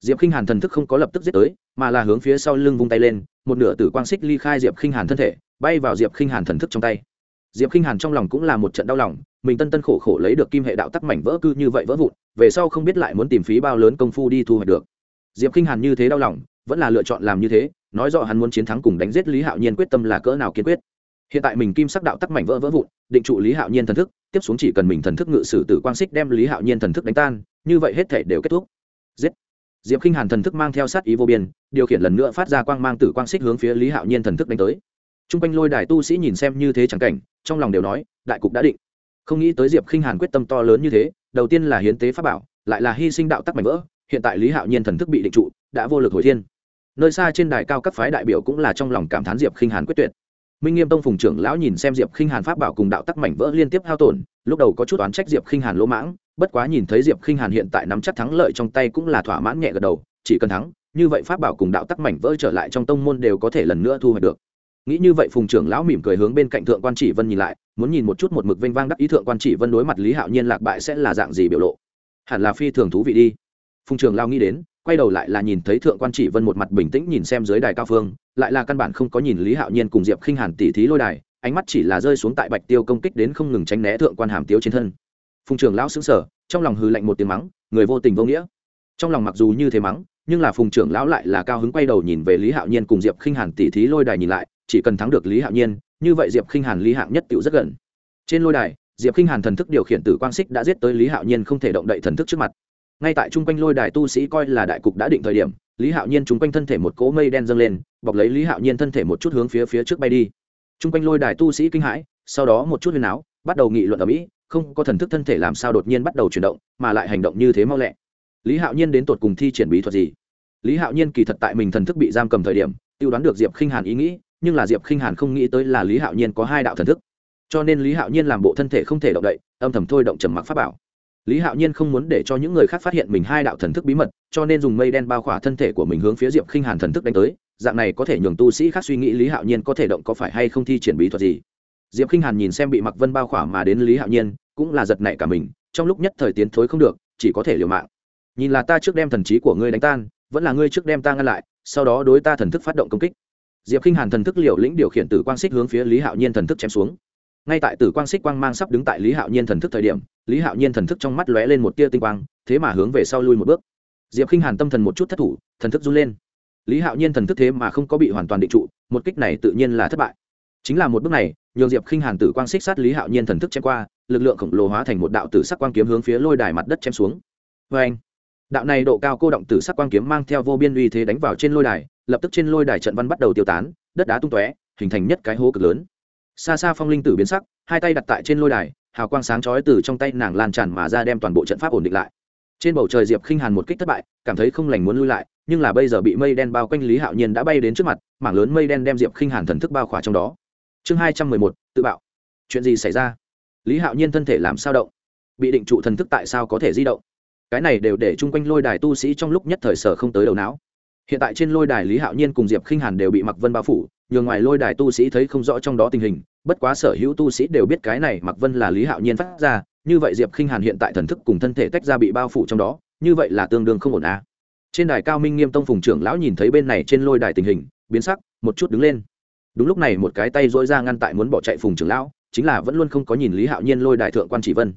diệp khinh hàn thần thức không có lập tức giết tới, mà là hướng phía sau lưng vung tay lên, một nửa tử quang xích ly khai diệp khinh hàn thân thể, bay vào diệp khinh hàn thần thức trong tay. Diệp khinh hàn trong lòng cũng là một trận đau lòng, mình tân tân khổ khổ lấy được kim hệ đạo tắc mảnh vỡ cư như vậy vỡ vụn, về sau không biết lại muốn tìm phí bao lớn công phu đi thu hoạch được. Diệp khinh hàn như thế đau lòng, vẫn là lựa chọn làm như thế, nói rõ hắn muốn chiến thắng cùng đánh giết lý hạo nhiên quyết tâm là cỡ nào kiên quyết. Hiện tại mình kim sắc đạo tắc mảnh vỡ vỡ vụn, định trụ lý hạo nhiên thần thức, tiếp xuống chỉ cần mình thần thức ngự sử tử quang xích đem lý hạo nhiên thần thức đánh tan, như vậy hết thể đều kết thúc. Giết! Diệp k i n h hàn thần thức mang theo sát ý vô biên, điều khiển lần nữa phát ra quang mang tử quang xích hướng phía lý hạo nhiên thần thức đánh tới. T r u n g quanh lôi đài tu sĩ nhìn xem như thế chẳng cảnh, trong lòng đều nói, đại cục đã định. Không nghĩ tới diệp k i n h hàn quyết tâm to lớn như thế, đầu tiên là hiến tế pháp bảo, lại là hy sinh đạo tắc mạnh vỡ, hiện tại lý hạo nhiên thần thức bị định trụ, đã vô lực hồi thiên. Nơi xa trên đài cao các phái đại biểu cũng là trong lòng cảm thán diệp k i n h hàn quyết tuyệt. Minh nghiêm tông phùng trưởng lão nhìn xem diệp khinh hàn pháp bảo cùng đạo tắc mảnh vỡ liên tiếp hao tổn, lúc đầu có chút oán trách diệp khinh hàn lỗ mãng bất quá nhìn thấy diệp khinh hàn hiện tại nắm chắc thắng lợi trong tay cũng là thỏa mãn nhẹ gật đầu, chỉ cần thắng, như vậy pháp bảo cùng đạo tắc mảnh vỡ trở lại trong tông môn đều có thể lần nữa thu hoạch được. Nghĩ như vậy phùng trưởng lão mỉm cười hướng bên cạnh thượng quan chỉ vân nhìn lại, muốn nhìn một chút một mực vênh vang đắc ý thượng quan chỉ vân đối mặt lý hạo nhiên lạc bại sẽ là dạng gì biểu lộ. Hẳn là phi thường thú vị đi. Phùng trưởng lao nghĩ đến, quay đầu lại là nhìn thấy thượng quan chỉ vân một mặt bình tĩnh nhìn xem dưới đài cao phương, lại là căn bản không có nhìn lý hạo nhiên cùng diệp khinh hàn tỉ thí lôi đài, ánh mắt chỉ là rơi xuống tại bạch tiêu công kích đến không ngừng tránh né thượng quan hàm tiếu trên thân phùng trưởng lão xứng sở, trong lòng hư lạnh một tiếng mắng, người vô tình vô nghĩa. Trong lòng mặc dù như thế mắng, nhưng là phùng trưởng lão lại là cao hứng quay đầu nhìn về lý hạo nhiên cùng diệp khinh hàn tỉ thí lôi đài nhìn lại, chỉ cần thắng được lý hạo nhiên, như vậy diệp khinh hàn lý hạng nhất tựu rất gần. Trên lôi đài, diệp khinh hàn thần thức điều khiển tử quang xích đã giết tới lý hạo nhiên không thể động đậy thần thức trước mặt. Ngay tại chung quanh lôi đài tu sĩ coi là đại cục đã định thời điểm, lý hạo nhiên chung quanh thân thể một cỗ mây đen dâng lên, bọc lấy lý hạo nhiên thân thể một chút hướng phía phía trước bay đi. Chung quanh lôi đài tu sĩ kinh hãi, sau đó một chút huyền áo, bắt đầu nghị luận ở mỹ không có thần thức thân thể làm sao đột nhiên bắt đầu chuyển động, mà lại hành động như thế mau lẹ. Lý hạo nhiên đến tột cùng thi triển bí thuật gì? Lý hạo nhiên kỳ thật tại mình thần thức bị giam cầm thời điểm, tiêu đoán được diệp khinh hàn ý nghĩ, nhưng là diệp khinh hàn không nghĩ tới là lý hạo nhiên có hai đạo thần thức. Cho nên lý hạo nhiên làm bộ thân thể không thể động đậy, âm thầm thôi động trầm mặc pháp bảo. Lý hạo nhiên không muốn để cho những người khác phát hiện mình hai đạo thần thức bí mật, cho nên dùng mây đen bao khỏa thân thể của mình hướng phía diệp khinh hàn thần thức đánh tới. Dạng này có thể nhường tu sĩ khác suy nghĩ lý hạo nhiên có thể động có phải hay không thi triển bí thuật gì. Diệp k i n h hàn nhìn xem bị mặc vân bao khỏa mà đến lý hạo nhiên cũng là giật nảy cả mình, trong lúc nhất thời tiến thối không được, chỉ có thể liều mạng. Nhìn là ta trước đem thần trí của ngươi đánh tan, vẫn là ngươi trước đem ta ngăn lại, sau đó đối ta thần thức phát động công kích. Diệp k i n h hàn thần thức liều lĩnh điều khiển tử quang xích hướng phía lý hạo nhiên thần thức chém xuống. Ngay tại tử quang xích quang mang sắp đứng tại lý hạo nhiên thần thức thời điểm, lý hạo nhiên thần thức trong mắt lóe lên một tia tinh quang, thế mà hướng về sau lui một bước. Diệp k i n h hàn tâm thần một chút thất thủ, thần thức run lên. Lý hạo nhiên thần thức thế mà không có bị hoàn toàn định trụ, một kích này tự nhiên là thất bại. Chính là một bước này, nhường diệp h hàn tử quang xích sát lý hạo nhiên thần thức chém qua lực lượng khổng lồ hóa thành một đạo tử sắc quang kiếm hướng phía lôi đài mặt đất chém xuống. Vê anh, đạo này độ cao cô động tử sắc quang kiếm mang theo vô biên uy thế đánh vào trên lôi đài, lập tức trên lôi đài trận văn bắt đầu tiêu tán, đất đá tung tóe, hình thành nhất cái hố cực lớn. Xa xa phong linh tử biến sắc, hai tay đặt tại trên lôi đài, hào quang sáng chói từ trong tay nàng lan tràn mà ra đem toàn bộ trận pháp ổn định lại. Trên bầu trời diệp khinh hàn một kích thất bại, cảm thấy không lành muốn lui lại, nhưng là bây giờ bị mây đen bao quanh lý hạo nhiên đã bay đến trước mặt, mảng lớn mây đen đem diệp khinh hàn thần thức bao khỏa trong đó. Chương hai trăm mười một, tự bạo. Chuyện gì xảy ra? Lý hạo nhiên thân thể làm sao động? Bị định trụ thần thức tại sao có thể di động? Cái này đều để chung quanh lôi đài tu sĩ trong lúc nhất thời sở không tới đầu não. Hiện tại trên lôi đài lý hạo nhiên cùng diệp khinh hàn đều bị mặc vân bao phủ nhường ngoài lôi đài tu sĩ thấy không rõ trong đó tình hình, bất quá sở hữu tu sĩ đều biết cái này mặc vân là lý hạo nhiên phát ra, như vậy diệp khinh hàn hiện tại thần thức cùng thân thể tách ra bị bao phủ trong đó, như vậy là tương đương không ổn à. trên đài cao minh nghiêm tông phùng trưởng lão nhìn thấy bên này trên lôi đài tình hình, biến sắc, một chút đứng lên. Đúng lúc này một cái tay dỗi ra ngăn tại muốn bỏ chạy phùng trưởng lão chính là vẫn luôn không có nhìn lý hạo nhiên lôi đại thượng quan chỉ vân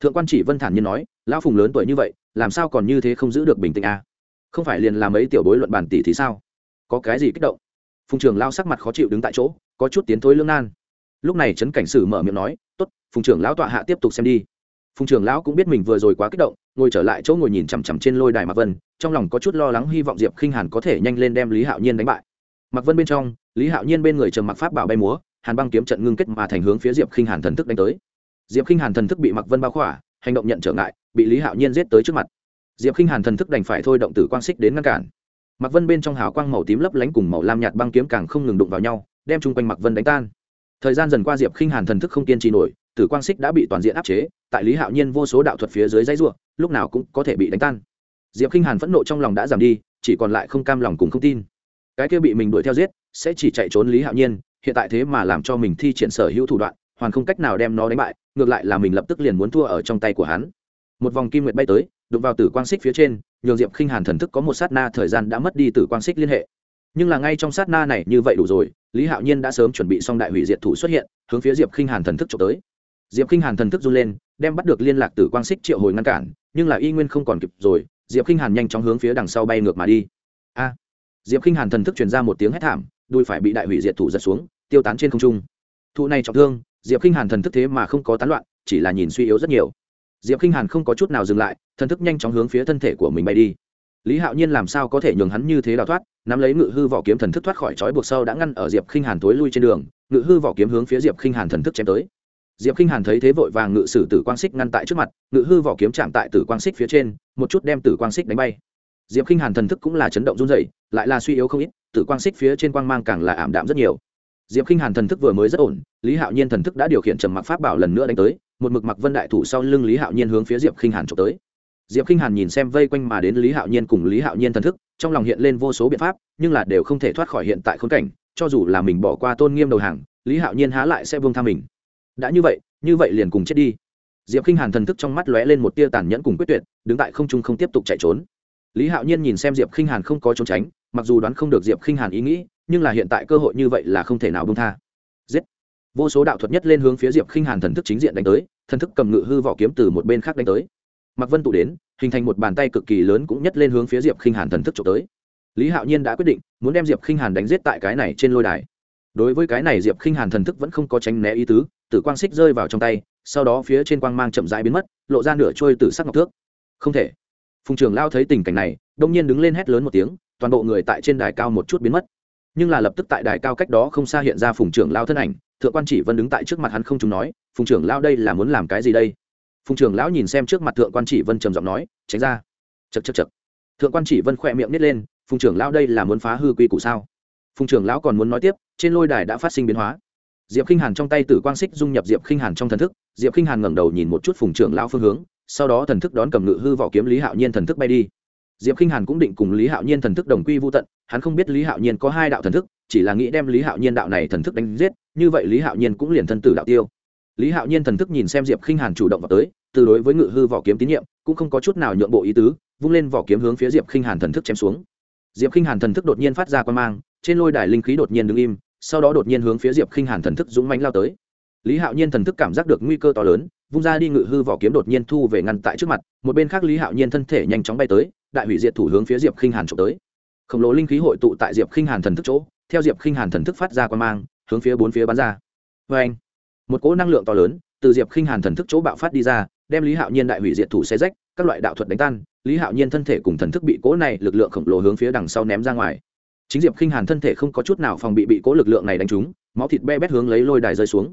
thượng quan chỉ vân thản nhiên nói lão phùng lớn tuổi như vậy làm sao còn như thế không giữ được bình tĩnh à? không phải liền làm ấy tiểu bối luận bàn tỷ thì sao có cái gì kích động phùng trưởng lao sắc mặt khó chịu đứng tại chỗ có chút tiến thối lương nan lúc này trấn cảnh sử mở miệng nói tốt phùng trưởng lão tọa hạ tiếp tục xem đi phùng trưởng lão cũng biết mình vừa rồi quá kích động ngồi trở lại chỗ ngồi nhìn chằm chằm trên lôi đài mạc vân trong lòng có chút lo lắng hy vọng diệp khinh hàn có thể nhanh lên đem lý hạo nhiên đánh bại mạc vân bên trong lý hạo nhiên bên người trầm mặc pháp bảo bay múa hàn băng kiếm trận ngưng kết mà thành hướng phía diệp khinh hàn thần thức đánh tới diệp khinh hàn thần thức bị Mặc vân bao khỏa hành động nhận trở ngại bị lý hạo nhiên giết tới trước mặt diệp khinh hàn thần thức đành phải thôi động tử quang xích đến ngăn cản Mặc vân bên trong hào quang màu tím lấp lánh cùng màu lam nhạt băng kiếm càng không ngừng đụng vào nhau đem chung quanh Mặc vân đánh tan thời gian dần qua diệp khinh hàn thần thức không kiên trì nổi tử quang xích đã bị toàn diện áp chế tại lý hạo nhiên vô số đạo thuật phía dưới dãy ruộng lúc nào cũng có thể bị đánh tan diệp khinh hàn phẫn nộ trong lòng đã giảm đi chỉ còn lại không cam lòng cùng không tin cái kia bị mình đuổi theo giết sẽ chỉ chạy trốn lý hạo nhiên hiện tại thế mà làm cho mình thi triển sở hữu thủ đoạn, hoàn không cách nào đem nó đánh bại, ngược lại là mình lập tức liền muốn thua ở trong tay của hắn. Một vòng kim nguyệt bay tới, đụng vào tử quang xích phía trên, nhường diệp khinh hàn thần thức có một sát na thời gian đã mất đi tử quang xích liên hệ. Nhưng là ngay trong sát na này như vậy đủ rồi, lý hạo nhiên đã sớm chuẩn bị xong đại hủy diệt thủ xuất hiện, hướng phía diệp khinh hàn thần thức trộm tới. Diệp khinh hàn thần thức run lên, đem bắt được liên lạc tử quang xích triệu hồi ngăn cản, nhưng là y nguyên không còn kịp rồi, diệp khinh hàn nhanh chóng hướng phía đằng sau bay ngược mà đi. A! Diệp khinh hàn thần thức truyền ra một tiếng hét thảm, đuôi phải bị đại hủy diệt thủ giật xuống tiêu tán trên không trung. Thụ này trọng thương, diệp khinh hàn thần thức thế mà không có tán loạn, chỉ là nhìn suy yếu rất nhiều. Diệp khinh hàn không có chút nào dừng lại, thần thức nhanh chóng hướng phía thân thể của mình bay đi. Lý hạo nhiên làm sao có thể nhường hắn như thế đào thoát, nắm lấy ngự hư vỏ kiếm thần thức thoát khỏi trói buộc sâu đã ngăn ở diệp khinh hàn tối lui trên đường, ngự hư vỏ kiếm hướng phía diệp khinh hàn thần thức chém tới. Diệp khinh hàn thấy thế vội vàng ngự sử tử quang xích ngăn tại trước mặt, ngự hư vỏ kiếm chạm tại tử quang xích phía trên, một chút đem tử quang xích đánh bay. Diệp khinh hàn thần thức cũng là chấn động run dậy lại là suy yếu không ít, tử quang xích phía trên quang mang càng là ảm đạm rất nhiều diệp Kinh hàn thần thức vừa mới rất ổn, lý hạo nhiên thần thức đã điều khiển trầm mặc pháp bảo lần nữa đánh tới, một mực mặc vân đại thủ sau lưng lý hạo nhiên hướng phía diệp Kinh hàn trộm tới. Diệp Kinh hàn nhìn xem vây quanh mà đến lý hạo nhiên cùng lý hạo nhiên thần thức, trong lòng hiện lên vô số biện pháp, nhưng là đều không thể thoát khỏi hiện tại khốn cảnh, cho dù là mình bỏ qua tôn nghiêm đầu hàng, lý hạo nhiên há lại sẽ vương tha mình. Đã như vậy như vậy liền cùng chết đi. Diệp k i n h hàn thần thức trong mắt lóe lên một tia tàn nhẫn cùng quyết tuyệt, đứng tại không trung không tiếp tục chạy trốn. Lý hạo nhiên nhìn xem diệp k i n h hàn không có trốn tránh, mặc dù đoán không được diệp k i n h hàn ý nghĩ nhưng là hiện tại cơ hội như vậy là không thể nào bông tha. Giết. Vô số đạo thuật nhất lên hướng phía diệp khinh hàn thần thức chính diện đánh tới, thần thức cầm ngự hư vỏ kiếm từ một bên khác đánh tới. Mặc vân tụ đến, hình thành một bàn tay cực kỳ lớn cũng nhất lên hướng phía diệp khinh hàn thần thức trộm tới. Lý hạo nhiên đã quyết định, muốn đem diệp khinh hàn đánh giết tại cái này trên lôi đài. Đối với cái này diệp khinh hàn thần thức vẫn không có tránh né ý tứ, tử quang xích rơi vào trong tay, sau đó phía trên quang mang chậm rãi biến mất, lộ ra nửa trôi từ sắc ngọc thước. Không thể. Phùng trưởng lao thấy tình cảnh này, đông nhiên đứng lên hét lớn một tiếng, toàn bộ người tại trên đài cao một chút biến mất nhưng là lập tức tại đài cao cách đó không xa hiện ra phùng trưởng lao thân ảnh, thượng quan chỉ vân đứng tại trước mặt hắn không chúng nói, phùng trưởng lao đây là muốn làm cái gì đây? Phùng trưởng lão nhìn xem trước mặt thượng quan chỉ vân trầm giọng nói, tránh ra. Chật chật chật thượng quan chỉ vân khỏe miệng nít lên, phùng trưởng lão đây là muốn phá hư quy củ sao? Phùng trưởng lão còn muốn nói tiếp, trên lôi đài đã phát sinh biến hóa. Diệp k i n h hàn trong tay tử quang xích dung nhập diệp k i n h hàn trong thần thức, diệp k i n h hàn ngẩng đầu nhìn một chút phùng trưởng lão phương hướng, sau đó thần thức đón cầm ngự hư vỏ kiếm lý hạo nhiên thần thức bay đi diệp k i n h hàn cũng định cùng lý hạo nhiên thần thức đồng quy vô tận, hắn không biết lý hạo nhiên có hai đạo thần thức, chỉ là nghĩ đem lý hạo nhiên đạo này thần thức đánh giết, như vậy lý hạo nhiên cũng liền thân tử đạo tiêu. Lý hạo nhiên thần thức nhìn xem diệp k i n h hàn chủ động vào tới, từ đối với ngự hư vỏ kiếm tín nhiệm, cũng không có chút nào nhượng bộ ý tứ, vung lên vỏ kiếm hướng phía diệp k i n h hàn thần thức chém xuống. Diệp k i n h hàn thần thức đột nhiên phát ra quan mang, trên lôi đài linh khí đột nhiên đứng im, sau đó đột nhiên hướng phía diệp Kinh hàn thần thức dũng mánh lao tới. Lý hạo nhiên thần thức cảm giác được nguy cơ to lớn, vung ra đi ngự hư vỏ kiếm đột nhiên thu về ngăn tại trước mặt, một bên khác lý hạo nhiên thân thể nhanh chóng bay tới đại hủy diệt thủ hướng phía diệp khinh hàn trộm tới. Khổng lồ linh khí hội tụ tại diệp khinh hàn thần thức chỗ, theo diệp khinh hàn thần thức phát ra quan mang, hướng phía bốn phía bắn ra. Vê anh một cỗ năng lượng to lớn từ diệp khinh hàn thần thức chỗ bạo phát đi ra, đem lý hạo nhiên đại hủy diệt thủ xe rách, các loại đạo thuật đánh tan. Lý hạo nhiên thân thể cùng thần thức bị cỗ này lực lượng khổng lồ hướng phía đằng sau ném ra ngoài. Chính diệp khinh hàn thân thể không có chút nào phòng bị bị cỗ lực lượng này đánh trúng, máu thịt be bét hướng lấy lôi đài rơi xuống.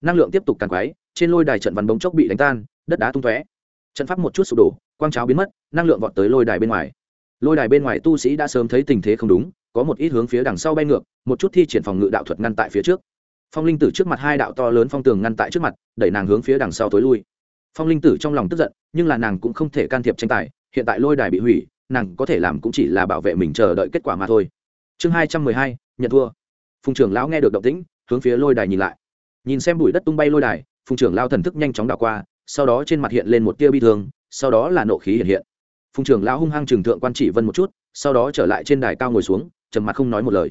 Năng lượng tiếp tục càng quái trên lôi đài trận văn bóng chốc bị đánh tan, đất đá tung tóe. Trận pháp một chút sụp đổ quang cháo biến mất, năng lượng vọt tới lôi đài bên ngoài. Lôi đài bên ngoài tu sĩ đã sớm thấy tình thế không đúng, có một ít hướng phía đằng sau bay ngược, một chút thi triển phòng ngự đạo thuật ngăn tại phía trước. Phong linh tử trước mặt hai đạo to lớn phong tường ngăn tại trước mặt, đẩy nàng hướng phía đằng sau tối lui. Phong linh tử trong lòng tức giận, nhưng là nàng cũng không thể can thiệp tranh tài, hiện tại lôi đài bị hủy, nàng có thể làm cũng chỉ là bảo vệ mình chờ đợi kết quả mà thôi. Chương hai trăm mười hai, nhận thua. Phùng trưởng lão nghe được động tĩnh, hướng phía lôi đài nhìn lại. Nhìn xem bụi đất tung bay lôi đài, phùng trưởng lao thần thức nhanh chóng đảo qua, sau đó trên mặt hiện lên một tia bi thương sau đó là nộ khí hiện hiện. Phùng trưởng lão hung hăng trừng thượng quan chỉ vân một chút, sau đó trở lại trên đài cao ngồi xuống, trầm mặt không nói một lời.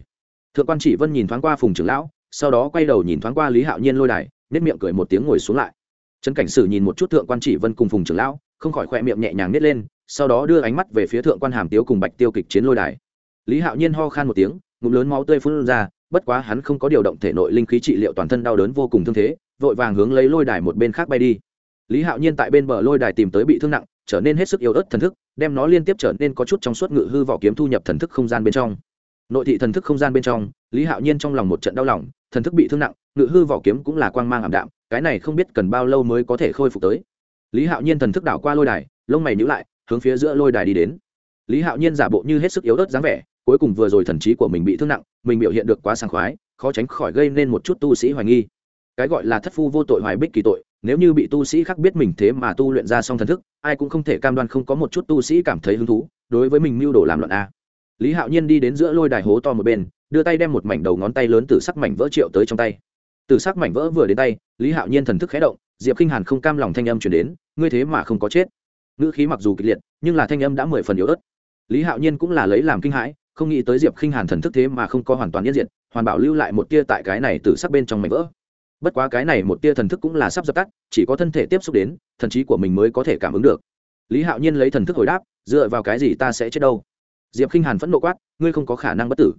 Thượng quan chỉ vân nhìn thoáng qua phùng trưởng lão, sau đó quay đầu nhìn thoáng qua lý hạo nhiên lôi đài nếp miệng cười một tiếng ngồi xuống lại. Trấn cảnh sử nhìn một chút thượng quan chỉ vân cùng phùng trưởng lão, không khỏi khoe miệng nhẹ nhàng nít lên, sau đó đưa ánh mắt về phía thượng quan hàm tiếu cùng bạch tiêu kịch chiến lôi đài. Lý hạo nhiên ho khan một tiếng, ngụm lớn máu tươi phun ra, bất quá hắn không có điều động thể nội linh khí trị liệu toàn thân đau đớn vô cùng thương thế, vội vàng hướng lấy lôi đài một bên khác bay đi lý hạo nhiên tại bên bờ lôi đài tìm tới bị thương nặng, trở nên hết sức yếu ớt thần thức, đem nó liên tiếp trở nên có chút trong suốt ngự hư vỏ kiếm thu nhập thần thức không gian bên trong. Nội thị thần thức không gian bên trong, lý hạo nhiên trong lòng một trận đau lòng, thần thức bị thương nặng, ngự hư vỏ kiếm cũng là quang mang ảm đạm, cái này không biết cần bao lâu mới có thể khôi phục tới. Lý hạo nhiên thần thức đảo qua lôi đài, lông mày nhữ lại, hướng phía giữa lôi đài đi đến. Lý hạo nhiên giả bộ như hết sức yếu ớt dáng vẻ, cuối cùng vừa rồi thần trí của mình bị thương nặng, mình biểu hiện được quá sàng khoái, khó tránh khỏi gây nên một chút tu sĩ hoài nghi. Cái gọi là thất phu vô tội hoài bích kỳ tội nếu như bị tu sĩ khác biết mình thế mà tu luyện ra xong thần thức ai cũng không thể cam đoan không có một chút tu sĩ cảm thấy hứng thú đối với mình mưu đồ làm loạn a. Lý hạo nhiên đi đến giữa lôi đài hố to một bên đưa tay đem một mảnh đầu ngón tay lớn từ sắc mảnh vỡ triệu tới trong tay. Từ sắc mảnh vỡ vừa đến tay lý hạo nhiên thần thức khé động diệp k i n h hàn không cam lòng thanh âm chuyển đến ngươi thế mà không có chết. Ngữ khí mặc dù kịch liệt nhưng là thanh âm đã mười phần yếu ớt. Lý hạo nhiên cũng là lấy làm kinh hãi không nghĩ tới diệp khinh hàn thần thức thế mà không có hoàn toàn yên diện, hoàn bảo lưu lại một tia tại cái này từ sắc bên trong mảnh vỡ bất quá cái này một tia thần thức cũng là sắp dập tắt, chỉ có thân thể tiếp xúc đến, thần trí của mình mới có thể cảm ứng được. Lý hạo nhiên lấy thần thức hồi đáp, dựa vào cái gì ta sẽ chết đâu? Diệp k i n h hàn phẫn nộ quát, ngươi không có khả năng bất tử.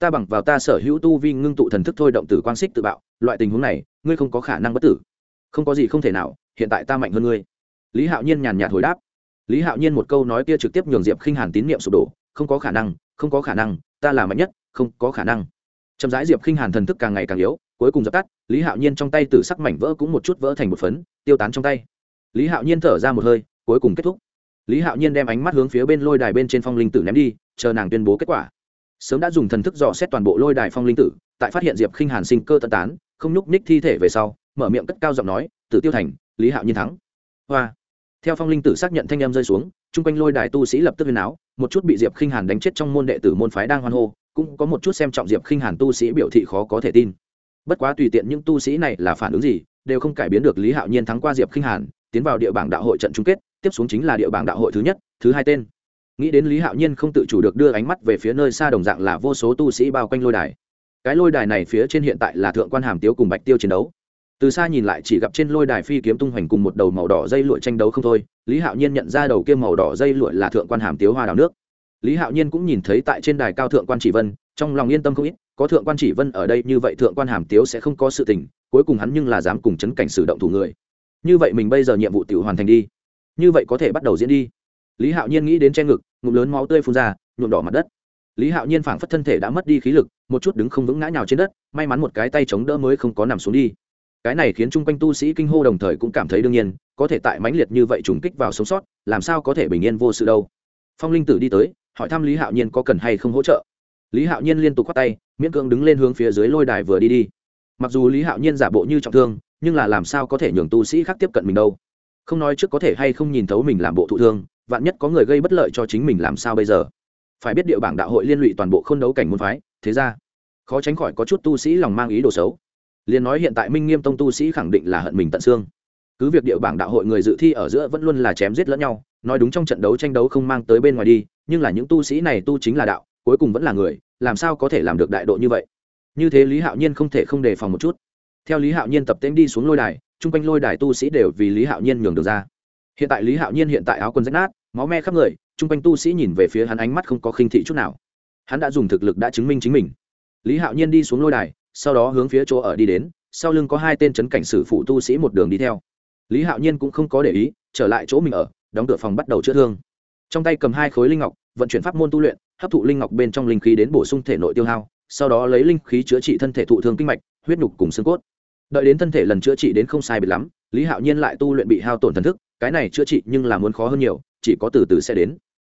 Ta bằng vào ta sở hữu tu vi ngưng tụ thần thức thôi động tử quang xích tự bạo, loại tình huống này, ngươi không có khả năng bất tử. Không có gì không thể nào, hiện tại ta mạnh hơn ngươi. Lý hạo nhiên nhàn nhạt hồi đáp. Lý hạo nhiên một câu nói kia trực tiếp nhường diệp k i n h hàn tín nhiệm sụp đổ, không có khả năng, không có khả năng, ta là mạnh nhất, không có khả năng. Chậm rãi diệp k i n h hàn thần thức càng ngày càng yếu cuối cùng dập tắt, lý hạo nhiên trong tay t sắc mảnh vỡ cũng một chút vỡ thành một phấn, tiêu tán trong tay. Lý hạo nhiên thở ra một hơi, cuối cùng kết thúc. Lý hạo nhiên đem ánh mắt hướng phía bên lôi đài bên trên phong linh tử ném đi, chờ nàng tuyên bố kết quả. Sớm đã dùng thần thức dò xét toàn bộ lôi đài phong linh tử, tại phát hiện diệp khinh hàn sinh cơ tận tán, không nhúc ních thi thể về sau, mở miệng cất cao giọng nói, tử tiêu thành, lý hạo nhiên thắng. Hoa. Theo phong linh tử xác nhận thanh em rơi xuống, chung quanh lôi đài tu sĩ lập tức huyền áo, một chút bị diệp khinh hàn đánh chết trong môn đệ tử môn phái đang hoan hô, cũng có một chút xem trọng diệp khinh hàn tu sĩ biểu thị khó có thể tin bất quá tùy tiện những tu sĩ này là phản ứng gì, đều không cải biến được lý hạo nhiên thắng qua diệp khinh hàn, tiến vào địa bảng đạo hội trận chung kết, tiếp xuống chính là địa bảng đạo hội thứ nhất, thứ hai tên. Nghĩ đến lý hạo nhiên không tự chủ được đưa ánh mắt về phía nơi xa đồng dạng là vô số tu sĩ bao quanh lôi đài. Cái lôi đài này phía trên hiện tại là thượng quan hàm tiếu cùng bạch tiêu chiến đấu. Từ xa nhìn lại chỉ gặp trên lôi đài phi kiếm tung hoành cùng một đầu màu đỏ dây lụa tranh đấu không thôi, lý hạo nhiên nhận ra đầu kia màu đỏ dây lụa là thượng quan hàm tiếu hoa đào nước. Lý hạo nhiên cũng nhìn thấy tại trên đài cao thượng quan chỉ vân, trong lòng yên tâm không ít có thượng quan chỉ vân ở đây như vậy thượng quan hàm tiếu sẽ không có sự tình, cuối cùng hắn nhưng là dám cùng chấn cảnh sử động thủ người. Như vậy mình bây giờ nhiệm vụ tự hoàn thành đi. Như vậy có thể bắt đầu diễn đi. Lý hạo nhiên nghĩ đến che ngực, ngụm lớn máu tươi phun ra, nhuộm đỏ mặt đất. Lý hạo nhiên phảng phất thân thể đã mất đi khí lực, một chút đứng không vững ngã nhào trên đất, may mắn một cái tay chống đỡ mới không có nằm xuống đi. Cái này khiến chung quanh tu sĩ kinh hô đồng thời cũng cảm thấy đương nhiên, có thể tại mãnh liệt như vậy trùng kích vào sống sót, làm sao có thể bình yên vô sự đâu. Phong linh tử đi tới, hỏi thăm lý hạo nhiên có cần hay không hỗ trợ lý hạo nhiên liên tục khoác tay, miễn cưỡng đứng lên hướng phía dưới lôi đài vừa đi đi. Mặc dù lý hạo nhiên giả bộ như trọng thương, nhưng là làm sao có thể nhường tu sĩ khác tiếp cận mình đâu? Không nói trước có thể hay không nhìn thấu mình làm bộ thụ thương, vạn nhất có người gây bất lợi cho chính mình làm sao bây giờ? Phải biết địa bảng đạo hội liên lụy toàn bộ k h ô n đấu cảnh môn phái, thế ra, khó tránh khỏi có chút tu sĩ lòng mang ý đồ xấu. Liền nói hiện tại minh nghiêm tông tu sĩ khẳng định là hận mình tận xương. Cứ việc địa bảng đạo hội người dự thi ở giữa vẫn luôn là chém giết lẫn nhau, nói đúng trong trận đấu tranh đấu không mang tới bên ngoài đi, nhưng là những tu sĩ này tu chính là đạo cuối cùng vẫn là người, làm sao có thể làm được đại độ như vậy? Như thế lý hạo nhiên không thể không đề phòng một chút. Theo lý hạo nhiên tập tễnh đi xuống lôi đài, chung quanh lôi đài tu sĩ đều vì lý hạo nhiên nhường được ra. Hiện tại lý hạo nhiên hiện tại áo quần rách nát, máu me khắp người, chung quanh tu sĩ nhìn về phía hắn ánh mắt không có khinh thị chút nào. Hắn đã dùng thực lực đã chứng minh chính mình. Lý hạo nhiên đi xuống lôi đài, sau đó hướng phía chỗ ở đi đến, sau lưng có hai tên c h ấ n cảnh sử phụ tu sĩ một đường đi theo. Lý hạo nhiên cũng không có để ý, trở lại chỗ mình ở, đóng cửa phòng bắt đầu chữa thương. Trong tay cầm hai khối linh ngọc, vận chuyển pháp môn tu luyện hấp thụ linh ngọc bên trong linh khí đến bổ sung thể nội tiêu hao, sau đó lấy linh khí chữa trị thân thể thụ thương kinh mạch, huyết nhục cùng xương cốt. Đợi đến thân thể lần chữa trị đến không sai biệt lắm, lý hạo nhiên lại tu luyện bị hao tổn thần thức, cái này chữa trị nhưng là muốn khó hơn nhiều, chỉ có từ từ sẽ đến.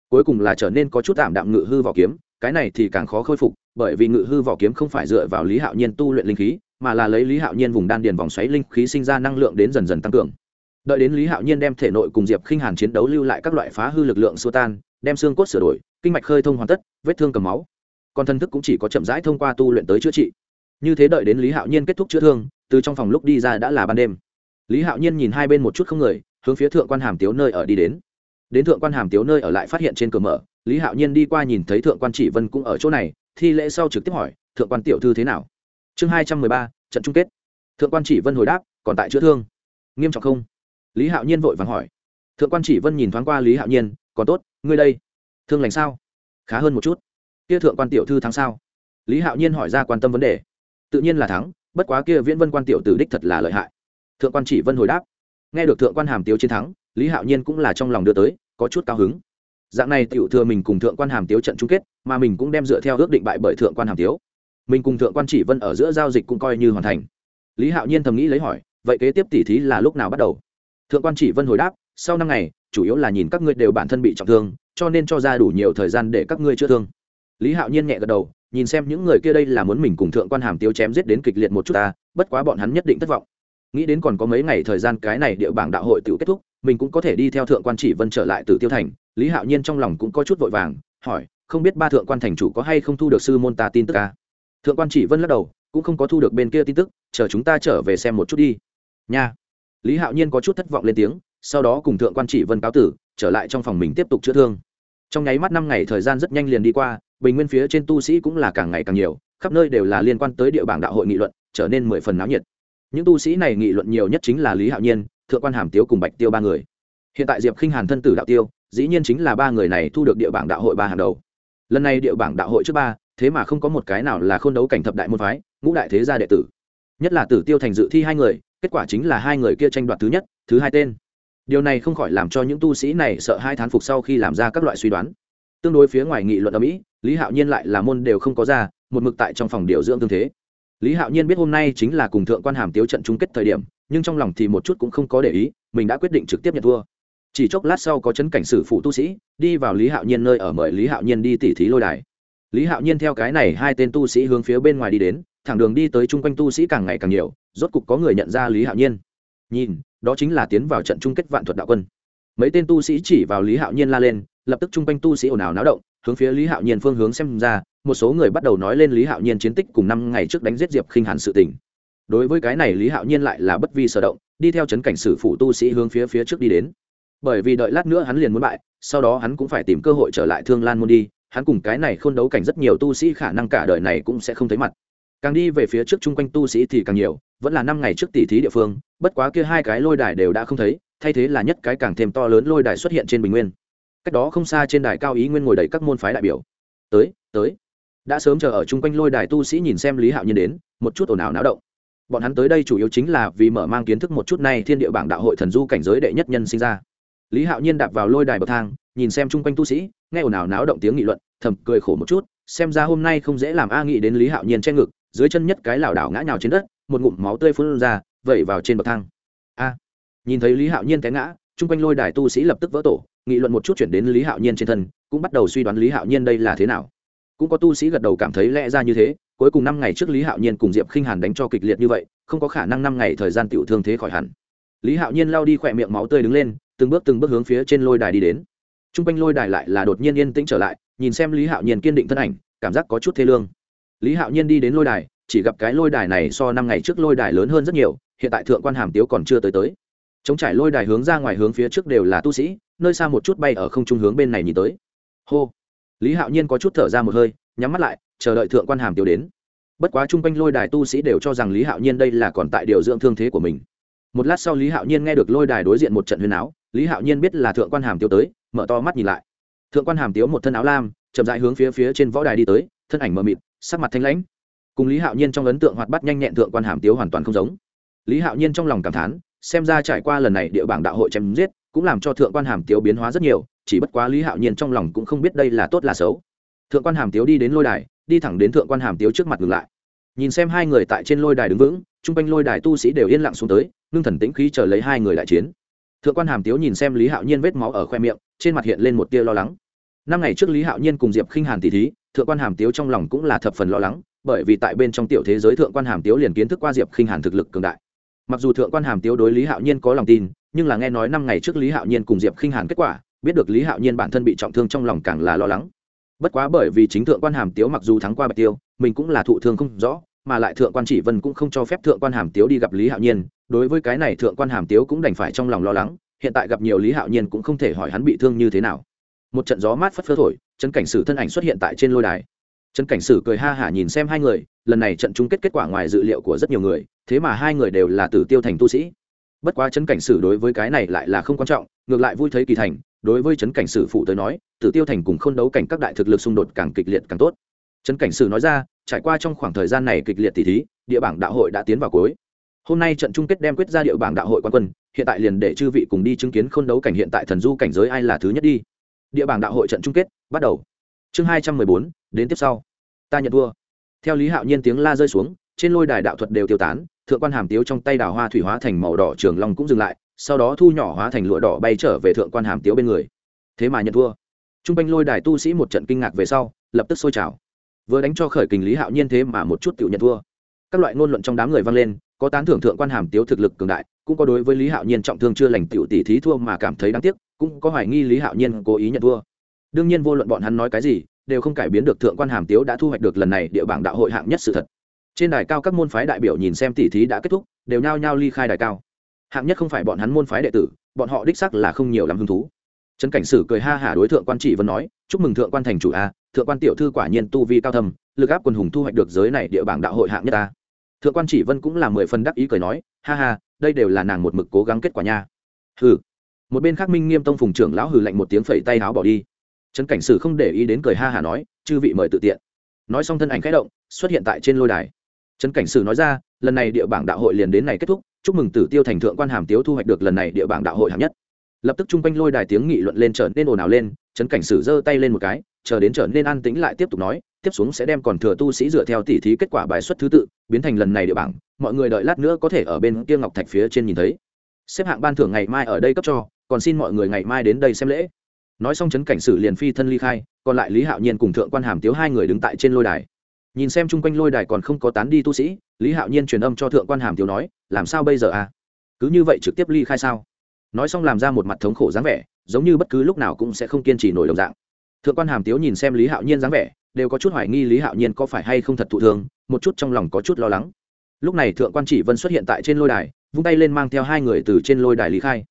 Cuối cùng là trở nên có chút tạm đạm ngự hư vỏ kiếm, cái này thì càng khó khôi phục, bởi vì ngự hư vỏ kiếm không phải dựa vào lý hạo nhiên tu luyện linh khí, mà là lấy lý hạo nhiên vùng đan điền vòng xoáy linh khí sinh ra năng lượng đến dần dần tăng cường. Đợi đến lý hạo nhiên đem thể nội cùng diệp khinh hàn chiến đấu lưu lại các loại phá hư lực lượng xua tan, đem xương cốt sửa đổi kinh mạch khơi thông hoàn tất, vết thương cầm máu. Còn thân thức cũng chỉ có chậm rãi thông qua tu luyện tới chữa trị. Như thế đợi đến lý hạo nhiên kết thúc chữa thương, từ trong phòng lúc đi ra đã là ban đêm. Lý hạo nhiên nhìn hai bên một chút không người, hướng phía thượng quan hàm tiếu nơi ở đi đến. Đến thượng quan hàm tiếu nơi ở lại phát hiện trên cửa mở, lý hạo nhiên đi qua nhìn thấy thượng quan chỉ vân cũng ở chỗ này, thi lễ sau trực tiếp hỏi, thượng quan tiểu thư thế nào? Chương hai trăm mười ba, trận chung kết. Thượng quan chỉ vân hồi đáp, còn tại chữa thương. Nghiêm trọng không? Lý hạo nhiên vội vàng hỏi. Thượng quan chỉ vân nhìn thoáng qua lý hạo nhiên, còn tốt, ngươi đây thương lành sao? Khá hơn một chút. Kia thượng quan tiểu thư thắng sao? Lý hạo nhiên hỏi ra quan tâm vấn đề. Tự nhiên là thắng, bất quá kia viễn vân quan tiểu tử đích thật là lợi hại. Thượng quan chỉ vân hồi đáp. Nghe được thượng quan hàm tiếu chiến thắng, lý hạo nhiên cũng là trong lòng đưa tới, có chút cao hứng. Dạng này tiểu thừa mình cùng thượng quan hàm tiếu trận chung kết, mà mình cũng đem dựa theo ước định bại bởi thượng quan hàm tiếu. Mình cùng thượng quan chỉ vân ở giữa giao dịch cũng coi như hoàn thành. Lý hạo nhiên thầm nghĩ lấy hỏi, vậy kế tiếp tỉ thí là lúc nào bắt đầu? Thượng quan chỉ vân hồi đáp, sau năm ngày chủ yếu là nhìn các ngươi đều bản thân bị trọng thương, cho nên cho ra đủ nhiều thời gian để các ngươi chữa thương. Lý hạo nhiên nhẹ gật đầu, nhìn xem những người kia đây là muốn mình cùng thượng quan hàm tiêu chém giết đến kịch liệt một chút ta, bất quá bọn hắn nhất định thất vọng. Nghĩ đến còn có mấy ngày thời gian cái này địa bảng đạo hội tự kết thúc, mình cũng có thể đi theo thượng quan chỉ vân trở lại từ tiêu thành, lý hạo nhiên trong lòng cũng có chút vội vàng, hỏi, không biết ba thượng quan thành chủ có hay không thu được sư môn ta tin tức ca thượng quan chỉ vân lắc đầu, cũng không có thu được bên kia tin tức, chờ chúng ta trở về xem một chút đi. Nha. Lý hạo nhiên có chút thất vọng lên tiếng sau đó cùng thượng quan chỉ vân cáo tử, trở lại trong phòng mình tiếp tục chữa thương. Trong nháy mắt năm ngày thời gian rất nhanh liền đi qua, bình nguyên phía trên tu sĩ cũng là càng ngày càng nhiều, khắp nơi đều là liên quan tới địa bảng đạo hội nghị luận, trở nên mười phần náo nhiệt. Những tu sĩ này nghị luận nhiều nhất chính là lý hạo nhiên, thượng quan hàm tiếu cùng bạch tiêu ba người. Hiện tại diệp khinh hàn thân tử đạo tiêu, dĩ nhiên chính là ba người này thu được địa bảng đạo hội ba hàng đầu. Lần này địa bảng đạo hội trước ba, thế mà không có một cái nào là k h ô n đấu cảnh thập đại môn phái, ngũ đại thế gia đệ tử. Nhất là tử tiêu thành dự thi hai người, kết quả chính là hai người kia tranh đoạt thứ nhất, thứ hai tên điều này không khỏi làm cho những tu sĩ này sợ hai thán phục sau khi làm ra các loại suy đoán. Tương đối phía ngoài nghị luận ở mỹ, lý hạo nhiên lại là môn đều không có ra, một mực tại trong phòng điều dưỡng tương thế. Lý hạo nhiên biết hôm nay chính là cùng thượng quan hàm tiếu trận chung kết thời điểm, nhưng trong lòng thì một chút cũng không có để ý, mình đã quyết định trực tiếp nhận thua chỉ chốc lát sau có chấn cảnh sử phụ tu sĩ, đi vào lý hạo nhiên nơi ở mời lý hạo nhiên đi tỉ thí lôi đài. Lý hạo nhiên theo cái này hai tên tu sĩ hướng phía bên ngoài đi đến, thẳng đường đi tới chung quanh tu sĩ càng ngày càng nhiều, rốt cục có người nhận ra lý hạo nhiên. Nhìn đó chính là tiến vào trận chung kết vạn thuật đạo quân. Mấy tên tu sĩ chỉ vào lý hạo nhiên la lên, lập tức chung quanh tu sĩ ồn ào náo động, hướng phía lý hạo nhiên phương hướng xem ra, một số người bắt đầu nói lên lý hạo nhiên chiến tích cùng năm ngày trước đánh giết diệp khinh hàn sự tình. Đối với cái này lý hạo nhiên lại là bất vi sở động, đi theo chấn cảnh sử phụ tu sĩ hướng phía phía trước đi đến. Bởi vì đợi lát nữa hắn liền muốn bại, sau đó hắn cũng phải tìm cơ hội trở lại thương lan môn đi, hắn cùng cái này khôn đấu cảnh rất nhiều tu sĩ khả năng cả đời này cũng sẽ không thấy mặt càng đi về phía trước chung quanh tu sĩ thì càng nhiều, vẫn là năm ngày trước tỷ thí địa phương, bất quá kia hai cái lôi đài đều đã không thấy, thay thế là nhất cái càng thêm to lớn lôi đài xuất hiện trên bình nguyên. Cách đó không xa trên đài cao ý nguyên ngồi đầy các môn phái đại biểu. Tới tới. Đã sớm chờ ở chung quanh lôi đài tu sĩ nhìn xem lý hạo nhiên đến, một chút ồn ào náo động. Bọn hắn tới đây chủ yếu chính là vì mở mang kiến thức một chút này thiên địa bảng đạo hội thần du cảnh giới đệ nhất nhân sinh ra. Lý hạo nhiên đạp vào lôi đài bậc thang, nhìn xem chung quanh tu sĩ, nghe ồn ào náo động tiếng nghị luận, thầm cười khổ một chút, xem ra hôm nay không dễ làm a nghĩ đến lý hạo nhiên che ngực dưới chân nhất cái lảo đảo ngã nhào trên đất, một ngụm máu tươi phun ra, vẩy vào trên bậc thang. A! Nhìn thấy lý hạo nhiên té ngã, chung quanh lôi đài tu sĩ lập tức vỡ tổ, nghị luận một chút chuyển đến lý hạo nhiên trên thân, cũng bắt đầu suy đoán lý hạo nhiên đây là thế nào. Cũng có tu sĩ gật đầu cảm thấy lẽ ra như thế, cuối cùng năm ngày trước lý hạo nhiên cùng diệp khinh hàn đánh cho kịch liệt như vậy, không có khả năng năm ngày thời gian tiểu thương thế khỏi hẳn. Lý hạo nhiên lao đi khỏe miệng máu tươi đứng lên, từng bước từng bước hướng phía trên lôi đài đi đến. T r u n g quanh lôi đài lại là đột nhiên yên tĩnh trở lại, nhìn xem lý hạo nhiên kiên định thân ảnh, cảm giác có chút thê lương lý hạo nhiên đi đến lôi đài, chỉ gặp cái lôi đài này so năm ngày trước lôi đài lớn hơn rất nhiều, hiện tại thượng quan hàm tiếu còn chưa tới tới. Chống trải lôi đài hướng ra ngoài hướng phía trước đều là tu sĩ, nơi xa một chút bay ở không trung hướng bên này nhìn tới. Hô! Lý hạo nhiên có chút thở ra một hơi, nhắm mắt lại, chờ đợi thượng quan hàm tiếu đến. Bất quá chung quanh lôi đài tu sĩ đều cho rằng lý hạo nhiên đây là còn tại điều dưỡng thương thế của mình. Một lát sau lý hạo nhiên nghe được lôi đài đối diện một trận huyền áo lý hạo nhiên biết là thượng quan hàm tiếu tới, mở to mắt nhìn lại. Thượng quan hàm tiếu một thân áo lam, chậm dại hướng phía phía trên võ đài đi tới, thân ảnh mờ mịt sắc mặt thanh lãnh. Cùng lý hạo nhiên trong ấn tượng hoạt bắt nhanh nhẹn thượng quan hàm tiếu hoàn toàn không giống. Lý hạo nhiên trong lòng cảm thán, xem ra trải qua lần này địa bảng đạo hội chém giết, cũng làm cho thượng quan hàm tiếu biến hóa rất nhiều, chỉ bất quá lý hạo nhiên trong lòng cũng không biết đây là tốt là xấu. Thượng quan hàm tiếu đi đến lôi đài, đi thẳng đến thượng quan hàm tiếu trước mặt ngừng lại. Nhìn xem hai người tại trên lôi đài đứng vững t r u n g quanh lôi đài tu sĩ đều yên lặng xuống tới, ngưng thần tĩnh khí chờ lấy hai người đại chiến. Thượng quan hàm tiếu nhìn xem lý hạo nhiên vết máu ở khoe miệng, trên mặt hiện lên một tia lo lắng. Năm ngày trước lý hạo nhiên cùng diệp khinh hàn tỷ thí thượng quan hàm tiếu trong lòng cũng là thập phần lo lắng, bởi vì tại bên trong tiểu thế giới thượng quan hàm tiếu liền kiến thức qua diệp khinh hàn thực lực cường đại. Mặc dù thượng quan hàm tiếu đối lý hạo nhiên có lòng tin, nhưng là nghe nói năm ngày trước lý hạo nhiên cùng diệp khinh hàn kết quả, biết được lý hạo nhiên bản thân bị trọng thương trong lòng càng là lo lắng. Bất quá bởi vì chính thượng quan hàm tiếu mặc dù thắng qua bạch tiêu, mình cũng là thụ thương không rõ, mà lại thượng quan chỉ vân cũng không cho phép thượng quan hàm tiếu đi gặp lý hạo nhiên, đối với cái này thượng quan hàm tiếu cũng đành phải trong lòng lo lắng, hiện tại gặp nhiều lý hạo nhiên cũng không thể hỏi hắn bị thương như thế nào một trận gió mát phất phơ thổi, trấn cảnh sử thân ảnh xuất hiện tại trên lôi đài. Trấn cảnh sử cười ha hả nhìn xem hai người, lần này trận chung kết kết quả ngoài dự liệu của rất nhiều người, thế mà hai người đều là tử tiêu thành tu sĩ. Bất quá trấn cảnh sử đối với cái này lại là không quan trọng, ngược lại vui thấy kỳ thành, đối với trấn cảnh sử phụ tới nói, tử tiêu thành cùng k h ô n đấu cảnh các đại thực lực xung đột càng kịch liệt càng tốt. Trấn cảnh sử nói ra, trải qua trong khoảng thời gian này kịch liệt tỷ thí, địa bảng đạo hội đã tiến vào cuối. Hôm nay trận chung kết đem quyết ra địa bảng đạo hội quan quân, hiện tại liền để chư vị cùng đi chứng kiến k h ô n đấu cảnh hiện tại thần du cảnh giới ai là thứ nhất đi địa bảng đạo hội trận chung kết, bắt đầu. Chương hai trăm mười bốn, đến tiếp sau. Ta nhận thua. Theo lý hạo nhiên tiếng la rơi xuống, trên lôi đài đạo thuật đều tiêu tán, thượng quan hàm tiếu trong tay đào hoa thủy hóa thành màu đỏ trường long cũng dừng lại, sau đó thu nhỏ hóa thành lụa đỏ bay trở về thượng quan hàm tiếu bên người. Thế mà nhận thua. T r u n g quanh lôi đài tu sĩ một trận kinh ngạc về sau, lập tức sôi trào. Vừa đánh cho khởi kình lý hạo nhiên thế mà một chút tự nhận thua. Các loại ngôn luận trong đám người vang lên, có tán thưởng thượng quan hàm tiếu thực lực cường đại, cũng có đối với lý hạo nhiên trọng thương chưa lành tiểu tỷ thí thua mà cảm thấy đáng tiếc cũng có hoài nghi lý hạo nhiên cố ý nhận thua. Đương nhiên vô luận bọn hắn nói cái gì, đều không cải biến được thượng quan hàm tiếu đã thu hoạch được lần này địa bảng đạo hội hạng nhất sự thật. Trên đài cao các môn phái đại biểu nhìn xem tỷ thí đã kết thúc, đều nhao nhao ly khai đài cao. Hạng nhất không phải bọn hắn môn phái đệ tử, bọn họ đích sắc là không nhiều làm hứng thú. Trấn cảnh sử cười ha hả đối thượng quan chỉ vân nói, chúc mừng thượng quan thành chủ a, thượng quan tiểu thư quả nhiên tu vi cao thâm, lực áp quần hùng thu hoạch được giới này địa bảng đạo hội hạng nhất ta thượng quan chỉ vân cũng là mười phần đắc ý cười nói, ha ha, đây đều là nàng một mực cố gắng kết quả nha. Hừ một bên khác minh nghiêm tông phùng trưởng lão hừ lạnh một tiếng phẩy tay áo bỏ đi. Trấn cảnh sử không để ý đến cười ha hả nói, chư vị mời tự tiện. Nói xong thân ảnh khẽ động, xuất hiện tại trên lôi đài. Trấn cảnh sử nói ra, lần này địa bảng đạo hội liền đến này kết thúc, chúc mừng tử tiêu thành thượng quan hàm tiếu thu hoạch được lần này địa bảng đạo hội hạng nhất. Lập tức chung quanh lôi đài tiếng nghị luận lên trở nên ồn ào lên, trấn cảnh sử giơ tay lên một cái, chờ đến trở nên an tĩnh lại tiếp tục nói, tiếp xuống sẽ đem còn thừa tu sĩ dựa theo tỉ thí kết quả bài xuất thứ tự, biến thành lần này địa bảng, mọi người đợi lát nữa có thể ở bên kia ngọc thạch phía trên nhìn thấy. Xếp hạng ban thưởng ngày mai ở đây cấp cho còn xin mọi người ngày mai đến đây xem lễ. Nói xong chấn cảnh sử liền phi thân ly khai, còn lại lý hạo nhiên cùng thượng quan hàm tiếu hai người đứng tại trên lôi đài. Nhìn xem chung quanh lôi đài còn không có tán đi tu sĩ, lý hạo nhiên truyền âm cho thượng quan hàm tiếu nói, làm sao bây giờ à? Cứ như vậy trực tiếp ly khai sao? Nói xong làm ra một mặt thống khổ dáng vẻ, giống như bất cứ lúc nào cũng sẽ không kiên trì nổi đồng dạng. Thượng quan hàm tiếu nhìn xem lý hạo nhiên dáng vẻ, đều có chút hoài nghi lý hạo nhiên có phải hay không thật thụ thương, một chút trong lòng có chút lo lắng. Lúc này thượng quan chỉ vân xuất hiện tại trên lôi đài, vung tay lên mang theo hai người từ trên lôi đài lý khai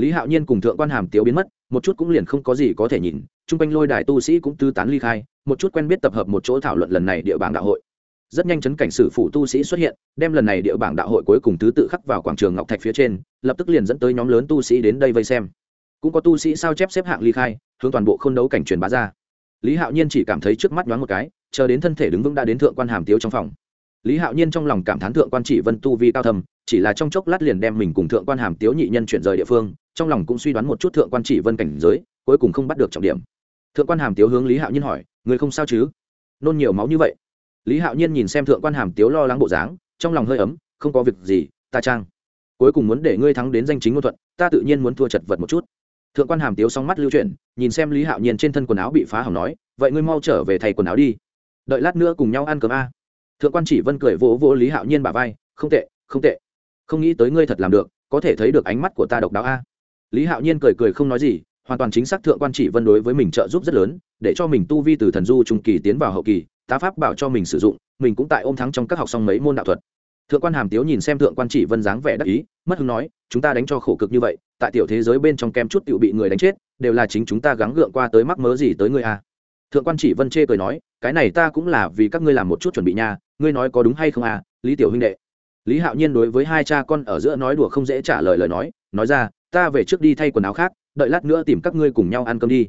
lý hạo nhiên cùng thượng quan hàm tiếu biến mất, một chút cũng liền không có gì có thể nhìn. Chung quanh lôi đài tu sĩ cũng tư tán ly khai, một chút quen biết tập hợp một chỗ thảo luận lần này địa bảng đạo hội. Rất nhanh chấn cảnh sử phụ tu sĩ xuất hiện, đem lần này địa bảng đạo hội cuối cùng thứ tự khắc vào quảng trường ngọc thạch phía trên, lập tức liền dẫn tới nhóm lớn tu sĩ đến đây vây xem. Cũng có tu sĩ sao chép xếp hạng ly khai, hướng toàn bộ k h ô n đấu cảnh truyền bá ra. Lý hạo nhiên chỉ cảm thấy trước mắt nhoáng một cái, chờ đến thân thể đứng vững đã đến thượng quan hàm tiếu trong phòng. Lý hạo nhiên trong lòng cảm thán thượng quan chỉ vân tu vi cao thầm chỉ là trong chốc lát liền đem mình cùng thượng quan hàm tiếu nhị nhân chuyển rời địa phương trong lòng cũng suy đoán một chút thượng quan chỉ vân cảnh giới, cuối cùng không bắt được trọng điểm. Thượng quan hàm tiếu hướng lý hạo nhiên hỏi, người không sao chứ? Nôn nhiều máu như vậy. Lý hạo nhiên nhìn xem thượng quan hàm tiếu lo lắng bộ dáng, trong lòng hơi ấm, không có việc gì, ta trang. Cuối cùng muốn để ngươi thắng đến danh chính ngôn thuận, ta tự nhiên muốn thua chật vật một chút. Thượng quan hàm tiếu s mắt lưu chuyển, nhìn xem lý hạo nhiên trên thân quần áo bị phá hỏng nói, vậy ngươi mau trở về thay quần áo đi. Đợi lát nữa cùng nhau ăn cơm a. Thượng quan chỉ vân cười vỗ vỗ lý hạo nhiên bà vai, không tệ không tệ. Không nghĩ tới ngươi thật làm được, có thể thấy được ánh mắt của ta độc đáo a lý hạo nhiên cười cười không nói gì, hoàn toàn chính xác thượng quan chỉ vân đối với mình trợ giúp rất lớn, để cho mình tu vi từ thần du trung kỳ tiến vào hậu kỳ, tá pháp bảo cho mình sử dụng, mình cũng tại ôm thắng trong các học xong mấy môn đạo thuật thượng quan hàm tiếu nhìn xem thượng quan chỉ vân dáng vẻ đắc ý, mất hứng nói, chúng ta đánh cho khổ cực như vậy, tại tiểu thế giới bên trong kem chút tự bị người đánh chết, đều là chính chúng ta gắng gượng qua tới mắc mớ gì tới ngươi à. thượng quan chỉ vân chê cười nói, cái này ta cũng là vì các ngươi làm một chút chuẩn bị nha, ngươi nói có đúng hay không à lý tiểu huynh đệ lý hạo nhiên đối với hai cha con ở giữa nói đùa không dễ trả lời lời nói nói ra ta về trước đi thay quần áo khác, đợi lát nữa tìm các ngươi cùng nhau ăn cơm đi.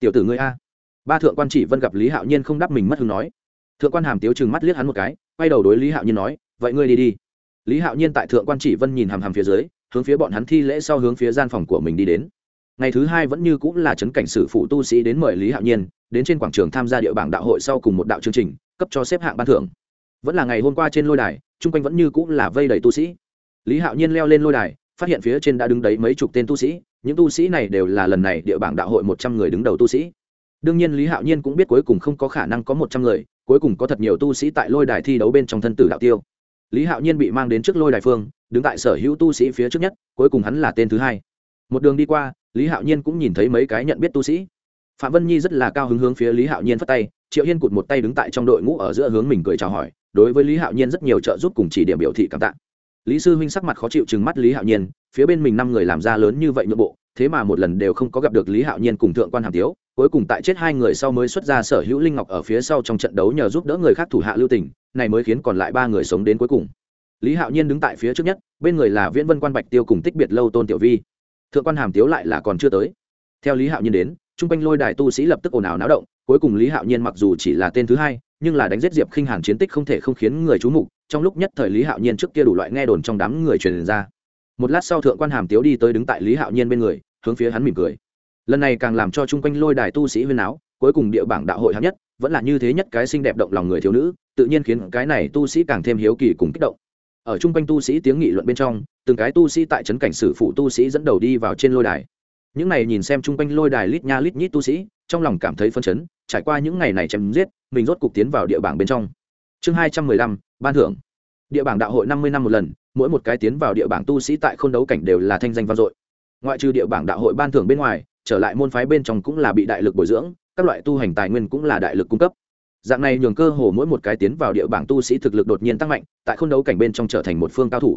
Tiểu tử ngươi a. Ba thượng quan chỉ vân gặp lý hạo nhiên không đáp mình mất hứng nói. Thượng quan hàm tiếu chừng mắt liếc hắn một cái, quay đầu đối lý hạo nhiên nói, vậy ngươi đi đi. Lý hạo nhiên tại thượng quan chỉ vân nhìn hàm hàm phía dưới, hướng phía bọn hắn thi lễ sau hướng phía gian phòng của mình đi đến. Ngày thứ hai vẫn như cũng là chấn cảnh sử phụ tu sĩ đến mời lý hạo nhiên, đến trên quảng trường tham gia địa bảng đạo hội sau cùng một đạo chương trình, cấp cho xếp hạng ban thưởng. Vẫn là ngày hôm qua trên lôi đài, chung quanh vẫn như cũng là vây đầy tu sĩ. Lý hạo nhiên leo lên lôi đài phát hiện phía trên đã đứng đấy mấy chục tên tu sĩ, những tu sĩ này đều là lần này địa bảng đạo hội một trăm người đứng đầu tu sĩ. Đương nhiên lý hạo nhiên cũng biết cuối cùng không có khả năng có một trăm người, cuối cùng có thật nhiều tu sĩ tại lôi đài thi đấu bên trong thân tử đạo tiêu. Lý hạo nhiên bị mang đến trước lôi đài phương, đứng tại sở hữu tu sĩ phía trước nhất, cuối cùng hắn là tên thứ hai. Một đường đi qua, lý hạo nhiên cũng nhìn thấy mấy cái nhận biết tu sĩ. Phạm vân nhi rất là cao hứng hướng phía lý hạo nhiên phất tay, triệu hiên cụt một tay đứng tại trong đội ngũ ở giữa hướng mình cười chào hỏi, đối với lý hạo nhiên rất nhiều trợ giúp cùng chỉ điểm biểu thị cảm tạ lý sư huynh sắc mặt khó chịu chừng mắt lý hạo nhiên, phía bên mình năm người làm ra lớn như vậy nội bộ, thế mà một lần đều không có gặp được lý hạo nhiên cùng thượng quan hàm tiếu, cuối cùng tại chết hai người sau mới xuất ra sở hữu linh ngọc ở phía sau trong trận đấu nhờ giúp đỡ người khác thủ hạ lưu tình, này mới khiến còn lại ba người sống đến cuối cùng. Lý hạo nhiên đứng tại phía trước nhất, bên người là viễn vân quan bạch tiêu cùng tích biệt lâu tôn tiểu vi. Thượng quan hàm tiếu lại là còn chưa tới. Theo lý hạo nhiên đến chung quanh lôi đài tu sĩ lập tức ồn ào náo động, cuối cùng lý hạo nhiên mặc dù chỉ là tên thứ hai, nhưng là đánh giết diệp khinh hàn chiến tích không thể không khiến người chú mục trong lúc nhất thời lý hạo nhiên trước kia đủ loại nghe đồn trong đám người truyền ra một lát sau thượng quan hàm tiếu đi tới đứng tại lý hạo nhiên bên người hướng phía hắn mỉm cười lần này càng làm cho chung quanh lôi đài tu sĩ huyên áo cuối cùng địa bảng đạo hội hạng nhất vẫn là như thế nhất cái xinh đẹp động lòng người thiếu nữ tự nhiên khiến cái này tu sĩ càng thêm hiếu kỳ cùng kích động ở chung quanh tu sĩ tiếng nghị luận bên trong từng cái tu sĩ tại trấn cảnh sử phụ tu sĩ dẫn đầu đi vào trên lôi đài những này nhìn xem chung quanh lôi đài lít nha lít nhít tu sĩ trong lòng cảm thấy phân chấn trải qua những ngày này chém giết mình rốt cục tiến vào địa bảng bên trong chương hai trăm mười lăm ban thưởng. Địa bảng đạo hội năm mươi năm một lần, mỗi một cái tiến vào địa bảng tu sĩ tại k h ô n đấu cảnh đều là thanh danh vang dội. Ngoại trừ địa bảng đạo hội ban thưởng bên ngoài, trở lại môn phái bên trong cũng là bị đại lực bồi dưỡng, các loại tu hành tài nguyên cũng là đại lực cung cấp. Dạng này nhường cơ hồ mỗi một cái tiến vào địa bảng tu sĩ thực lực đột nhiên tăng mạnh, tại k h ô n đấu cảnh bên trong trở thành một phương cao thủ.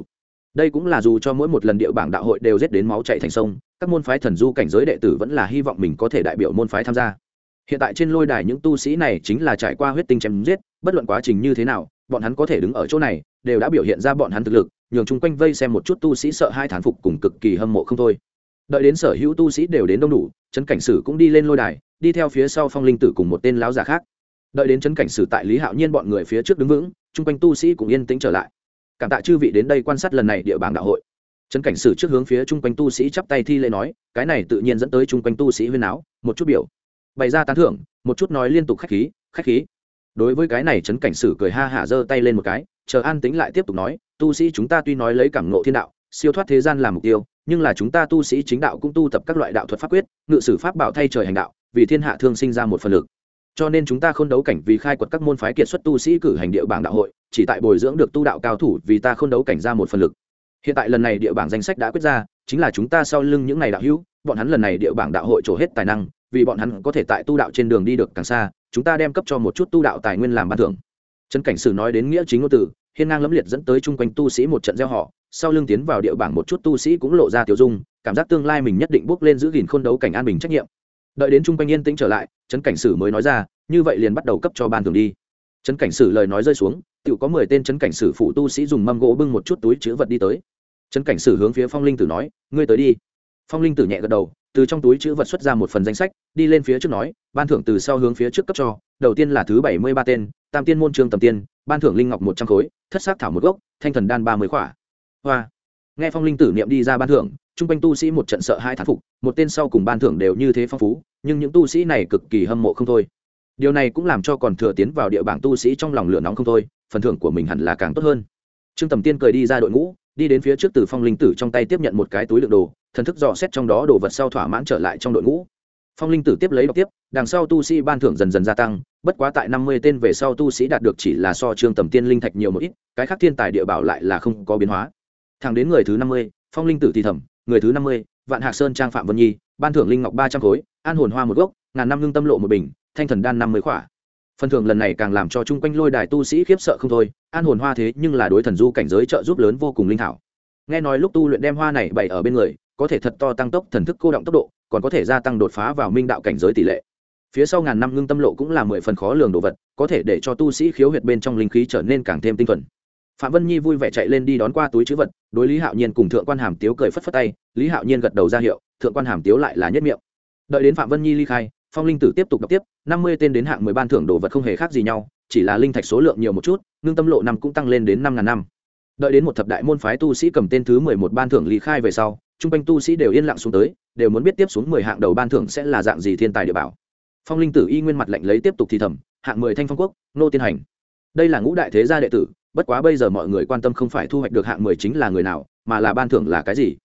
Đây cũng là dù cho mỗi một lần địa bảng đạo hội đều rét đến máu chạy thành sông, các môn phái thần du cảnh giới đệ tử vẫn là hy vọng mình có thể đại biểu môn phái tham gia. Hiện tại trên lôi đài những tu sĩ này chính là trải qua huyết tinh chém giết bất luận quá trình như thế nào, bọn hắn có thể đứng ở chỗ này, đều đã biểu hiện ra bọn hắn thực lực, nhường chung quanh vây xem một chút tu sĩ sợ hai thán phục cùng cực kỳ hâm mộ không thôi. Đợi đến sở hữu tu sĩ đều đến đông đủ, trấn cảnh sử cũng đi lên lôi đài, đi theo phía sau phong linh tử cùng một tên láo giả khác. Đợi đến trấn cảnh sử tại lý hạo nhiên bọn người phía trước đứng vững, chung quanh tu sĩ cũng yên tĩnh trở lại. Cảm tạ chư vị đến đây quan sát lần này địa bàn đạo hội. Trấn cảnh sử trước hướng phía chung quanh tu sĩ chắp tay thi lễ nói, cái này tự nhiên dẫn tới chung quanh tu sĩ huyên áo một chút biểu bày ra tán thưởng, một chút nói liên tục khách khí khách khí đối với cái này trấn cảnh sử cười ha hả giơ tay lên một cái, chờ an tính lại tiếp tục nói, tu sĩ chúng ta tuy nói lấy cảm ngộ thiên đạo, siêu thoát thế gian làm mục tiêu, nhưng là chúng ta tu sĩ chính đạo cũng tu tập các loại đạo thuật pháp quyết, ngự sử pháp bảo thay trời hành đạo, vì thiên hạ thương sinh ra một phần lực. Cho nên chúng ta không đấu cảnh vì khai quật các môn phái kiệt xuất tu sĩ cử hành địa bảng đạo hội, chỉ tại bồi dưỡng được tu đạo cao thủ vì ta không đấu cảnh ra một phần lực. Hiện tại lần này địa bảng danh sách đã quyết ra, chính là chúng ta sau lưng những ngày đạo hữu, bọn hắn lần này địa bảng đạo hội trổ hết tài năng vì bọn hắn có thể tại tu đạo trên đường đi được càng xa, chúng ta đem cấp cho một chút tu đạo tài nguyên làm ban thưởng. Trấn cảnh sử nói đến nghĩa chính ngôn từ, hiên ngang lẫm liệt dẫn tới chung quanh tu sĩ một trận gieo họ, sau lưng tiến vào địa bảng một chút tu sĩ cũng lộ ra tiểu dung, cảm giác tương lai mình nhất định bước lên giữ gìn khôn đấu cảnh an bình trách nhiệm. Đợi đến chung quanh yên tĩnh trở lại, trấn cảnh sử mới nói ra, như vậy liền bắt đầu cấp cho ban thưởng đi. Trấn cảnh sử lời nói rơi xuống tự có mười tên trấn cảnh sử phụ tu sĩ dùng mâm gỗ bưng một chút túi chứa vật đi tới. Trấn cảnh sử hướng phía phong linh tử nói, ngươi tới đi. Phong linh tử nhẹ gật đầu từ trong túi chữ vật xuất ra một phần danh sách, đi lên phía trước nói, ban thưởng từ sau hướng phía trước cấp cho, đầu tiên là thứ bảy mươi ba tên, tam tiên môn trường tầm tiên, ban thưởng linh ngọc một trăm khối, thất xác thảo một gốc, thanh thần đan ba mươi khỏa. Hoa. Nghe phong linh tử niệm đi ra ban thưởng chung quanh tu sĩ một trận sợ hai thán phục, một tên sau cùng ban thưởng đều như thế phong phú, nhưng những tu sĩ này cực kỳ hâm mộ không thôi. Điều này cũng làm cho còn thừa tiến vào địa bảng tu sĩ trong lòng lửa nóng không thôi, phần thưởng của mình hẳn là càng tốt hơn. Trương tầm tiên cười đi ra đội ngũ đi đến phía trước từ phong linh tử trong tay tiếp nhận một cái túi đựng đồ, thần thức dò xét trong đó đồ vật sau thỏa mãn trở lại trong đội ngũ. Phong linh tử tiếp lấy đọc tiếp, đằng sau tu sĩ ban thưởng dần dần gia tăng, bất quá tại năm mươi tên về sau tu sĩ đạt được chỉ là so trương tầm tiên linh thạch nhiều một ít, cái khác thiên tài địa bảo lại là không có biến hóa. Thẳng đến người thứ năm mươi, phong linh tử thì thẩm người thứ năm mươi, vạn hạc sơn trang phạm vân nhi, ban thưởng linh ngọc ba trăm khối, an hồn hoa một gốc, ngàn năm ngưng tâm lộ một bình, thanh thần đan năm mươi khỏa phần thưởng lần này càng làm cho chung quanh lôi đài tu sĩ khiếp sợ không thôi, an hồn hoa thế nhưng là đối thần du cảnh giới trợ giúp lớn vô cùng linh thảo. Nghe nói lúc tu luyện đem hoa này bày ở bên người, có thể thật to tăng tốc thần thức cô động tốc độ, còn có thể gia tăng đột phá vào minh đạo cảnh giới tỷ lệ. Phía sau ngàn năm ngưng tâm lộ cũng là mười phần khó lường đồ vật, có thể để cho tu sĩ khiếu huyệt bên trong linh khí trở nên càng thêm tinh thuần. Phạm vân nhi vui vẻ chạy lên đi đón qua túi chữ vật, đối lý hạo nhiên cùng thượng quan hàm tiếu cười phất phất tay, lý hạo nhiên gật đầu ra hiệu, thượng quan hàm tiếu lại là nhất miệng. Đợi đến phạm vân nhi ly khai phong linh tử tiếp tục đọc tiếp, năm mươi tên đến hạng mười ban thưởng đồ vật không hề khác gì nhau, chỉ là linh thạch số lượng nhiều một chút, ngưng tâm lộ năm cũng tăng lên đến năm ngàn năm. Đợi đến một thập đại môn phái tu sĩ cầm tên thứ mười một ban thưởng ly khai về sau chung quanh tu sĩ đều yên lặng xuống tới, đều muốn biết tiếp xuống mười hạng đầu ban thưởng sẽ là dạng gì thiên tài địa bảo. Phong linh tử y nguyên mặt lệnh lấy tiếp tục thì thầm, hạng mười thanh phong quốc, nô tiên hành. Đây là ngũ đại thế gia đệ tử, bất quá bây giờ mọi người quan tâm không phải thu hoạch được hạng mười chính là người nào, mà là ban thưởng là cái gì?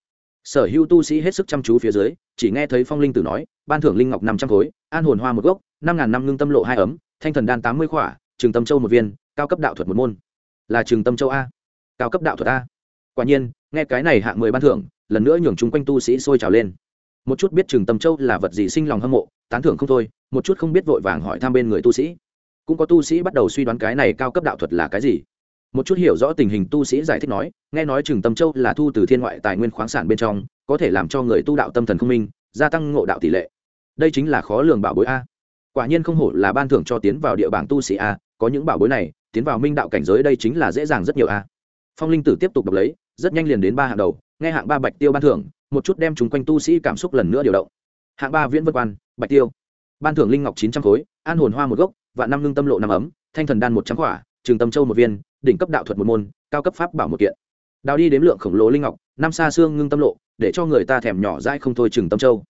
Sở hữu tu sĩ hết sức chăm chú phía dưới, chỉ nghe thấy phong linh tử nói, ban thưởng linh ngọc năm trăm khối, an hồn hoa một gốc, năm ngàn năm ngưng tâm lộ hai ấm, thanh thần đan tám mươi khỏa, trường tâm châu một viên, cao cấp đạo thuật một môn. Là trường tâm châu a. Cao cấp đạo thuật a. Quả nhiên, nghe cái này hạng mười ban thưởng, lần nữa nhường chúng quanh tu sĩ sôi trào lên. Một chút biết trường tâm châu là vật gì sinh lòng hâm mộ, tán thưởng không thôi, một chút không biết vội vàng hỏi thăm bên người tu sĩ. Cũng có tu sĩ bắt đầu suy đoán cái này cao cấp đạo thuật là cái gì một chút hiểu rõ tình hình tu sĩ giải thích nói, nghe nói trường tâm châu là thu từ thiên ngoại tài nguyên khoáng sản bên trong, có thể làm cho người tu đạo tâm thần không minh, gia tăng ngộ đạo tỷ lệ. Đây chính là khó lường bảo bối a. Quả nhiên không hổ là ban thưởng cho tiến vào địa bảng tu sĩ a, có những bảo bối này, tiến vào minh đạo cảnh giới đây chính là dễ dàng rất nhiều a. Phong linh tử tiếp tục đọc lấy, rất nhanh liền đến ba hạng đầu, nghe hạng ba bạch tiêu ban thưởng, một chút đem chúng quanh tu sĩ cảm xúc lần nữa điều động. Hạng ba viễn vân quan, bạch tiêu. Ban thưởng linh ngọc chín trăm khối, an hồn hoa một gốc và năm lương tâm lộ năm ấm, thanh thần đan một trăm khỏa trường tâm châu một viên đỉnh cấp đạo thuật một môn, cao cấp pháp bảo một kiện. Đào đi đếm lượng khổng lồ linh ngọc, năm xa xương ngưng tâm lộ, để cho người ta thèm nhỏ dãi không thôi chừng tâm châu.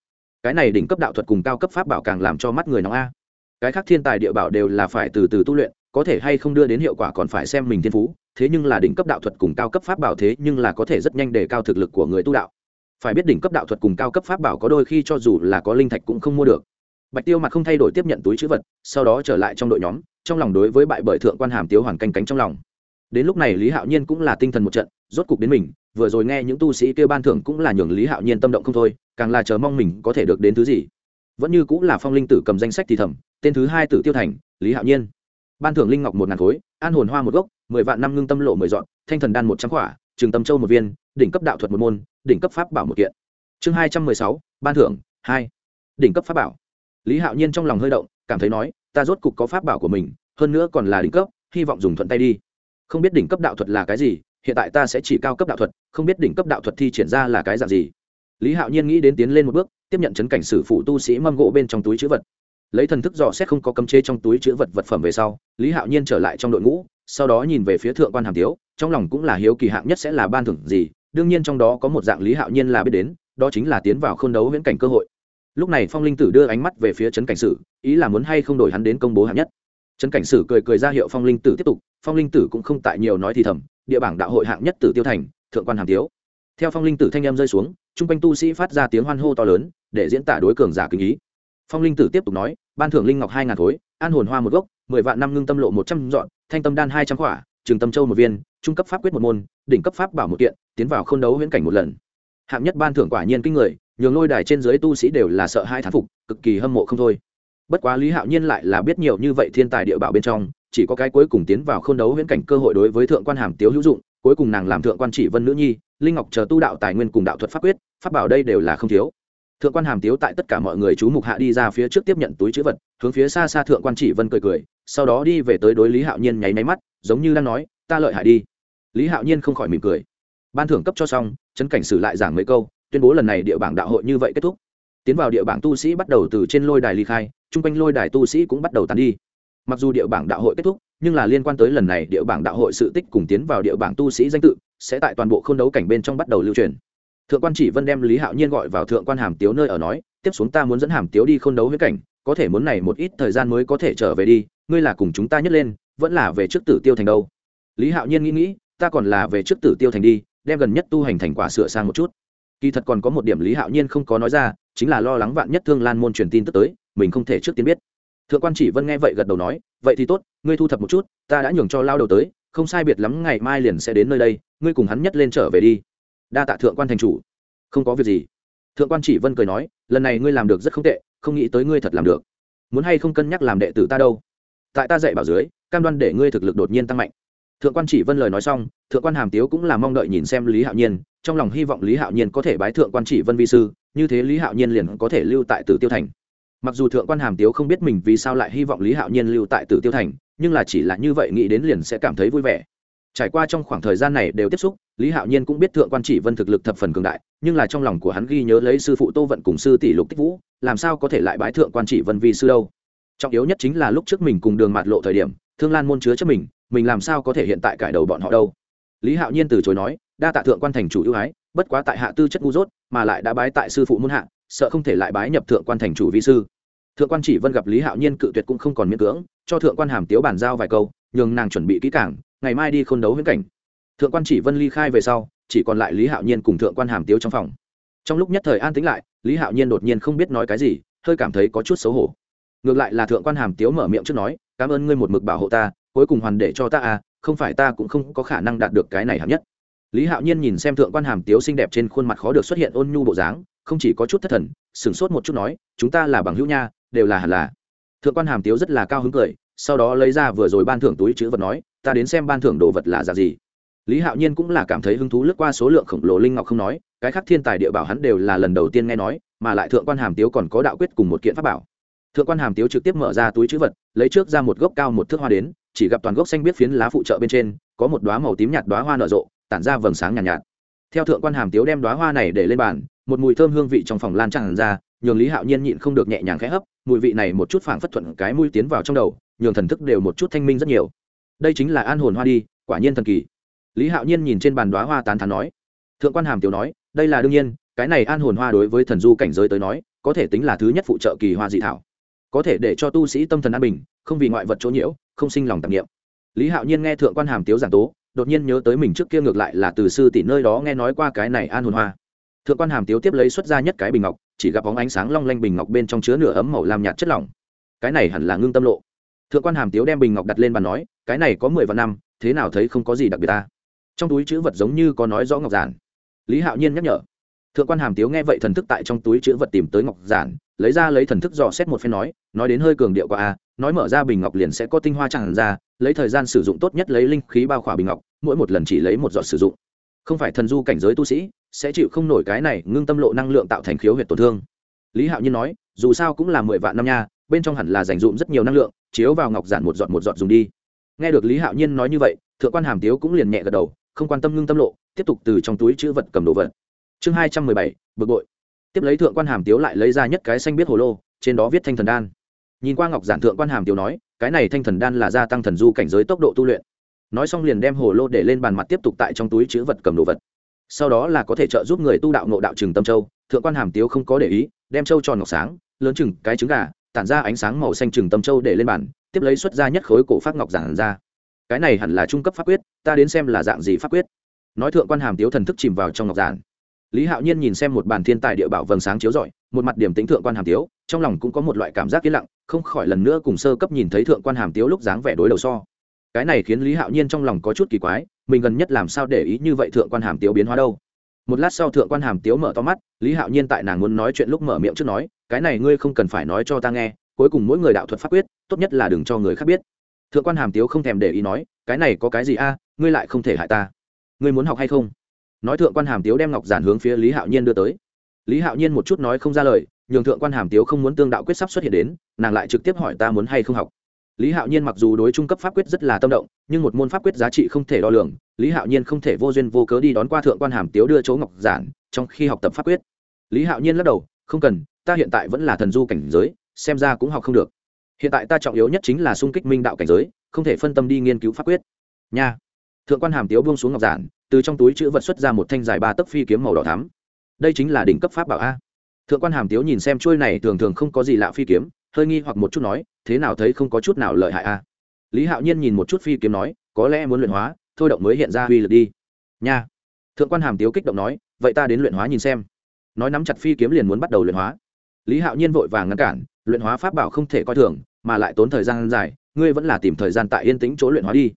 Cái này đỉnh cấp đạo thuật cùng cao cấp pháp bảo càng làm cho mắt người nóng a. Cái khác thiên tài địa bảo đều là phải từ từ tu luyện, có thể hay không đưa đến hiệu quả còn phải xem mình thiên phú, thế nhưng là đỉnh cấp đạo thuật cùng cao cấp pháp bảo thế nhưng là có thể rất nhanh để cao thực lực của người tu đạo. Phải biết đỉnh cấp đạo thuật cùng cao cấp pháp bảo có đôi khi cho dù là có linh thạch cũng không mua được. Bạch tiêu mặt không thay đổi tiếp nhận túi chữ vật, sau đó trở lại trong đội nhóm, trong lòng đối với bại bởi thượng quan hàm tiếu hoàn canh cánh trong lòng đến lúc này lý hạo nhiên cũng là tinh thần một trận, rốt cục đến mình, vừa rồi nghe những tu sĩ kêu ban thưởng cũng là nhường lý hạo nhiên tâm động không thôi, càng là chờ mong mình có thể được đến thứ gì. Vẫn như cũng là phong linh tử cầm danh sách thì thầm, tên thứ hai tử tiêu thành, lý hạo nhiên. Ban thưởng linh ngọc một ngàn khối, an hồn hoa một gốc, mười vạn năm ngưng tâm lộ mười dọn, thanh thần đan một trăm khỏa, trường tâm châu một viên, đỉnh cấp đạo thuật một môn, đỉnh cấp pháp bảo một kiện. Chương hai trăm mười sáu, ban thưởng, hai. Đỉnh cấp pháp bảo. Lý hạo nhiên trong lòng hơi động, cảm thấy nói, ta rốt cục có pháp bảo của mình, hơn nữa còn là đỉnh cấp, hy vọng dùng thuận tay đi không biết đỉnh cấp đạo thuật là cái gì, hiện tại ta sẽ chỉ cao cấp đạo thuật, không biết đỉnh cấp đạo thuật thi triển ra là cái dạng gì. Lý hạo nhiên nghĩ đến tiến lên một bước, tiếp nhận chấn cảnh sử phụ tu sĩ mâm gỗ bên trong túi chữ vật. Lấy thần thức dò xét không có cấm chế trong túi chữ vật vật phẩm về sau, lý hạo nhiên trở lại trong đội ngũ, sau đó nhìn về phía thượng quan hàm tiếu, trong lòng cũng là hiếu kỳ hạng nhất sẽ là ban thưởng gì, đương nhiên trong đó có một dạng lý hạo nhiên là biết đến, đó chính là tiến vào k h ô n đấu viễn cảnh cơ hội. Lúc này phong linh tử đưa ánh mắt về phía trấn cảnh sử, ý là muốn hay không đổi hắn đến công bố hạng nhất trấn cảnh sử cười cười ra hiệu phong linh tử tiếp tục, phong linh tử cũng không tại nhiều nói thì thầm, địa bảng đạo hội hạng nhất tử tiêu thành, thượng quan hàm tiếu theo phong linh tử thanh em rơi xuống chung quanh tu sĩ phát ra tiếng hoan hô to lớn, để diễn tả đối cường giả kinh ý. Phong linh tử tiếp tục nói, ban thưởng linh ngọc hai ngàn khối, an hồn hoa một gốc, mười vạn năm ngưng tâm lộ một trăm dọn, thanh tâm đan hai trăm quả trường tâm châu một viên, trung cấp pháp quyết một môn, đỉnh cấp pháp bảo một kiện, tiến vào k h ô n đấu huyễn cảnh một lần. Hạng nhất ban thưởng quả nhiên kinh người, nhường lôi đài trên dưới tu sĩ đều là sợ hai thán phục, cực kỳ hâm mộ không thôi bất quá lý hạo nhiên lại là biết nhiều như vậy thiên tài địa bảo bên trong, chỉ có cái cuối cùng tiến vào k h ô n đấu viễn cảnh cơ hội đối với thượng quan hàm tiếu hữu dụng, cuối cùng nàng làm thượng quan chỉ vân nữ nhi, linh ngọc chờ tu đạo tài nguyên cùng đạo thuật pháp quyết, pháp bảo đây đều là không thiếu. Thượng quan hàm tiếu tại tất cả mọi người chú mục hạ đi ra phía trước tiếp nhận túi chữ vật, hướng phía xa xa thượng quan chỉ vân cười cười, sau đó đi về tới đối lý hạo nhiên nháy máy mắt, giống như đang nói, ta lợi hại đi. Lý hạo nhiên không khỏi mỉm cười. Ban thưởng cấp cho xong, chấn cảnh sử lại giảng mấy câu, tuyên bố lần này địa bảng đạo hội như vậy kết thúc tiến vào địa bảng tu sĩ bắt đầu từ trên lôi đài ly khai, chung quanh lôi đài tu sĩ cũng bắt đầu tàn đi. Mặc dù địa bảng đạo hội kết thúc, nhưng là liên quan tới lần này địa bảng đạo hội sự tích cùng tiến vào địa bảng tu sĩ danh tự, sẽ tại toàn bộ k h ô n đấu cảnh bên trong bắt đầu lưu truyền. Thượng quan chỉ vân đem lý hạo nhiên gọi vào thượng quan hàm tiếu nơi ở nói, tiếp xuống ta muốn dẫn hàm tiếu đi k h ô n đấu với cảnh, có thể muốn này một ít thời gian mới có thể trở về đi, ngươi là cùng chúng ta nhấc lên, vẫn là về trước tử tiêu thành đâu? Lý hạo nhiên nghĩ nghĩ, ta còn là về trước tử tiêu thành đi, đem gần nhất tu hành thành quả sửa sang một chút. Kỳ thật còn có một điểm lý hạo nhiên không có nói ra chính là lo lắng vạn nhất thương lan môn truyền tin tức tới, mình không thể trước tiên biết. Thượng quan chỉ vân nghe vậy gật đầu nói, vậy thì tốt, ngươi thu thập một chút, ta đã nhường cho lao đầu tới, không sai biệt lắm ngày mai liền sẽ đến nơi đây, ngươi cùng hắn nhất lên trở về đi. Đa tạ thượng quan thành chủ. Không có việc gì. Thượng quan chỉ vân cười nói, lần này ngươi làm được rất không tệ, không nghĩ tới ngươi thật làm được. Muốn hay không cân nhắc làm đệ tử ta đâu? Tại ta dạy bảo dưới, cam đoan để ngươi thực lực đột nhiên tăng mạnh. Thượng quan chỉ vân lời nói xong, thượng quan hàm tiếu cũng là mong đợi nhìn xem lý hạo nhiên, trong lòng hy vọng lý hạo nhiên có thể bái thượng quan chỉ vân vi sư như thế lý hạo nhiên liền có thể lưu tại tử tiêu thành. Mặc dù thượng quan hàm tiếu không biết mình vì sao lại hy vọng lý hạo nhiên lưu tại tử tiêu thành, nhưng là chỉ là như vậy nghĩ đến liền sẽ cảm thấy vui vẻ. Trải qua trong khoảng thời gian này đều tiếp xúc, lý hạo nhiên cũng biết thượng quan chỉ vân thực lực thập phần cường đại, nhưng là trong lòng của hắn ghi nhớ lấy sư phụ tô vận cùng sư tỷ lục tích vũ, làm sao có thể lại bái thượng quan chỉ vân vì sư đâu? Trọng yếu nhất chính là lúc trước mình cùng đường mạt lộ thời điểm, thương lan môn chứa chấp mình mình làm sao có thể hiện tại cải đầu bọn họ đâu? Lý hạo nhiên từ chối nói, đa tạ thượng quan thành chủ ưu ái bất quá tại hạ tư chất ngu dốt, mà lại đã bái tại sư phụ muôn hạ, sợ không thể lại bái nhập thượng quan thành chủ vi sư. Thượng quan chỉ vân gặp lý hạo nhiên cự tuyệt cũng không còn miễn cưỡng, cho thượng quan hàm tiếu bàn giao vài câu, nhường nàng chuẩn bị kỹ cảng ngày mai đi k h ô n đấu huyễn cảnh. Thượng quan chỉ vân ly khai về sau, chỉ còn lại lý hạo nhiên cùng thượng quan hàm tiếu trong phòng. Trong lúc nhất thời an tính lại, lý hạo nhiên đột nhiên không biết nói cái gì, hơi cảm thấy có chút xấu hổ. Ngược lại là thượng quan hàm tiếu mở miệng trước nói, cảm ơn ngươi một mực bảo hộ ta, cuối cùng hoàn để cho ta à không phải ta cũng không có khả năng đạt được cái này hạng nhất lý hạo nhiên nhìn xem thượng quan hàm tiếu xinh đẹp trên khuôn mặt khó được xuất hiện ôn nhu bộ dáng, không chỉ có chút thất thần, sửng sốt một chút nói, chúng ta là bằng hữu nha, đều là hẳn là. Thượng quan hàm tiếu rất là cao hứng cười, sau đó lấy ra vừa rồi ban thưởng túi chữ vật nói, ta đến xem ban thưởng đồ vật là giả gì. Lý hạo nhiên cũng là cảm thấy hứng thú lướt qua số lượng khổng lồ linh ngọc không nói, cái khác thiên tài địa bảo hắn đều là lần đầu tiên nghe nói, mà lại thượng quan hàm tiếu còn có đạo quyết cùng một kiện pháp bảo. Thượng quan hàm tiếu trực tiếp mở ra túi chữ vật, lấy trước ra một gốc cao một thước hoa đến, chỉ gặp toàn gốc xanh biết phiến lá phụ trợ bên trên, có một đoá màu tím nhạt đoá hoa nở rộ tản ra vầng sáng nhàn nhạt, nhạt. Theo thượng quan hàm tiếu đem đoá hoa này để lên bàn một mùi thơm hương vị trong phòng lan tràn ra nhường lý hạo nhiên nhịn không được nhẹ nhàng khẽ hấp mùi vị này một chút phảng phất thuận cái mũi tiến vào trong đầu nhường thần thức đều một chút thanh minh rất nhiều. Đây chính là an hồn hoa đi quả nhiên thần kỳ. Lý hạo nhiên nhìn trên bàn đoá hoa tán thán nói. Thượng quan hàm tiếu nói đây là đương nhiên cái này an hồn hoa đối với thần du cảnh giới tới nói có thể tính là thứ nhất phụ trợ kỳ hoa dị thảo. Có thể để cho tu sĩ tâm thần an bình không vì ngoại vật chỗ nhiễu không sinh lòng tạp nghiệm lý hạo nhiên nghe thượng quan hàm tiếu giảng tố đột nhiên nhớ tới mình trước kia ngược lại là từ sư tỷ nơi đó nghe nói qua cái này an hồn hoa. Thượng quan hàm tiếu tiếp lấy xuất ra nhất cái bình ngọc, chỉ gặp bóng ánh sáng long lanh bình ngọc bên trong chứa nửa ấm màu làm nhạt chất lỏng. Cái này hẳn là ngưng tâm lộ. Thượng quan hàm tiếu đem bình ngọc đặt lên bàn nói, cái này có mười vạn năm, thế nào thấy không có gì đặc biệt ta? Trong túi chữ vật giống như có nói rõ ngọc giản. Lý hạo nhiên nhắc nhở. Thượng quan hàm tiếu nghe vậy thần thức tại trong túi chữ vật tìm tới ngọc giản, lấy ra lấy thần thức dò xét một phen nói nói đến hơi cường điệu qua a à, nói mở ra bình ngọc liền sẽ có tinh hoa tràn ra lấy thời gian sử dụng tốt nhất lấy linh khí bao khỏa bình ngọc, mỗi một lần chỉ lấy một giọt sử dụng. Không phải thần du cảnh giới tu sĩ, sẽ chịu không nổi cái này ngưng tâm lộ năng lượng tạo thành khiếu huyệt tổn thương. Lý hạo nhiên nói, dù sao cũng là mười vạn năm nha, bên trong hẳn là dành dụm rất nhiều năng lượng, chiếu vào ngọc giản một giọt một giọt dùng đi. Nghe được lý hạo nhiên nói như vậy, thượng quan hàm tiếu cũng liền nhẹ gật đầu, không quan tâm ngưng tâm lộ, tiếp tục từ trong túi chữ vật cầm đồ vật. Chương hai trăm mười bảy, bực bội. Tiếp lấy thượng quan hàm tiếu lại lấy ra nhất cái xanh biết hồ lô, trên đó viết thanh thần đan nhìn qua ngọc giản thượng quan hàm tiếu nói, cái này thanh thần đan là gia tăng thần du cảnh giới tốc độ tu luyện. Nói xong liền đem hồ lô để lên bàn mặt tiếp tục tại trong túi chữ vật cầm đồ vật. Sau đó là có thể trợ giúp người tu đạo nộ đạo trừng tâm châu, thượng quan hàm tiếu không có để ý, đem châu tròn ngọc sáng, lớn chừng cái trứng gà, tản ra ánh sáng màu xanh trừng tâm châu để lên bàn, tiếp lấy xuất ra nhất khối cổ phát ngọc giản ra. Cái này hẳn là trung cấp pháp quyết, ta đến xem là dạng gì pháp quyết. Nói thượng quan hàm tiếu thần thức chìm vào trong ngọc giản. Lý hạo nhiên nhìn xem một bàn thiên tài địa bảo vầng sáng chiếu rọi một mặt điểm tính thượng quan hàm tiếu, trong lòng cũng có một loại cảm giác yên lặng, không khỏi lần nữa cùng sơ cấp nhìn thấy thượng quan hàm tiếu lúc dáng vẻ đối đầu so. Cái này khiến lý hạo nhiên trong lòng có chút kỳ quái, mình gần nhất làm sao để ý như vậy thượng quan hàm tiếu biến hóa đâu? Một lát sau thượng quan hàm tiếu mở to mắt, lý hạo nhiên tại nàng muốn nói chuyện lúc mở miệng trước nói, cái này ngươi không cần phải nói cho ta nghe, cuối cùng mỗi người đạo thuật pháp quyết, tốt nhất là đừng cho người khác biết. Thượng quan hàm tiếu không thèm để ý nói, cái này có cái gì a, ngươi lại không thể hại ta. Ngươi muốn học hay không? Nói thượng quan hàm tiếu đem ngọc giản hướng phía lý hạo nhiên đưa tới lý hạo nhiên một chút nói không ra lời, nhường thượng quan hàm tiếu không muốn tương đạo quyết sắp xuất hiện đến, nàng lại trực tiếp hỏi ta muốn hay không học. Lý hạo nhiên mặc dù đối trung cấp pháp quyết rất là tâm động, nhưng một môn pháp quyết giá trị không thể đo lường, lý hạo nhiên không thể vô duyên vô cớ đi đón qua thượng quan hàm tiếu đưa chỗ ngọc giản, trong khi học tập pháp quyết. Lý hạo nhiên lắc đầu, không cần, ta hiện tại vẫn là thần du cảnh giới, xem ra cũng học không được. Hiện tại ta trọng yếu nhất chính là sung kích minh đạo cảnh giới, không thể phân tâm đi nghiên cứu pháp quyết. Nha. Thượng quan hàm tiếu buông xuống ngọc giản, từ trong túi chữ vật xuất ra một thanh dài ba tấc phi kiếm màu đỏ thắm đây chính là đỉnh cấp pháp bảo a. Thượng quan hàm tiếu nhìn xem trôi này thường thường không có gì lạ phi kiếm, hơi nghi hoặc một chút nói, thế nào thấy không có chút nào lợi hại a? Lý hạo nhiên nhìn một chút phi kiếm nói, có lẽ muốn luyện hóa, thôi động mới hiện ra uy lực đi. Nha. Thượng quan hàm tiếu kích động nói, vậy ta đến luyện hóa nhìn xem. Nói nắm chặt phi kiếm liền muốn bắt đầu luyện hóa. Lý hạo nhiên vội vàng ngăn cản, luyện hóa pháp bảo không thể coi thường, mà lại tốn thời gian dài, ngươi vẫn là tìm thời gian tại yên tĩnh chỗ luyện hóa đi.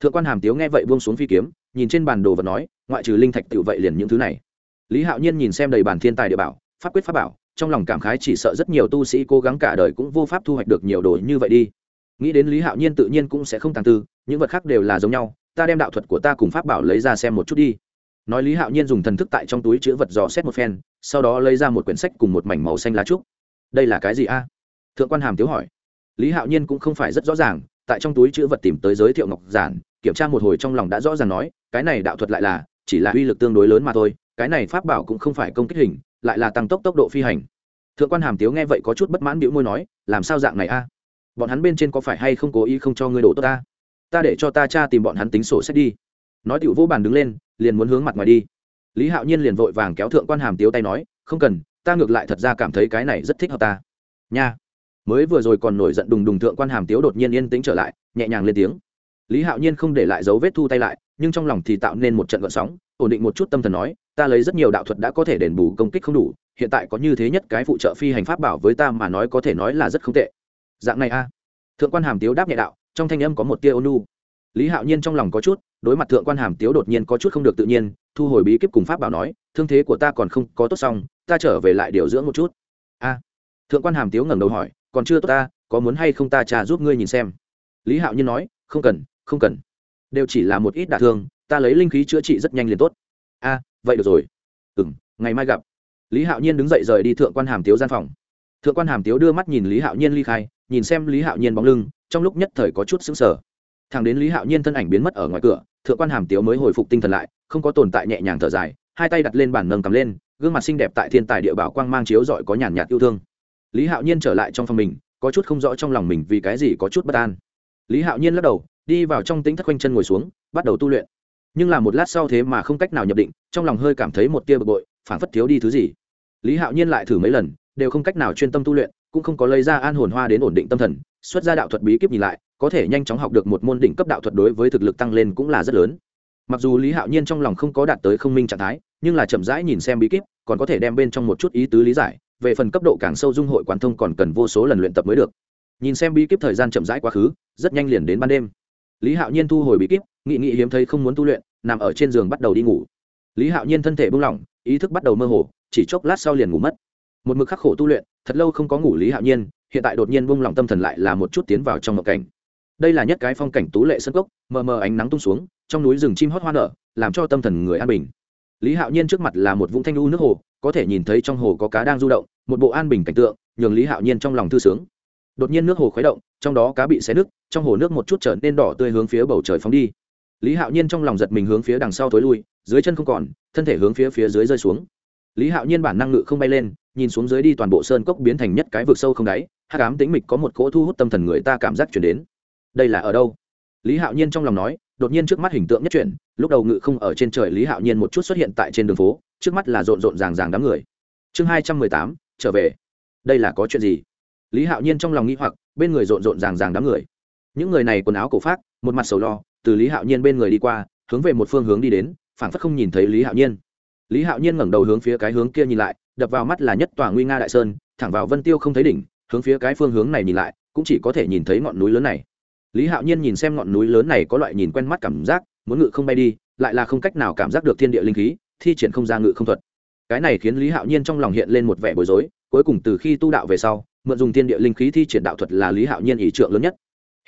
Thượng quan hàm tiếu nghe vậy buông xuống phi kiếm, nhìn trên bàn đồ và nói, ngoại trừ linh thạch tự vậy liền những thứ này lý hạo nhiên nhìn xem đầy bản thiên tài địa bảo, pháp quyết pháp bảo, trong lòng cảm khái chỉ sợ rất nhiều tu sĩ cố gắng cả đời cũng vô pháp thu hoạch được nhiều đồ như vậy đi. Nghĩ đến lý hạo nhiên tự nhiên cũng sẽ không tàng tư, những vật khác đều là giống nhau, ta đem đạo thuật của ta cùng pháp bảo lấy ra xem một chút đi. Nói lý hạo nhiên dùng thần thức tại trong túi chữ vật dò xét một phen, sau đó lấy ra một quyển sách cùng một mảnh màu xanh lá trúc. Đây là cái gì a? Thượng quan hàm tiếu hỏi. Lý hạo nhiên cũng không phải rất rõ ràng, tại trong túi chữ vật tìm tới giới thiệu ngọc giản, kiểm tra một hồi trong lòng đã rõ ràng nói, cái này đạo thuật lại là, chỉ là uy lực tương đối lớn mà thôi cái này pháp bảo cũng không phải công kích hình, lại là tăng tốc tốc độ phi hành. Thượng quan hàm tiếu nghe vậy có chút bất mãn bĩu môi nói, làm sao dạng này a? Bọn hắn bên trên có phải hay không cố ý không cho ngươi đổ tốt ta? Ta để cho ta cha tìm bọn hắn tính sổ sách đi. Nói tiểu vô bàn đứng lên, liền muốn hướng mặt ngoài đi. Lý hạo nhiên liền vội vàng kéo thượng quan hàm tiếu tay nói, không cần, ta ngược lại thật ra cảm thấy cái này rất thích hợp ta. Nha. Mới vừa rồi còn nổi giận đùng đùng thượng quan hàm tiếu đột nhiên yên tĩnh trở lại, nhẹ nhàng lên tiếng. Lý hạo nhiên không để lại dấu vết thu tay lại, nhưng trong lòng thì tạo nên một trận gợn sóng, ổn định một chút tâm thần nói ta lấy rất nhiều đạo thuật đã có thể đền bù công kích không đủ, hiện tại có như thế nhất cái phụ trợ phi hành pháp bảo với ta mà nói có thể nói là rất không tệ. Dạng này a. Thượng quan hàm tiếu đáp nhẹ đạo, trong thanh âm có một tia ônu lý hạo nhiên trong lòng có chút, đối mặt thượng quan hàm tiếu đột nhiên có chút không được tự nhiên, thu hồi bí kíp cùng pháp bảo nói, thương thế của ta còn không có tốt xong, ta trở về lại điều dưỡng một chút. A. Thượng quan hàm tiếu ngẩng đầu hỏi, còn chưa tốt ta, có muốn hay không ta trà giúp ngươi nhìn xem? Lý hạo nhiên nói, không cần không cần. Đều chỉ là một ít đả thương, ta lấy linh khí chữa trị rất nhanh liền tốt. A vậy được rồi. Ừ m ngày mai gặp. Lý hạo nhiên đứng dậy rời đi thượng quan hàm tiếu gian phòng. Thượng quan hàm tiếu đưa mắt nhìn lý hạo nhiên ly khai, nhìn xem lý hạo nhiên bóng lưng, trong lúc nhất thời có chút xứng sở thằng đến lý hạo nhiên thân ảnh biến mất ở ngoài cửa, thượng quan hàm tiếu mới hồi phục tinh thần lại, không có tồn tại nhẹ nhàng thở dài, hai tay đặt lên bàn nâng cầm lên, gương mặt xinh đẹp tại thiên tài địa bảo quang mang chiếu rọi có nhàn nhạt yêu thương. Lý hạo nhiên trở lại trong phòng mình, có chút không rõ trong lòng mình vì cái gì có chút bất an. Lý hạo nhiên lắc đầu, đi vào trong tính thất quanh chân ngồi xuống, bắt đầu tu luyện nhưng là một lát sau thế mà không cách nào nhập định, trong lòng hơi cảm thấy một tia bực bội phản phất thiếu đi thứ gì. Lý hạo nhiên lại thử mấy lần, đều không cách nào chuyên tâm tu luyện, cũng không có lấy ra an hồn hoa đến ổn định tâm thần, xuất ra đạo thuật bí kíp nhìn lại, có thể nhanh chóng học được một môn đỉnh cấp đạo thuật đối với thực lực tăng lên cũng là rất lớn. Mặc dù lý hạo nhiên trong lòng không có đạt tới không minh trạng thái, nhưng là chậm rãi nhìn xem bí kíp, còn có thể đem bên trong một chút ý tứ lý giải, về phần cấp độ càng sâu dung hội quán thông còn cần vô số lần luyện tập mới được. Nhìn xem bí kíp thời gian chậm rãi quá khứ, rất nhanh liền đến ban đêm. Lý hạo nhiên thu hồi bí kíp nghị nghị hiếm thấy không muốn tu luyện, nằm ở trên giường bắt đầu đi ngủ. Lý hạo nhiên thân thể buông lỏng, ý thức bắt đầu mơ hồ, chỉ chốc lát sau liền ngủ mất. Một mực khắc khổ tu luyện, thật lâu không có ngủ lý hạo nhiên, hiện tại đột nhiên buông lỏng tâm thần lại là một chút tiến vào trong ngộ cảnh. Đây là nhất cái phong cảnh tú lệ sân cốc, mờ mờ ánh nắng tung xuống, trong núi rừng chim hót hoa nở, làm cho tâm thần người an bình. Lý hạo nhiên trước mặt là một vũng thanh lưu nước hồ, có thể nhìn thấy trong hồ có cá đang du động, một bộ an bình cảnh tượng, nhường lý hạo nhiên trong lòng thư sướng. Đột nhiên nước hồ khuấy động, trong đó cá bị xé nứt, trong hồ nước một chút trở nên đỏ tươi hướng phía bầu trời phóng đi lý hạo nhiên trong lòng giật mình hướng phía đằng sau thối lui, dưới chân không còn, thân thể hướng phía phía dưới rơi xuống. Lý hạo nhiên bản năng ngự không bay lên, nhìn xuống dưới đi toàn bộ sơn cốc biến thành nhất cái vực sâu không đáy hát cám tính mịch có một cỗ thu hút tâm thần người ta cảm giác chuyển đến. Đây là ở đâu? Lý hạo nhiên trong lòng nói, đột nhiên trước mắt hình tượng nhất chuyển, lúc đầu ngự không ở trên trời lý hạo nhiên một chút xuất hiện tại trên đường phố, trước mắt là rộn rộn ràng ràng đám người. Chương hai trăm mười tám, trở về. Đây là có chuyện gì? Lý hạo nhiên trong lòng nghĩ hoặc, bên người rộn rộn ràng ràng đám người. Những người này quần áo cổ phát một mặt sầu lo từ lý hạo nhiên bên người đi qua, hướng về một phương hướng đi đến, phảng phất không nhìn thấy lý hạo nhiên. Lý hạo nhiên ngẩng đầu hướng phía cái hướng kia nhìn lại, đập vào mắt là nhất tòa nguy nga đại sơn, thẳng vào vân tiêu không thấy đỉnh, hướng phía cái phương hướng này nhìn lại, cũng chỉ có thể nhìn thấy ngọn núi lớn này. Lý hạo nhiên nhìn xem ngọn núi lớn này có loại nhìn quen mắt cảm giác, muốn ngự không bay đi, lại là không cách nào cảm giác được thiên địa linh khí, thi triển không ra ngự không thuật. Cái này khiến lý hạo nhiên trong lòng hiện lên một vẻ bối rối, cuối cùng từ khi tu đạo về sau, mượn dùng thiên địa linh khí thi triển đạo thuật là lý hạo nhiên ý trượng lớn nhất.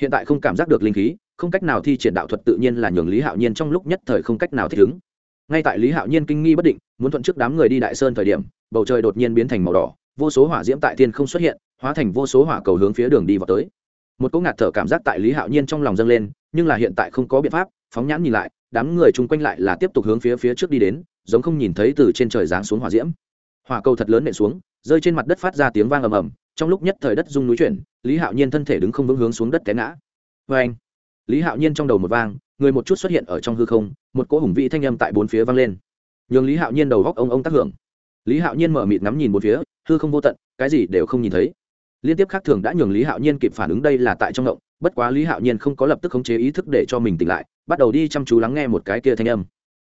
Hiện tại không cảm giác được linh khí không cách nào thi triển đạo thuật tự nhiên là nhường lý hạo nhiên trong lúc nhất thời không cách nào thích ứng. Ngay tại lý hạo nhiên kinh nghi bất định, muốn thuận trước đám người đi đại sơn thời điểm, bầu trời đột nhiên biến thành màu đỏ, vô số hỏa diễm tại thiên không xuất hiện, hóa thành vô số hỏa cầu hướng phía đường đi vào tới. Một cỗ ngạt thở cảm giác tại lý hạo nhiên trong lòng dâng lên, nhưng là hiện tại không có biện pháp, phóng nhãn nhìn lại, đám người chung quanh lại là tiếp tục hướng phía phía trước đi đến, giống không nhìn thấy từ trên trời giáng xuống hỏa diễm. Hỏa cầu thật lớn nện xuống, rơi trên mặt đất phát ra tiếng vang ầm ầm, trong lúc nhất thời đất rung núi chuyển, lý hạo nhiên thân thể đứng không vững hướng xuống đất té ngã. Vê anh lý hạo nhiên trong đầu một vang, người một chút xuất hiện ở trong hư không, một cỗ hùng vị thanh âm tại bốn phía vang lên. Nhường lý hạo nhiên đầu góc ông ông tác hưởng. Lý hạo nhiên mở mịt ngắm nhìn bốn phía, hư không vô tận, cái gì đều không nhìn thấy. Liên tiếp khác thường đã nhường lý hạo nhiên kịp phản ứng đây là tại trong động, bất quá lý hạo nhiên không có lập tức khống chế ý thức để cho mình tỉnh lại, bắt đầu đi chăm chú lắng nghe một cái kia thanh âm.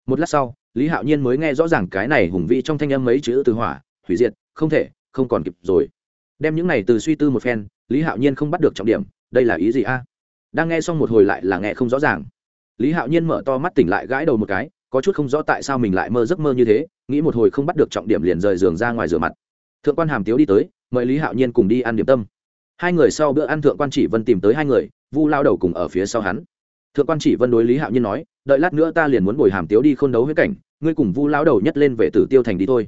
Một lát sau, lý hạo nhiên mới nghe rõ ràng cái này hùng vị trong thanh âm mấy chữ từ hỏa, hủy diệt, không thể, không còn kịp rồi. Đem những này từ suy tư một phen, lý hạo nhiên không bắt được trọng điểm, đây là ý gì a? Đang nghe xong một hồi lại là nghe không rõ ràng. Lý hạo nhiên mở to mắt tỉnh lại gãi đầu một cái, có chút không rõ tại sao mình lại mơ giấc mơ như thế, nghĩ một hồi không bắt được trọng điểm liền rời giường ra ngoài rửa mặt. Thượng quan hàm tiếu đi tới, mời lý hạo nhiên cùng đi ăn điểm tâm. Hai người sau bữa ăn thượng quan chỉ vân tìm tới hai người, vu lao đầu cùng ở phía sau hắn. Thượng quan chỉ vân đối lý hạo nhiên nói, đợi lát nữa ta liền muốn bồi hàm tiếu đi k h ô n đấu với cảnh, ngươi cùng vu lao đầu nhất lên về tử tiêu thành đi thôi.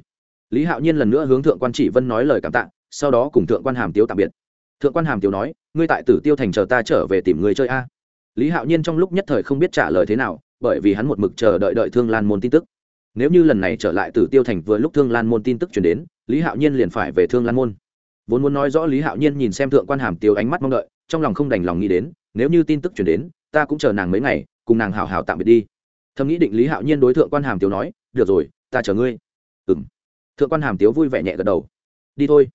Lý hạo nhiên lần nữa hướng thượng quan chỉ vân nói lời cảm tạ, sau đó cùng thượng quan hàm tiếu tạm biệt thượng quan hàm tiểu nói, ngươi tại tử tiêu thành chờ ta trở về tìm người chơi a. Lý hạo nhiên trong lúc nhất thời không biết trả lời thế nào, bởi vì hắn một mực chờ đợi đợi thương lan môn tin tức. Nếu như lần này trở lại tử tiêu thành vừa lúc thương lan môn tin tức chuyển đến, lý hạo nhiên liền phải về thương lan môn. Vốn muốn nói rõ lý hạo nhiên nhìn xem thượng quan hàm tiếu ánh mắt mong đợi, trong lòng không đành lòng nghĩ đến, nếu như tin tức chuyển đến, ta cũng chờ nàng mấy ngày, cùng nàng hào hào tạm biệt đi. Thầm nghĩ định lý hạo nhiên đối thượng quan hàm tiếu nói, được rồi, ta chờ ngươi. Ừ m thượng quan hàm tiếu vui vẻ nhẹ gật đầu. Đi thôi.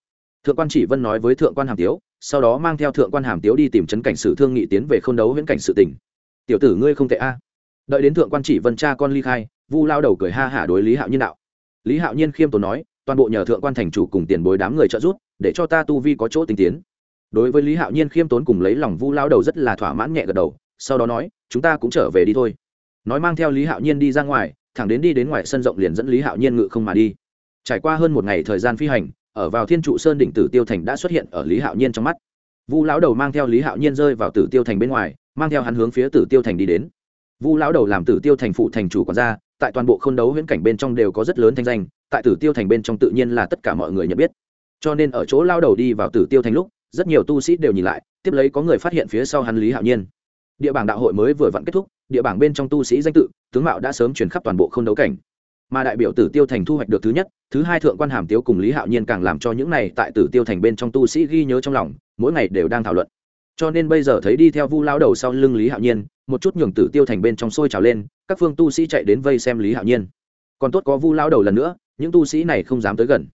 Thượng quan chỉ vân nói với thượng quan hàm tiếu sau đó mang theo thượng quan hàm tiếu đi tìm chấn cảnh sử thương nghị tiến về k h ô n đấu viễn cảnh sự tỉnh tiểu tử ngươi không tệ a. À. Đợi đến thượng quan chỉ vân cha con ly khai, vu lao đầu cười ha hả đối lý hạo nhiên đạo. Lý hạo nhiên khiêm tốn nói, toàn bộ nhờ thượng quan thành chủ cùng tiền bối đám người trợ giúp, để cho ta tu vi có chỗ tinh tiến. Đối với lý hạo nhiên khiêm tốn cùng lấy lòng vu lao đầu rất là thỏa mãn nhẹ gật đầu, sau đó nói, chúng ta cũng trở về đi thôi. Nói mang theo lý hạo nhiên đi ra ngoài, thẳng đến đi đến ngoài sân rộng liền dẫn lý hạo nhiên ngự không mà đi. Trải qua hơn một ngày thời gian phi hành ở vào thiên trụ sơn đỉnh tử tiêu thành đã xuất hiện ở lý hạo nhiên trong mắt vu lão đầu mang theo lý hạo nhiên rơi vào tử tiêu thành bên ngoài mang theo hắn hướng phía tử tiêu thành đi đến vu lão đầu làm tử tiêu thành phụ thành chủ quản gia tại toàn bộ k h ô n đấu huyễn cảnh bên trong đều có rất lớn thanh danh tại tử tiêu thành bên trong tự nhiên là tất cả mọi người nhận biết cho nên ở chỗ lao đầu đi vào tử tiêu thành lúc rất nhiều tu sĩ đều nhìn lại tiếp lấy có người phát hiện phía sau hắn lý hạo nhiên địa bảng đạo hội mới vừa vặn kết thúc địa bảng bên trong tu sĩ danh tự tướng mạo đã sớm chuyển khắp toàn bộ không đấu cảnh mà đại biểu tử tiêu thành thu hoạch được thứ nhất thứ hai thượng quan hàm tiếu cùng lý hạo nhiên càng làm cho những này tại tử tiêu thành bên trong tu sĩ ghi nhớ trong lòng mỗi ngày đều đang thảo luận. Cho nên bây giờ thấy đi theo vu lao đầu sau lưng lý hạo nhiên một chút nhường tử tiêu thành bên trong sôi trào lên các phương tu sĩ chạy đến vây xem lý hạo nhiên. Còn tốt có vu lao đầu lần nữa những tu sĩ này không dám tới gần.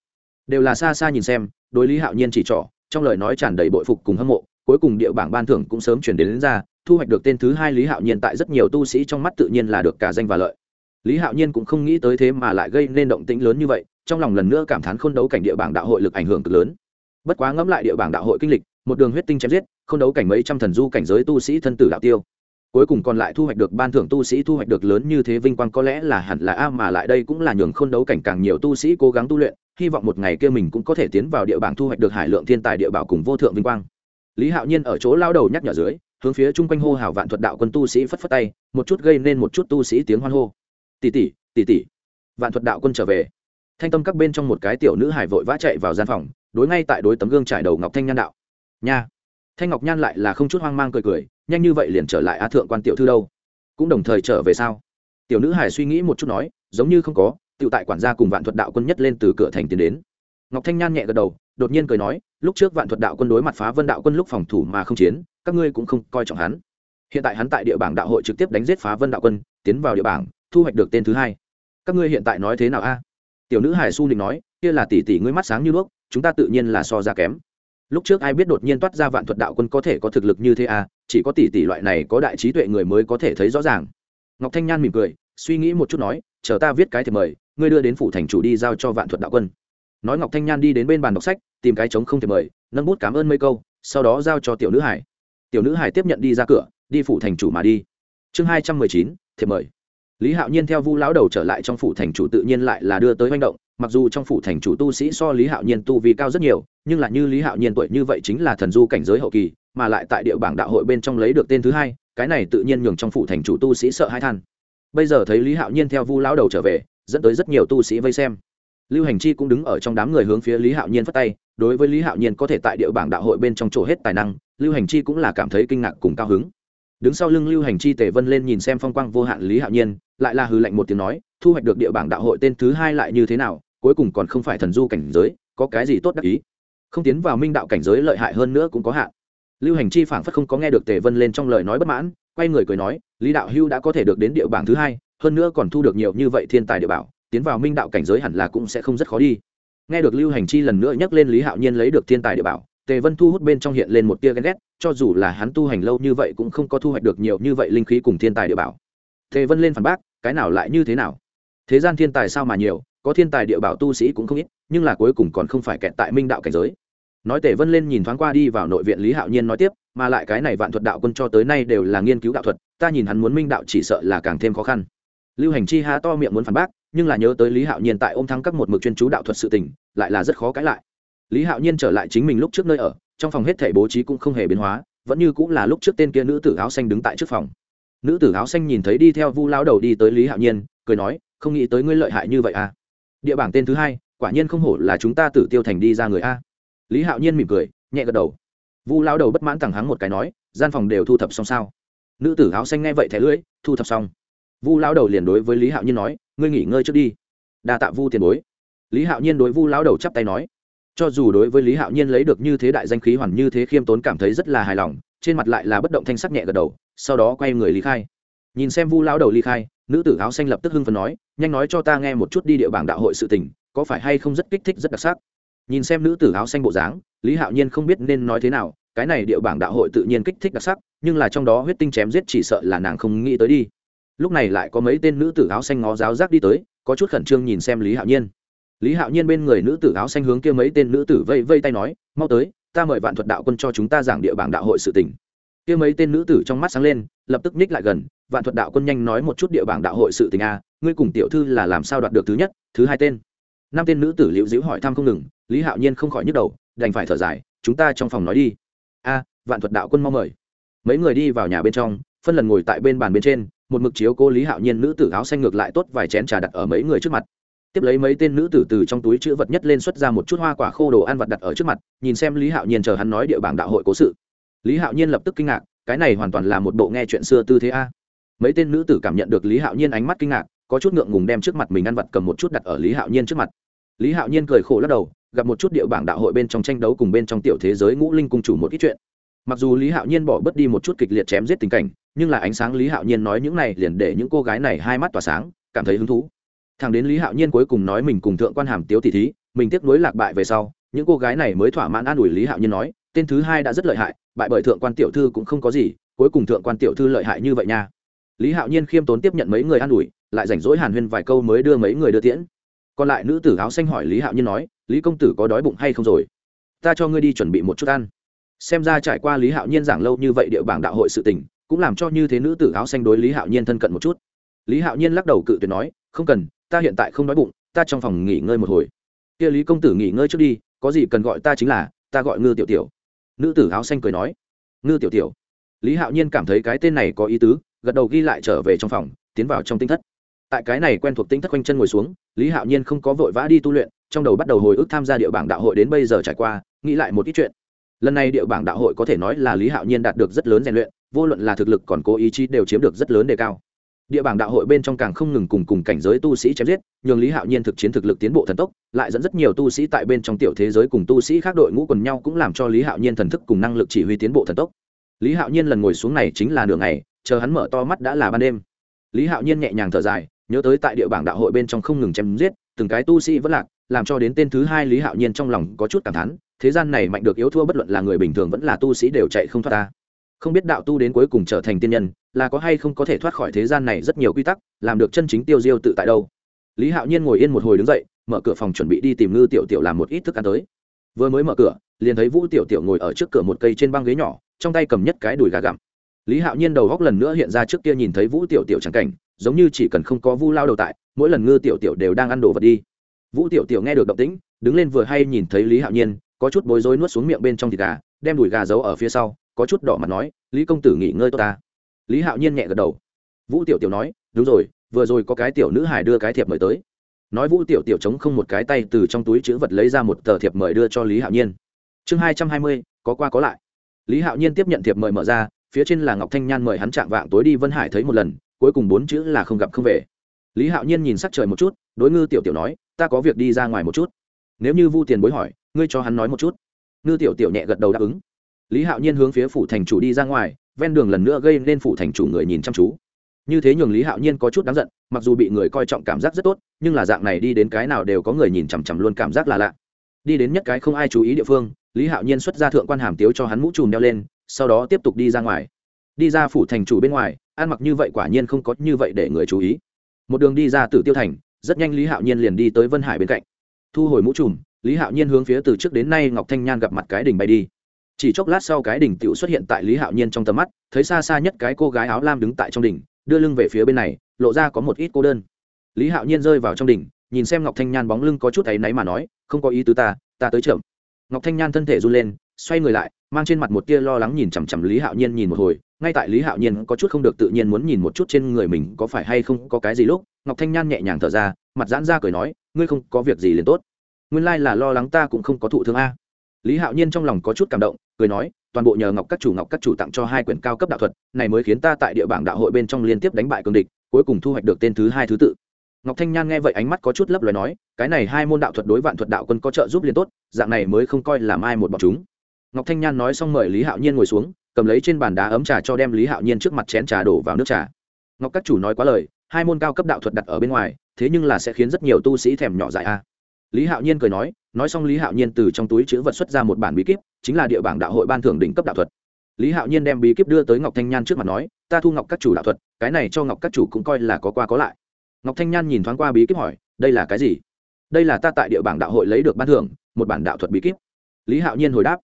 Đều là xa xa nhìn xem đối lý hạo nhiên chỉ trỏ trong lời nói tràn đầy bội phục cùng hâm mộ cuối cùng địa bảng ban thưởng cũng sớm chuyển đến, đến ra thu hoạch được tên thứ hai lý hạo nhiên tại rất nhiều tu sĩ trong mắt tự nhiên là được cả danh và lợi lý hạo nhiên cũng không nghĩ tới thế mà lại gây nên động tĩnh lớn như vậy, trong lòng lần nữa cảm thán khôn đấu cảnh địa bảng đạo hội lực ảnh hưởng cực lớn. Bất quá ngẫm lại địa bảng đạo hội kinh lịch, một đường huyết tinh chém giết, khôn đấu cảnh mấy trăm thần du cảnh giới tu sĩ thân tử đạo tiêu. Cuối cùng còn lại thu hoạch được ban thưởng tu sĩ thu hoạch được lớn như thế vinh quang có lẽ là hẳn là a, mà lại đây cũng là nhường khôn đấu cảnh càng nhiều tu sĩ cố gắng tu luyện, hy vọng một ngày kia mình cũng có thể tiến vào địa bảng thu hoạch được hải lượng thiên tài địa bảo cùng vô thượng vinh quang. Lý hạo nhiên ở chỗ lao đầu nhắc nhở dưới, hướng phía chung quanh hô hào vạn thuật đạo quân tu sĩ phất phất tay, một chút gây nên một chút tu sĩ tiếng hoan hô tỷ tỷ tỷ tỷ vạn thuật đạo quân trở về. Thanh tâm các bên trong một cái tiểu nữ hải vội vã chạy vào gian phòng, đối ngay tại đối tấm gương trải đầu ngọc thanh nhan đạo. Nha. Thanh ngọc nhan lại là không chút hoang mang cười cười, nhanh như vậy liền trở lại á thượng quan tiểu thư đâu? Cũng đồng thời trở về sao? Tiểu nữ hải suy nghĩ một chút nói, giống như không có tự tại quản gia cùng vạn thuật đạo quân nhất lên từ cửa thành tiến đến. Ngọc thanh nhan nhẹ gật đầu, đột nhiên cười nói, lúc trước vạn thuật đạo quân đối mặt phá vân đạo quân lúc phòng thủ mà không chiến, các ngươi cũng không coi trọng hắn. Hiện tại hắn tại địa bảng đạo hội trực tiếp đánh giết phá vân đạo quân, tiến vào địa bảng thu hoạch được tên thứ hai. Các ngươi hiện tại nói thế nào a? Tiểu nữ hải su định nói, kia là tỷ tỷ ngươi mắt sáng như đuốc, chúng ta tự nhiên là so ra kém. Lúc trước ai biết đột nhiên toát ra vạn thuật đạo quân có thể có thực lực như thế à chỉ có tỷ tỷ loại này có đại trí tuệ người mới có thể thấy rõ ràng. Ngọc thanh nhan mỉm cười, suy nghĩ một chút nói, chờ ta viết cái thì mời, ngươi đưa đến phủ thành chủ đi giao cho vạn thuật đạo quân. Nói ngọc thanh nhan đi đến bên bàn đọc sách, tìm cái trống không thể mời, nâng bút cảm ơn mấy câu, sau đó giao cho tiểu nữ hải. Tiểu nữ hải tiếp nhận đi ra cửa, đi phủ thành chủ mà đi. Chương hai trăm mười chín thiệp mời lý hạo nhiên theo vu lão đầu trở lại trong phủ thành chủ tự nhiên lại là đưa tới manh động, mặc dù trong phủ thành chủ tu sĩ so lý hạo nhiên tu vi cao rất nhiều, nhưng là như lý hạo nhiên tuổi như vậy chính là thần du cảnh giới hậu kỳ, mà lại tại địa bảng đạo hội bên trong lấy được tên thứ hai, cái này tự nhiên nhường trong phủ thành chủ tu sĩ sợ hai than. Bây giờ thấy lý hạo nhiên theo vu lão đầu trở về, dẫn tới rất nhiều tu sĩ vây xem. Lưu hành chi cũng đứng ở trong đám người hướng phía lý hạo nhiên phất tay, đối với lý hạo nhiên có thể tại địa bảng đạo hội bên trong chỗ hết tài năng, lưu hành chi cũng là cảm thấy kinh ngạc cùng cao hứng. Đứng sau lưng lưu hành chi tề vân lên nhìn xem phong quang vô hạn lý hạo nhiên lại là hư lệnh một tiếng nói, thu hoạch được địa bảng đạo hội tên thứ hai lại như thế nào, cuối cùng còn không phải thần du cảnh giới, có cái gì tốt đắc ý? Không tiến vào minh đạo cảnh giới lợi hại hơn nữa cũng có hạn. Lưu hành chi phảng phất không có nghe được tề vân lên trong lời nói bất mãn, quay người cười nói, lý đạo hưu đã có thể được đến địa bảng thứ hai, hơn nữa còn thu được nhiều như vậy thiên tài địa bảo, tiến vào minh đạo cảnh giới hẳn là cũng sẽ không rất khó đi. Nghe được lưu hành chi lần nữa nhắc lên lý hạo nhiên lấy được thiên tài địa bảo, tề vân thu hút bên trong hiện lên một tia ghen ghét, cho dù là hắn tu hành lâu như vậy cũng không có thu hoạch được nhiều như vậy linh khí cùng thiên tài địa bảo tề vân lên phản bác, cái nào lại như thế nào? Thế gian thiên tài sao mà nhiều, có thiên tài địa bảo tu sĩ cũng không ít, nhưng là cuối cùng còn không phải kẹt tại minh đạo cảnh giới. Nói tề vân lên nhìn thoáng qua đi vào nội viện lý hạo nhiên nói tiếp, mà lại cái này vạn thuật đạo quân cho tới nay đều là nghiên cứu đạo thuật, ta nhìn hắn muốn minh đạo chỉ sợ là càng thêm khó khăn. Lưu hành chi há to miệng muốn phản bác, nhưng là nhớ tới lý hạo nhiên tại ôm thắng các một mực chuyên chú đạo thuật sự tình, lại là rất khó cãi lại. Lý hạo nhiên trở lại chính mình lúc trước nơi ở, trong phòng hết thể bố trí cũng không hề biến hóa, vẫn như cũng là lúc trước tên kia nữ tử áo xanh đứng tại trước phòng nữ tử áo xanh nhìn thấy đi theo vu lao đầu đi tới lý hạo nhiên, cười nói, không nghĩ tới ngươi lợi hại như vậy à. Địa bảng tên thứ hai, quả nhiên không hổ là chúng ta tử tiêu thành đi ra người a. Lý hạo nhiên mỉm cười, nhẹ gật đầu. Vu lao đầu bất mãn thẳng hắng một cái nói, gian phòng đều thu thập xong sao? Nữ tử áo xanh nghe vậy thẻ lưỡi, thu thập xong. Vu lao đầu liền đối với lý hạo nhiên nói, ngươi nghỉ ngơi trước đi. Đa tạ vu tiền bối. Lý hạo nhiên đối vu lao đầu chắp tay nói. Cho dù đối với lý hạo nhiên lấy được như thế đại danh khí hoàn như thế khiêm tốn cảm thấy rất là hài lòng, trên mặt lại là bất động thanh sắc nhẹ gật đầu sau đó quay người lý khai. Nhìn xem vu Lão đầu ly khai, nữ tử áo xanh lập tức hưng phần nói, nhanh nói cho ta nghe một chút đi địa bảng đạo hội sự tình, có phải hay không rất kích thích, rất đặc sắc? Nhìn xem nữ tử áo xanh bộ dáng, lý hạo nhiên không biết nên nói thế nào, cái này địa bảng đạo hội tự nhiên kích thích đặc sắc, nhưng là trong đó huyết tinh chém giết chỉ sợ là nàng không nghĩ tới đi. Lúc này lại có mấy tên nữ tử áo xanh ngó giáo giác đi tới, có chút khẩn trương nhìn xem lý hạo nhiên. Lý hạo nhiên bên người nữ tử áo xanh hướng kia mấy tên nữ tử vây vây tay nói, mau tới, ta mời vạn thuật đạo quân cho chúng ta giảng địa bảng đạo hội sự tình kia mấy tên nữ tử trong mắt sáng lên, lập tức ních lại gần, vạn thuật đạo quân nhanh nói một chút địa bảng đạo hội sự tình a, ngươi cùng tiểu thư là làm sao đoạt được thứ nhất, thứ hai tên? Năm tên nữ tử liễu dĩu hỏi thăm không ngừng, lý hạo nhiên không khỏi nhức đầu, đành phải thở dài, chúng ta trong phòng nói đi. A, vạn thuật đạo quân mong mời. Mấy người đi vào nhà bên trong, phân lần ngồi tại bên bàn bên trên, một mực chiếu cô lý hạo nhiên nữ tử áo xanh ngược lại tốt vài chén trà đặt ở mấy người trước mặt. Tiếp lấy mấy tên nữ tử từ trong túi chữ vật nhất lên xuất ra một chút hoa quả khô đồ ăn vật đặt ở trước mặt, nhìn xem lý hạo nhiên chờ hắn nói địa bảng đạo hội cố sự lý hạo nhiên lập tức kinh ngạc, cái này hoàn toàn là một bộ nghe chuyện xưa tư thế a. Mấy tên nữ tử cảm nhận được lý hạo nhiên ánh mắt kinh ngạc, có chút ngượng ngùng đem trước mặt mình ăn vặt cầm một chút đặt ở lý hạo nhiên trước mặt. Lý hạo nhiên cười khổ lắc đầu, gặp một chút địa bảng đạo hội bên trong tranh đấu cùng bên trong tiểu thế giới ngũ linh cung chủ một ít chuyện. Mặc dù lý hạo nhiên bỏ bớt đi một chút kịch liệt chém giết tình cảnh, nhưng là ánh sáng lý hạo nhiên nói những này liền để những cô gái này hai mắt tỏa sáng, cảm thấy hứng thú. Thằng đến lý hạo nhiên cuối cùng nói mình cùng thượng quan hàm tiếu tỷ thí, mình tiếc nuối lạc bại về sau, những cô gái này mới thỏa mãn an ủi lý hạo nhiên nói, tên thứ hai đã rất lợi hại bại bởi thượng quan tiểu thư cũng không có gì, cuối cùng thượng quan tiểu thư lợi hại như vậy nha. Lý hạo nhiên khiêm tốn tiếp nhận mấy người an ủi, lại rảnh rỗi hàn huyên vài câu mới đưa mấy người đưa tiễn. Còn lại nữ tử áo xanh hỏi lý hạo nhiên nói, lý công tử có đói bụng hay không rồi? Ta cho ngươi đi chuẩn bị một chút ăn. Xem ra trải qua lý hạo nhiên giảng lâu như vậy địa bảng đạo hội sự tình, cũng làm cho như thế nữ tử áo xanh đối lý hạo nhiên thân cận một chút. Lý hạo nhiên lắc đầu cự tuyệt nói, không cần, ta hiện tại không đói bụng, ta trong phòng nghỉ ngơi một hồi. Kia lý công tử nghỉ ngơi trước đi, có gì cần gọi ta chính là, ta gọi ngư tiểu tiểu nữ tử áo xanh cười nói, ngư tiểu tiểu. Lý hạo nhiên cảm thấy cái tên này có ý tứ, gật đầu ghi lại trở về trong phòng, tiến vào trong tinh thất. Tại cái này quen thuộc tinh thất quanh chân ngồi xuống, lý hạo nhiên không có vội vã đi tu luyện, trong đầu bắt đầu hồi ức tham gia địa bảng đạo hội đến bây giờ trải qua, nghĩ lại một ít chuyện. Lần này địa bảng đạo hội có thể nói là lý hạo nhiên đạt được rất lớn rèn luyện, vô luận là thực lực còn cố ý chí đều chiếm được rất lớn đề cao địa bảng đạo hội bên trong càng không ngừng cùng cùng cảnh giới tu sĩ chém giết, nhường lý hạo nhiên thực chiến thực lực tiến bộ thần tốc, lại dẫn rất nhiều tu sĩ tại bên trong tiểu thế giới cùng tu sĩ khác đội ngũ quần nhau cũng làm cho lý hạo nhiên thần thức cùng năng lực chỉ huy tiến bộ thần tốc. Lý hạo nhiên lần ngồi xuống này chính là nửa ngày, chờ hắn mở to mắt đã là ban đêm. Lý hạo nhiên nhẹ nhàng thở dài, nhớ tới tại địa bảng đạo hội bên trong không ngừng chém giết, từng cái tu sĩ vẫn lạc, làm cho đến tên thứ hai lý hạo nhiên trong lòng có chút cảm thán, thế gian này mạnh được yếu thua bất luận là người bình thường vẫn là tu sĩ đều chạy không thoát ta không biết đạo tu đến cuối cùng trở thành tiên nhân, là có hay không có thể thoát khỏi thế gian này rất nhiều quy tắc, làm được chân chính tiêu diêu tự tại đâu. Lý hạo nhiên ngồi yên một hồi đứng dậy, mở cửa phòng chuẩn bị đi tìm ngư tiểu tiểu làm một ít thức ăn tới. Vừa mới mở cửa, liền thấy vũ tiểu tiểu ngồi ở trước cửa một cây trên băng ghế nhỏ, trong tay cầm nhất cái đùi gà gặm. Lý hạo nhiên đầu góc lần nữa hiện ra trước kia nhìn thấy vũ tiểu tiểu trắng cảnh, giống như chỉ cần không có vu lao đầu tại, mỗi lần ngư tiểu tiểu đều đang ăn đồ vật đi. Vũ tiểu tiểu nghe được động tĩnh, đứng lên vừa hay nhìn thấy lý hạo nhiên, có chút bối rối nuốt xuống miệng bên trong thịt gà, đem đùi gà giấu ở phía sau có chút đỏ mặt nói, lý công tử nghỉ ngơi tốt ta. Lý hạo nhiên nhẹ gật đầu. Vũ tiểu tiểu nói, đúng rồi, vừa rồi có cái tiểu nữ hải đưa cái thiệp mời tới. Nói vũ tiểu tiểu chống không một cái tay từ trong túi chữ vật lấy ra một tờ thiệp mời đưa cho lý hạo nhiên. Chương hai trăm hai mươi, có qua có lại. Lý hạo nhiên tiếp nhận thiệp mời mở ra, phía trên là ngọc thanh nhan mời hắn chạm vạng tối đi vân hải thấy một lần, cuối cùng bốn chữ là không gặp không về. Lý hạo nhiên nhìn sắc trời một chút, đối ngư tiểu tiểu nói, ta có việc đi ra ngoài một chút. Nếu như vu tiền bối hỏi, ngươi cho hắn nói một chút? Ngư tiểu tiểu nhẹ gật đầu đáp ứng lý hạo nhiên hướng phía phủ thành chủ đi ra ngoài, ven đường lần nữa gây nên phủ thành chủ người nhìn chăm chú. Như thế nhường lý hạo nhiên có chút đáng giận, mặc dù bị người coi trọng cảm giác rất tốt, nhưng là dạng này đi đến cái nào đều có người nhìn chằm chằm luôn cảm giác là lạ. Đi đến nhất cái không ai chú ý địa phương, lý hạo nhiên xuất ra thượng quan hàm tiếu cho hắn mũ trùm đeo lên, sau đó tiếp tục đi ra ngoài. Đi ra phủ thành chủ bên ngoài, ăn mặc như vậy quả nhiên không có như vậy để người chú ý. Một đường đi ra từ tiêu thành, rất nhanh lý hạo nhiên liền đi tới vân hải bên cạnh. Thu hồi mũ trùm, lý hạo nhiên hướng phía từ trước đến nay ngọc thanh nhan gặp mặt cái đỉnh bay đi chỉ chốc lát sau cái đỉnh tựu xuất hiện tại lý hạo nhiên trong tầm mắt, thấy xa xa nhất cái cô gái áo lam đứng tại trong đỉnh, đưa lưng về phía bên này, lộ ra có một ít cô đơn. Lý hạo nhiên rơi vào trong đỉnh, nhìn xem ngọc thanh nhan bóng lưng có chút áy náy mà nói, không có ý tứ ta ta tới chậm. Ngọc thanh nhan thân thể run lên, xoay người lại, mang trên mặt một tia lo lắng nhìn chằm chằm lý hạo nhiên nhìn một hồi, ngay tại lý hạo nhiên có chút không được tự nhiên muốn nhìn một chút trên người mình có phải hay không có cái gì lúc, ngọc thanh nhan nhẹ nhàng thở ra, mặt giãn ra cười nói, ngươi không có việc gì liền tốt. Nguyên lai là lo lắng ta cũng không có thụ thương a. Lý hạo nhiên trong lòng có chút cảm động cười nói, toàn bộ nhờ ngọc các chủ, ngọc các chủ tặng cho hai quyển cao cấp đạo thuật, này mới khiến ta tại địa bảng đạo hội bên trong liên tiếp đánh bại cường địch, cuối cùng thu hoạch được tên thứ hai thứ tự. Ngọc thanh nhan nghe vậy ánh mắt có chút lấp loài nói, cái này hai môn đạo thuật đối vạn thuật đạo quân có trợ giúp liên tốt, dạng này mới không coi làm ai một bọn chúng. Ngọc thanh nhan nói xong mời lý hạo nhiên ngồi xuống, cầm lấy trên bàn đá ấm trà cho đem lý hạo nhiên trước mặt chén trà đổ vào nước trà. Ngọc các chủ nói quá lời, hai môn cao cấp đạo thuật đặt ở bên ngoài, thế nhưng là sẽ khiến rất nhiều tu sĩ thèm nhỏ dại a lý hạo nhiên cười nói nói xong lý hạo nhiên từ trong túi chữ vật xuất ra một bản bí kíp, chính là địa bảng đạo hội ban thưởng đỉnh cấp đạo thuật. Lý hạo nhiên đem bí kíp đưa tới ngọc thanh nhan trước mặt nói, ta thu ngọc các chủ đạo thuật, cái này cho ngọc các chủ cũng coi là có qua có lại. Ngọc thanh nhan nhìn thoáng qua bí kíp hỏi, đây là cái gì? Đây là ta tại địa bảng đạo hội lấy được ban thưởng, một bản đạo thuật bí kíp. Lý hạo nhiên hồi đáp.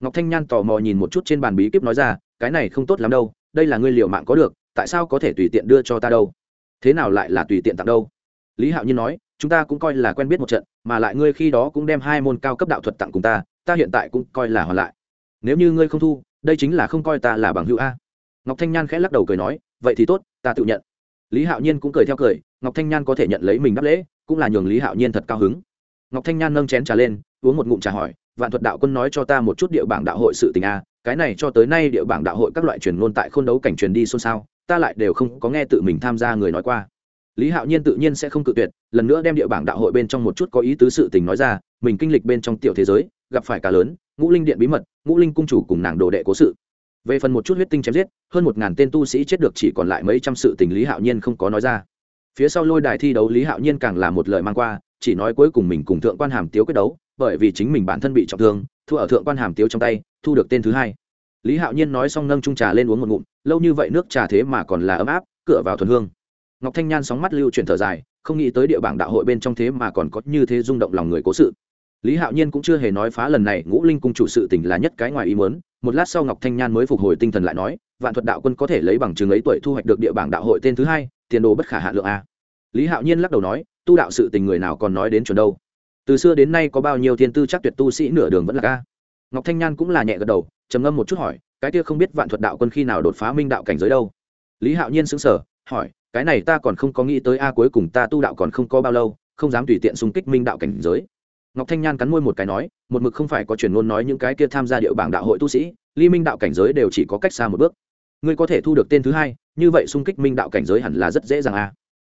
Ngọc thanh nhan tò mò nhìn một chút trên bàn bí kíp nói ra, cái này không tốt lắm đâu, đây là ngươi liệu mạng có được, tại sao có thể tùy tiện đưa cho ta đâu? Thế nào lại là tùy tiện tặng đâu? Lý hạo nhiên nói chúng ta cũng coi là quen biết một trận, mà lại ngươi khi đó cũng đem hai môn cao cấp đạo thuật tặng cùng ta ta hiện tại cũng coi là hoàn lại. Nếu như ngươi không thu, đây chính là không coi ta là bằng hữu a. Ngọc thanh nhan khẽ lắc đầu cười nói, vậy thì tốt, ta tự nhận. Lý hạo nhiên cũng cười theo cười, ngọc thanh nhan có thể nhận lấy mình đáp lễ, cũng là nhường lý hạo nhiên thật cao hứng. Ngọc thanh nhan nâng chén trà lên, uống một ngụm trà hỏi, vạn thuật đạo quân nói cho ta một chút địa bảng đạo hội sự tình a, cái này cho tới nay địa bảng đạo hội các loại truyền ngôn tại khôn đấu cảnh truyền đi xôn xao, ta lại đều không có nghe tự mình tham gia người nói qua lý hạo nhiên tự nhiên sẽ không cự tuyệt, lần nữa đem địa bảng đạo hội bên trong một chút có ý tứ sự tình nói ra, mình kinh lịch bên trong tiểu thế giới, gặp phải cả lớn, ngũ linh điện bí mật, ngũ linh cung chủ cùng nàng đồ đệ cố sự. Về phần một chút huyết tinh chém giết, hơn một ngàn tên tu sĩ chết được chỉ còn lại mấy trăm sự tình lý hạo nhiên không có nói ra. Phía sau lôi đài thi đấu lý hạo nhiên càng là một lời mang qua, chỉ nói cuối cùng mình cùng thượng quan hàm tiếu quyết đấu, bởi vì chính mình bản thân bị trọng thương, thua ở thượng quan hàm tiếu trong tay, thu được tên thứ hai. Lý hạo nhiên nói xong nâng trung trà lên uống một ngụm, lâu như vậy nước trà thế mà còn là ấm áp, cửa vào thuần hương ngọc thanh nhan sóng mắt lưu chuyển thở dài, không nghĩ tới địa bảng đạo hội bên trong thế mà còn có như thế rung động lòng người cố sự. Lý hạo nhiên cũng chưa hề nói phá lần này, ngũ linh cung chủ sự tình là nhất cái ngoài ý muốn, một lát sau ngọc thanh nhan mới phục hồi tinh thần lại nói, vạn thuật đạo quân có thể lấy bằng chứng ấy tuổi thu hoạch được địa bảng đạo hội tên thứ hai, tiền đồ bất khả hạ lượng a. Lý hạo nhiên lắc đầu nói, tu đạo sự tình người nào còn nói đến chuẩn đâu? Từ xưa đến nay có bao nhiêu thiên tư chắc tuyệt tu sĩ nửa đường vẫn là ca ngọc thanh nhan cũng là nhẹ gật đầu, trầm ngâm một chút hỏi, cái kia không biết vạn thuật đạo quân khi nào đột phá minh đạo cảnh giới đâu? Lý hạo nhiên xứng sở hỏi cái này ta còn không có nghĩ tới a, cuối cùng ta tu đạo còn không có bao lâu, không dám tùy tiện xung kích minh đạo cảnh giới. Ngọc thanh nhan cắn môi một cái nói, một mực không phải có truyền ngôn nói những cái kia tham gia điệu bảng đạo hội tu sĩ, ly minh đạo cảnh giới đều chỉ có cách xa một bước. Ngươi có thể thu được tên thứ hai, như vậy xung kích minh đạo cảnh giới hẳn là rất dễ dàng a.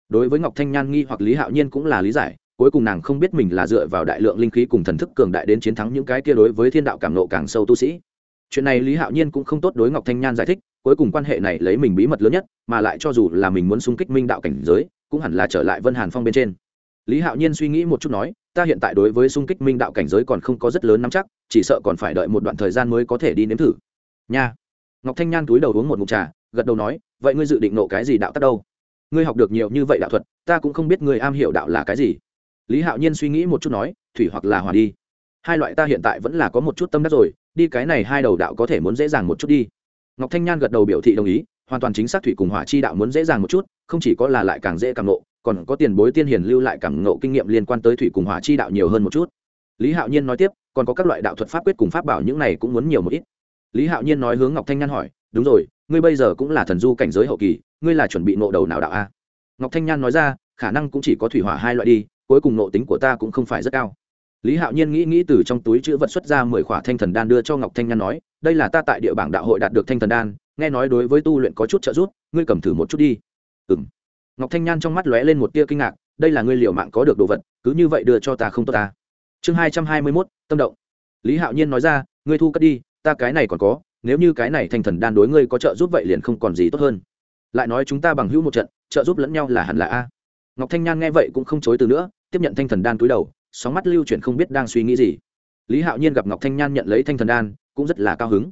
Đối với ngọc thanh nhan nghi hoặc lý hạo nhiên cũng là lý giải, cuối cùng nàng không biết mình là dựa vào đại lượng linh khí cùng thần thức cường đại đến chiến thắng những cái kia đối với thiên đạo cảm nộ càng sâu tu sĩ. Chuyện này lý hạo nhiên cũng không tốt đối ngọc thanh nhan giải thích cuối cùng quan hệ này lấy mình bí mật lớn nhất, mà lại cho dù là mình muốn xung kích minh đạo cảnh giới, cũng hẳn là trở lại vân hàn phong bên trên. Lý hạo nhiên suy nghĩ một chút nói, ta hiện tại đối với xung kích minh đạo cảnh giới còn không có rất lớn nắm chắc, chỉ sợ còn phải đợi một đoạn thời gian mới có thể đi nếm thử. Nha. Ngọc thanh nhan túi đầu uống một ngụm trà, gật đầu nói, vậy ngươi dự định nộ cái gì đạo tắt đâu? Ngươi học được nhiều như vậy đạo thuật, ta cũng không biết ngươi am hiểu đạo là cái gì. Lý hạo nhiên suy nghĩ một chút nói, thủy hoặc là hòa đi. Hai loại ta hiện tại vẫn là có một chút tâm đắc rồi, đi cái này hai đầu đạo có thể muốn dễ dàng một chút đi ngọc thanh nhan gật đầu biểu thị đồng ý, hoàn toàn chính xác thủy cùng hỏa chi đạo muốn dễ dàng một chút, không chỉ có là lại càng dễ càng nộ còn có tiền bối tiên hiền lưu lại càng nộ kinh nghiệm liên quan tới thủy cùng hỏa chi đạo nhiều hơn một chút. Lý hạo nhiên nói tiếp, còn có các loại đạo thuật pháp quyết cùng pháp bảo những này cũng muốn nhiều một ít. Lý hạo nhiên nói hướng ngọc thanh nhan hỏi, đúng rồi, ngươi bây giờ cũng là thần du cảnh giới hậu kỳ, ngươi là chuẩn bị nộ đầu nào đạo a? Ngọc thanh nhan nói ra, khả năng cũng chỉ có thủy hỏa hai loại đi, cuối cùng nộ tính của ta cũng không phải rất cao lý hạo nhiên nghĩ nghĩ từ trong túi chữ vật xuất ra mười khỏa thanh thần đan đưa cho ngọc thanh nhan nói, đây là ta tại địa bảng đạo hội đạt được thanh thần đan, nghe nói đối với tu luyện có chút trợ giúp, ngươi cầm thử một chút đi. Ừ m ngọc thanh nhan trong mắt lóe lên một tia kinh ngạc, đây là ngươi liệu mạng có được đồ vật, cứ như vậy đưa cho ta không tốt ta. Chương hai trăm hai mươi mốt, tâm động. Lý hạo nhiên nói ra, ngươi thu cất đi, ta cái này còn có, nếu như cái này thanh thần đan đối ngươi có trợ giúp vậy liền không còn gì tốt hơn. Lại nói chúng ta bằng hữu một trận, trợ giúp lẫn nhau là hẳn là a. Ngọc thanh nhan nghe vậy cũng không chối từ nữa, tiếp nhận thanh thần đan túi đầu sóng mắt lưu chuyển không biết đang suy nghĩ gì. Lý hạo nhiên gặp ngọc thanh nhan nhận lấy thanh thần đan, cũng rất là cao hứng.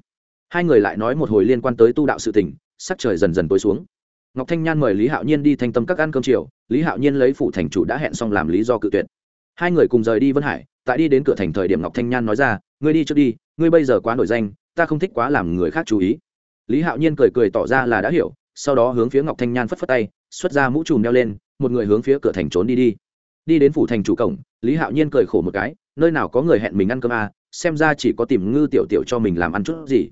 Hai người lại nói một hồi liên quan tới tu đạo sự tỉnh sắc trời dần dần tối xuống. Ngọc thanh nhan mời lý hạo nhiên đi thanh tâm các ăn cơm chiều, lý hạo nhiên lấy phụ thành chủ đã hẹn xong làm lý do cự tuyệt. Hai người cùng rời đi vân hải, tại đi đến cửa thành thời điểm ngọc thanh nhan nói ra, ngươi đi trước đi, ngươi bây giờ quá nổi danh, ta không thích quá làm người khác chú ý. Lý hạo nhiên cười cười tỏ ra là đã hiểu, sau đó hướng phía ngọc thanh nhan phất phất tay, xuất ra mũ trùm đeo lên, một người hướng phía cửa thành trốn đi đi đi đến phủ thành chủ cổng lý hạo nhiên cười khổ một cái nơi nào có người hẹn mình ăn cơm à, xem ra chỉ có tìm ngư tiểu tiểu cho mình làm ăn chút gì.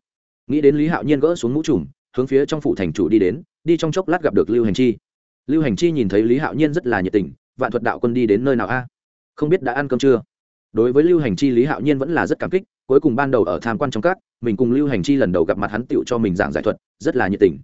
Nghĩ đến lý hạo nhiên gỡ xuống mũ trùm hướng phía trong phủ thành chủ đi đến đi trong chốc lát gặp được lưu hành chi. Lưu hành chi nhìn thấy lý hạo nhiên rất là nhiệt tình vạn thuật đạo quân đi đến nơi nào a không biết đã ăn cơm chưa? Đối với lưu hành chi lý hạo nhiên vẫn là rất cảm kích cuối cùng ban đầu ở tham quan trong các mình cùng lưu hành chi lần đầu gặp mặt hắn tựu cho mình giảng giải thuật rất là nhiệt tình.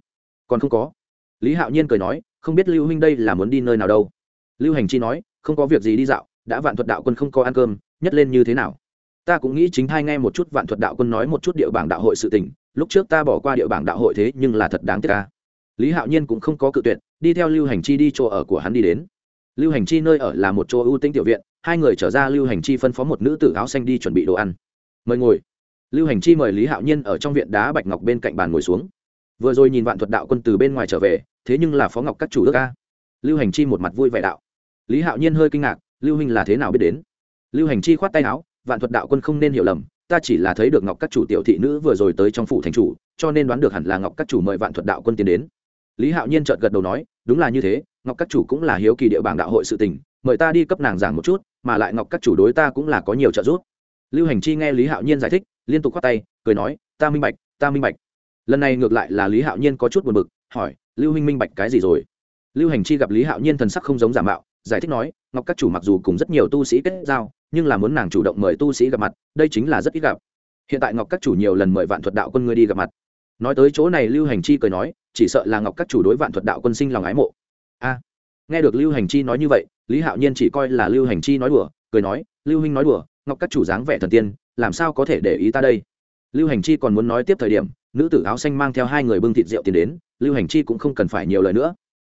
Còn không có. Lý hạo nhiên cười nói không biết lưu huynh đây là muốn đi nơi nào đâu? Lưu hành chi nói không có việc gì đi dạo, đã vạn thuật đạo quân không có ăn cơm, nhất lên như thế nào? Ta cũng nghĩ chính hai nghe một chút vạn thuật đạo quân nói một chút địa bảng đạo hội sự tình, lúc trước ta bỏ qua địa bảng đạo hội thế nhưng là thật đáng tiếc ta. lý hạo nhiên cũng không có cự tuyệt, đi theo lưu hành chi đi chỗ ở của hắn đi đến. Lưu hành chi nơi ở là một chỗ ưu tĩnh tiểu viện, hai người trở ra lưu hành chi phân phó một nữ tử áo xanh đi chuẩn bị đồ ăn. Mời ngồi. Lưu hành chi mời lý hạo nhiên ở trong viện đá bạch ngọc bên cạnh bàn ngồi xuống. Vừa rồi nhìn vạn thuật đạo quân từ bên ngoài trở về, thế nhưng là phó ngọc các chủ đức ca lưu hành chi một mặt vui vẻ đạo lý hạo nhiên hơi kinh ngạc, lưu huynh là thế nào biết đến? Lưu hành chi khoát tay áo, vạn thuật đạo quân không nên hiểu lầm, ta chỉ là thấy được ngọc các chủ tiểu thị nữ vừa rồi tới trong phủ thành chủ, cho nên đoán được hẳn là ngọc các chủ mời vạn thuật đạo quân tiến đến. Lý hạo nhiên chợt gật đầu nói, đúng là như thế, ngọc các chủ cũng là hiếu kỳ địa bảng đạo hội sự tình, mời ta đi cấp nàng giảng một chút, mà lại ngọc các chủ đối ta cũng là có nhiều trợ giúp. Lưu hành chi nghe lý hạo nhiên giải thích, liên tục khoát tay, cười nói, ta minh bạch, ta minh bạch. Lần này ngược lại là lý hạo nhiên có chút buồn bực, hỏi, lưu huynh minh bạch cái gì rồi? Lưu hành chi gặp lý hạo nhiên thần sắc không giống giả mạo giải thích nói, ngọc các chủ mặc dù cùng rất nhiều tu sĩ kết giao, nhưng là muốn nàng chủ động mời tu sĩ gặp mặt, đây chính là rất ít gặp. Hiện tại ngọc các chủ nhiều lần mời vạn thuật đạo quân ngươi đi gặp mặt. Nói tới chỗ này lưu hành chi cười nói, chỉ sợ là ngọc các chủ đối vạn thuật đạo quân sinh lòng ái mộ. A, nghe được lưu hành chi nói như vậy, lý hạo nhiên chỉ coi là lưu hành chi nói đùa, cười nói, lưu huynh nói đùa, ngọc các chủ dáng vẻ thần tiên, làm sao có thể để ý ta đây? Lưu hành chi còn muốn nói tiếp thời điểm, nữ tử áo xanh mang theo hai người bưng thịt rượu tiến đến, lưu hành chi cũng không cần phải nhiều lời nữa.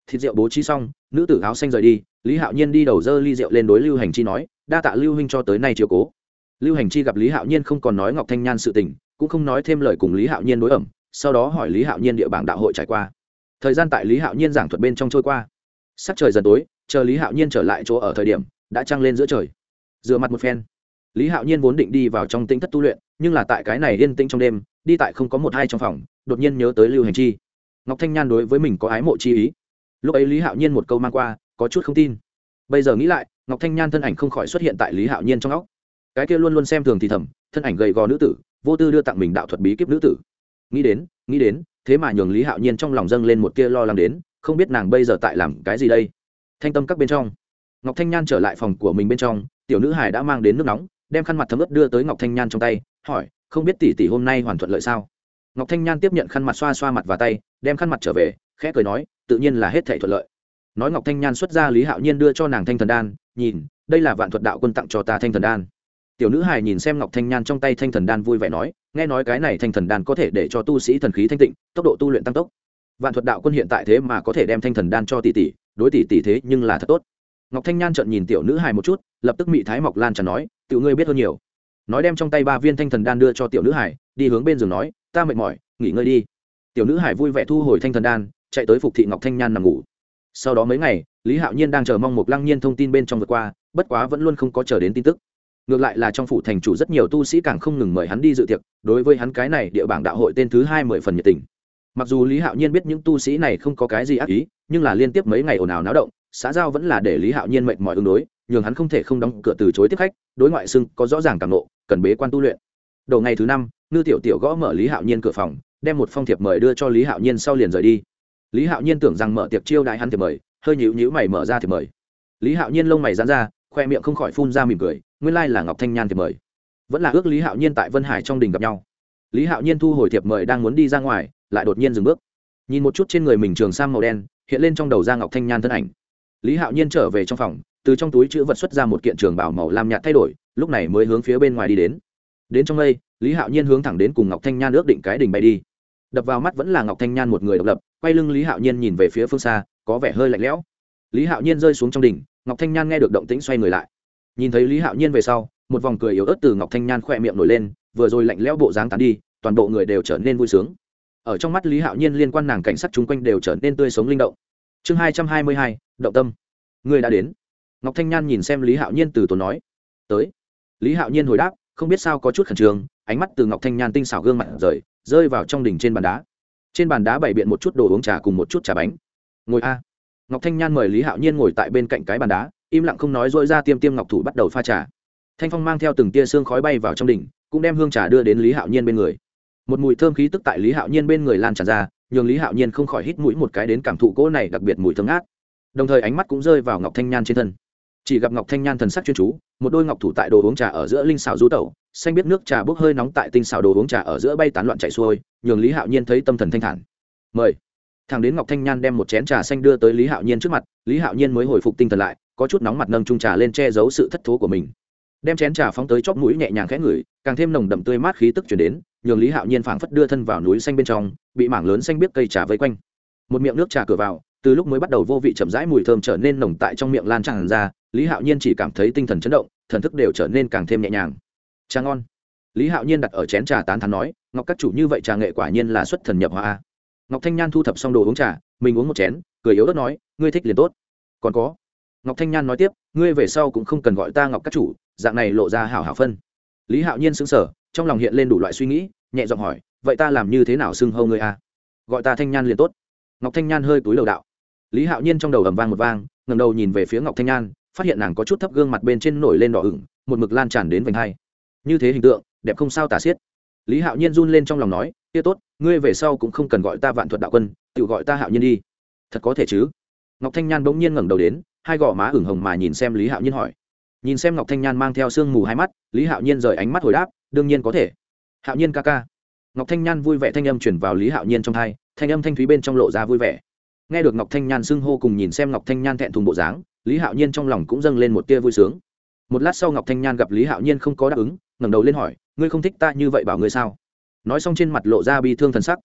Thịt rượu bố trí xong, nữ tử áo xanh rời đi lý hạo nhiên đi đầu dơ ly rượu lên đối lưu hành chi nói, đa tạ lưu huynh cho tới nay chiều cố. Lưu hành chi gặp lý hạo nhiên không còn nói ngọc thanh nhan sự tình, cũng không nói thêm lời cùng lý hạo nhiên đối ẩm, sau đó hỏi lý hạo nhiên địa bảng đạo hội trải qua. Thời gian tại lý hạo nhiên giảng thuật bên trong trôi qua. Sắc trời dần tối, chờ lý hạo nhiên trở lại chỗ ở thời điểm, đã trăng lên giữa trời. Dựa mặt một phen. Lý hạo nhiên vốn định đi vào trong tinh thất tu luyện, nhưng là tại cái này yên tĩnh trong đêm, đi tại không có một hai trong phòng, đột nhiên nhớ tới lưu hành chi. Ngọc thanh nhan đối với mình có ái mộ chi ý. Lúc ấy lý hạo nhiên một câu mang qua có chút không tin. Bây giờ nghĩ lại, ngọc thanh nhan thân ảnh không khỏi xuất hiện tại lý hạo nhiên trong óc. Cái kia luôn luôn xem thường thì thầm, thân ảnh gầy gò nữ tử, vô tư đưa tặng mình đạo thuật bí kíp nữ tử. Nghĩ đến nghĩ đến, thế mà nhường lý hạo nhiên trong lòng dâng lên một tia lo lắng đến, không biết nàng bây giờ tại làm cái gì đây. Thanh tâm các bên trong. Ngọc thanh nhan trở lại phòng của mình bên trong, tiểu nữ hải đã mang đến nước nóng, đem khăn mặt thấm ướt đưa tới ngọc thanh nhan trong tay, hỏi, không biết tỷ tỷ hôm nay hoàn thuận lợi sao? Ngọc thanh nhan tiếp nhận khăn mặt xoa xoa mặt và tay, đem khăn mặt trở về, khẽ cười nói, tự nhiên là hết thể thuận lợi nói ngọc thanh nhan xuất ra lý hạo nhiên đưa cho nàng thanh thần đan, nhìn, đây là vạn thuật đạo quân tặng cho ta thanh thần đan. Tiểu nữ hài nhìn xem ngọc thanh nhan trong tay thanh thần đan vui vẻ nói, nghe nói cái này thanh thần đan có thể để cho tu sĩ thần khí thanh tịnh, tốc độ tu luyện tăng tốc. Vạn thuật đạo quân hiện tại thế mà có thể đem thanh thần đan cho tỷ tỷ, đối tỷ tỷ thế nhưng là thật tốt. Ngọc thanh nhan trợn nhìn tiểu nữ hài một chút, lập tức mị thái mọc lan tràn nói, tiểu ngươi biết hơn nhiều. Nói đem trong tay ba viên thanh thần đan đưa cho tiểu nữ hải đi hướng bên giường nói, ta mệt mỏi, nghỉ ngơi đi. Tiểu nữ hải vui vẻ thu hồi thanh thần đan, chạy tới phục thị ngọc thanh nhan nằm ngủ sau đó mấy ngày, lý hạo nhiên đang chờ mong một lăng nhiên thông tin bên trong vượt qua, bất quá vẫn luôn không có chờ đến tin tức. Ngược lại là trong phủ thành chủ rất nhiều tu sĩ càng không ngừng mời hắn đi dự tiệc, đối với hắn cái này địa bảng đạo hội tên thứ hai mười phần nhiệt tình. Mặc dù lý hạo nhiên biết những tu sĩ này không có cái gì ác ý, nhưng là liên tiếp mấy ngày ồn ào náo động, xã giao vẫn là để lý hạo nhiên mệnh mọi ứng đối, nhường hắn không thể không đóng cửa từ chối tiếp khách, đối ngoại xưng có rõ ràng cảm nộ, cần bế quan tu luyện. Đầu ngày thứ năm, ngư tiểu tiểu gõ mở lý hạo nhiên cửa phòng, đem một phong thiệp mời đưa cho lý hạo nhiên sau liền rời đi lý hạo nhiên tưởng rằng mở tiệc chiêu đại hắn thì mời, hơi nhịu nhữ mày mở ra thì mời. Lý hạo nhiên lông mày dán ra, khoe miệng không khỏi phun ra mỉm cười, nguyên lai là ngọc thanh nhan thì mời. Vẫn là ước lý hạo nhiên tại vân hải trong đình gặp nhau. Lý hạo nhiên thu hồi thiệp mời đang muốn đi ra ngoài, lại đột nhiên dừng bước. Nhìn một chút trên người mình trường sang màu đen, hiện lên trong đầu ra ngọc thanh nhan thân ảnh. Lý hạo nhiên trở về trong phòng, từ trong túi chữ vật xuất ra một kiện trường bảo màu lam nhạt thay đổi, lúc này mới hướng phía bên ngoài đi đến. Đến trong đây, lý hạo nhiên hướng thẳng đến cùng ngọc thanh nhan ước định cái đình bay đi đập vào mắt vẫn là ngọc thanh nhan một người độc lập quay lưng lý hạo nhiên nhìn về phía phương xa có vẻ hơi lạnh lẽo lý hạo nhiên rơi xuống trong đỉnh ngọc thanh nhan nghe được động tĩnh xoay người lại nhìn thấy lý hạo nhiên về sau một vòng cười yếu ớt từ ngọc thanh nhan khỏe miệng nổi lên vừa rồi lạnh lẽo bộ dáng tán đi toàn bộ người đều trở nên vui sướng ở trong mắt lý hạo nhiên liên quan nàng cảnh sát chung quanh đều trở nên tươi sống linh động chương hai trăm hai mươi hai động tâm người đã đến ngọc thanh nhan nhìn xem lý hạo nhiên từ tốn nói tới lý hạo nhiên hồi đáp không biết sao có chút khẩn trương ánh mắt từ ngọc thanh nhan tinh xảo gương mặt rời rơi vào trong đỉnh trên bàn đá. Trên bàn đá bày biện một chút đồ uống trà cùng một chút trà bánh. Ngồi a. Ngọc thanh nhan mời lý hạo nhiên ngồi tại bên cạnh cái bàn đá, im lặng không nói dội ra tiêm tiêm ngọc thủ bắt đầu pha trà. Thanh phong mang theo từng tia xương khói bay vào trong đỉnh, cũng đem hương trà đưa đến lý hạo nhiên bên người. Một mùi thơm khí tức tại lý hạo nhiên bên người lan tràn ra, nhường lý hạo nhiên không khỏi hít mũi một cái đến cảm thụ cỗ này đặc biệt mùi thơm ngát. Đồng thời ánh mắt cũng rơi vào ngọc thanh nhan trên thân. Chỉ gặp ngọc thanh nhan thần sắc chuyên chú, một đôi ngọc thủ tại đồ uống trà ở giữa linh xào du tẩu xanh biết nước trà bốc hơi nóng tại tinh xào đồ uống trà ở giữa bay tán loạn chạy xuôi, nhường lý hạo nhiên thấy tâm thần thanh thản. Mời. Thằng đến ngọc thanh nhan đem một chén trà xanh đưa tới lý hạo nhiên trước mặt, lý hạo nhiên mới hồi phục tinh thần lại, có chút nóng mặt nâng trung trà lên che giấu sự thất thố của mình. Đem chén trà phóng tới chóp mũi nhẹ nhàng khẽ ngửi, càng thêm nồng đậm tươi mát khí tức chuyển đến, nhường lý hạo nhiên phảng phất đưa thân vào núi xanh bên trong, bị mảng lớn xanh biết cây trà vây quanh. Một miệng nước trà cửa vào, từ lúc mới bắt đầu vô vị chậm rãi mùi thơm trở nên nồng tại trong miệng lan tràn ra, lý hạo nhiên chỉ cảm thấy tinh thần chấn động, thần thức đều trở nên càng thêm nhẹ nhàng trà ngon. Lý hạo nhiên đặt ở chén trà tán thắn nói, ngọc các chủ như vậy trà nghệ quả nhiên là xuất thần nhập hoa ngọc thanh nhan thu thập xong đồ uống trà, mình uống một chén, cười yếu ớt nói, ngươi thích liền tốt. Còn có. Ngọc thanh nhan nói tiếp, ngươi về sau cũng không cần gọi ta ngọc các chủ, dạng này lộ ra hảo hảo phân. Lý hạo nhiên xứng sở trong lòng hiện lên đủ loại suy nghĩ, nhẹ giọng hỏi, vậy ta làm như thế nào xưng hâu ngươi a? Gọi ta thanh nhan liền tốt. Ngọc thanh nhan hơi túi lầu đạo. Lý hạo nhiên trong đầu ầm vang một vang ngầm đầu nhìn về phía ngọc thanh nhan, phát hiện nàng có chút thấp gương mặt bên trên nổi lên đỏ ửng, một mực lan tràn đến vành hai như thế hình tượng, đẹp không sao tả xiết. Lý hạo nhiên run lên trong lòng nói, kia tốt, ngươi về sau cũng không cần gọi ta vạn thuật đạo quân, tự gọi ta hạo nhiên đi. Thật có thể chứ? Ngọc thanh nhan bỗng nhiên ngẩng đầu đến, hai gò má ửng hồng mà nhìn xem lý hạo nhiên hỏi. Nhìn xem ngọc thanh nhan mang theo sương mù hai mắt, lý hạo nhiên rời ánh mắt hồi đáp, đương nhiên có thể. Hạo nhiên ca ca. Ngọc thanh nhan vui vẻ thanh âm chuyển vào lý hạo nhiên trong thai thanh âm thanh thúy bên trong lộ ra vui vẻ. Nghe được ngọc thanh nhan xưng hô cùng nhìn xem ngọc thanh nhan thẹn thùng bộ dáng, lý hạo nhiên trong lòng cũng dâng lên một tia vui sướng một lát sau ngọc thanh nhan gặp lý hạo nhiên không có đáp ứng, ngẩng đầu lên hỏi, ngươi không thích ta như vậy bảo ngươi sao? Nói xong trên mặt lộ ra bi thương thần sắc.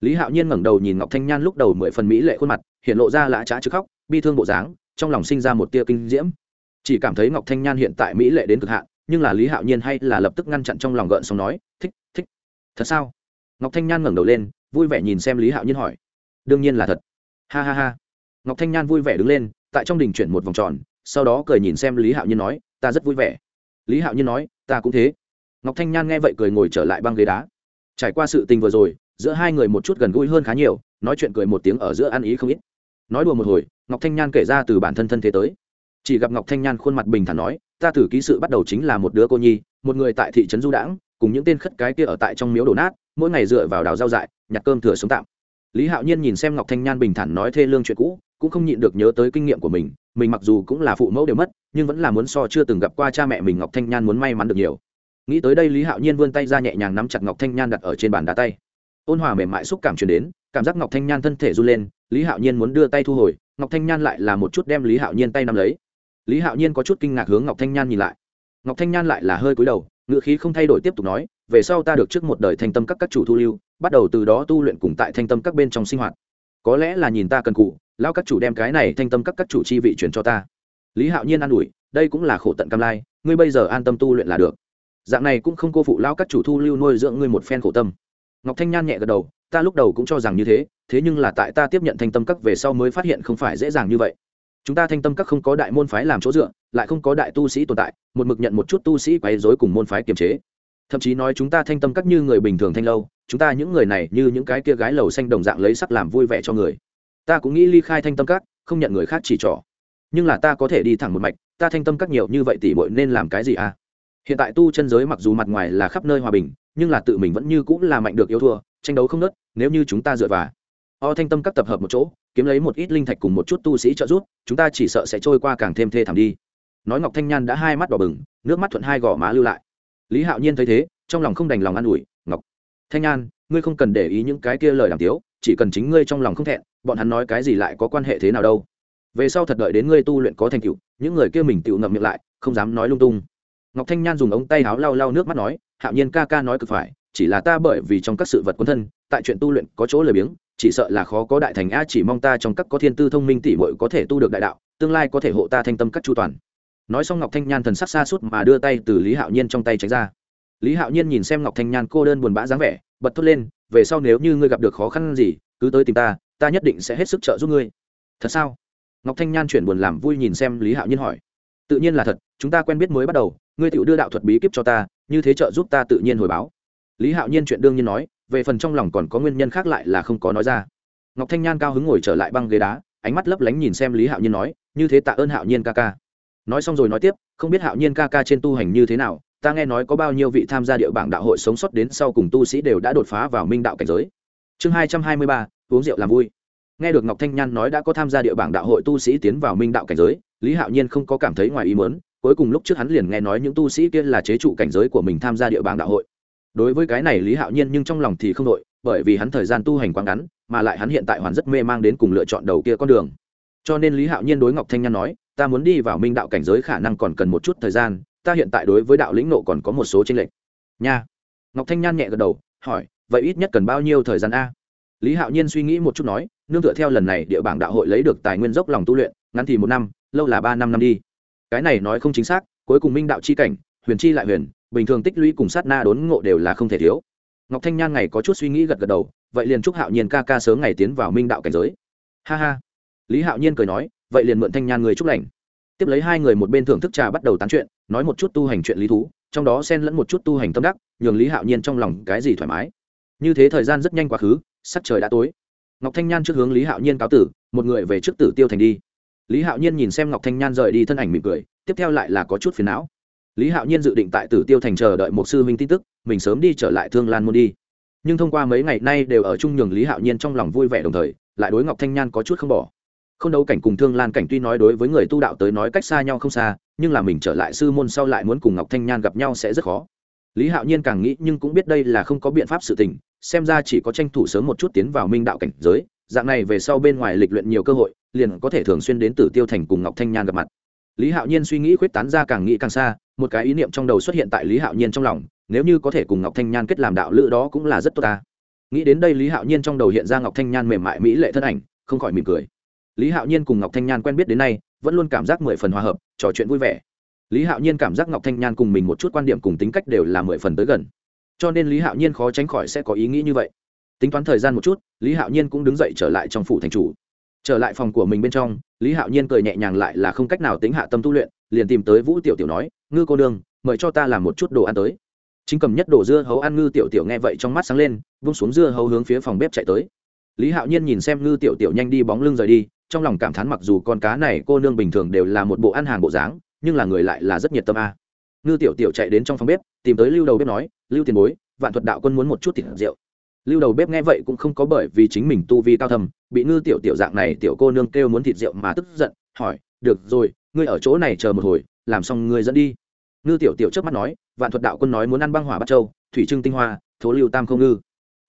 Lý hạo nhiên ngẩng đầu nhìn ngọc thanh nhan lúc đầu mười phần mỹ lệ khuôn mặt, hiện lộ ra lã trá chứ khóc, bi thương bộ dáng, trong lòng sinh ra một tia kinh diễm. Chỉ cảm thấy ngọc thanh nhan hiện tại mỹ lệ đến cực hạn, nhưng là lý hạo nhiên hay là lập tức ngăn chặn trong lòng gợn xong nói, thích thích. Thật sao? Ngọc thanh nhan ngẩng đầu lên, vui vẻ nhìn xem lý hạo nhiên hỏi, đương nhiên là thật. Ha ha ha. Ngọc thanh nhan vui vẻ đứng lên, tại trong đình chuyển một vòng tròn, sau đó cười nhìn xem lý hạo nhiên nói ta rất vui vẻ. Lý hạo nhiên nói, ta cũng thế. Ngọc thanh nhan nghe vậy cười ngồi trở lại băng ghế đá. Trải qua sự tình vừa rồi, giữa hai người một chút gần gũi hơn khá nhiều, nói chuyện cười một tiếng ở giữa ăn ý không ít. Nói đùa một hồi, ngọc thanh nhan kể ra từ bản thân thân thế tới. Chỉ gặp ngọc thanh nhan khuôn mặt bình thản nói, ta thử ký sự bắt đầu chính là một đứa cô nhi, một người tại thị trấn du đãng, cùng những tên khất cái kia ở tại trong miếu đổ nát, mỗi ngày dựa vào đào rau dại, nhặt cơm thừa sống tạm. Lý hạo nhiên nhìn xem ngọc thanh nhan bình thản nói thê lương chuyện cũ cũng không nhịn được nhớ tới kinh nghiệm của mình mình mặc dù cũng là phụ mẫu đều mất, nhưng vẫn là muốn so chưa từng gặp qua cha mẹ mình ngọc thanh nhan muốn may mắn được nhiều. Nghĩ tới đây lý hạo nhiên vươn tay ra nhẹ nhàng nắm chặt ngọc thanh nhan đặt ở trên bàn đá tay. Ôn hòa mềm mại xúc cảm truyền đến, cảm giác ngọc thanh nhan thân thể run lên, lý hạo nhiên muốn đưa tay thu hồi, ngọc thanh nhan lại là một chút đem lý hạo nhiên tay nắm lấy. Lý hạo nhiên có chút kinh ngạc hướng ngọc thanh nhan nhìn lại. Ngọc thanh nhan lại là hơi cúi đầu ngự khí không thay đổi tiếp tục nói, về sau ta được trước một đời thanh tâm các các chủ thu lưu, bắt đầu từ đó tu luyện cùng tại thanh tâm các bên trong sinh hoạt. Có lẽ là nhìn ta cần cụ lao các chủ đem cái này thanh tâm các các chủ chi vị chuyển cho ta. Lý hạo nhiên an ủi, đây cũng là khổ tận cam lai, ngươi bây giờ an tâm tu luyện là được. Dạng này cũng không cô phụ lao các chủ thu lưu nuôi dưỡng ngươi một phen khổ tâm. Ngọc thanh nhan nhẹ gật đầu, ta lúc đầu cũng cho rằng như thế thế nhưng là tại ta tiếp nhận thanh tâm các về sau mới phát hiện không phải dễ dàng như vậy. Chúng ta thanh tâm các không có đại môn phái làm chỗ dựa, lại không có đại tu sĩ tồn tại, một mực nhận một chút tu sĩ quấy dối cùng môn phái kiềm chế. Thậm chí nói chúng ta thanh tâm các như người bình thường thanh lâu, chúng ta những người này như những cái kia gái lầu xanh đồng dạng lấy sắc làm vui vẻ cho người ta cũng nghĩ ly khai thanh tâm các, không nhận người khác chỉ trỏ. Nhưng là ta có thể đi thẳng một mạch, ta thanh tâm các nhiều như vậy tỷ bội nên làm cái gì à? Hiện tại tu chân giới mặc dù mặt ngoài là khắp nơi hòa bình, nhưng là tự mình vẫn như cũng là mạnh được yêu thua, tranh đấu không nớt nếu như chúng ta dựa vào. O thanh tâm các tập hợp một chỗ, kiếm lấy một ít linh thạch cùng một chút tu sĩ trợ giúp, chúng ta chỉ sợ sẽ trôi qua càng thêm thê thảm đi. Nói ngọc thanh nhan đã hai mắt đỏ bừng, nước mắt thuận hai gò má lưu lại. Lý hạo nhiên thấy thế, trong lòng không đành lòng an ủi, ngọc thanh nhan, ngươi không cần để ý những cái kia lời đàm tiếu chỉ cần chính ngươi trong lòng không thẹn, bọn hắn nói cái gì lại có quan hệ thế nào đâu. Về sau thật đợi đến ngươi tu luyện có thành tựu, những người kia mình tự ngậm miệng lại, không dám nói lung tung. Ngọc thanh nhan dùng ống tay áo lau lau nước mắt nói hạo nhiên ca ca nói cực phải, chỉ là ta bởi vì trong các sự vật quân thân, tại chuyện tu luyện có chỗ lười biếng, chỉ sợ là khó có đại thành a, chỉ mong ta trong các có thiên tư thông minh tỷ muội có thể tu được đại đạo, tương lai có thể hộ ta thanh tâm các chu toàn. Nói xong ngọc thanh nhan thần sắc xa suốt mà đưa tay từ lý hạo nhiên trong tay tránh ra. Lý hạo nhiên nhìn xem ngọc thanh nhan cô đơn buồn bã dáng vẻ, bật thốt lên về sau nếu như ngươi gặp được khó khăn gì, cứ tới tìm ta ta nhất định sẽ hết sức trợ giúp ngươi. Thật sao? Ngọc thanh nhan chuyển buồn làm vui nhìn xem lý hạo nhiên hỏi. Tự nhiên là thật, chúng ta quen biết mới bắt đầu, ngươi tự đưa đạo thuật bí kíp cho ta, như thế trợ giúp ta tự nhiên hồi báo. Lý hạo nhiên chuyện đương nhiên nói, về phần trong lòng còn có nguyên nhân khác lại là không có nói ra. Ngọc thanh nhan cao hứng ngồi trở lại băng ghế đá, ánh mắt lấp lánh nhìn xem lý hạo nhiên nói, như thế tạ ơn hạo nhiên ca ca. Nói xong rồi nói tiếp, không biết hạo nhiên ca ca trên tu hành như thế nào ta nghe nói có bao nhiêu vị tham gia địa bảng đạo hội sống sót đến sau cùng tu sĩ đều đã đột phá vào minh đạo cảnh giới. Chương hai trăm hai mươi ba, uống rượu làm vui. Nghe được ngọc thanh nhan nói đã có tham gia địa bảng đạo hội tu sĩ tiến vào minh đạo cảnh giới, lý hạo nhiên không có cảm thấy ngoài ý mớn cuối cùng lúc trước hắn liền nghe nói những tu sĩ kia là chế trụ cảnh giới của mình tham gia địa bảng đạo hội. Đối với cái này lý hạo nhiên nhưng trong lòng thì không đội bởi vì hắn thời gian tu hành quá ngắn, mà lại hắn hiện tại hoàn rất mê mang đến cùng lựa chọn đầu kia con đường. Cho nên lý hạo nhiên đối ngọc thanh nhan nói, ta muốn đi vào minh đạo cảnh giới khả năng còn cần một chút thời gian ta hiện tại đối với đạo lĩnh nộ còn có một số tranh lệch. Nha. Ngọc thanh nhan nhẹ gật đầu, hỏi, vậy ít nhất cần bao nhiêu thời gian a? Lý hạo nhiên suy nghĩ một chút nói, nương tựa theo lần này địa bảng đạo hội lấy được tài nguyên dốc lòng tu luyện, ngắn thì một năm, lâu là ba năm năm đi. Cái này nói không chính xác, cuối cùng minh đạo chi cảnh, huyền chi lại huyền, bình thường tích lũy cùng sát na đốn ngộ đều là không thể thiếu. Ngọc thanh nhan ngày có chút suy nghĩ gật gật đầu, vậy liền chúc hạo nhiên ca ca sớm ngày tiến vào minh đạo cảnh giới. Ha ha. Lý hạo nhiên cười nói, vậy liền mượn thanh nhan người chúc lành tiếp lấy hai người một bên thưởng thức trà bắt đầu tán chuyện, nói một chút tu hành chuyện lý thú, trong đó xen lẫn một chút tu hành tâm đắc, nhường lý hạo nhiên trong lòng cái gì thoải mái. Như thế thời gian rất nhanh quá khứ, sắc trời đã tối. Ngọc thanh nhan trước hướng lý hạo nhiên cáo tử, một người về trước tử tiêu thành đi. Lý hạo nhiên nhìn xem ngọc thanh nhan rời đi thân ảnh mỉm cười, tiếp theo lại là có chút phiền não. Lý hạo nhiên dự định tại tử tiêu thành chờ đợi một sư huynh tin tức, mình sớm đi trở lại thương lan môn đi. Nhưng thông qua mấy ngày nay đều ở chung nhường lý hạo nhiên trong lòng vui vẻ đồng thời, lại đối ngọc thanh nhan có chút không bỏ không đấu cảnh cùng thương lan cảnh tuy nói đối với người tu đạo tới nói cách xa nhau không xa, nhưng là mình trở lại sư môn sau lại muốn cùng ngọc thanh nhan gặp nhau sẽ rất khó. Lý hạo nhiên càng nghĩ nhưng cũng biết đây là không có biện pháp sự tình, xem ra chỉ có tranh thủ sớm một chút tiến vào minh đạo cảnh giới, dạng này về sau bên ngoài lịch luyện nhiều cơ hội, liền có thể thường xuyên đến tử tiêu thành cùng ngọc thanh nhan gặp mặt. Lý hạo nhiên suy nghĩ khuyết tán ra càng nghĩ càng xa, một cái ý niệm trong đầu xuất hiện tại lý hạo nhiên trong lòng, nếu như có thể cùng ngọc thanh nhan kết làm đạo lữ đó cũng là rất tốt ta. Nghĩ đến đây lý hạo nhiên trong đầu hiện ra ngọc thanh nhan mềm mại mỹ lệ thân ảnh, không khỏi mỉm cười lý hạo nhiên cùng ngọc thanh nhan quen biết đến nay, vẫn luôn cảm giác mười phần hòa hợp, trò chuyện vui vẻ. Lý hạo nhiên cảm giác ngọc thanh nhan cùng mình một chút quan điểm cùng tính cách đều là mười phần tới gần. Cho nên lý hạo nhiên khó tránh khỏi sẽ có ý nghĩ như vậy. Tính toán thời gian một chút, lý hạo nhiên cũng đứng dậy trở lại trong phủ thành chủ. Trở lại phòng của mình bên trong, lý hạo nhiên cười nhẹ nhàng lại là không cách nào tính hạ tâm tu luyện, liền tìm tới vũ tiểu tiểu nói, ngư cô đương mời cho ta làm một chút đồ ăn tới. Chính cầm nhất đồ dưa hấu ăn ngư tiểu tiểu nghe vậy trong mắt sáng lên, vung xuống dưa hấu hướng phía phòng bếp chạy tới. Lý hạo nhiên nhìn xem ngư tiểu tiểu nhanh đi bóng lưng rời đi trong lòng cảm thán mặc dù con cá này cô nương bình thường đều là một bộ ăn hàng bộ dáng, nhưng là người lại là rất nhiệt tâm a. Ngư tiểu tiểu chạy đến trong phòng bếp, tìm tới lưu đầu bếp nói, lưu tiền bối, vạn thuật đạo quân muốn một chút thịt rượu. Lưu đầu bếp nghe vậy cũng không có bởi vì chính mình tu vi cao thầm bị ngư tiểu tiểu dạng này tiểu cô nương kêu muốn thịt rượu mà tức giận, hỏi, được rồi, ngươi ở chỗ này chờ một hồi, làm xong ngươi dẫn đi. Ngư tiểu tiểu trước mắt nói, vạn thuật đạo quân nói muốn ăn băng hỏa bát châu, thủy trưng tinh hoa, thố lưu tam không ngư.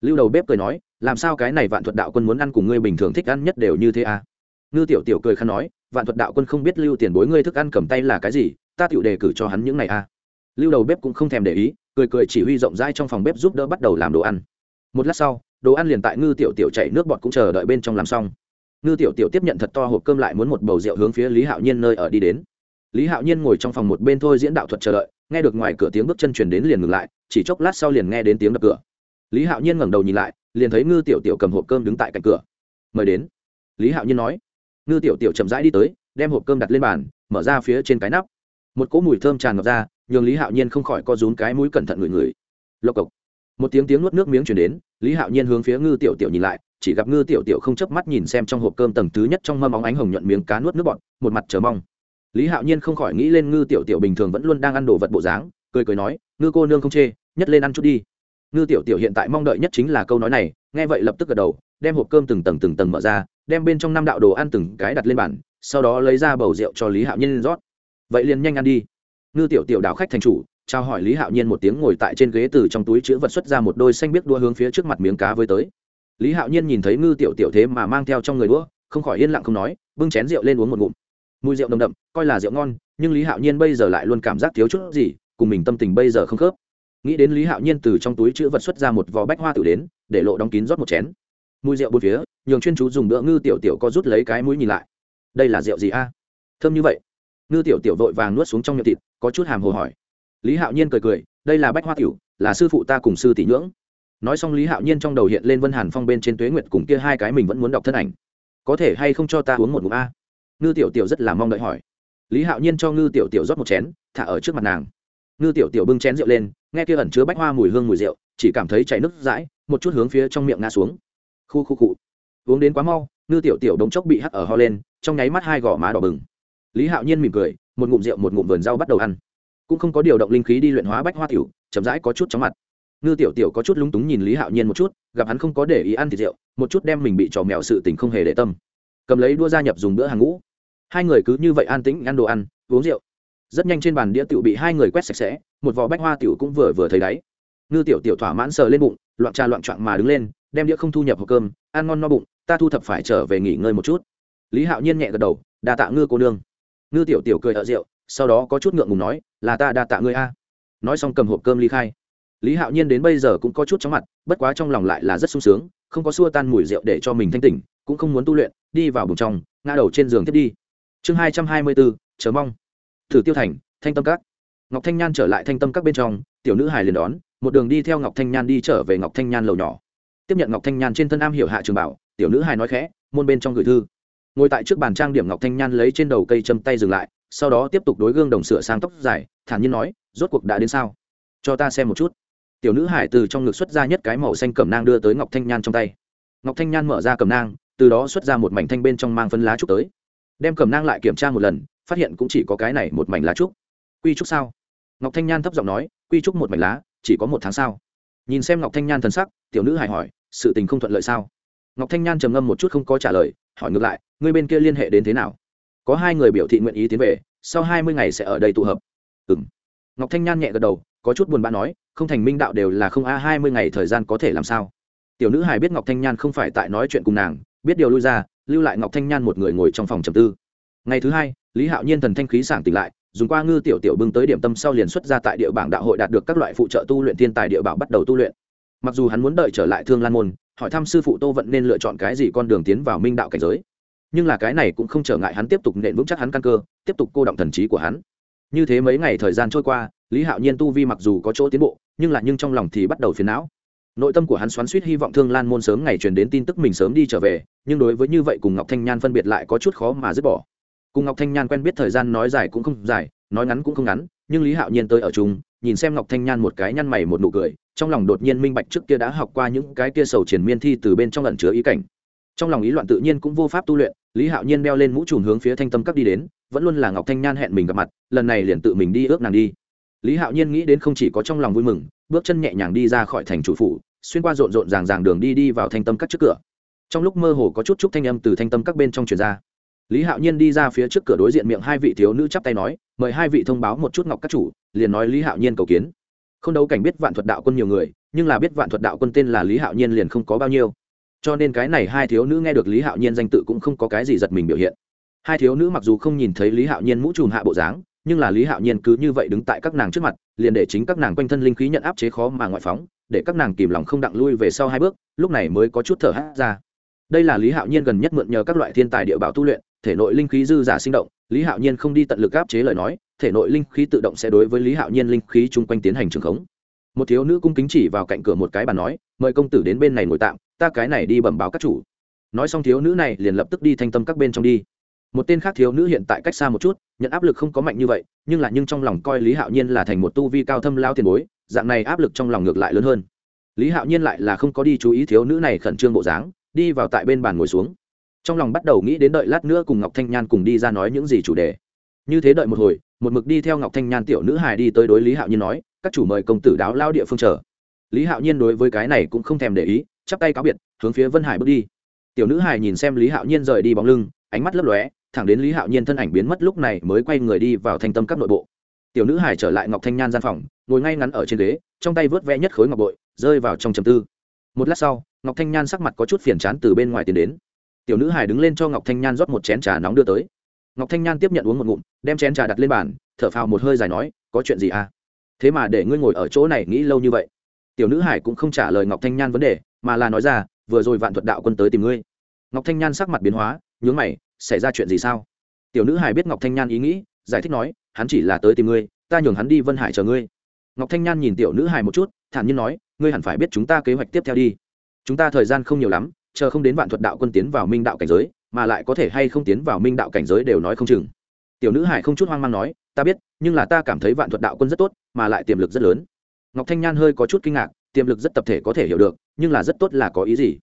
Lưu đầu bếp cười nói, làm sao cái này vạn thuật đạo quân muốn ăn cùng ngươi bình thường thích ăn nhất đều như thế à? Ngư tiểu tiểu cười khăn nói, vạn thuật đạo quân không biết lưu tiền bối ngươi thức ăn cầm tay là cái gì, ta tiểu đề cử cho hắn những này à lưu đầu bếp cũng không thèm để ý, cười cười chỉ huy rộng rãi trong phòng bếp giúp đỡ bắt đầu làm đồ ăn. Một lát sau, đồ ăn liền tại ngư tiểu tiểu chạy nước bọt cũng chờ đợi bên trong làm xong. Ngư tiểu tiểu tiếp nhận thật to hộp cơm lại muốn một bầu rượu hướng phía lý hạo nhiên nơi ở đi đến. Lý hạo nhiên ngồi trong phòng một bên thôi diễn đạo thuật chờ đợi, nghe được ngoài cửa tiếng bước chân chuyển đến liền ngừng lại, chỉ chốc lát sau liền nghe đến tiếng đập cửa. Lý hạo nhiên ngẩng đầu nhìn lại, liền thấy ngư tiểu tiểu cầm hộp cơm đứng tại cạnh cửa. Mời đến. Lý hạo nhiên nói ngư tiểu tiểu chậm rãi đi tới, đem hộp cơm đặt lên bàn, mở ra phía trên cái nắp. Một cỗ mùi thơm tràn ngập ra, nhường lý hạo nhiên không khỏi co rúm cái mũi cẩn thận ngửi ngửi. Lộc cộc. Một tiếng tiếng nuốt nước miếng chuyển đến, lý hạo nhiên hướng phía ngư tiểu tiểu nhìn lại, chỉ gặp ngư tiểu tiểu không chớp mắt nhìn xem trong hộp cơm tầng thứ nhất trong mâm óng ánh hồng nhuận miếng cá nuốt nước bọt, một mặt chờ mong. Lý hạo nhiên không khỏi nghĩ lên ngư tiểu tiểu bình thường vẫn luôn đang ăn đồ vật bộ dáng, cười cười nói, ngư cô nương không chê, nhất lên ăn chút đi. Ngư tiểu tiểu hiện tại mong đợi nhất chính là câu nói này, nghe vậy lập tức gật đầu đem hộp cơm từng tầng từng tầng mở ra, đem bên trong năm đạo đồ ăn từng cái đặt lên bàn, sau đó lấy ra bầu rượu cho lý hạo nhiên rót. Vậy liền nhanh ăn đi. Ngư tiểu tiểu đảo khách thành chủ trao hỏi lý hạo nhiên một tiếng ngồi tại trên ghế từ trong túi chữ vật xuất ra một đôi xanh biết đua hướng phía trước mặt miếng cá với tới. Lý hạo nhiên nhìn thấy ngư tiểu tiểu thế mà mang theo trong người đũa, không khỏi yên lặng không nói, bưng chén rượu lên uống một ngụm. Mùi rượu nồng đậm, coi là rượu ngon, nhưng lý hạo nhiên bây giờ lại luôn cảm giác thiếu chút gì, cùng mình tâm tình bây giờ không khớp. Nghĩ đến lý hạo nhiên từ trong túi chữ vật xuất ra một vò bách hoa tử đến, để lộ đóng kín rót một chén mùi rượu bốn phía, nhường chuyên chú dùng bữa ngư tiểu tiểu có rút lấy cái mũi nhìn lại. Đây là rượu gì a? Thơm như vậy. Ngư tiểu tiểu vội vàng nuốt xuống trong miệng thịt, có chút hàm hồ hỏi. Lý hạo nhiên cười cười, đây là bách hoa tiểu, là sư phụ ta cùng sư tỷ nhưỡng. Nói xong lý hạo nhiên trong đầu hiện lên vân hàn phong bên trên tuế nguyệt cùng kia hai cái mình vẫn muốn đọc thân ảnh. Có thể hay không cho ta uống một ngụm a? Ngư tiểu tiểu rất là mong đợi hỏi. Lý hạo nhiên cho ngư tiểu tiểu rót một chén, thả ở trước mặt nàng. Ngư tiểu tiểu bưng chén rượu lên, nghe kia ẩn chứa bách hoa mùi hương mùi rượu, chỉ cảm thấy chảy nước dãi, một chút hướng phía trong miệng ngã xuống khu khu cụ. Uống đến quá mau, ngư tiểu tiểu đống chốc bị hắt ở ho lên, trong nháy mắt hai gò má đỏ bừng. Lý hạo nhiên mỉm cười, một ngụm rượu, một ngụm vườn rau bắt đầu ăn. Cũng không có điều động linh khí đi luyện hóa bách hoa tiểu, chậm rãi có chút chóng mặt. Ngư tiểu tiểu có chút lúng túng nhìn lý hạo nhiên một chút, gặp hắn không có để ý ăn thịt rượu, một chút đem mình bị trò mèo sự tình không hề để tâm. Cầm lấy đua gia nhập dùng bữa hàng ngũ. Hai người cứ như vậy an tĩnh, ăn đồ ăn, uống rượu. Rất nhanh trên bàn đĩa tiểu bị hai người quét sạch sẽ, một vò bách hoa tiểu cũng vừa vừa thấy đáy. Ngư tiểu tiểu thỏa mãn sờ lên bụng, loạn trà loạn trọn mà đứng lên đem đĩa không thu nhập hộp cơm, ăn ngon no bụng, ta thu thập phải trở về nghỉ ngơi một chút. Lý hạo nhiên nhẹ gật đầu, đa tạ ngư cô nương. Ngư tiểu tiểu cười ở rượu, sau đó có chút ngượng ngùng nói, là ta đa tạ ngươi a. Nói xong cầm hộp cơm ly khai. Lý hạo nhiên đến bây giờ cũng có chút chóng mặt, bất quá trong lòng lại là rất sung sướng, không có xua tan mùi rượu để cho mình thanh tỉnh, cũng không muốn tu luyện, đi vào bùng trong, ngã đầu trên giường tiếp đi. Chương hai trăm hai mươi bốn, chờ mong. Thử tiêu thành, thanh tâm các. Ngọc thanh nhan trở lại thanh tâm các bên trong, tiểu nữ hài liền đón, một đường đi theo ngọc thanh nhan đi trở về ngọc thanh nhan lầu nhỏ tiếp nhận ngọc thanh nhàn trên thân am hiểu hạ trường bảo, tiểu nữ hài nói khẽ, môn bên trong gửi thư. Ngồi tại trước bàn trang điểm ngọc thanh nhan lấy trên đầu cây châm tay dừng lại, sau đó tiếp tục đối gương đồng sửa sang tóc dài, thản nhiên nói, rốt cuộc đã đến sao? Cho ta xem một chút. Tiểu nữ hải từ trong ngực xuất ra nhất cái màu xanh cẩm nang đưa tới ngọc thanh nhan trong tay. Ngọc thanh nhan mở ra cẩm nang, từ đó xuất ra một mảnh thanh bên trong mang phân lá trúc tới. Đem cẩm nang lại kiểm tra một lần, phát hiện cũng chỉ có cái này một mảnh lá trúc. Quy trúc sao? Ngọc thanh nhan thấp giọng nói, quy trúc một mảnh lá, chỉ có một tháng sao? Nhìn xem ngọc thanh nhan thần sắc, tiểu nữ hải hỏi sự tình không thuận lợi sao? Ngọc thanh nhan trầm ngâm một chút không có trả lời, hỏi ngược lại người bên kia liên hệ đến thế nào? Có hai người biểu thị nguyện ý tiến về, sau hai mươi ngày sẽ ở đây tụ hợp. Ừ m ngọc thanh nhan nhẹ gật đầu, có chút buồn bã nói, không thành minh đạo đều là không a, hai mươi ngày thời gian có thể làm sao? Tiểu nữ hài biết ngọc thanh nhan không phải tại nói chuyện cùng nàng, biết điều lui ra, lưu lại ngọc thanh nhan một người ngồi trong phòng trầm tư. Ngày thứ hai, lý hạo nhiên thần thanh khí sảng tỉnh lại, dùng qua ngư tiểu tiểu bưng tới điểm tâm sau liền xuất ra tại địa bảng đạo hội đạt được các loại phụ trợ tu luyện thiên tài địa bảo bắt đầu tu luyện mặc dù hắn muốn đợi trở lại thương lan môn, hỏi thăm sư phụ tô vận nên lựa chọn cái gì con đường tiến vào minh đạo cảnh giới. Nhưng là cái này cũng không trở ngại hắn tiếp tục nện vững chắc hắn căn cơ, tiếp tục cô động thần trí của hắn. Như thế mấy ngày thời gian trôi qua, lý hạo nhiên tu vi mặc dù có chỗ tiến bộ, nhưng là nhưng trong lòng thì bắt đầu phiền não. Nội tâm của hắn xoắn suýt hy vọng thương lan môn sớm ngày truyền đến tin tức mình sớm đi trở về, nhưng đối với như vậy cùng ngọc thanh nhan phân biệt lại có chút khó mà dứt bỏ. Cùng ngọc thanh nhan quen biết thời gian nói dài cũng không dài, nói ngắn cũng không ngắn nhưng lý hạo nhiên tới ở chung, nhìn xem ngọc thanh nhan một cái nhăn mày một nụ cười, trong lòng đột nhiên minh bạch trước kia đã học qua những cái kia sầu triển miên thi từ bên trong ẩn chứa ý cảnh. Trong lòng ý loạn tự nhiên cũng vô pháp tu luyện, lý hạo nhiên đeo lên mũ trùm hướng phía thanh tâm cấp đi đến, vẫn luôn là ngọc thanh nhan hẹn mình gặp mặt, lần này liền tự mình đi ước nàng đi. Lý hạo nhiên nghĩ đến không chỉ có trong lòng vui mừng, bước chân nhẹ nhàng đi ra khỏi thành chủ phủ, xuyên qua rộn rộn ràng ràng đường đi đi vào thanh tâm các trước cửa. Trong lúc mơ hồ có chút chút thanh âm từ thanh tâm các bên trong truyền ra lý hạo nhiên đi ra phía trước cửa đối diện miệng hai vị thiếu nữ chắp tay nói, mời hai vị thông báo một chút ngọc các chủ, liền nói lý hạo nhiên cầu kiến. Không đấu cảnh biết vạn thuật đạo quân nhiều người, nhưng là biết vạn thuật đạo quân tên là lý hạo nhiên liền không có bao nhiêu. Cho nên cái này hai thiếu nữ nghe được lý hạo nhiên danh tự cũng không có cái gì giật mình biểu hiện. Hai thiếu nữ mặc dù không nhìn thấy lý hạo nhiên mũ trùm hạ bộ dáng, nhưng là lý hạo nhiên cứ như vậy đứng tại các nàng trước mặt, liền để chính các nàng quanh thân linh khí nhận áp chế khó mà ngoại phóng, để các nàng kìm lòng không đặng lui về sau hai bước, lúc này mới có chút thở hát ra. Đây là lý hạo nhiên gần nhất mượn nhờ các loại thiên tài địa bảo tu luyện thể nội linh khí dư giả sinh động, lý hạo nhiên không đi tận lực áp chế lời nói, thể nội linh khí tự động sẽ đối với lý hạo nhiên linh khí chung quanh tiến hành trường khống. Một thiếu nữ cung kính chỉ vào cạnh cửa một cái bàn nói, mời công tử đến bên này ngồi tạm, ta cái này đi bẩm báo các chủ. Nói xong thiếu nữ này liền lập tức đi thanh tâm các bên trong đi. Một tên khác thiếu nữ hiện tại cách xa một chút, nhận áp lực không có mạnh như vậy, nhưng là nhưng trong lòng coi lý hạo nhiên là thành một tu vi cao thâm lao tiền bối, dạng này áp lực trong lòng ngược lại lớn hơn. Lý hạo nhiên lại là không có đi chú ý thiếu nữ này khẩn trương bộ dáng, đi vào tại bên bàn ngồi xuống trong lòng bắt đầu nghĩ đến đợi lát nữa cùng ngọc thanh nhan cùng đi ra nói những gì chủ đề. Như thế đợi một hồi, một mực đi theo ngọc thanh nhan tiểu nữ hài đi tới đối lý hạo nhiên nói, các chủ mời công tử đáo lao địa phương chờ. Lý hạo nhiên đối với cái này cũng không thèm để ý, chắp tay cáo biệt, hướng phía vân hải bước đi. Tiểu nữ hài nhìn xem lý hạo nhiên rời đi bóng lưng, ánh mắt lấp lóe, thẳng đến lý hạo nhiên thân ảnh biến mất lúc này mới quay người đi vào thanh tâm các nội bộ. Tiểu nữ hài trở lại ngọc thanh nhan gian phòng, ngồi ngay ngắn ở trên ghế, trong tay vớt vẽ nhất khối ngọc bội, rơi vào trong trầm tư. Một lát sau, ngọc thanh nhan sắc mặt có chút phiền chán từ bên ngoài tiến đến tiểu nữ Hải đứng lên cho ngọc thanh nhan rót một chén trà nóng đưa tới. Ngọc thanh nhan tiếp nhận uống một ngụm, đem chén trà đặt lên bàn, thở phào một hơi dài nói, có chuyện gì à? Thế mà để ngươi ngồi ở chỗ này nghĩ lâu như vậy. Tiểu nữ hải cũng không trả lời ngọc thanh nhan vấn đề, mà là nói ra, vừa rồi vạn thuật đạo quân tới tìm ngươi. Ngọc thanh nhan sắc mặt biến hóa, nhướng mày, xảy ra chuyện gì sao? Tiểu nữ hải biết ngọc thanh nhan ý nghĩ, giải thích nói, hắn chỉ là tới tìm ngươi, ta nhường hắn đi vân hải chờ ngươi. Ngọc thanh nhan nhìn tiểu nữ hải một chút, thản nhiên nói, ngươi hẳn phải biết chúng ta kế hoạch tiếp theo đi. Chúng ta thời gian không nhiều lắm chờ không đến vạn thuật đạo quân tiến vào minh đạo cảnh giới, mà lại có thể hay không tiến vào minh đạo cảnh giới đều nói không chừng. Tiểu nữ hải không chút hoang mang nói, ta biết, nhưng là ta cảm thấy vạn thuật đạo quân rất tốt, mà lại tiềm lực rất lớn. Ngọc thanh nhan hơi có chút kinh ngạc, tiềm lực rất tập thể có thể hiểu được, nhưng là rất tốt là có ý gì?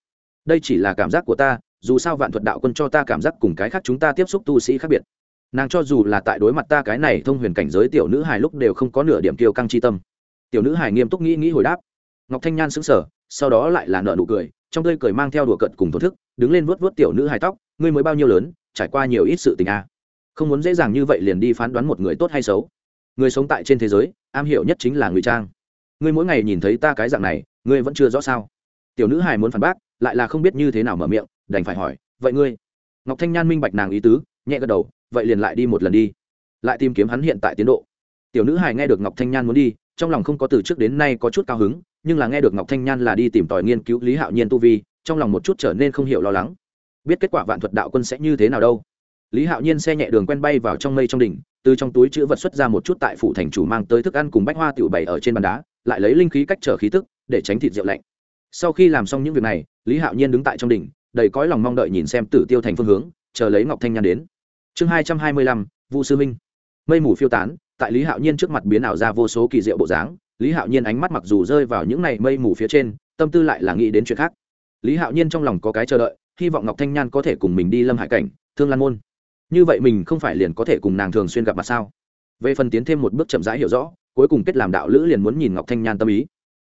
Đây chỉ là cảm giác của ta, dù sao vạn thuật đạo quân cho ta cảm giác cùng cái khác chúng ta tiếp xúc tu sĩ khác biệt. Nàng cho dù là tại đối mặt ta cái này thông huyền cảnh giới tiểu nữ hài lúc đều không có nửa điểm kiêu căng chi tâm. Tiểu nữ hài nghiêm túc nghĩ nghĩ hồi đáp. Ngọc thanh nhan sững sờ, sau đó lại là nợ nụ cười trong tươi cười mang theo đùa cợt cùng thổ thức, đứng lên vuốt vuốt tiểu nữ hài tóc, ngươi mới bao nhiêu lớn, trải qua nhiều ít sự tình a à. không muốn dễ dàng như vậy liền đi phán đoán một người tốt hay xấu. Người sống tại trên thế giới, am hiểu nhất chính là ngụy trang. Ngươi mỗi ngày nhìn thấy ta cái dạng này, ngươi vẫn chưa rõ sao? Tiểu nữ hài muốn phản bác, lại là không biết như thế nào mở miệng, đành phải hỏi, vậy ngươi? Ngọc thanh nhan minh bạch nàng ý tứ, nhẹ gật đầu, vậy liền lại đi một lần đi. Lại tìm kiếm hắn hiện tại tiến độ. Tiểu nữ hài nghe được ngọc thanh nhan muốn đi, trong lòng không có từ trước đến nay có chút cao hứng nhưng là nghe được ngọc thanh nhan là đi tìm tòi nghiên cứu lý hạo nhiên tu vi, trong lòng một chút trở nên không hiểu lo lắng. Biết kết quả vạn thuật đạo quân sẽ như thế nào đâu. Lý hạo nhiên xe nhẹ đường quen bay vào trong mây trong đỉnh, từ trong túi chữ vật xuất ra một chút tại phủ thành chủ mang tới thức ăn cùng bách hoa tiểu bày ở trên bàn đá, lại lấy linh khí cách trở khí tức, để tránh thịt rượu lạnh. Sau khi làm xong những việc này, lý hạo nhiên đứng tại trong đỉnh, đầy cõi lòng mong đợi nhìn xem tử tiêu thành phương hướng, chờ lấy ngọc thanh nhan đến. Chương hai trăm hai mươi lăm, vu sư minh mây mù phiêu tán, tại lý hạo nhiên trước mặt biến ảo ra vô số kỳ diệu bộ dáng lý hạo nhiên ánh mắt mặc dù rơi vào những này mây mù phía trên, tâm tư lại là nghĩ đến chuyện khác. Lý hạo nhiên trong lòng có cái chờ đợi, hy vọng ngọc thanh nhan có thể cùng mình đi lâm hải cảnh, thương lan môn. Như vậy mình không phải liền có thể cùng nàng thường xuyên gặp mặt sao? Về phần tiến thêm một bước chậm rãi hiểu rõ, cuối cùng kết làm đạo lữ liền muốn nhìn ngọc thanh nhan tâm ý.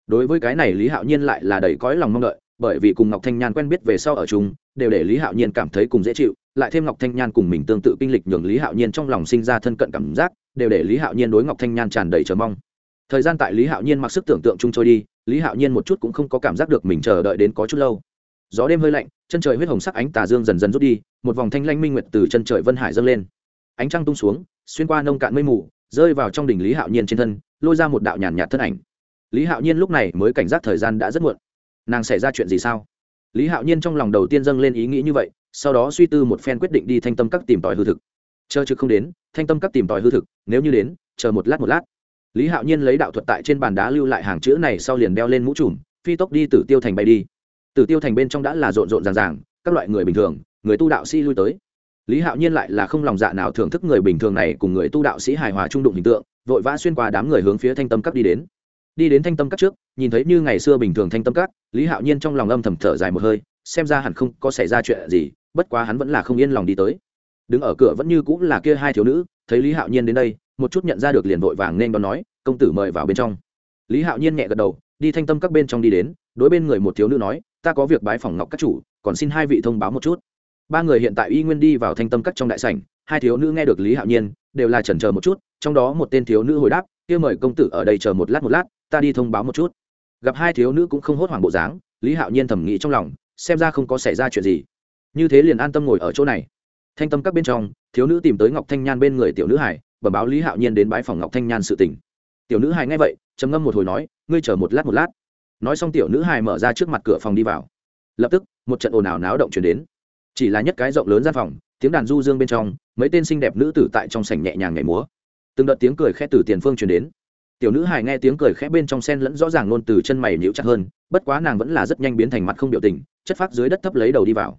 Đối với cái này lý hạo nhiên lại là đầy cõi lòng mong đợi, bởi vì cùng ngọc thanh nhan quen biết về sau ở chúng đều để lý hạo nhiên cảm thấy cùng dễ chịu, lại thêm ngọc thanh nhan cùng mình tương tự kinh lịch nhường lý hạo nhiên trong lòng sinh ra thân cận cảm giác, đều để lý hạo nhiên đối ngọc thanh nhan tràn đầy chờ mong thời gian tại lý hạo nhiên mặc sức tưởng tượng chung trôi đi, lý hạo nhiên một chút cũng không có cảm giác được mình chờ đợi đến có chút lâu. Gió đêm hơi lạnh, chân trời huyết hồng sắc ánh tà dương dần dần rút đi, một vòng thanh lanh minh nguyệt từ chân trời vân hải dâng lên. Ánh trăng tung xuống, xuyên qua nông cạn mây mù, rơi vào trong đỉnh lý hạo nhiên trên thân, lôi ra một đạo nhàn nhạt thân ảnh. Lý hạo nhiên lúc này mới cảnh giác thời gian đã rất muộn. Nàng xảy ra chuyện gì sao? Lý hạo nhiên trong lòng đầu tiên dâng lên ý nghĩ như vậy, sau đó suy tư một phen quyết định đi thanh tâm các tìm tòi hư thực. Chờ chứ không đến, thanh tâm các tìm tòi hư thực, nếu như đến, chờ một lát một lát lý hạo nhiên lấy đạo thuật tại trên bàn đá lưu lại hàng chữ này sau liền đeo lên mũ trùm, phi tốc đi từ tiêu thành bay đi. Từ tiêu thành bên trong đã là rộn rộn ràng ràng, các loại người bình thường, người tu đạo sĩ lui tới. Lý hạo nhiên lại là không lòng dạ nào thưởng thức người bình thường này cùng người tu đạo sĩ hài hòa trung đụng hình tượng, vội vã xuyên qua đám người hướng phía thanh tâm các đi đến. Đi đến thanh tâm các trước, nhìn thấy như ngày xưa bình thường thanh tâm các, lý hạo nhiên trong lòng âm thầm thở dài một hơi, xem ra hẳn không có xảy ra chuyện gì, bất quá hắn vẫn là không yên lòng đi tới. Đứng ở cửa vẫn như cũng là kia hai thiếu nữ, thấy lý hạo nhiên đến đây một chút nhận ra được liền vội vàng nên đón nói, công tử mời vào bên trong. Lý hạo nhiên nhẹ gật đầu, đi thanh tâm các bên trong đi đến, đối bên người một thiếu nữ nói, ta có việc bái phòng ngọc các chủ, còn xin hai vị thông báo một chút. Ba người hiện tại y nguyên đi vào thanh tâm các trong đại sảnh, hai thiếu nữ nghe được lý hạo nhiên, đều là chần chờ một chút, trong đó một tên thiếu nữ hồi đáp, kia mời công tử ở đây chờ một lát một lát, ta đi thông báo một chút. Gặp hai thiếu nữ cũng không hốt hoảng bộ dáng, lý hạo nhiên thầm nghĩ trong lòng, xem ra không có xảy ra chuyện gì. Như thế liền an tâm ngồi ở chỗ này. Thanh tâm các bên trong, thiếu nữ tìm tới ngọc thanh nhan bên người tiểu nữ hải bẩm báo lý hạo nhiên đến bãi phòng ngọc thanh nhan sự tình. Tiểu nữ hài nghe vậy, trầm ngâm một hồi nói, ngươi chờ một lát một lát. Nói xong tiểu nữ hài mở ra trước mặt cửa phòng đi vào. Lập tức, một trận ồn ào náo động chuyển đến. Chỉ là nhất cái rộng lớn gian phòng, tiếng đàn du dương bên trong, mấy tên xinh đẹp nữ tử tại trong sảnh nhẹ nhàng nhảy múa. Từng đợt tiếng cười khẽ từ tiền phương truyền đến. Tiểu nữ hài nghe tiếng cười khẽ bên trong sen lẫn rõ ràng luôn từ chân mày nhịu chặt hơn, bất quá nàng vẫn là rất nhanh biến thành mặt không biểu tình, chất phát dưới đất thấp lấy đầu đi vào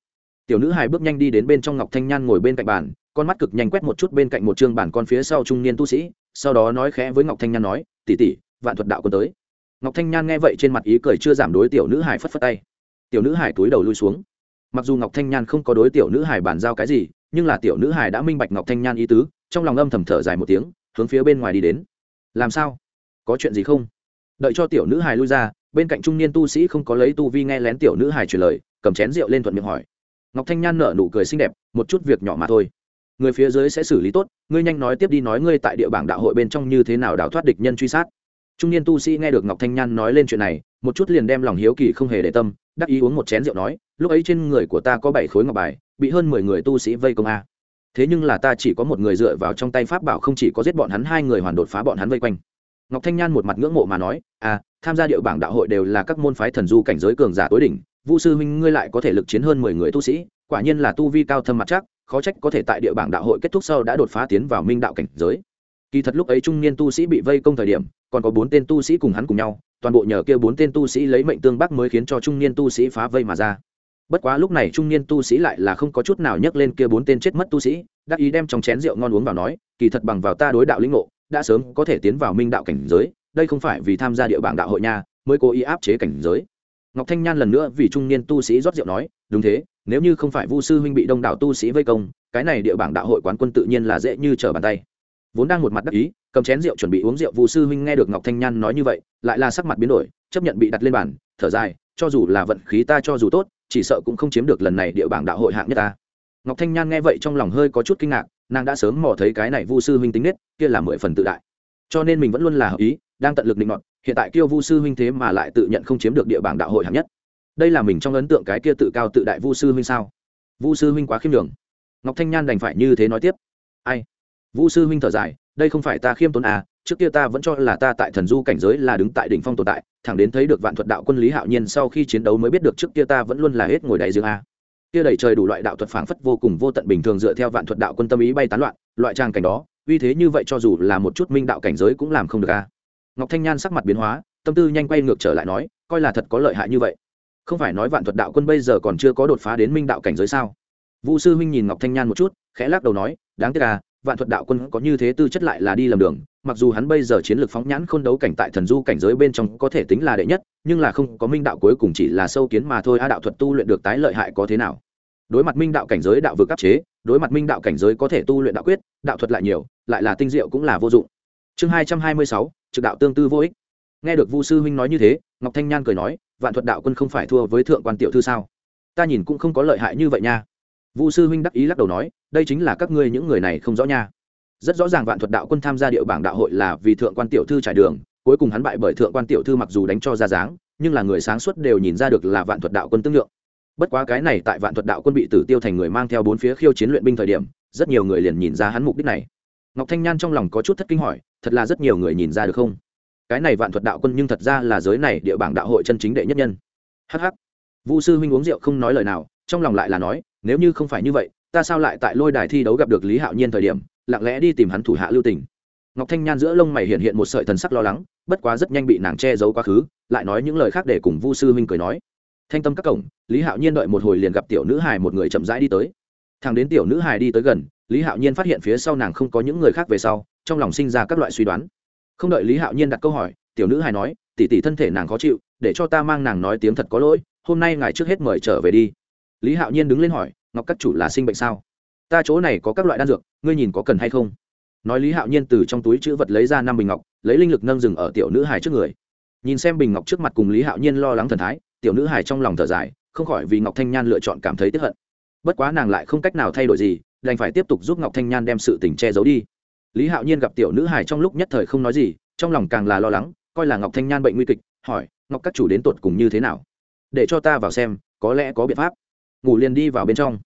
tiểu nữ hài bước nhanh đi đến bên trong ngọc thanh nhan ngồi bên cạnh bàn, con mắt cực nhanh quét một chút bên cạnh một chương bản con phía sau trung niên tu sĩ, sau đó nói khẽ với ngọc thanh nhan nói tỉ tỉ vạn thuật đạo quân tới. Ngọc thanh nhan nghe vậy trên mặt ý cười chưa giảm đối tiểu nữ hải phất phất tay. Tiểu nữ hải túi đầu lui xuống. Mặc dù ngọc thanh nhan không có đối tiểu nữ hải bàn giao cái gì, nhưng là tiểu nữ hải đã minh bạch ngọc thanh nhan ý tứ, trong lòng âm thầm thở dài một tiếng, hướng phía bên ngoài đi đến. Làm sao? Có chuyện gì không? Đợi cho tiểu nữ hải lui ra, bên cạnh trung niên tu sĩ không có lấy tu vi nghe lén tiểu nữ hải truyền lời, cầm chén rượu lên thuận miệng hỏi ngọc thanh nhan nở nụ cười xinh đẹp, một chút việc nhỏ mà thôi. Người phía dưới sẽ xử lý tốt, ngươi nhanh nói tiếp đi nói ngươi tại địa bảng đạo hội bên trong như thế nào đào thoát địch nhân truy sát. Trung niên tu sĩ nghe được ngọc thanh nhan nói lên chuyện này, một chút liền đem lòng hiếu kỳ không hề để tâm, đắc ý uống một chén rượu nói, lúc ấy trên người của ta có bảy khối ngọc bài, bị hơn mười người tu sĩ vây công a. Thế nhưng là ta chỉ có một người dựa vào trong tay pháp bảo không chỉ có giết bọn hắn, hai người hoàn đột phá bọn hắn vây quanh. Ngọc thanh nhan một mặt ngưỡng mộ mà nói à tham gia điệu bảng đạo hội đều là các môn phái thần du cảnh giới cường giả tối đỉnh vũ sư huynh, ngươi lại có thể lực chiến hơn mười người tu sĩ, quả nhiên là tu vi cao thâm mặt chắc, khó trách có thể tại địa bảng đạo hội kết thúc sau đã đột phá tiến vào minh đạo cảnh giới. Kỳ thật lúc ấy trung niên tu sĩ bị vây công thời điểm, còn có bốn tên tu sĩ cùng hắn cùng nhau, toàn bộ nhờ kia bốn tên tu sĩ lấy mệnh tương bắc mới khiến cho trung niên tu sĩ phá vây mà ra. Bất quá lúc này trung niên tu sĩ lại là không có chút nào nhấc lên kia bốn tên chết mất tu sĩ, đắc ý đem trong chén rượu ngon uống vào nói, kỳ thật bằng vào ta đối đạo lĩnh ngộ, đã sớm có thể tiến vào minh đạo cảnh giới, đây không phải vì tham gia địa bảng đạo hội nha, mới cố ý áp chế cảnh giới ngọc thanh nhan lần nữa vì trung niên tu sĩ rót rượu nói, đúng thế, nếu như không phải vu sư huynh bị đông đảo tu sĩ vây công, cái này địa bảng đạo hội quán quân tự nhiên là dễ như trở bàn tay. Vốn đang một mặt đắc ý, cầm chén rượu chuẩn bị uống rượu, vu sư huynh nghe được ngọc thanh nhan nói như vậy, lại là sắc mặt biến đổi, chấp nhận bị đặt lên bàn, thở dài, cho dù là vận khí ta cho dù tốt, chỉ sợ cũng không chiếm được lần này địa bảng đạo hội hạng nhất ta. Ngọc thanh nhan nghe vậy trong lòng hơi có chút kinh ngạc, nàng đã sớm mò thấy cái này vu sư huynh tính nết, kia là mười phần tự đại. Cho nên mình vẫn luôn là hợp ý, đang tận lực định ngọn hiện tại kiêu vu sư huynh thế mà lại tự nhận không chiếm được địa bảng đạo hội hạng nhất. Đây là mình trong ấn tượng cái kia tự cao tự đại vu sư huynh sao? Vu sư huynh quá khiêm đường ngọc thanh nhan đành phải như thế nói tiếp. Ai? Vu sư huynh thở dài, đây không phải ta khiêm tốn à trước kia ta vẫn cho là ta tại thần du cảnh giới là đứng tại đỉnh phong tồn tại, thẳng đến thấy được vạn thuật đạo quân lý hạo nhiên sau khi chiến đấu mới biết được trước kia ta vẫn luôn là hết ngồi đại dương a. Kia đẩy trời đủ loại đạo thuật phảng phất vô cùng vô tận bình thường dựa theo vạn thuật đạo quân tâm ý bay tán loạn, loại trang cảnh đó, uy thế như vậy cho dù là một chút minh đạo cảnh giới cũng làm không được a ngọc thanh nhan sắc mặt biến hóa, tâm tư nhanh quay ngược trở lại nói, coi là thật có lợi hại như vậy. Không phải nói vạn thuật đạo quân bây giờ còn chưa có đột phá đến minh đạo cảnh giới sao? Vũ sư huynh nhìn ngọc thanh nhan một chút, khẽ lắc đầu nói, đáng tiếc à vạn thuật đạo quân có như thế tư chất lại là đi lầm đường, mặc dù hắn bây giờ chiến lược phóng nhãn khôn đấu cảnh tại thần du cảnh giới bên trong có thể tính là đệ nhất, nhưng là không có minh đạo cuối cùng chỉ là sâu kiến mà thôi, a đạo thuật tu luyện được tái lợi hại có thế nào? Đối mặt minh đạo cảnh giới đạo vực áp chế, đối mặt minh đạo cảnh giới có thể tu luyện đạo quyết, đạo thuật lại nhiều, lại là tinh diệu cũng là vô dụng chương hai trăm hai mươi sáu, trực đạo tương tư vô ích. Nghe được vu sư huynh nói như thế, ngọc thanh nhan cười nói, vạn thuật đạo quân không phải thua với thượng quan tiểu thư sao? Ta nhìn cũng không có lợi hại như vậy nha. Vu sư huynh đắc ý lắc đầu nói, đây chính là các ngươi những người này không rõ nha. Rất rõ ràng vạn thuật đạo quân tham gia địa bảng đạo hội là vì thượng quan tiểu thư trải đường, cuối cùng hắn bại bởi thượng quan tiểu thư mặc dù đánh cho ra dáng, nhưng là người sáng suốt đều nhìn ra được là vạn thuật đạo quân tương lượng. Bất quá cái này tại vạn thuật đạo quân bị tử tiêu thành người mang theo bốn phía khiêu chiến luyện binh thời điểm, rất nhiều người liền nhìn ra hắn mục đích này ngọc thanh nhan trong lòng có chút thất kinh hỏi, thật là rất nhiều người nhìn ra được không? Cái này vạn thuật đạo quân nhưng thật ra là giới này địa bảng đạo hội chân chính đệ nhất nhân. Hh vu sư huynh uống rượu không nói lời nào, trong lòng lại là nói, nếu như không phải như vậy, ta sao lại tại lôi đài thi đấu gặp được lý hạo nhiên thời điểm, lặng lẽ đi tìm hắn thủ hạ lưu tình. Ngọc thanh nhan giữa lông mày hiện hiện một sợi thần sắc lo lắng, bất quá rất nhanh bị nàng che giấu quá khứ, lại nói những lời khác để cùng vu sư huynh cười nói. Thanh tâm các cổng, lý hạo nhiên đợi một hồi liền gặp tiểu nữ hài một người chậm rãi đi tới thằng đến tiểu nữ hài đi tới gần, lý hạo nhiên phát hiện phía sau nàng không có những người khác về sau, trong lòng sinh ra các loại suy đoán. Không đợi lý hạo nhiên đặt câu hỏi, tiểu nữ hài nói tỉ tỉ thân thể nàng khó chịu, để cho ta mang nàng nói tiếng thật có lỗi, hôm nay ngài trước hết mời trở về đi. Lý hạo nhiên đứng lên hỏi, ngọc các chủ là sinh bệnh sao? Ta chỗ này có các loại đan dược, ngươi nhìn có cần hay không? Nói lý hạo nhiên từ trong túi chữ vật lấy ra năm bình ngọc, lấy linh lực nâng rừng ở tiểu nữ hài trước người. Nhìn xem bình ngọc trước mặt cùng lý hạo nhiên lo lắng thần thái, tiểu nữ hài trong lòng thở dài, không khỏi vì ngọc thanh nhan lựa chọn cảm thấy tiếp hận bất quá nàng lại không cách nào thay đổi gì, đành phải tiếp tục giúp ngọc thanh nhan đem sự tình che giấu đi. Lý hạo nhiên gặp tiểu nữ Hải trong lúc nhất thời không nói gì, trong lòng càng là lo lắng, coi là ngọc thanh nhan bệnh nguy kịch, hỏi, ngọc các chủ đến tột cùng như thế nào? Để cho ta vào xem, có lẽ có biện pháp. Ngủ liền đi vào bên trong.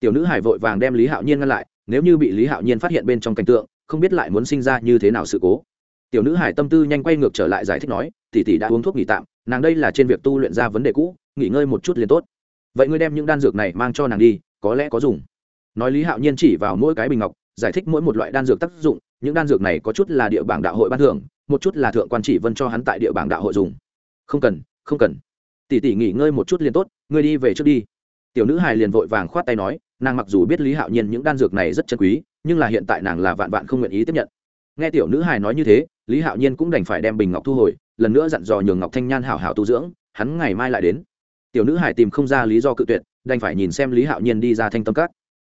Tiểu nữ hải vội vàng đem lý hạo nhiên ngăn lại, nếu như bị lý hạo nhiên phát hiện bên trong cảnh tượng, không biết lại muốn sinh ra như thế nào sự cố. Tiểu nữ hải tâm tư nhanh quay ngược trở lại giải thích nói, tỷ tỷ đã uống thuốc nghỉ tạm, nàng đây là trên việc tu luyện ra vấn đề cũ, nghỉ ngơi một chút liền tốt vậy ngươi đem những đan dược này mang cho nàng đi, có lẽ có dùng. Nói lý hạo nhiên chỉ vào mỗi cái bình ngọc, giải thích mỗi một loại đan dược tác dụng, những đan dược này có chút là địa bảng đạo hội ban thưởng, một chút là thượng quan chỉ vân cho hắn tại địa bảng đạo hội dùng. Không cần không cần. Tỷ tỷ nghỉ ngơi một chút liền tốt, ngươi đi về trước đi. Tiểu nữ hài liền vội vàng khoát tay nói, nàng mặc dù biết lý hạo nhiên những đan dược này rất chân quý, nhưng là hiện tại nàng là vạn vạn không nguyện ý tiếp nhận. Nghe tiểu nữ hài nói như thế, lý hạo nhiên cũng đành phải đem bình ngọc thu hồi, lần nữa dặn dò nhường ngọc thanh nhan hảo hảo tu dưỡng, hắn ngày mai lại đến tiểu nữ hải tìm không ra lý do cự tuyệt, đành phải nhìn xem lý hạo nhiên đi ra thanh tâm cát.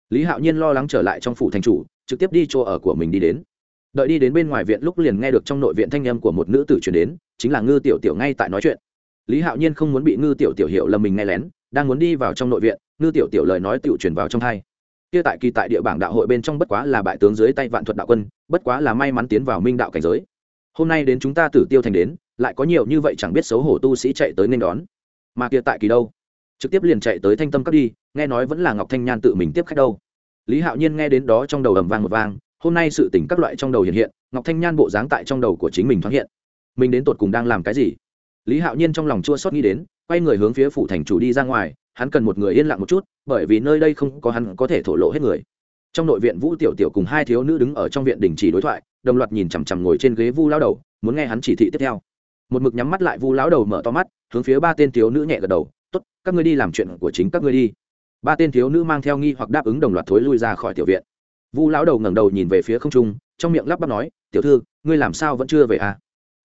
Lý hạo nhiên lo lắng trở lại trong phủ thành chủ, trực tiếp đi chỗ ở của mình đi đến. Đợi đi đến bên ngoài viện lúc liền nghe được trong nội viện thanh âm của một nữ tử chuyển đến, chính là ngư tiểu tiểu ngay tại nói chuyện. Lý hạo nhiên không muốn bị ngư tiểu tiểu hiệu lầm mình nghe lén, đang muốn đi vào trong nội viện, ngư tiểu tiểu lời nói tiểu truyền vào trong hai. Kia tại kỳ tại địa bảng đạo hội bên trong bất quá là bại tướng dưới tay vạn thuật đạo quân, bất quá là may mắn tiến vào minh đạo cảnh giới. Hôm nay đến chúng ta tử tiêu thành đến, lại có nhiều như vậy chẳng biết xấu hổ tu sĩ chạy tới nên đón mà kia tại kỳ đâu? Trực tiếp liền chạy tới thanh tâm cấp đi, nghe nói vẫn là ngọc thanh nhan tự mình tiếp khách đâu. Lý hạo nhiên nghe đến đó trong đầu ầm vang một vang, hôm nay sự tỉnh các loại trong đầu hiện hiện, ngọc thanh nhan bộ dáng tại trong đầu của chính mình thoáng hiện. Mình đến tột cùng đang làm cái gì? Lý hạo nhiên trong lòng chua xót nghĩ đến, quay người hướng phía phủ thành chủ đi ra ngoài, hắn cần một người yên lặng một chút, bởi vì nơi đây không có hắn có thể thổ lộ hết người. Trong nội viện vũ tiểu tiểu cùng hai thiếu nữ đứng ở trong viện đình chỉ đối thoại, đồng loạt nhìn chằm chằm ngồi trên ghế vu lao đầu, muốn nghe hắn chỉ thị tiếp theo một mực nhắm mắt lại vu lão đầu mở to mắt, hướng phía ba tên thiếu nữ nhẹ gật đầu, tốt, các ngươi đi làm chuyện của chính các ngươi đi ba tên thiếu nữ mang theo nghi hoặc đáp ứng đồng loạt thối lui ra khỏi tiểu viện vu lão đầu ngẩng đầu nhìn về phía không trung, trong miệng lắp bắp nói, tiểu thư, ngươi làm sao vẫn chưa về à?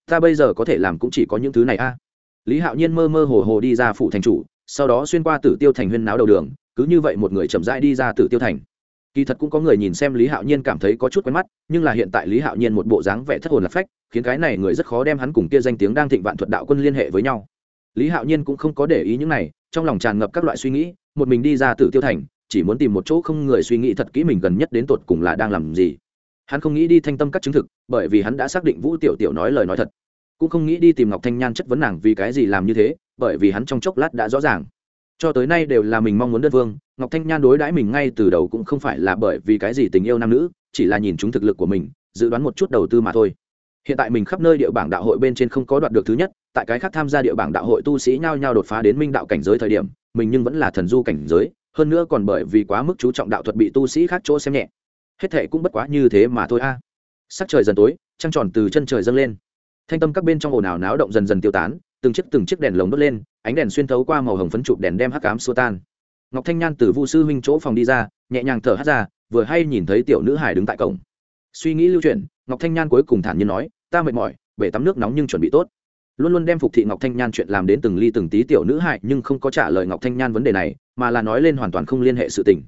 ta bây giờ có thể làm cũng chỉ có những thứ này à? lý hạo nhiên mơ mơ hồ hồ đi ra phủ thành chủ, sau đó xuyên qua tử tiêu thành huyên náo đầu đường, cứ như vậy một người chậm rãi đi ra tử tiêu thành kỳ thật cũng có người nhìn xem lý hạo nhiên cảm thấy có chút quen mắt, nhưng là hiện tại lý hạo nhiên một bộ dáng vẻ thất hồn lạc phách, khiến cái này người rất khó đem hắn cùng kia danh tiếng đang thịnh vạn thuật đạo quân liên hệ với nhau. Lý hạo nhiên cũng không có để ý những này, trong lòng tràn ngập các loại suy nghĩ, một mình đi ra tử tiêu thành, chỉ muốn tìm một chỗ không người suy nghĩ thật kỹ mình gần nhất đến tột cùng là đang làm gì. Hắn không nghĩ đi thanh tâm các chứng thực, bởi vì hắn đã xác định vũ tiểu tiểu nói lời nói thật. Cũng không nghĩ đi tìm ngọc thanh nhan chất vấn nàng vì cái gì làm như thế, bởi vì hắn trong chốc lát đã rõ ràng. Cho tới nay đều là mình mong muốn đơn vương ngọc thanh nhan đối đãi mình ngay từ đầu cũng không phải là bởi vì cái gì tình yêu nam nữ, chỉ là nhìn chúng thực lực của mình, dự đoán một chút đầu tư mà thôi. Hiện tại mình khắp nơi địa bảng đạo hội bên trên không có đoạt được thứ nhất, tại cái khác tham gia địa bảng đạo hội tu sĩ nhao nhao đột phá đến minh đạo cảnh giới thời điểm, mình nhưng vẫn là thần du cảnh giới, hơn nữa còn bởi vì quá mức chú trọng đạo thuật bị tu sĩ khác chỗ xem nhẹ. Hết thệ cũng bất quá như thế mà thôi a. Sắc trời dần tối, trăng tròn từ chân trời dâng lên. Thanh tâm các bên trong ồn ào náo động dần dần tiêu tán, từng chiếc từng chiếc đèn lồng đốt lên, ánh đèn xuyên thấu qua màu hồng phấn chụp đèn đem hắc ám xua tan ngọc thanh nhan từ vu sư huynh chỗ phòng đi ra, nhẹ nhàng thở hắt ra, vừa hay nhìn thấy tiểu nữ hải đứng tại cổng. Suy nghĩ lưu chuyển, ngọc thanh nhan cuối cùng thản nhiên nói, ta mệt mỏi, bể tắm nước nóng nhưng chuẩn bị tốt. Luôn luôn đem phục thị ngọc thanh nhan chuyện làm đến từng ly từng tí tiểu nữ hại nhưng không có trả lời ngọc thanh nhan vấn đề này, mà là nói lên hoàn toàn không liên hệ sự tình.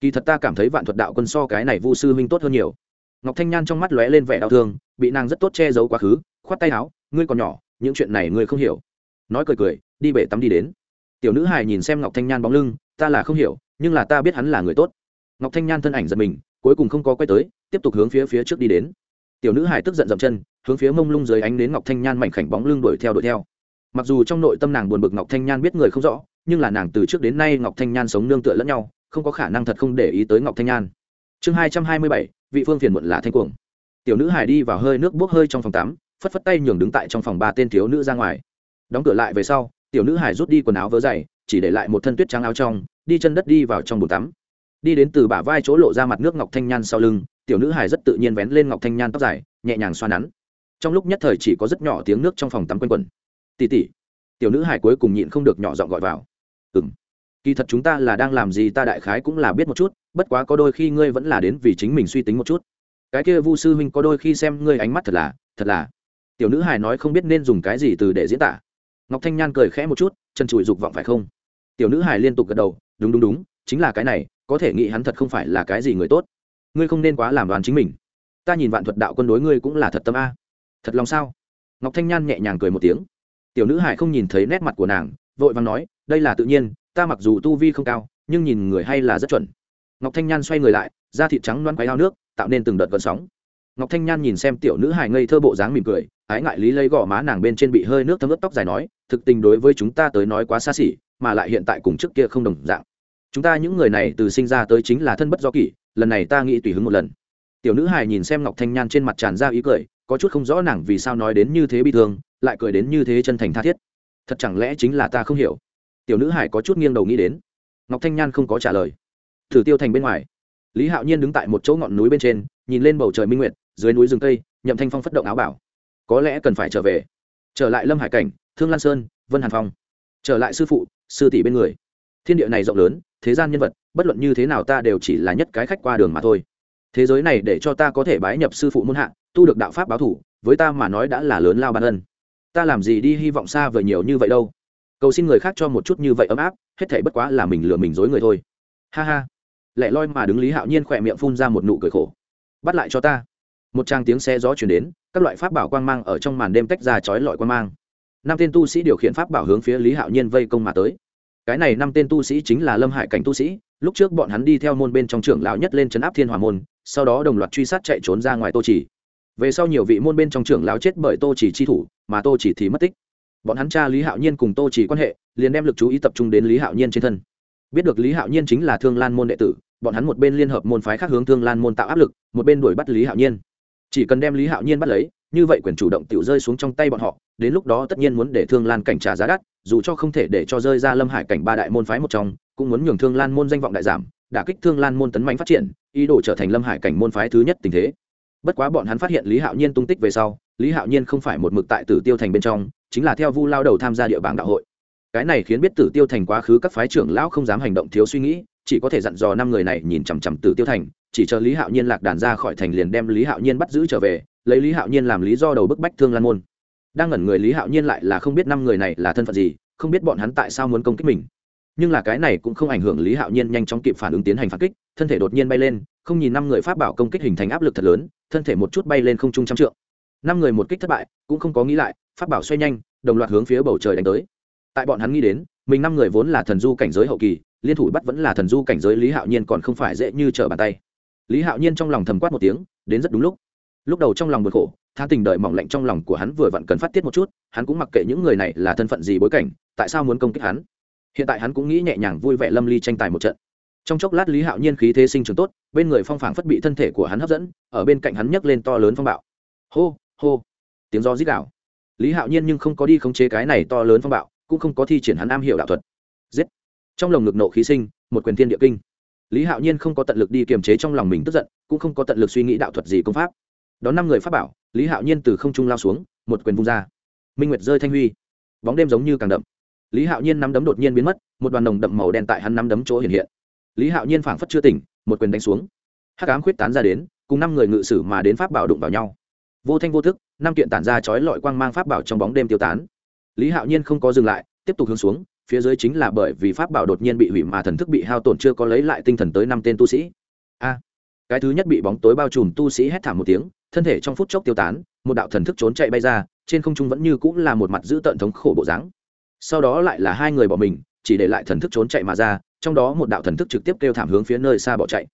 Kỳ thật ta cảm thấy vạn thuật đạo quân so cái này vu sư huynh tốt hơn nhiều. Ngọc thanh nhan trong mắt lóe lên vẻ đau thương, bị nàng rất tốt che giấu quá khứ, khoát tay áo, ngươi còn nhỏ, những chuyện này ngươi không hiểu. Nói cười cười, đi bể tắm đi đến. Tiểu nữ hài nhìn xem ngọc thanh nhan bóng lưng ta là không hiểu, nhưng là ta biết hắn là người tốt. Ngọc thanh nhan thân ảnh giật mình, cuối cùng không có quay tới, tiếp tục hướng phía phía trước đi đến. Tiểu nữ hải tức giận dậm chân, hướng phía mông lung dưới ánh đến ngọc thanh nhan mảnh khảnh bóng lưng đuổi theo đuổi theo. Mặc dù trong nội tâm nàng buồn bực ngọc thanh nhan biết người không rõ, nhưng là nàng từ trước đến nay ngọc thanh nhan sống nương tựa lẫn nhau, không có khả năng thật không để ý tới ngọc thanh nhan. Chương hai trăm hai mươi bảy, vị phương phiền muộn là thanh cuồng. Tiểu nữ hải đi vào hơi nước bốc hơi trong phòng tắm, phất phất tay nhường đứng tại trong phòng ba tên thiếu nữ ra ngoài. Đóng cửa lại về sau, tiểu nữ hải rút đi quần áo vớ dày chỉ để lại một thân tuyết trắng áo trong đi chân đất đi vào trong bồn tắm. Đi đến từ bả vai chỗ lộ ra mặt nước ngọc thanh nhan sau lưng tiểu nữ hải rất tự nhiên vén lên ngọc thanh nhan tóc dài nhẹ nhàng xoa nắn. Trong lúc nhất thời chỉ có rất nhỏ tiếng nước trong phòng tắm quanh quẩn. Tỉ tỉ tiểu nữ hải cuối cùng nhịn không được nhỏ giọng gọi vào. Ừm, kỳ thật chúng ta là đang làm gì ta đại khái cũng là biết một chút bất quá có đôi khi ngươi vẫn là đến vì chính mình suy tính một chút. Cái kia vu sư huynh có đôi khi xem ngươi ánh mắt thật là thật là. Tiểu nữ hải nói không biết nên dùng cái gì từ để diễn tả. Ngọc thanh nhan cười khẽ một chút chân chùi dục vọng phải không? Tiểu nữ hải liên tục gật đầu, đúng đúng đúng, chính là cái này, có thể nghĩ hắn thật không phải là cái gì người tốt. Ngươi không nên quá làm đoàn chính mình. Ta nhìn vạn thuật đạo quân đối ngươi cũng là thật tâm a. Thật lòng sao? Ngọc thanh nhan nhẹ nhàng cười một tiếng. Tiểu nữ hải không nhìn thấy nét mặt của nàng, vội vàng nói, đây là tự nhiên, ta mặc dù tu vi không cao, nhưng nhìn người hay là rất chuẩn. Ngọc thanh nhan xoay người lại, da thịt trắng loăn quay ao nước, tạo nên từng đợt gợn sóng. Ngọc thanh nhan nhìn xem tiểu nữ hải ngây thơ bộ dáng mỉm cười, ái ngại lý lấy gò má nàng bên trên bị hơi nước thấm ướt tóc dài nói thực tình đối với chúng ta tới nói quá xa xỉ, mà lại hiện tại cùng trước kia không đồng dạng. Chúng ta những người này từ sinh ra tới chính là thân bất do kỷ, lần này ta nghĩ tùy hứng một lần. Tiểu nữ hải nhìn xem ngọc thanh nhan trên mặt tràn ra ý cười, có chút không rõ nàng vì sao nói đến như thế bị thương, lại cười đến như thế chân thành tha thiết. Thật chẳng lẽ chính là ta không hiểu? Tiểu nữ hải có chút nghiêng đầu nghĩ đến. Ngọc thanh nhan không có trả lời. Thử tiêu thành bên ngoài, lý hạo nhiên đứng tại một chỗ ngọn núi bên trên, nhìn lên bầu trời minh nguyệt, dưới núi rừng tây nhậm thanh phong phất động áo bảo. Có lẽ cần phải trở về. Trở lại lâm hải cảnh thương lan sơn, vân hàn phong. Trở lại sư phụ, sư tỷ bên người. Thiên địa này rộng lớn, thế gian nhân vật, bất luận như thế nào ta đều chỉ là nhất cái khách qua đường mà thôi. Thế giới này để cho ta có thể bái nhập sư phụ muôn hạ, tu được đạo pháp báo thủ, với ta mà nói đã là lớn lao bản ân. Ta làm gì đi hy vọng xa vời nhiều như vậy đâu. Cầu xin người khác cho một chút như vậy ấm áp, hết thể bất quá là mình lừa mình dối người thôi. Ha ha. Lẽ loi mà đứng lý hạo nhiên khỏe miệng phun ra một nụ cười khổ. Bắt lại cho ta. Một trang tiếng xe gió chuyển đến, các loại pháp bảo quang mang ở trong màn đêm tách ra chói lọi quang mang năm tên tu sĩ điều khiển pháp bảo hướng phía lý hạo nhiên vây công mà tới. Cái này năm tên tu sĩ chính là lâm hải cảnh tu sĩ, lúc trước bọn hắn đi theo môn bên trong trưởng lão nhất lên chấn áp thiên hòa môn, sau đó đồng loạt truy sát chạy trốn ra ngoài tô chỉ. Về sau nhiều vị môn bên trong trưởng lão chết bởi tô chỉ chi thủ, mà tô chỉ thì mất tích. Bọn hắn cha lý hạo nhiên cùng tô chỉ quan hệ, liền đem lực chú ý tập trung đến lý hạo nhiên trên thân. Biết được lý hạo nhiên chính là thương lan môn đệ tử, bọn hắn một bên liên hợp môn phái khác hướng thương lan môn tạo áp lực, một bên đuổi bắt lý hạo nhiên. Chỉ cần đem lý hạo nhiên bắt lấy, như vậy quyền chủ động tự rơi xuống trong tay bọn họ đến lúc đó tất nhiên muốn để thương lan cảnh trả giá đắt, dù cho không thể để cho rơi ra lâm hải cảnh ba đại môn phái một trong, cũng muốn nhường thương lan môn danh vọng đại giảm, đả kích thương lan môn tấn mạnh phát triển, ý đồ trở thành lâm hải cảnh môn phái thứ nhất tình thế. Bất quá bọn hắn phát hiện lý hạo nhiên tung tích về sau, lý hạo nhiên không phải một mực tại tử tiêu thành bên trong, chính là theo vu lao đầu tham gia địa bảng đạo hội. Cái này khiến biết tử tiêu thành quá khứ các phái trưởng lão không dám hành động thiếu suy nghĩ, chỉ có thể dặn dò năm người này nhìn chằm chằm tử tiêu thành, chỉ chờ lý hạo nhiên lạc đàn ra khỏi thành liền đem lý hạo nhiên bắt giữ trở về, lấy lý hạo nhiên làm lý do đầu bức bách thương lan môn đang ngẩn người lý hạo nhiên lại là không biết năm người này là thân phận gì, không biết bọn hắn tại sao muốn công kích mình. Nhưng là cái này cũng không ảnh hưởng lý hạo nhiên nhanh chóng kịp phản ứng tiến hành phản kích, thân thể đột nhiên bay lên, không nhìn năm người pháp bảo công kích hình thành áp lực thật lớn, thân thể một chút bay lên không trung trăm trượng. Năm người một kích thất bại, cũng không có nghĩ lại, pháp bảo xoay nhanh, đồng loạt hướng phía bầu trời đánh tới. Tại bọn hắn nghĩ đến, mình năm người vốn là thần du cảnh giới hậu kỳ, liên thủ bắt vẫn là thần du cảnh giới lý hạo nhiên còn không phải dễ như trở bàn tay. Lý hạo nhiên trong lòng thầm quát một tiếng, đến rất đúng lúc. Lúc đầu trong lòng bực khổ tha tình đợi mỏng lạnh trong lòng của hắn vừa vặn cần phát tiết một chút, hắn cũng mặc kệ những người này là thân phận gì bối cảnh, tại sao muốn công kích hắn. Hiện tại hắn cũng nghĩ nhẹ nhàng vui vẻ lâm ly tranh tài một trận. Trong chốc lát lý hạo nhiên khí thế sinh trường tốt, bên người phong phảng phất bị thân thể của hắn hấp dẫn, ở bên cạnh hắn nhấc lên to lớn phong bạo. Hô hô. Tiếng do rít đạo lý hạo nhiên nhưng không có đi khống chế cái này to lớn phong bạo, cũng không có thi triển hắn am hiểu đạo thuật. Giết. Trong lồng ngực nộ khí sinh, một quyền thiên địa kinh. Lý hạo nhiên không có tận lực đi kiềm chế trong lòng mình tức giận, cũng không có tận lực suy nghĩ đạo thuật gì công pháp đón năm người pháp bảo, lý hạo nhiên từ không trung lao xuống, một quyền vung ra. Minh nguyệt rơi thanh huy. Bóng đêm giống như càng đậm. Lý hạo nhiên nắm đấm đột nhiên biến mất, một đoàn nồng đậm màu đen tại hắn nắm đấm chỗ hiện hiện. Lý hạo nhiên phảng phất chưa tỉnh, một quyền đánh xuống. Hắc ám khuyết tán ra đến, cùng năm người ngự sử mà đến pháp bảo đụng vào nhau. Vô thanh vô thức, năm kiện tản ra chói lọi quang mang pháp bảo trong bóng đêm tiêu tán. Lý hạo nhiên không có dừng lại, tiếp tục hướng xuống, phía dưới chính là bởi vì pháp bảo đột nhiên bị hủy mà thần thức bị hao tổn chưa có lấy lại tinh thần tới năm tên tu sĩ. A, cái thứ nhất bị bóng tối bao trùm tu sĩ hét thảm một tiếng thân thể trong phút chốc tiêu tán, một đạo thần thức trốn chạy bay ra, trên không trung vẫn như cũng là một mặt giữ tận thống khổ bộ dáng. Sau đó lại là hai người bỏ mình, chỉ để lại thần thức trốn chạy mà ra, trong đó một đạo thần thức trực tiếp kêu thảm hướng phía nơi xa bỏ chạy.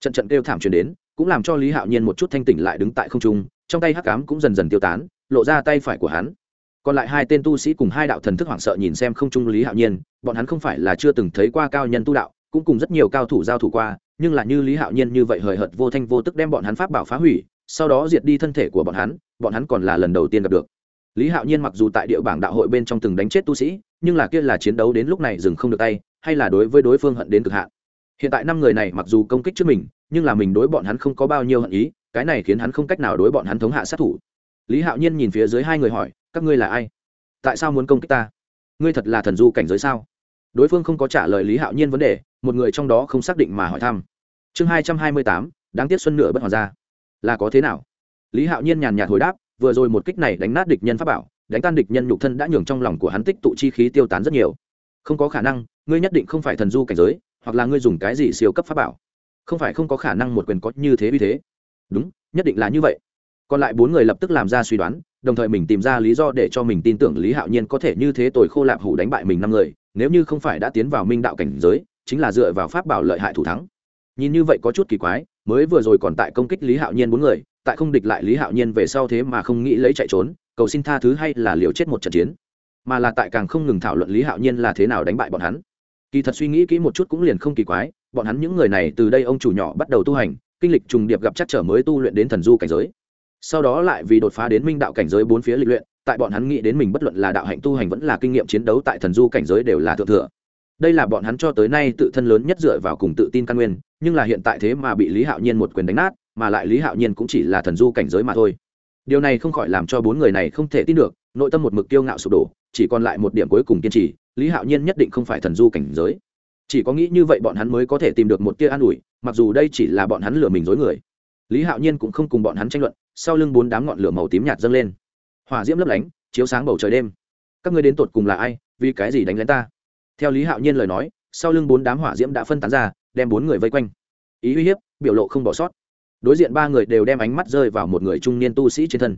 Trận trận kêu thảm truyền đến, cũng làm cho lý hạo nhiên một chút thanh tỉnh lại đứng tại không trung, trong tay hắc cám cũng dần dần tiêu tán, lộ ra tay phải của hắn. Còn lại hai tên tu sĩ cùng hai đạo thần thức hoảng sợ nhìn xem không trung lý hạo nhiên, bọn hắn không phải là chưa từng thấy qua cao nhân tu đạo, cũng cùng rất nhiều cao thủ giao thủ qua, nhưng là như lý hạo nhiên như vậy hời hợt vô thanh vô tức đem bọn hắn pháp bảo phá hủy sau đó diệt đi thân thể của bọn hắn bọn hắn còn là lần đầu tiên gặp được. Lý hạo nhiên mặc dù tại địa bảng đạo hội bên trong từng đánh chết tu sĩ, nhưng là kia là chiến đấu đến lúc này dừng không được tay, hay là đối với đối phương hận đến cực hạn. Hiện tại năm người này mặc dù công kích trước mình, nhưng là mình đối bọn hắn không có bao nhiêu hận ý, cái này khiến hắn không cách nào đối bọn hắn thống hạ sát thủ. Lý hạo nhiên nhìn phía dưới hai người hỏi, các ngươi là ai? Tại sao muốn công kích ta? Ngươi thật là thần du cảnh giới sao? Đối phương không có trả lời lý hạo nhiên vấn đề, một người trong đó không xác định mà hỏi thăm. Chương hai trăm hai mươi tám, đáng tiếc xuân nửa bất hòa ra là có thế nào? Lý hạo nhiên nhàn nhạt hồi đáp, vừa rồi một kích này đánh nát địch nhân pháp bảo, đánh tan địch nhân nhục thân đã nhường trong lòng của hắn tích tụ chi khí tiêu tán rất nhiều. Không có khả năng, ngươi nhất định không phải thần du cảnh giới, hoặc là ngươi dùng cái gì siêu cấp pháp bảo. Không phải không có khả năng một quyền có như thế vì thế. Đúng, nhất định là như vậy. Còn lại bốn người lập tức làm ra suy đoán, đồng thời mình tìm ra lý do để cho mình tin tưởng lý hạo nhiên có thể như thế tồi khô lạp hủ đánh bại mình năm người, nếu như không phải đã tiến vào minh đạo cảnh giới, chính là dựa vào pháp bảo lợi hại thủ thắng nhìn như vậy có chút kỳ quái, mới vừa rồi còn tại công kích lý hạo nhiên bốn người, tại không địch lại lý hạo nhiên về sau thế mà không nghĩ lấy chạy trốn, cầu xin tha thứ hay là liều chết một trận chiến. Mà là tại càng không ngừng thảo luận lý hạo nhiên là thế nào đánh bại bọn hắn. Kỳ thật suy nghĩ kỹ một chút cũng liền không kỳ quái, bọn hắn những người này từ đây ông chủ nhỏ bắt đầu tu hành, kinh lịch trùng điệp gặp chắc trở mới tu luyện đến thần du cảnh giới. Sau đó lại vì đột phá đến minh đạo cảnh giới bốn phía lịch luyện, tại bọn hắn nghĩ đến mình bất luận là đạo hạnh tu hành vẫn là kinh nghiệm chiến đấu tại thần du cảnh giới đều là thượng thừa đây là bọn hắn cho tới nay tự thân lớn nhất dựa vào cùng tự tin căn nguyên, nhưng là hiện tại thế mà bị lý hạo nhiên một quyền đánh nát, mà lại lý hạo nhiên cũng chỉ là thần du cảnh giới mà thôi. Điều này không khỏi làm cho bốn người này không thể tin được, nội tâm một mực kiêu ngạo sụp đổ, chỉ còn lại một điểm cuối cùng kiên trì, lý hạo nhiên nhất định không phải thần du cảnh giới. Chỉ có nghĩ như vậy bọn hắn mới có thể tìm được một tia an ủi, mặc dù đây chỉ là bọn hắn lừa mình dối người. Lý hạo nhiên cũng không cùng bọn hắn tranh luận, sau lưng bốn đám ngọn lửa màu tím nhạt dâng lên. Hỏa diễm lấp lánh, chiếu sáng bầu trời đêm. Các ngươi đến tột cùng là ai? Vì cái gì đánh lén ta? Theo lý hạo nhiên lời nói, sau lưng bốn đám hỏa diễm đã phân tán ra, đem bốn người vây quanh. Ý uy hiếp, biểu lộ không bỏ sót. Đối diện ba người đều đem ánh mắt rơi vào một người trung niên tu sĩ trên thân.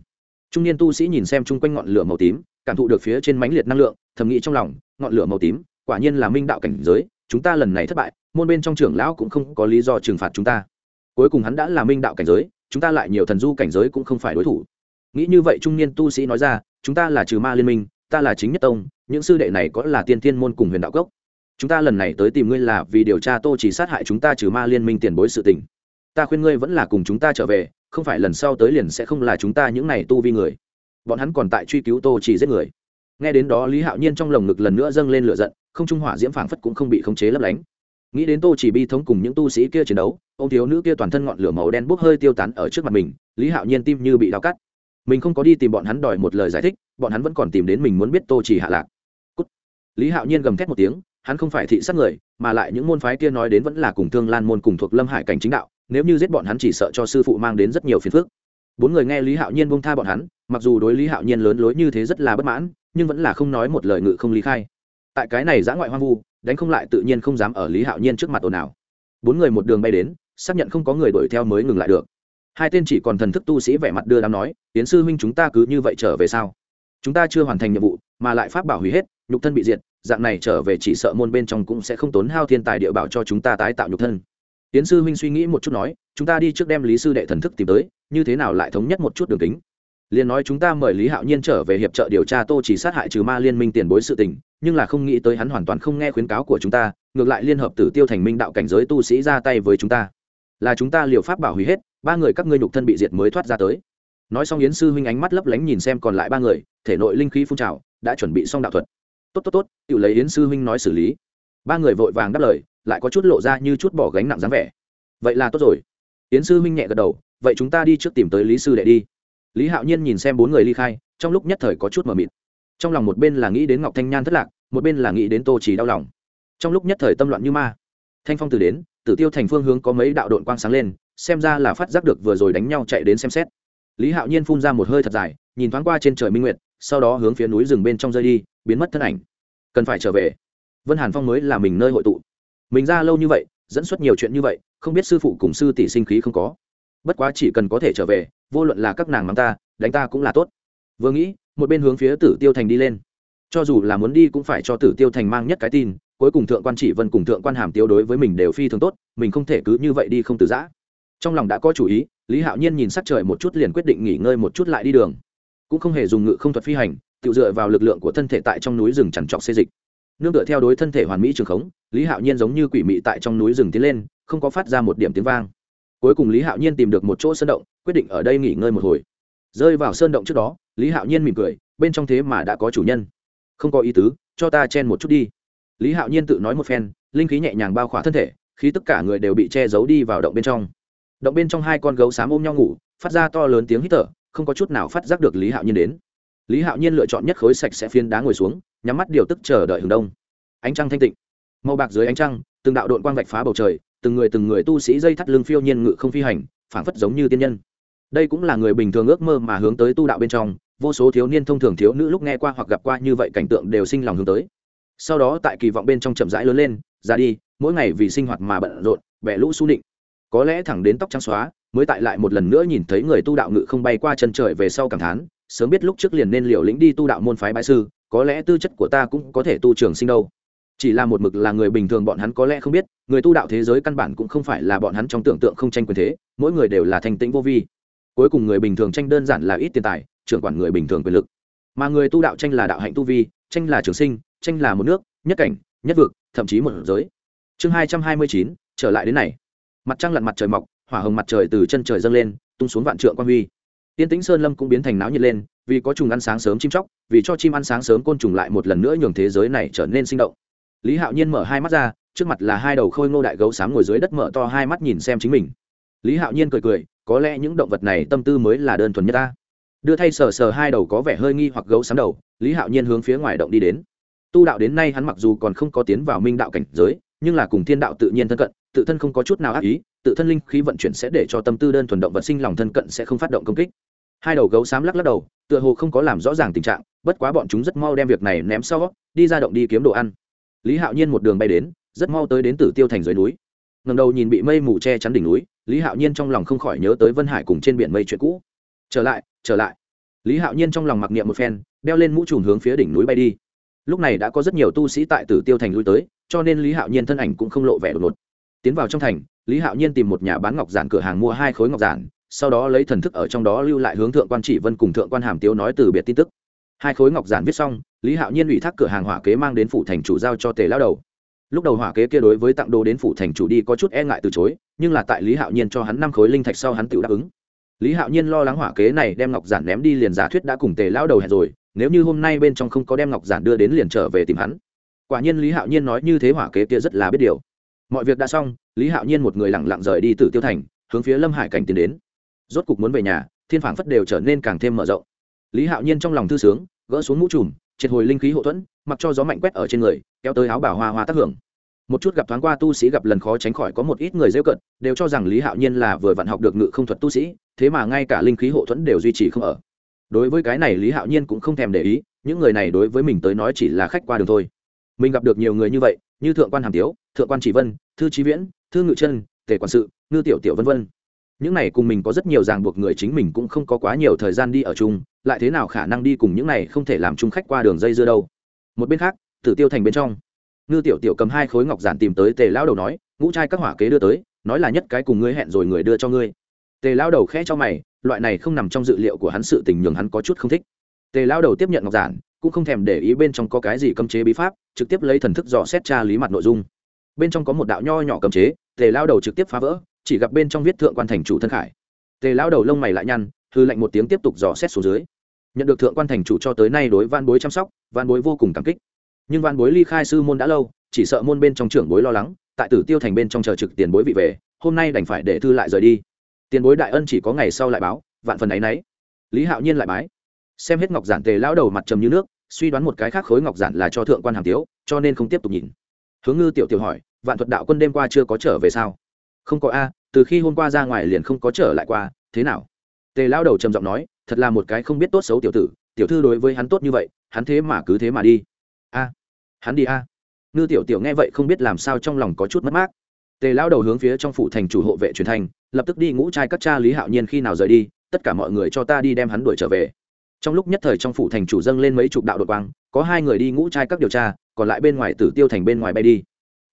Trung niên tu sĩ nhìn xem chung quanh ngọn lửa màu tím, cảm thụ được phía trên mãnh liệt năng lượng, thầm nghĩ trong lòng, ngọn lửa màu tím, quả nhiên là minh đạo cảnh giới, chúng ta lần này thất bại, môn bên trong trưởng lão cũng không có lý do trừng phạt chúng ta. Cuối cùng hắn đã là minh đạo cảnh giới, chúng ta lại nhiều thần du cảnh giới cũng không phải đối thủ. Nghĩ như vậy trung niên tu sĩ nói ra, chúng ta là trừ ma liên minh ta là chính nhất tông, những sư đệ này có là tiên thiên môn cùng huyền đạo cốc. Chúng ta lần này tới tìm ngươi là vì điều tra tô chỉ sát hại chúng ta trừ ma liên minh tiền bối sự tình. Ta khuyên ngươi vẫn là cùng chúng ta trở về, không phải lần sau tới liền sẽ không là chúng ta những này tu vi người. Bọn hắn còn tại truy cứu tô chỉ giết người. Nghe đến đó lý hạo nhiên trong lồng ngực lần nữa dâng lên lửa giận, không trung hỏa diễm phảng phất cũng không bị khống chế lấp lánh. Nghĩ đến tô chỉ bi thống cùng những tu sĩ kia chiến đấu, ông thiếu nữ kia toàn thân ngọn lửa màu đen bốc hơi tiêu tán ở trước mặt mình, lý hạo nhiên tim như bị đau cắt. Mình không có đi tìm bọn hắn đòi một lời giải thích bọn hắn vẫn còn tìm đến mình muốn biết tô chỉ hạ lạc. Cút. lý hạo nhiên gầm thét một tiếng, hắn không phải thị sát người, mà lại những môn phái kia nói đến vẫn là cùng thương lan môn cùng thuộc lâm hải cảnh chính đạo, nếu như giết bọn hắn chỉ sợ cho sư phụ mang đến rất nhiều phiền phức. Bốn người nghe lý hạo nhiên bông tha bọn hắn, mặc dù đối lý hạo nhiên lớn lối như thế rất là bất mãn, nhưng vẫn là không nói một lời ngự không lý khai. Tại cái này giã ngoại hoang vu, đánh không lại tự nhiên không dám ở lý hạo nhiên trước mặt ồn ào. Bốn người một đường bay đến, xác nhận không có người đuổi theo mới ngừng lại được. Hai tên chỉ còn thần thức tu sĩ vẻ mặt đưa đám nói tiến sư huynh chúng ta cứ như vậy trở về sao? Chúng ta chưa hoàn thành nhiệm vụ, mà lại pháp bảo hủy hết, nhục thân bị diệt, dạng này trở về chỉ sợ môn bên trong cũng sẽ không tốn hao thiên tài địa bảo cho chúng ta tái tạo nhục thân. Tiến sư huynh suy nghĩ một chút nói, chúng ta đi trước đem lý sư đệ thần thức tìm tới, như thế nào lại thống nhất một chút đường kính? Liền nói chúng ta mời lý hạo nhiên trở về hiệp trợ điều tra tô chỉ sát hại trừ ma liên minh tiền bối sự tình, nhưng là không nghĩ tới hắn hoàn toàn không nghe khuyến cáo của chúng ta, ngược lại liên hợp tử tiêu thành minh đạo cảnh giới tu sĩ ra tay với chúng ta. Là chúng ta liều pháp bảo hủy hết, ba người các ngươi nhục thân bị diệt mới thoát ra tới nói xong yến sư huynh ánh mắt lấp lánh nhìn xem còn lại ba người, thể nội linh khí phun trào, đã chuẩn bị xong đạo thuật. Tốt tốt tốt tự lấy yến sư huynh nói xử lý. Ba người vội vàng đáp lời, lại có chút lộ ra như chút bỏ gánh nặng dáng vẻ. Vậy là tốt rồi. Yến sư huynh nhẹ gật đầu, vậy chúng ta đi trước tìm tới lý sư đệ đi. Lý hạo nhiên nhìn xem bốn người ly khai, trong lúc nhất thời có chút mờ mịt. Trong lòng một bên là nghĩ đến ngọc thanh nhan thất lạc, một bên là nghĩ đến tô chỉ đau lòng. Trong lúc nhất thời tâm loạn như ma. Thanh phong từ đến, tử tiêu thành phương hướng có mấy đạo đội quang sáng lên, xem ra là phát giác được vừa rồi đánh nhau chạy đến xem xét lý hạo nhiên phun ra một hơi thật dài, nhìn thoáng qua trên trời minh nguyệt, sau đó hướng phía núi rừng bên trong rơi đi, biến mất thân ảnh. Cần phải trở về. Vân hàn phong mới là mình nơi hội tụ. Mình ra lâu như vậy, dẫn xuất nhiều chuyện như vậy, không biết sư phụ cùng sư tỷ sinh khí không có. Bất quá chỉ cần có thể trở về, vô luận là các nàng mắng ta, đánh ta cũng là tốt. Vừa nghĩ, một bên hướng phía tử tiêu thành đi lên. Cho dù là muốn đi cũng phải cho tử tiêu thành mang nhất cái tin, cuối cùng thượng quan chỉ vân cùng thượng quan hàm tiêu đối với mình đều phi thường tốt, mình không thể cứ như vậy đi không từ giã. Trong lòng đã có chủ ý lý hạo nhiên nhìn sắc trời một chút liền quyết định nghỉ ngơi một chút lại đi đường. Cũng không hề dùng ngự không thuật phi hành, tự dựa vào lực lượng của thân thể tại trong núi rừng chằn trọc xê dịch. Nương tựa theo đối thân thể hoàn mỹ trường khống, lý hạo nhiên giống như quỷ mị tại trong núi rừng tiến lên, không có phát ra một điểm tiếng vang. Cuối cùng lý hạo nhiên tìm được một chỗ sơn động, quyết định ở đây nghỉ ngơi một hồi. Rơi vào sơn động trước đó, lý hạo nhiên mỉm cười, bên trong thế mà đã có chủ nhân. Không có ý tứ, cho ta chen một chút đi. Lý hạo nhiên tự nói một phen, linh khí nhẹ nhàng bao khỏa thân thể khi tất cả người đều bị che giấu đi vào động bên trong động bên trong hai con gấu xám ôm nhau ngủ, phát ra to lớn tiếng hít thở, không có chút nào phát giác được lý hạo nhiên đến. Lý hạo nhiên lựa chọn nhất khối sạch sẽ phiến đá ngồi xuống, nhắm mắt điều tức chờ đợi hừng đông. Ánh trăng thanh tịnh. Màu bạc dưới ánh trăng, từng đạo đội quang vạch phá bầu trời, từng người từng người tu sĩ dây thắt lưng phiêu nhiên ngự không phi hành, phảng phất giống như tiên nhân. Đây cũng là người bình thường ước mơ mà hướng tới tu đạo bên trong, vô số thiếu niên thông thường thiếu nữ lúc nghe qua hoặc gặp qua như vậy cảnh tượng đều sinh lòng hướng tới. Sau đó tại kỳ vọng bên trong chậm rãi lớn lên, ra đi, mỗi ngày vì sinh hoạt mà bận rộn bẻ lũ su định có lẽ thẳng đến tóc trắng xóa, mới tại lại một lần nữa nhìn thấy người tu đạo ngự không bay qua chân trời về sau cảm thán, sớm biết lúc trước liền nên liều lĩnh đi tu đạo môn phái bãi sư, có lẽ tư chất của ta cũng có thể tu trường sinh đâu. Chỉ là một mực là người bình thường bọn hắn có lẽ không biết, người tu đạo thế giới căn bản cũng không phải là bọn hắn trong tưởng tượng không tranh quyền thế, mỗi người đều là thanh tĩnh vô vi. Cuối cùng người bình thường tranh đơn giản là ít tiền tài, trưởng quản người bình thường quyền lực. Mà người tu đạo tranh là đạo hạnh tu vi, tranh là trường sinh, tranh là một nước, nhất cảnh, nhất vực, thậm chí một giới. Chương hai trăm hai mươi chín, trở lại đến này mặt trăng lặn mặt trời mọc, hỏa hồng mặt trời từ chân trời dâng lên, tung xuống vạn trượng quan huy. Tiên tĩnh sơn lâm cũng biến thành náo nhiệt lên, vì có trùng ăn sáng sớm chim chóc, vì cho chim ăn sáng sớm côn trùng lại một lần nữa nhường thế giới này trở nên sinh động. Lý hạo nhiên mở hai mắt ra, trước mặt là hai đầu khôi ngô đại gấu xám ngồi dưới đất mở to hai mắt nhìn xem chính mình. Lý hạo nhiên cười cười, có lẽ những động vật này tâm tư mới là đơn thuần nhất ta. Đưa thay sờ sờ hai đầu có vẻ hơi nghi hoặc gấu xám đầu, lý hạo nhiên hướng phía ngoài động đi đến. Tu đạo đến nay hắn mặc dù còn không có tiến vào minh đạo cảnh giới, nhưng là cùng thiên đạo tự nhiên thân cận tự thân không có chút nào ác ý, tự thân linh khí vận chuyển sẽ để cho tâm tư đơn thuần động vật sinh lòng thân cận sẽ không phát động công kích. Hai đầu gấu xám lắc lắc đầu, tựa hồ không có làm rõ ràng tình trạng, bất quá bọn chúng rất mau đem việc này ném sau, đi ra động đi kiếm đồ ăn. Lý hạo nhiên một đường bay đến, rất mau tới đến tử tiêu thành dưới núi. Ngầm đầu nhìn bị mây mù che chắn đỉnh núi, lý hạo nhiên trong lòng không khỏi nhớ tới vân hải cùng trên biển mây chuyện cũ. Trở lại trở lại. Lý hạo nhiên trong lòng mặc niệm một phen, đeo lên mũ trùm hướng phía đỉnh núi bay đi. Lúc này đã có rất nhiều tu sĩ tại tử tiêu thành lui tới, cho nên lý hạo nhiên thân ảnh cũng không lộ vẻ đột ngột tiến vào trong thành, lý hạo nhiên tìm một nhà bán ngọc giản cửa hàng mua hai khối ngọc giản, sau đó lấy thần thức ở trong đó lưu lại hướng thượng quan chỉ vân cùng thượng quan hàm tiếu nói từ biệt tin tức. Hai khối ngọc giản viết xong, lý hạo nhiên ủy thác cửa hàng hỏa kế mang đến phủ thành chủ giao cho tề lao đầu. Lúc đầu hỏa kế kia đối với tặng đồ đến phủ thành chủ đi có chút e ngại từ chối, nhưng là tại lý hạo nhiên cho hắn năm khối linh thạch sau hắn tự đáp ứng. Lý hạo nhiên lo lắng hỏa kế này đem ngọc giản ném đi liền giả thuyết đã cùng tề lao đầu hẹn rồi, nếu như hôm nay bên trong không có đem ngọc giản đưa đến liền trở về tìm hắn. Quả nhiên lý hạo nhiên nói như thế hỏa kế kia rất là biết điều mọi việc đã xong, lý hạo nhiên một người lẳng lặng rời đi từ tiêu thành, hướng phía lâm hải cảnh tiến đến. Rốt cục muốn về nhà, thiên phản phất đều trở nên càng thêm mở rộng. Lý hạo nhiên trong lòng thư sướng, gỡ xuống mũ trùm, triệt hồi linh khí hậu thuẫn, mặc cho gió mạnh quét ở trên người, kéo tới áo bảo hoa hoa tác hưởng. Một chút gặp thoáng qua tu sĩ gặp lần khó tránh khỏi có một ít người rêu cận, đều cho rằng lý hạo nhiên là vừa vặn học được ngự không thuật tu sĩ, thế mà ngay cả linh khí hộ thuẫn đều duy trì không ở. Đối với cái này lý hạo nhiên cũng không thèm để ý, những người này đối với mình tới nói chỉ là khách qua đường thôi mình gặp được nhiều người như vậy, như thượng quan hàm tiếu, thượng quan chỉ vân, thư trí viễn, thư ngự chân, tề quản sự, ngư tiểu tiểu v v những này cùng mình có rất nhiều ràng buộc người chính mình cũng không có quá nhiều thời gian đi ở chung, lại thế nào khả năng đi cùng những này không thể làm chung khách qua đường dây dưa đâu. Một bên khác, tử tiêu thành bên trong, ngư tiểu tiểu cầm hai khối ngọc giản tìm tới tề lao đầu nói, ngũ trai các hỏa kế đưa tới, nói là nhất cái cùng ngươi hẹn rồi người đưa cho ngươi. Tề lao đầu khẽ cho mày, loại này không nằm trong dự liệu của hắn sự tình nhường hắn có chút không thích. Tề lao đầu tiếp nhận ngọc giản cũng không thèm để ý bên trong có cái gì cấm chế bí pháp, trực tiếp lấy thần thức dò xét tra lý mặt nội dung. Bên trong có một đạo nho nhỏ cấm chế, tề lão đầu trực tiếp phá vỡ, chỉ gặp bên trong viết thượng quan thành chủ thân khải. Tề lão đầu lông mày lại nhăn, hư lệnh một tiếng tiếp tục dò xét xuống dưới. Nhận được thượng quan thành chủ cho tới nay đối van bối chăm sóc van bối vô cùng cảm kích. Nhưng van bối ly khai sư môn đã lâu, chỉ sợ môn bên trong trưởng bối lo lắng, tại tử tiêu thành bên trong chờ trực tiền bối vị về, hôm nay đành phải để thư lại rời đi. Tiền bối đại ân chỉ có ngày sau lại báo, vạn phần ấy nấy. lý hạo nhiên lại bái. Xem hết ngọc giản, tề lão đầu mặt trầm như nước suy đoán một cái khác khối ngọc giản là cho thượng quan hàm tiếu, cho nên không tiếp tục nhìn. Hướng ngư tiểu tiểu hỏi, vạn thuật đạo quân đêm qua chưa có trở về sao? Không có a, từ khi hôm qua ra ngoài liền không có trở lại qua, thế nào? Tề lao đầu trầm giọng nói, thật là một cái không biết tốt xấu tiểu tử, tiểu thư đối với hắn tốt như vậy, hắn thế mà cứ thế mà đi. A, hắn đi a? Ngư tiểu tiểu nghe vậy không biết làm sao trong lòng có chút mất mát. Tề lao đầu hướng phía trong phủ thành chủ hộ vệ truyền thành, lập tức đi ngũ trai các cha lý hạo nhiên khi nào rời đi, tất cả mọi người cho ta đi đem hắn đuổi trở về trong lúc nhất thời trong phủ thành chủ dâng lên mấy chục đạo đột quang, có hai người đi ngũ trai các điều tra, còn lại bên ngoài tử tiêu thành bên ngoài bay đi.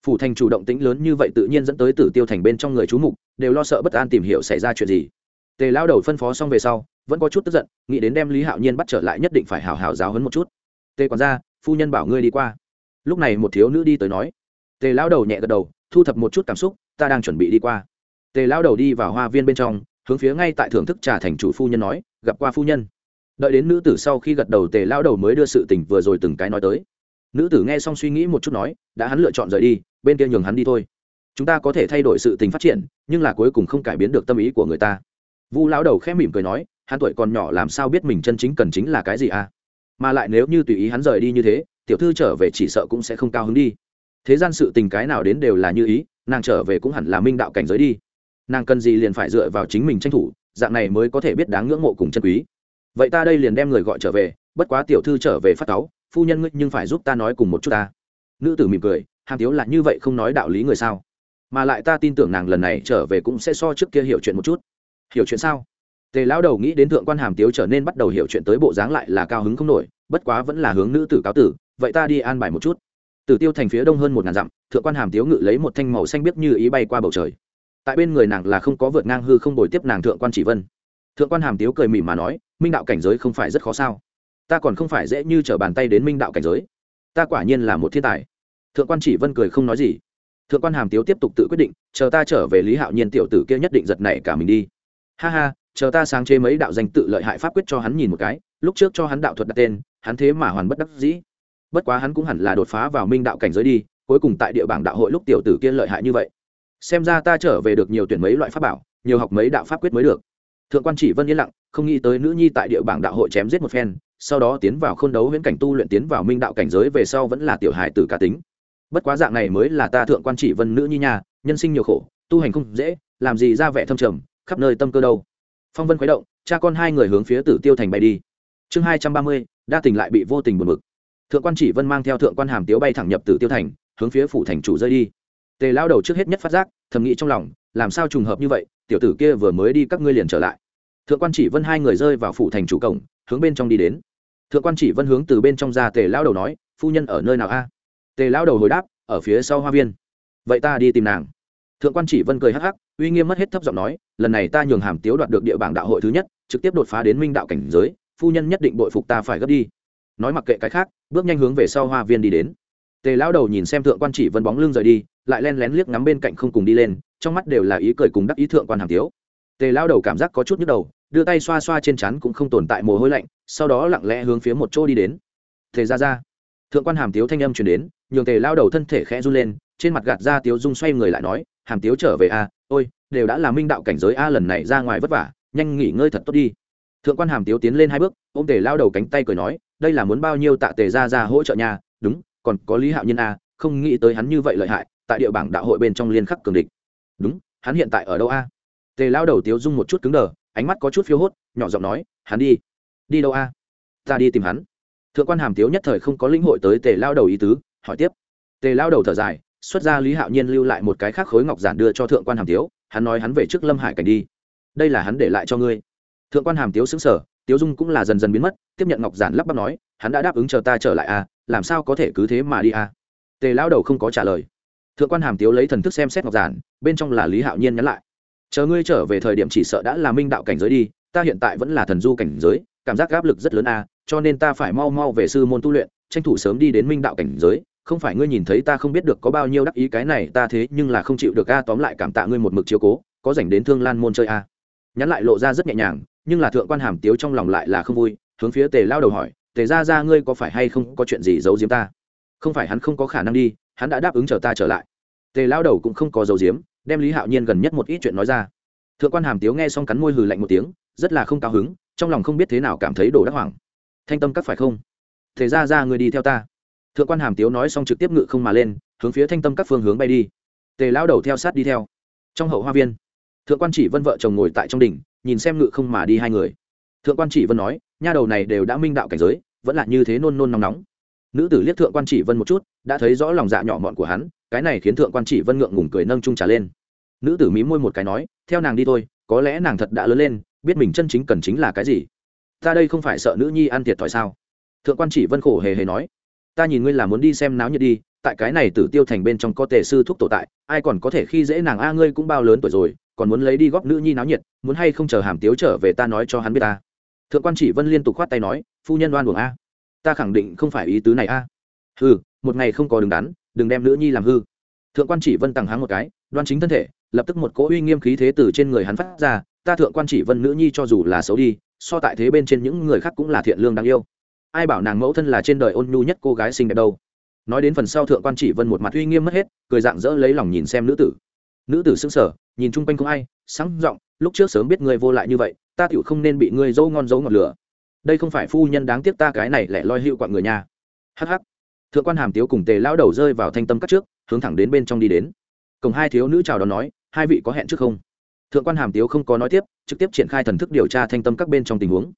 Phủ thành chủ động tĩnh lớn như vậy tự nhiên dẫn tới tử tiêu thành bên trong người chú mục, đều lo sợ bất an tìm hiểu xảy ra chuyện gì. Tề lao đầu phân phó xong về sau, vẫn có chút tức giận, nghĩ đến đem lý hạo nhiên bắt trở lại nhất định phải hào hào giáo hấn một chút. Tề còn ra phu nhân bảo ngươi đi qua. Lúc này một thiếu nữ đi tới nói. Tề lao đầu nhẹ gật đầu, thu thập một chút cảm xúc, ta đang chuẩn bị đi qua. Tề lao đầu đi vào hoa viên bên trong, hướng phía ngay tại thưởng thức trà thành chủ phu nhân nói, gặp qua phu nhân đợi đến nữ tử sau khi gật đầu tề lao đầu mới đưa sự tình vừa rồi từng cái nói tới. Nữ tử nghe xong suy nghĩ một chút nói, đã hắn lựa chọn rời đi, bên kia nhường hắn đi thôi. Chúng ta có thể thay đổi sự tình phát triển, nhưng là cuối cùng không cải biến được tâm ý của người ta. Vu lão đầu khẽ mỉm cười nói, hắn tuổi còn nhỏ làm sao biết mình chân chính cần chính là cái gì à? Mà lại nếu như tùy ý hắn rời đi như thế, tiểu thư trở về chỉ sợ cũng sẽ không cao hứng đi. Thế gian sự tình cái nào đến đều là như ý, nàng trở về cũng hẳn là minh đạo cảnh giới đi. Nàng cần gì liền phải dựa vào chính mình tranh thủ, dạng này mới có thể biết đáng ngưỡng mộ cùng chân quý vậy ta đây liền đem người gọi trở về bất quá tiểu thư trở về phát táo, phu nhân ngươi nhưng phải giúp ta nói cùng một chút ta. Nữ tử mỉm cười hàm tiếu là như vậy không nói đạo lý người sao? Mà lại ta tin tưởng nàng lần này trở về cũng sẽ so trước kia hiểu chuyện một chút. Hiểu chuyện sao? Tề lão đầu nghĩ đến thượng quan hàm tiếu trở nên bắt đầu hiểu chuyện tới bộ dáng lại là cao hứng không nổi bất quá vẫn là hướng nữ tử cáo tử vậy ta đi an bài một chút. Tử tiêu thành phía đông hơn một ngàn dặm thượng quan hàm tiếu ngự lấy một thanh màu xanh biếc như ý bay qua bầu trời. Tại bên người nàng là không có vượt ngang hư không bồi tiếp nàng thượng quan chỉ vân thượng quan hàm tiếu cười mỉm mà nói, minh đạo cảnh giới không phải rất khó sao? Ta còn không phải dễ như t r ở bàn tay đến minh đạo cảnh giới. Ta quả nhiên là một thiên tài. Thượng quan chỉ vân cười không nói gì. Thượng quan hàm tiếu tiếp tục tự quyết định, chờ ta trở về lý hạo nhiên tiểu tử kia nhất định giật nảy cả mình đi. Ha ha, chờ ta sáng chế mấy đạo danh tự lợi hại pháp quyết cho hắn nhìn một cái, lúc trước cho hắn đạo thuật đặt tên, hắn thế mà hoàn bất đắc dĩ. Bất quá hắn cũng hẳn là đột phá vào minh đạo cảnh giới đi, cuối cùng tại địa bảng đạo hội lúc tiểu tử kia lợi hại như vậy. Xem ra ta trở về được nhiều tuyển mấy loại pháp bảo, nhiều học mấy đạo pháp quyết mới được thượng quan chỉ vân yên lặng, không nghĩ tới nữ nhi tại địa bảng đạo hội chém giết một phen, sau đó tiến vào k h ô n đấu huyễn cảnh tu luyện tiến vào minh đạo cảnh giới về sau vẫn là tiểu hài tử cá tính. Bất quá dạng này mới là ta thượng quan chỉ vân nữ nhi nhà nhân sinh nhiều khổ, tu hành không dễ, làm gì ra vẻ thâm trầm, khắp nơi tâm cơ đâu. Phong vân khuấy động, cha con hai người hướng phía tử tiêu thành bay đi. Chương hai trăm ba mươi, đa tình lại bị vô tình buồn bực. Thượng quan chỉ vân mang theo thượng quan hàm tiếu bay thẳng nhập tử tiêu thành, hướng phía phủ thành chủ rơi đi. Tề lao đầu trước hết nhất phát giác, thầm nghĩ trong lòng, làm sao trùng hợp như vậy, tiểu tử kia vừa mới đi các ngươi liền trở lại thượng quan chỉ vân hai người rơi vào phủ thành chủ cổng, hướng bên trong đi đến. Thượng quan chỉ vân hướng từ bên trong ra tề lao đầu nói, phu nhân ở nơi nào a? Tề lao đầu hồi đáp, ở phía sau hoa viên. Vậy ta đi tìm nàng. Thượng quan chỉ vân cười hắc hắc, uy nghiêm mất hết thấp giọng nói, lần này ta nhường hàm tiếu đoạt được địa bảng đạo hội thứ nhất, trực tiếp đột phá đến minh đạo cảnh giới, phu nhân nhất định bội phục ta phải gấp đi. Nói mặc kệ cái khác, bước nhanh hướng về sau hoa viên đi đến. Tề lao đầu nhìn xem thượng quan chỉ vân bóng lưng rời đi, lại len lén liếc ngắm bên cạnh không cùng đi lên, trong mắt đều là ý cười cùng đắc ý thượng quan hàm tiếu. Tề lao đầu cảm giác có chút nhức đầu đưa tay xoa xoa trên chắn cũng không tồn tại mồ hôi lạnh, sau đó lặng lẽ hướng phía một chỗ đi đến. Tề ra ra. Thượng quan hàm tiếu thanh âm chuyển đến, nhường tề lao đầu thân thể khẽ run lên, trên mặt gạt ra tiếu dung xoay người lại nói, hàm tiếu trở về a ôi, đều đã là minh đạo cảnh giới a lần này ra ngoài vất vả, nhanh nghỉ ngơi thật tốt đi. Thượng quan hàm tiếu tiến lên hai bước ô m tề lao đầu cánh tay cười nói, đây là muốn bao nhiêu tạ tề ra ra hỗ trợ nhà đúng, còn có lý hạo nhân a à, không nghĩ tới hắn như vậy lợi hại, tại địa bảng đạo hội bên trong liên khắc cường địch. Đúng, hắn hiện tại ở đâu a? Tề lao đầu tiếu dung một chút cứng đờ ánh mắt có chút phiếu hốt, nhỏ giọng nói, hắn đi. Đi đâu a? Ta đi tìm hắn. Thượng quan hàm tiếu nhất thời không có lĩnh hội tới tề lao đầu ý tứ, hỏi tiếp. Tề lao đầu thở dài, xuất ra lý hạo nhiên lưu lại một cái khác khối ngọc giản đưa cho thượng quan hàm tiếu, hắn nói hắn về trước lâm hải cảnh đi. Đây là hắn để lại cho ngươi. Thượng quan hàm tiếu xứng sở tiếu dung cũng là dần dần biến mất, tiếp nhận ngọc giản lắp bắp nói, hắn đã đáp ứng chờ ta trở lại a, làm sao có thể cứ thế mà đi a? Tề lao đầu không có trả lời. Thượng quan hàm tiếu lấy thần thức xem xét ngọc giản, bên trong là lý hạo nhiên nhắn lại chờ ngươi trở về thời điểm chỉ sợ đã là minh đạo cảnh giới đi, ta hiện tại vẫn là thần du cảnh giới, cảm giác áp lực rất lớn a cho nên ta phải mau mau về sư môn tu luyện, tranh thủ sớm đi đến minh đạo cảnh giới. Không phải ngươi nhìn thấy ta không biết được có bao nhiêu đắc ý cái này, ta thế nhưng là không chịu được a, tóm lại cảm tạ ngươi một mực chiếu cố, có dành đến thương lan môn chơi a. Nhắn lại lộ ra rất nhẹ nhàng, nhưng là thượng quan hàm tiếu trong lòng lại là không vui, hướng phía tề lao đầu hỏi, tề ra ra ngươi có phải hay không có chuyện gì giấu giếm ta? Không phải hắn không có khả năng đi, hắn đã đáp ứng chờ ta trở lại. Tề lao đầu cũng không có giấu diếm đem lý hạo nhiên gần nhất một ít chuyện nói ra. Thượng quan hàm tiếu nghe xong cắn môi hừ lạnh một tiếng, rất là không cao hứng, trong lòng không biết thế nào cảm thấy đồ đắc hoảng. Thanh tâm các phải không? Thế ra ra người đi theo ta. Thượng quan hàm tiếu nói xong trực tiếp ngự không mà lên, hướng phía thanh tâm các phương hướng bay đi. Tề lao đầu theo sát đi theo. Trong hậu hoa viên, thượng quan chỉ vân vợ chồng ngồi tại trong đỉnh, nhìn xem ngự không mà đi hai người. Thượng quan chỉ vân nói, nha đầu này đều đã minh đạo cảnh giới, vẫn là như thế nôn nôn nóng nóng. Nữ tử liếc thượng quan chỉ vân một chút, đã thấy rõ lòng dạ nhỏ mọn của hắn cái này khiến thượng quan chỉ vân ngượng ngùng cười nâng trung trà lên. Nữ tử mí môi một cái nói, theo nàng đi thôi, có lẽ nàng thật đã lớn lên, biết mình chân chính cần chính là cái gì. Ta đây không phải sợ nữ nhi ăn thiệt thòi sao? Thượng quan chỉ vân khổ hề hề nói, ta nhìn ngươi là muốn đi xem náo nhiệt đi, tại cái này tử tiêu thành bên trong có tề sư thúc tổ tại, ai còn có thể khi dễ nàng a, ngươi cũng bao lớn tuổi rồi, còn muốn lấy đi góp nữ nhi náo nhiệt, muốn hay không chờ hàm tiếu trở về ta nói cho hắn biết ta thượng quan chỉ vân liên tục khoát tay nói, phu nhân đoan buồng a, ta khẳng định không phải ý tứ này a. Hừ, một ngày không có đứng đắn đừng đem nữ nhi làm hư. Thượng quan chỉ vân tằng háng một cái, đoan chính thân thể, lập tức một cỗ uy nghiêm khí thế từ trên người hắn phát ra, ta thượng quan chỉ vân nữ nhi cho dù là xấu đi, so tại thế bên trên những người khác cũng là thiện lương đáng yêu. Ai bảo nàng mẫu thân là trên đời ôn nhu nhất cô gái xinh đẹp đâu? Nói đến phần sau thượng quan chỉ vân một mặt uy nghiêm mất hết, cười dạng dỡ lấy lòng nhìn xem nữ tử. Nữ tử sững sở nhìn chung quanh không ai, sáng giọng, lúc trước sớm biết ngươi vô lại như vậy, ta tựu không nên bị ngươi dâu ngon dấu ngọn lửa. Đây không phải phu nhân đáng tiếc ta cái này lẻ loi hữu quặng người nhà. Hh thượng quan hàm tiếu cùng tề lão đầu rơi vào thanh tâm cắt trước, hướng thẳng đến bên trong đi đến. Cổng hai thiếu nữ chào đón nói, hai vị có hẹn trước không? Thượng quan hàm tiếu không có nói tiếp, trực tiếp triển khai thần thức điều tra thanh tâm các bên trong tình huống.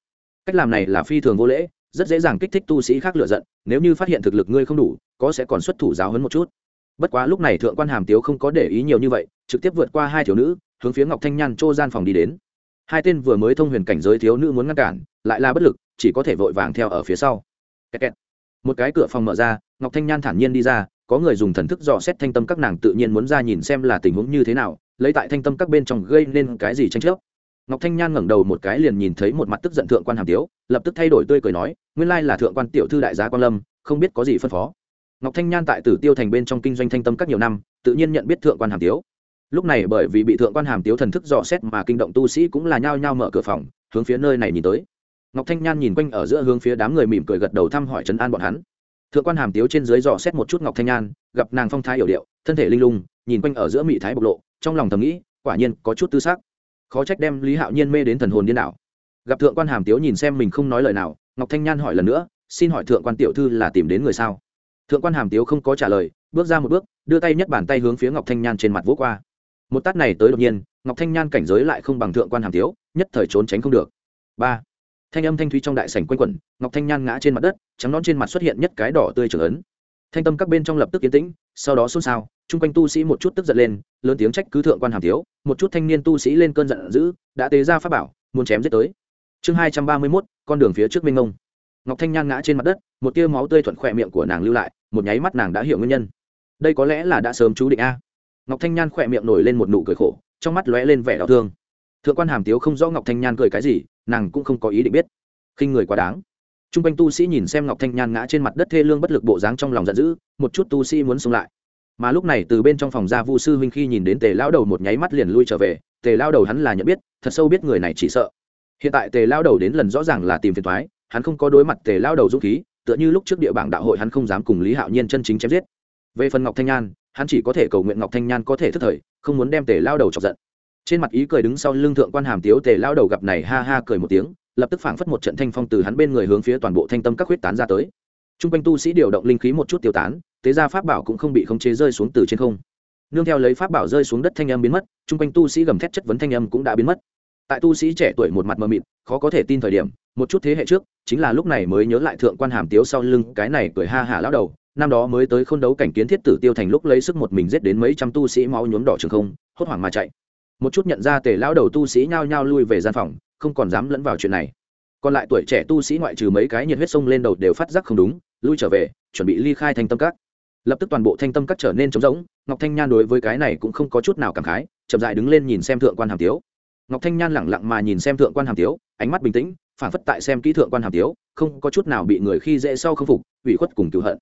Cách làm này là phi thường vô lễ, rất dễ dàng kích thích tu sĩ khác lựa giận, nếu như phát hiện thực lực ngươi không đủ, có sẽ còn xuất thủ giáo hấn một chút. Bất quá lúc này thượng quan hàm tiếu không có để ý nhiều như vậy, trực tiếp vượt qua hai thiếu nữ, hướng phía ngọc thanh nhan chô gian phòng đi đến. Hai tên vừa mới thông huyền cảnh giới thiếu nữ muốn ngăn cản, lại là bất lực, chỉ có thể vội vàng theo ở phía sau. Kẹt kẹt một cái cửa phòng mở ra, ngọc thanh nhan thản nhiên đi ra, có người dùng thần thức dò xét thanh tâm các nàng tự nhiên muốn ra nhìn xem là tình huống như thế nào, lấy tại thanh tâm các bên trong gây nên cái gì tranh chấp. Ngọc thanh nhan ngẩng đầu một cái liền nhìn thấy một mặt tức giận thượng quan hàm tiếu, lập tức thay đổi tươi cười nói, nguyên lai là thượng quan tiểu thư đại gia quan lâm, không biết có gì phân phó. Ngọc thanh nhan tại tử tiêu thành bên trong kinh doanh thanh tâm các nhiều năm, tự nhiên nhận biết thượng quan hàm tiếu. Lúc này bởi vì bị thượng quan hàm tiếu thần thức dò xét mà kinh động tu sĩ cũng là nhao nhao mở cửa phòng, hướng phía nơi này nhìn tới ngọc thanh nhan nhìn quanh ở giữa hướng phía đám người mỉm cười gật đầu thăm hỏi trấn an bọn hắn. Thượng quan hàm tiếu trên dưới dò xét một chút ngọc thanh nhan, gặp nàng phong thái hiểu điệu, thân thể linh lung, nhìn quanh ở giữa mỹ thái bộc lộ, trong lòng thầm nghĩ, quả nhiên có chút tư xác khó trách đem lý hạo nhiên mê đến thần hồn điên đảo. Gặp thượng quan hàm tiếu nhìn xem mình không nói lời nào, ngọc thanh nhan hỏi lần nữa, xin hỏi thượng quan tiểu thư là tìm đến người sao? Thượng quan hàm tiếu không có trả lời, bước ra một bước, đưa tay nhất bàn tay hướng phía ngọc thanh nhan trên mặt vỗ qua. Một tát này tới đột nhiên, ngọc thanh nhan cảnh giới lại không bằng thượng quan hàm tiếu, nhất thời trốn tránh không được. Ba thanh âm thanh thúy trong đại sảnh quanh quẩn, ngọc thanh nhan ngã trên mặt đất, trắng nón trên mặt xuất hiện nhất cái đỏ tươi trưởng ấn. Thanh tâm các bên trong lập tức yên tĩnh, sau đó xôn xao, chung quanh tu sĩ một chút tức giận lên, lớn tiếng trách cứ thượng quan hàm thiếu, một chút thanh niên tu sĩ lên cơn giận dữ, đã tế ra pháp bảo, muốn chém giết tới. Chương hai trăm ba mươi mốt, con đường phía trước minh ngông ngọc thanh nhan ngã trên mặt đất, một tia máu tươi thuận khỏe miệng của nàng lưu lại, một nháy mắt nàng đã hiểu nguyên nhân. Đây có lẽ là đã sớm chú định a. Ngọc thanh nhan khỏe miệng nổi lên một nụ cười khổ, trong mắt lóe lên vẻ đau thương thượng quan hàm tiếu không rõ ngọc thanh nhan cười cái gì, nàng cũng không có ý định biết. khinh người quá đáng. T r u n g quanh tu sĩ nhìn xem ngọc thanh nhan ngã trên mặt đất thê lương bất lực bộ dáng trong lòng giận dữ, một chút tu sĩ muốn xông lại. Mà lúc này từ bên trong phòng ra vu sư huynh khi nhìn đến tề lao đầu một nháy mắt liền lui trở về, tề lao đầu hắn là nhận biết, thật sâu biết người này chỉ sợ. Hiện tại tề lao đầu đến lần rõ ràng là tìm phiền thoái hắn không có đối mặt tề lao đầu dũng khí, tựa như lúc trước địa bảng đạo hội hắn không dám cùng lý hạo nhiên chân chính chém giết. Về phần ngọc thanh nhan, hắn chỉ có thể cầu nguyện ngọc thanh nhan có thể thức thời, không muốn đem tề lao đầu chọc giận trên mặt ý cười đứng sau lưng thượng quan hàm tiếu tề lao đầu gặp này ha ha cười một tiếng, lập tức phảng phất một trận thanh phong từ hắn bên người hướng phía toàn bộ thanh tâm các huyết tán ra tới. T r u n g quanh tu sĩ điều động linh khí một chút tiêu tán tế ra pháp bảo cũng không bị khống chế rơi xuống từ trên không. Nương theo lấy pháp bảo rơi xuống đất thanh âm biến mất t r u n g quanh tu sĩ gầm thét chất vấn thanh âm cũng đã biến mất. Tại tu sĩ trẻ tuổi một mặt mờ mịt, khó có thể tin thời điểm, một chút thế hệ trước, chính là lúc này mới nhớ lại thượng quan hàm tiếu sau lưng cái này cười ha hả lão đầu, năm đó mới tới k h ô n đấu cảnh kiến thiết tử tiêu thành lúc lấy sức một mình giết đến mấy trăm tu sĩ máu nhuốm đỏ trường không, hốt hoảng mà chạy một chút nhận ra tề lão đầu tu sĩ nhao nhao lui về gian phòng, không còn dám lẫn vào chuyện này. Còn lại tuổi trẻ tu sĩ ngoại trừ mấy cái nhiệt huyết sông lên đầu đều phát giác không đúng, lui trở về, chuẩn bị ly khai thanh tâm các. Lập tức toàn bộ thanh tâm các trở nên trống rỗng, ngọc thanh nhan đối với cái này cũng không có chút nào cảm khái, chậm dại đứng lên nhìn xem thượng quan hàm tiếu. Ngọc thanh nhan lẳng lặng mà nhìn xem thượng quan hàm tiếu, ánh mắt bình tĩnh, phản phất tại xem kỹ thượng quan hàm tiếu, không có chút nào bị người khi dễ sau không phục, ủy khuất cùng cứu hận.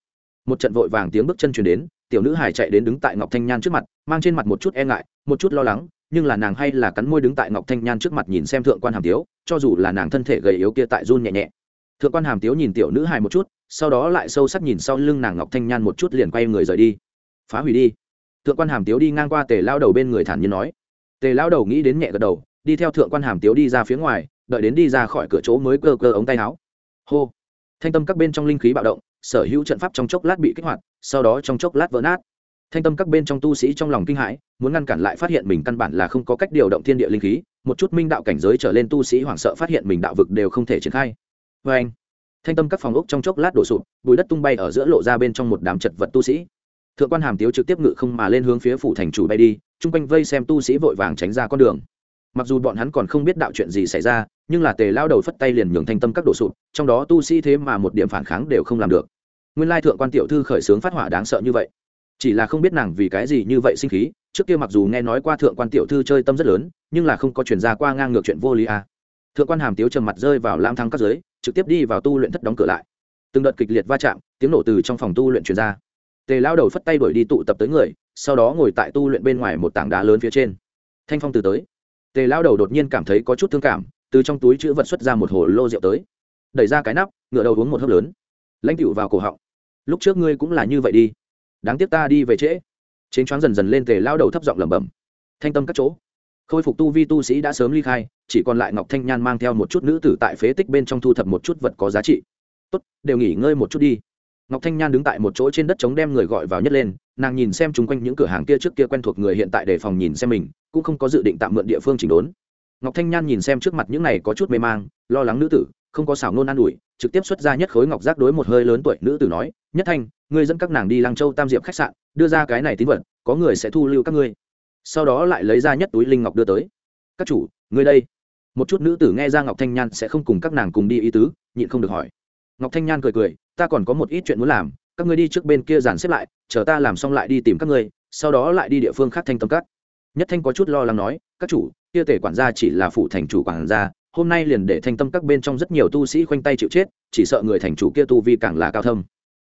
Một trận vội vàng tiếng bước chân truyền đến, tiểu nữ hải chạy đến đứng tại ngọc thanh nhan trước mặt, mang trên mặt một chút e ngại, một chút lo lắng nhưng là nàng hay là cắn môi đứng tại ngọc thanh nhan trước mặt nhìn xem thượng quan hàm tiếu, cho dù là nàng thân thể gầy yếu kia tại run nhẹ nhẹ. Thượng quan hàm tiếu nhìn tiểu nữ hài một chút, sau đó lại sâu sắc nhìn sau lưng nàng ngọc thanh nhan một chút liền quay người rời đi. Phá hủy đi. Thượng quan hàm tiếu đi ngang qua tề lao đầu bên người thản nhiên nói. Tề lao đầu nghĩ đến nhẹ gật đầu, đi theo thượng quan hàm tiếu đi ra phía ngoài, đợi đến đi ra khỏi cửa chỗ mới cơ cơ ống tay áo. Hô. Thanh tâm các bên trong linh khí bạo động, sở hữu trận pháp trong chốc lát bị kích hoạt, sau đó trong chốc lát vỡ nát thanh tâm các bên trong tu sĩ trong lòng kinh hãi, muốn ngăn cản lại phát hiện mình căn bản là không có cách điều động thiên địa linh khí, một chút minh đạo cảnh giới trở lên tu sĩ hoảng sợ phát hiện mình đạo vực đều không thể triển khai. Vê anh, thanh tâm các phòng ốc trong chốc lát đổ sụp, bùi đất tung bay ở giữa lộ ra bên trong một đám chật vật tu sĩ. Thượng quan hàm tiếu trực tiếp ngự không mà lên hướng phía phủ thành chủ bay đi, chung quanh vây xem tu sĩ vội vàng tránh ra con đường. Mặc dù bọn hắn còn không biết đạo chuyện gì xảy ra, nhưng là tề lao đầu phất tay liền nhường thanh tâm các đổ sụp, trong đó tu sĩ thế mà một điểm phản kháng đều không làm được. Nguyên lai thượng quan tiểu thư khởi xướng phát hỏa đáng sợ như vậy chỉ là không biết nàng vì cái gì như vậy sinh khí, trước kia mặc dù nghe nói qua thượng quan tiểu thư chơi tâm rất lớn, nhưng là không có chuyển ra qua ngang ngược chuyện vô lý à. thượng quan hàm tiếu trầm mặt rơi vào lam thăng các giới trực tiếp đi vào tu luyện thất đóng cửa lại. Từng đợt kịch liệt va chạm, tiếng nổ từ trong phòng tu luyện chuyển ra. Tề lao đầu phất tay đuổi đi tụ tập tới người, sau đó ngồi tại tu luyện bên ngoài một tảng đá lớn phía trên. Thanh phong từ tới. Tề lao đầu đột nhiên cảm thấy có chút thương cảm, từ trong túi chữ vật xuất ra một hồ lô rượu tới. Đẩy ra cái nắp, ngựa đầu uống một hớp lớn. Lãnh cựu vào cổ họng. Lúc trước ngươi cũng là như vậy đi đáng tiếc ta đi về trễ. Chến choáng dần dần lên tề lao đầu thấp giọng lẩm bẩm. Thanh tâm các chỗ. Khôi phục tu vi tu sĩ đã sớm ly khai, chỉ còn lại ngọc thanh nhan mang theo một chút nữ tử tại phế tích bên trong thu thập một chút vật có giá trị. Tốt, đều nghỉ ngơi một chút đi. Ngọc thanh nhan đứng tại một chỗ trên đất chống đem người gọi vào nhất lên, nàng nhìn xem chung quanh những cửa hàng kia trước kia quen thuộc người hiện tại đề phòng nhìn xem mình, cũng không có dự định tạm mượn địa phương chỉnh đốn. Ngọc thanh nhan nhìn xem trước mặt những này có chút mê mang, lo lắng nữ tử, không có xảo nôn an ủi, trực tiếp xuất ra nhất khối ngọc giác đối một hơi lớn tuổi nữ tử nói, nhất thanh ngươi dẫn các nàng đi lăng châu tam diệp khách sạn, đưa ra cái này tín vật, có người sẽ thu lưu các ngươi. Sau đó lại lấy ra nhất túi linh ngọc đưa tới. Các chủ, ngươi đây. Một chút nữ tử nghe ra ngọc thanh nhan sẽ không cùng các nàng cùng đi ý tứ, nhịn không được hỏi. Ngọc thanh nhan cười cười, ta còn có một ít chuyện muốn làm, các ngươi đi trước bên kia dàn xếp lại, chờ ta làm xong lại đi tìm các ngươi, sau đó lại đi địa phương khác thanh tâm cắt nhất thanh có chút lo lắng nói, các chủ, kia tể quản gia chỉ là phụ thành chủ quản gia, hôm nay liền để thanh tâm các bên trong rất nhiều tu sĩ khoanh tay chịu chết, chỉ sợ người thành chủ kia tu vi càng là cao thâm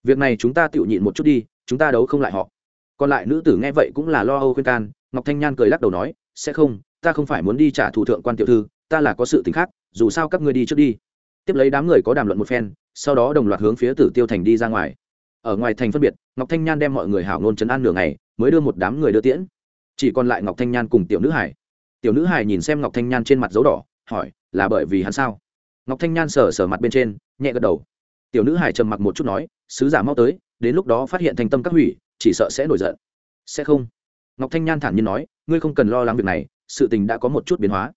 việc này chúng ta tự nhịn một chút đi, chúng ta đấu không lại họ. Còn lại nữ tử nghe vậy cũng là lo âu khuyên can, ngọc thanh nhan cười lắc đầu nói, sẽ không, ta không phải muốn đi trả thủ thượng quan tiểu thư, ta là có sự t khác, dù sao các ngươi đi trước đi. Tiếp lấy đám người có đàm luận một phen, sau đó đồng loạt hướng phía tử tiêu thành đi ra ngoài. Ở ngoài thành phân biệt, ngọc thanh nhan đem mọi người hảo nôn chấn an nửa ngày, mới đưa một đám người đưa tiễn. Chỉ còn lại ngọc thanh nhan cùng tiểu nữ hải. Tiểu nữ hải nhìn xem ngọc thanh nhan trên mặt dấu đỏ, hỏi, là bởi vì hắn sao? Ngọc thanh nhan sờ sờ mặt bên trên, nhẹ gật đầu tiểu nữ hải trầm mặc một chút nói, sứ giả mau tới, đến lúc đó phát hiện thành tâm các hủy, chỉ sợ sẽ nổi giận. Sẽ không. Ngọc thanh nhan thản nhiên nói, ngươi không cần lo lắng việc này, sự tình đã có một chút biến hóa.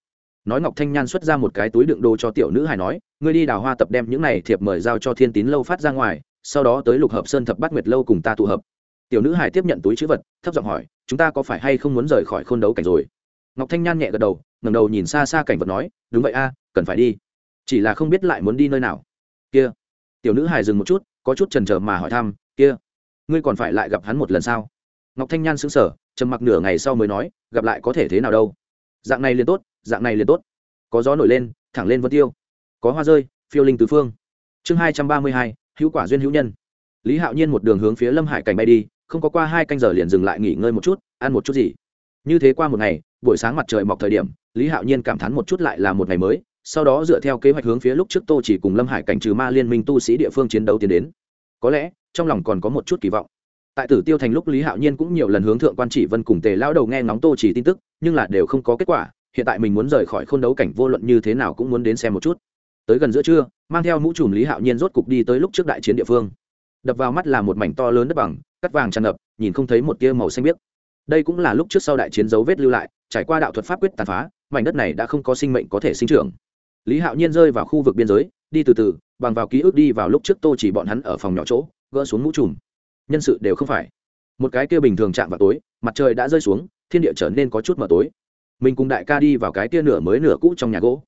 Nói ngọc thanh nhan xuất ra một cái túi đựng đồ cho tiểu nữ hải nói, ngươi đi đào hoa tập đem những này thiệp mời giao cho thiên tín lâu phát ra ngoài, sau đó tới lục hợp sơn thập bát nguyệt lâu cùng ta tụ hợp. Tiểu nữ hải tiếp nhận túi chữ vật, thấp giọng hỏi, chúng ta có phải hay không muốn rời khỏi khôn đấu cảnh rồi? Ngọc thanh nhan nhẹ gật đầu ngầm đầu nhìn xa xa cảnh vật nói, đúng vậy a, cần phải đi. Chỉ là không biết lại muốn đi nơi nào. Kia tiểu nữ hải dừng một chút, có chút trần trờ mà hỏi thăm, kia, ngươi còn phải lại gặp hắn một lần sao? Ngọc thanh nhan xứng sở trầm mặc nửa ngày sau mới nói, gặp lại có thể thế nào đâu? Dạng này liền tốt, dạng này liền tốt. Có gió nổi lên, thẳng lên vân tiêu. Có hoa rơi, phiêu linh tứ phương. Chương hai trăm ba mươi hai, hữu quả duyên hữu nhân. Lý hạo nhiên một đường hướng phía lâm hải cảnh bay đi, không có qua hai canh giờ liền dừng lại nghỉ ngơi một chút, ăn một chút gì. Như thế qua một ngày, buổi sáng mặt trời mọc thời điểm, lý hạo nhiên cảm thán một chút lại là một ngày mới sau đó dựa theo kế hoạch hướng phía lúc trước tô chỉ cùng lâm hải cảnh trừ ma liên minh tu sĩ địa phương chiến đấu tiến đến. Có lẽ, trong lòng còn có một chút kỳ vọng. Tại tử tiêu thành lúc lý hạo nhiên cũng nhiều lần hướng thượng quan chỉ vân cùng tề lao đầu nghe ngóng tô chỉ tin tức, nhưng là đều không có kết quả, hiện tại mình muốn rời khỏi khôn đấu cảnh vô luận như thế nào cũng muốn đến xem một chút. Tới gần giữa trưa, mang theo mũ trùm lý hạo nhiên rốt cục đi tới lúc trước đại chiến địa phương. Đập vào mắt là một mảnh to lớn đất bằng, cắt vàng tràn ngập, nhìn không thấy một tia màu xanh biếc. Đây cũng là lúc trước sau đại chiến dấu vết lưu lại, trải qua đạo thuật pháp quyết tàn phá, mảnh đất này đã không có sinh mệnh có thể sinh trưởng lý hạo nhiên rơi vào khu vực biên giới, đi từ từ, bằng vào ký ức đi vào lúc trước tô chỉ bọn hắn ở phòng nhỏ chỗ, gỡ xuống mũ trùm. Nhân sự đều không phải. Một cái kia bình thường chạm vào tối, mặt trời đã rơi xuống, thiên địa trở nên có chút mờ tối. Mình cùng đại ca đi vào cái kia nửa mới nửa cũ trong nhà gỗ.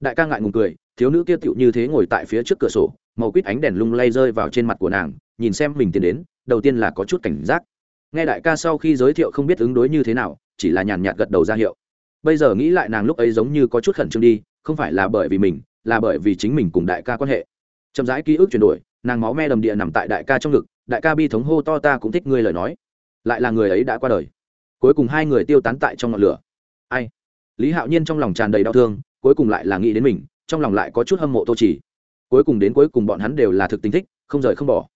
Đại ca ngại ngùng cười, thiếu nữ kia tựu như thế ngồi tại phía trước cửa sổ, màu quýt ánh đèn lung lay rơi vào trên mặt của nàng, nhìn xem mình tiến đến, đầu tiên là có chút cảnh giác. Nghe đại ca sau khi giới thiệu không biết ứng đối như thế nào, chỉ là nhàn nhạt gật đầu ra hiệu. Bây giờ nghĩ lại nàng lúc ấy giống như có chút khẩn trương đi không phải là bởi vì mình, là bởi vì chính mình cùng đại ca quan hệ. Chậm rãi ký ức chuyển đổi, nàng máu me đầm địa nằm tại đại ca trong ngực, đại ca bi thống hô to ta cũng thích ngươi lời nói. Lại là người ấy đã qua đời. Cuối cùng hai người tiêu tán tại trong ngọn lửa. Ai? Lý hạo nhiên trong lòng tràn đầy đau thương, cuối cùng lại là nghĩ đến mình, trong lòng lại có chút hâm mộ tô chỉ cuối cùng đến cuối cùng bọn hắn đều là thực tính thích, không rời không bỏ.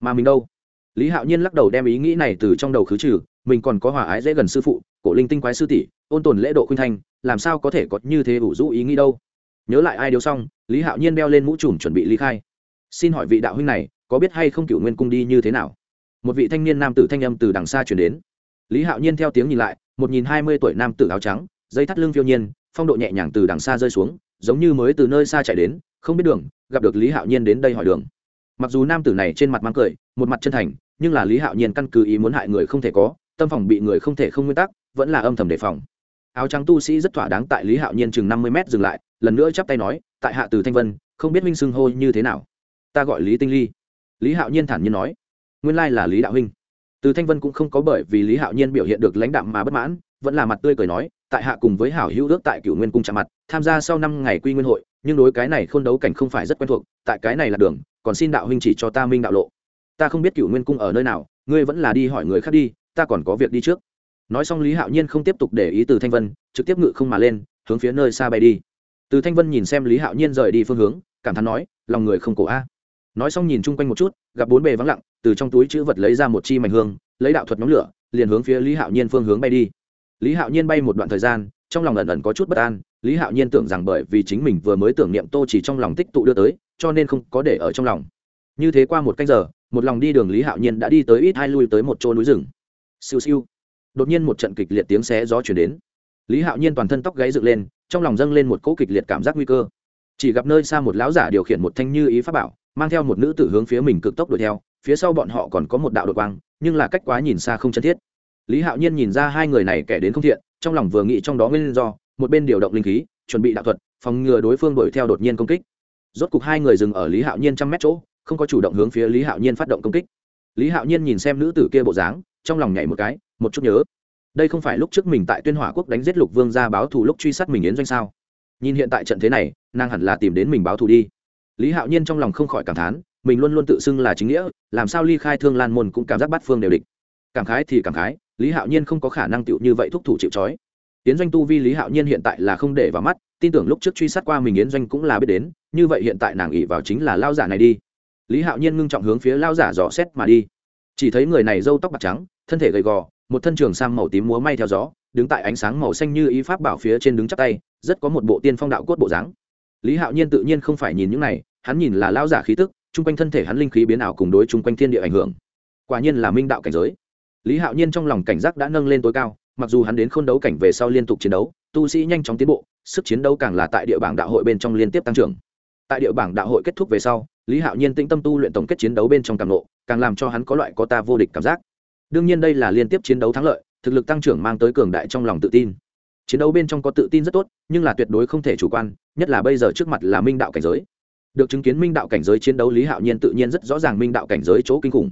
Mà mình đâu? Lý hạo nhiên lắc đầu đem ý nghĩ này từ trong đầu khứ trừ, mình còn có hòa ái dễ gần sư phụ, cổ linh tinh quái sư tỷ, ôn tồn lễ độ khuynh thanh làm sao có thể có như thế ủ rũ ý nghĩ đâu? Nhớ lại ai điều xong, lý hạo nhiên đeo lên mũ trùm chuẩn bị ly khai. Xin hỏi vị đạo huynh này, có biết hay không cựu nguyên cung đi như thế nào? Một vị thanh niên nam tử thanh âm từ đằng xa chuyển đến. Lý hạo nhiên theo tiếng nhìn lại, một nghìn hai mươi tuổi nam tử áo trắng, dây thắt lưng phiêu nhiên, phong độ nhẹ nhàng từ đằng xa rơi xuống, giống như mới từ nơi xa chạy đến, không biết đường, gặp được lý hạo nhiên đến đây hỏi đường. Mặc dù nam tử này trên mặt mang cười, một mặt chân thành, nhưng là lý hạo nhiên căn cứ ý muốn hại người không thể có, tâm phòng bị người không thể không nguyên tắc, vẫn là âm thầm đề phòng áo trắng tu sĩ rất thỏa đáng tại lý hạo nhiên chừng năm mươi m dừng lại, lần nữa chắp tay nói, tại hạ từ thanh vân, không biết minh xưng hô như thế nào? Ta gọi lý tinh ly. Lý hạo nhiên thản nhiên nói, nguyên lai là lý đạo huynh. Từ thanh vân cũng không có bởi vì lý hạo nhiên biểu hiện được lãnh đạm mà bất mãn, vẫn là mặt tươi cười nói, tại hạ cùng với hảo hữu ước tại cựu nguyên cung chạm mặt, tham gia sau năm ngày quy nguyên hội, nhưng đối cái này khôn đấu cảnh không phải rất quen thuộc, tại cái này là đường, còn xin đạo huynh chỉ cho ta minh đạo lộ. Ta không biết cựu nguyên cung ở nơi nào, ngươi vẫn là đi hỏi người khác đi, ta còn có việc đi trước nói xong lý hạo nhiên không tiếp tục để ý từ thanh vân, trực tiếp ngự không mà lên, hướng phía nơi xa bay đi. Từ thanh vân nhìn xem lý hạo nhiên rời đi phương hướng, cảm thán nói, lòng người không cổ a. Nói xong nhìn chung quanh một chút, gặp bốn bề vắng lặng, từ trong túi chữ vật lấy ra một chi mảnh hương, lấy đạo thuật nhóm lửa, liền hướng phía lý hạo nhiên phương hướng bay đi. Lý hạo nhiên bay một đoạn thời gian, trong lòng ẩn ẩn có chút bất an, lý hạo nhiên tưởng rằng bởi vì chính mình vừa mới tưởng niệm tô chỉ trong lòng tích tụ đưa tới, cho nên không có để ở trong lòng. Như thế qua một canh giờ, một lòng đi đường lý hạo nhiên đã đi tới ít hai lui tới một chỗ núi rừng. Siêu siêu đột nhiên một trận kịch liệt tiếng xé gió chuyển đến. Lý hạo nhiên toàn thân tóc gáy dựng lên, trong lòng dâng lên một cỗ kịch liệt cảm giác nguy cơ. Chỉ gặp nơi xa một lão giả điều khiển một thanh như ý pháp bảo, mang theo một nữ tử hướng phía mình cực tốc đuổi theo, phía sau bọn họ còn có một đạo đột quang, nhưng là cách quá nhìn xa không chân thiết. Lý hạo nhiên nhìn ra hai người này kẻ đến không thiện, trong lòng vừa nghĩ trong đó nguyên do, một bên điều động linh khí, chuẩn bị đạo thuật, phòng ngừa đối phương đuổi theo đột nhiên công kích. Rốt cục hai người dừng ở lý hạo nhiên trăm mét chỗ, không có chủ động hướng phía lý hạo nhiên phát động công kích. Lý hạo nhiên nhìn xem nữ tử kia bộ dáng trong lòng nhảy một cái, một chút nhớ. Đây không phải lúc trước mình tại tuyên hỏa quốc đánh giết lục vương ra báo thù lúc truy sát mình yến doanh sao? Nhìn hiện tại trận thế này, nàng hẳn là tìm đến mình báo thù đi. Lý hạo nhiên trong lòng không khỏi cảm thán, mình luôn luôn tự xưng là chính nghĩa, làm sao ly khai thương lan môn cũng cảm giác bắt phương đều địch. Cảm khái thì cảm khái, lý hạo nhiên không có khả năng tựu như vậy thúc thủ chịu c yến doanh tu vi lý hạo nhiên hiện tại là không để vào mắt, tin tưởng lúc trước truy sát qua mình yến doanh cũng là biết đến, như vậy hiện tại nàng ỉ vào chính là lao giả này đi. Lý hạo nhiên ngưng trọng hướng phía lao giả dò xét mà đi. Chỉ thấy người này râu tóc bạc trắng thân thể gầy gò, một thân trường sang màu tím múa may theo gió, đứng tại ánh sáng màu xanh như ý pháp bảo phía trên đứng chắp tay, rất có một bộ tiên phong đạo cốt bộ dáng. Lý hạo nhiên tự nhiên không phải nhìn những này, hắn nhìn là lao giả khí tức, chung quanh thân thể hắn linh khí biến ảo cùng đối chung quanh thiên địa ảnh hưởng. Quả nhiên là minh đạo cảnh giới. Lý hạo nhiên trong lòng cảnh giác đã nâng lên tối cao, mặc dù hắn đến k h ô n đấu cảnh về sau liên tục chiến đấu, tu sĩ nhanh chóng tiến bộ, sức chiến đấu càng là tại địa bảng đạo hội bên trong liên tiếp tăng trưởng. Tại địa bảng đạo hội kết thúc về sau, lý hạo nhiên tĩnh tâm tu luyện tổng kết chiến đấu bên trong càng lộ, càng làm cho hắn có loại có ta vô địch cảm giác đương nhiên đây là liên tiếp chiến đấu thắng lợi, thực lực tăng trưởng mang tới cường đại trong lòng tự tin. Chiến đấu bên trong có tự tin rất tốt, nhưng là tuyệt đối không thể chủ quan, nhất là bây giờ trước mặt là minh đạo cảnh giới. Được chứng kiến minh đạo cảnh giới chiến đấu lý hạo nhiên tự nhiên rất rõ ràng minh đạo cảnh giới chỗ kinh khủng.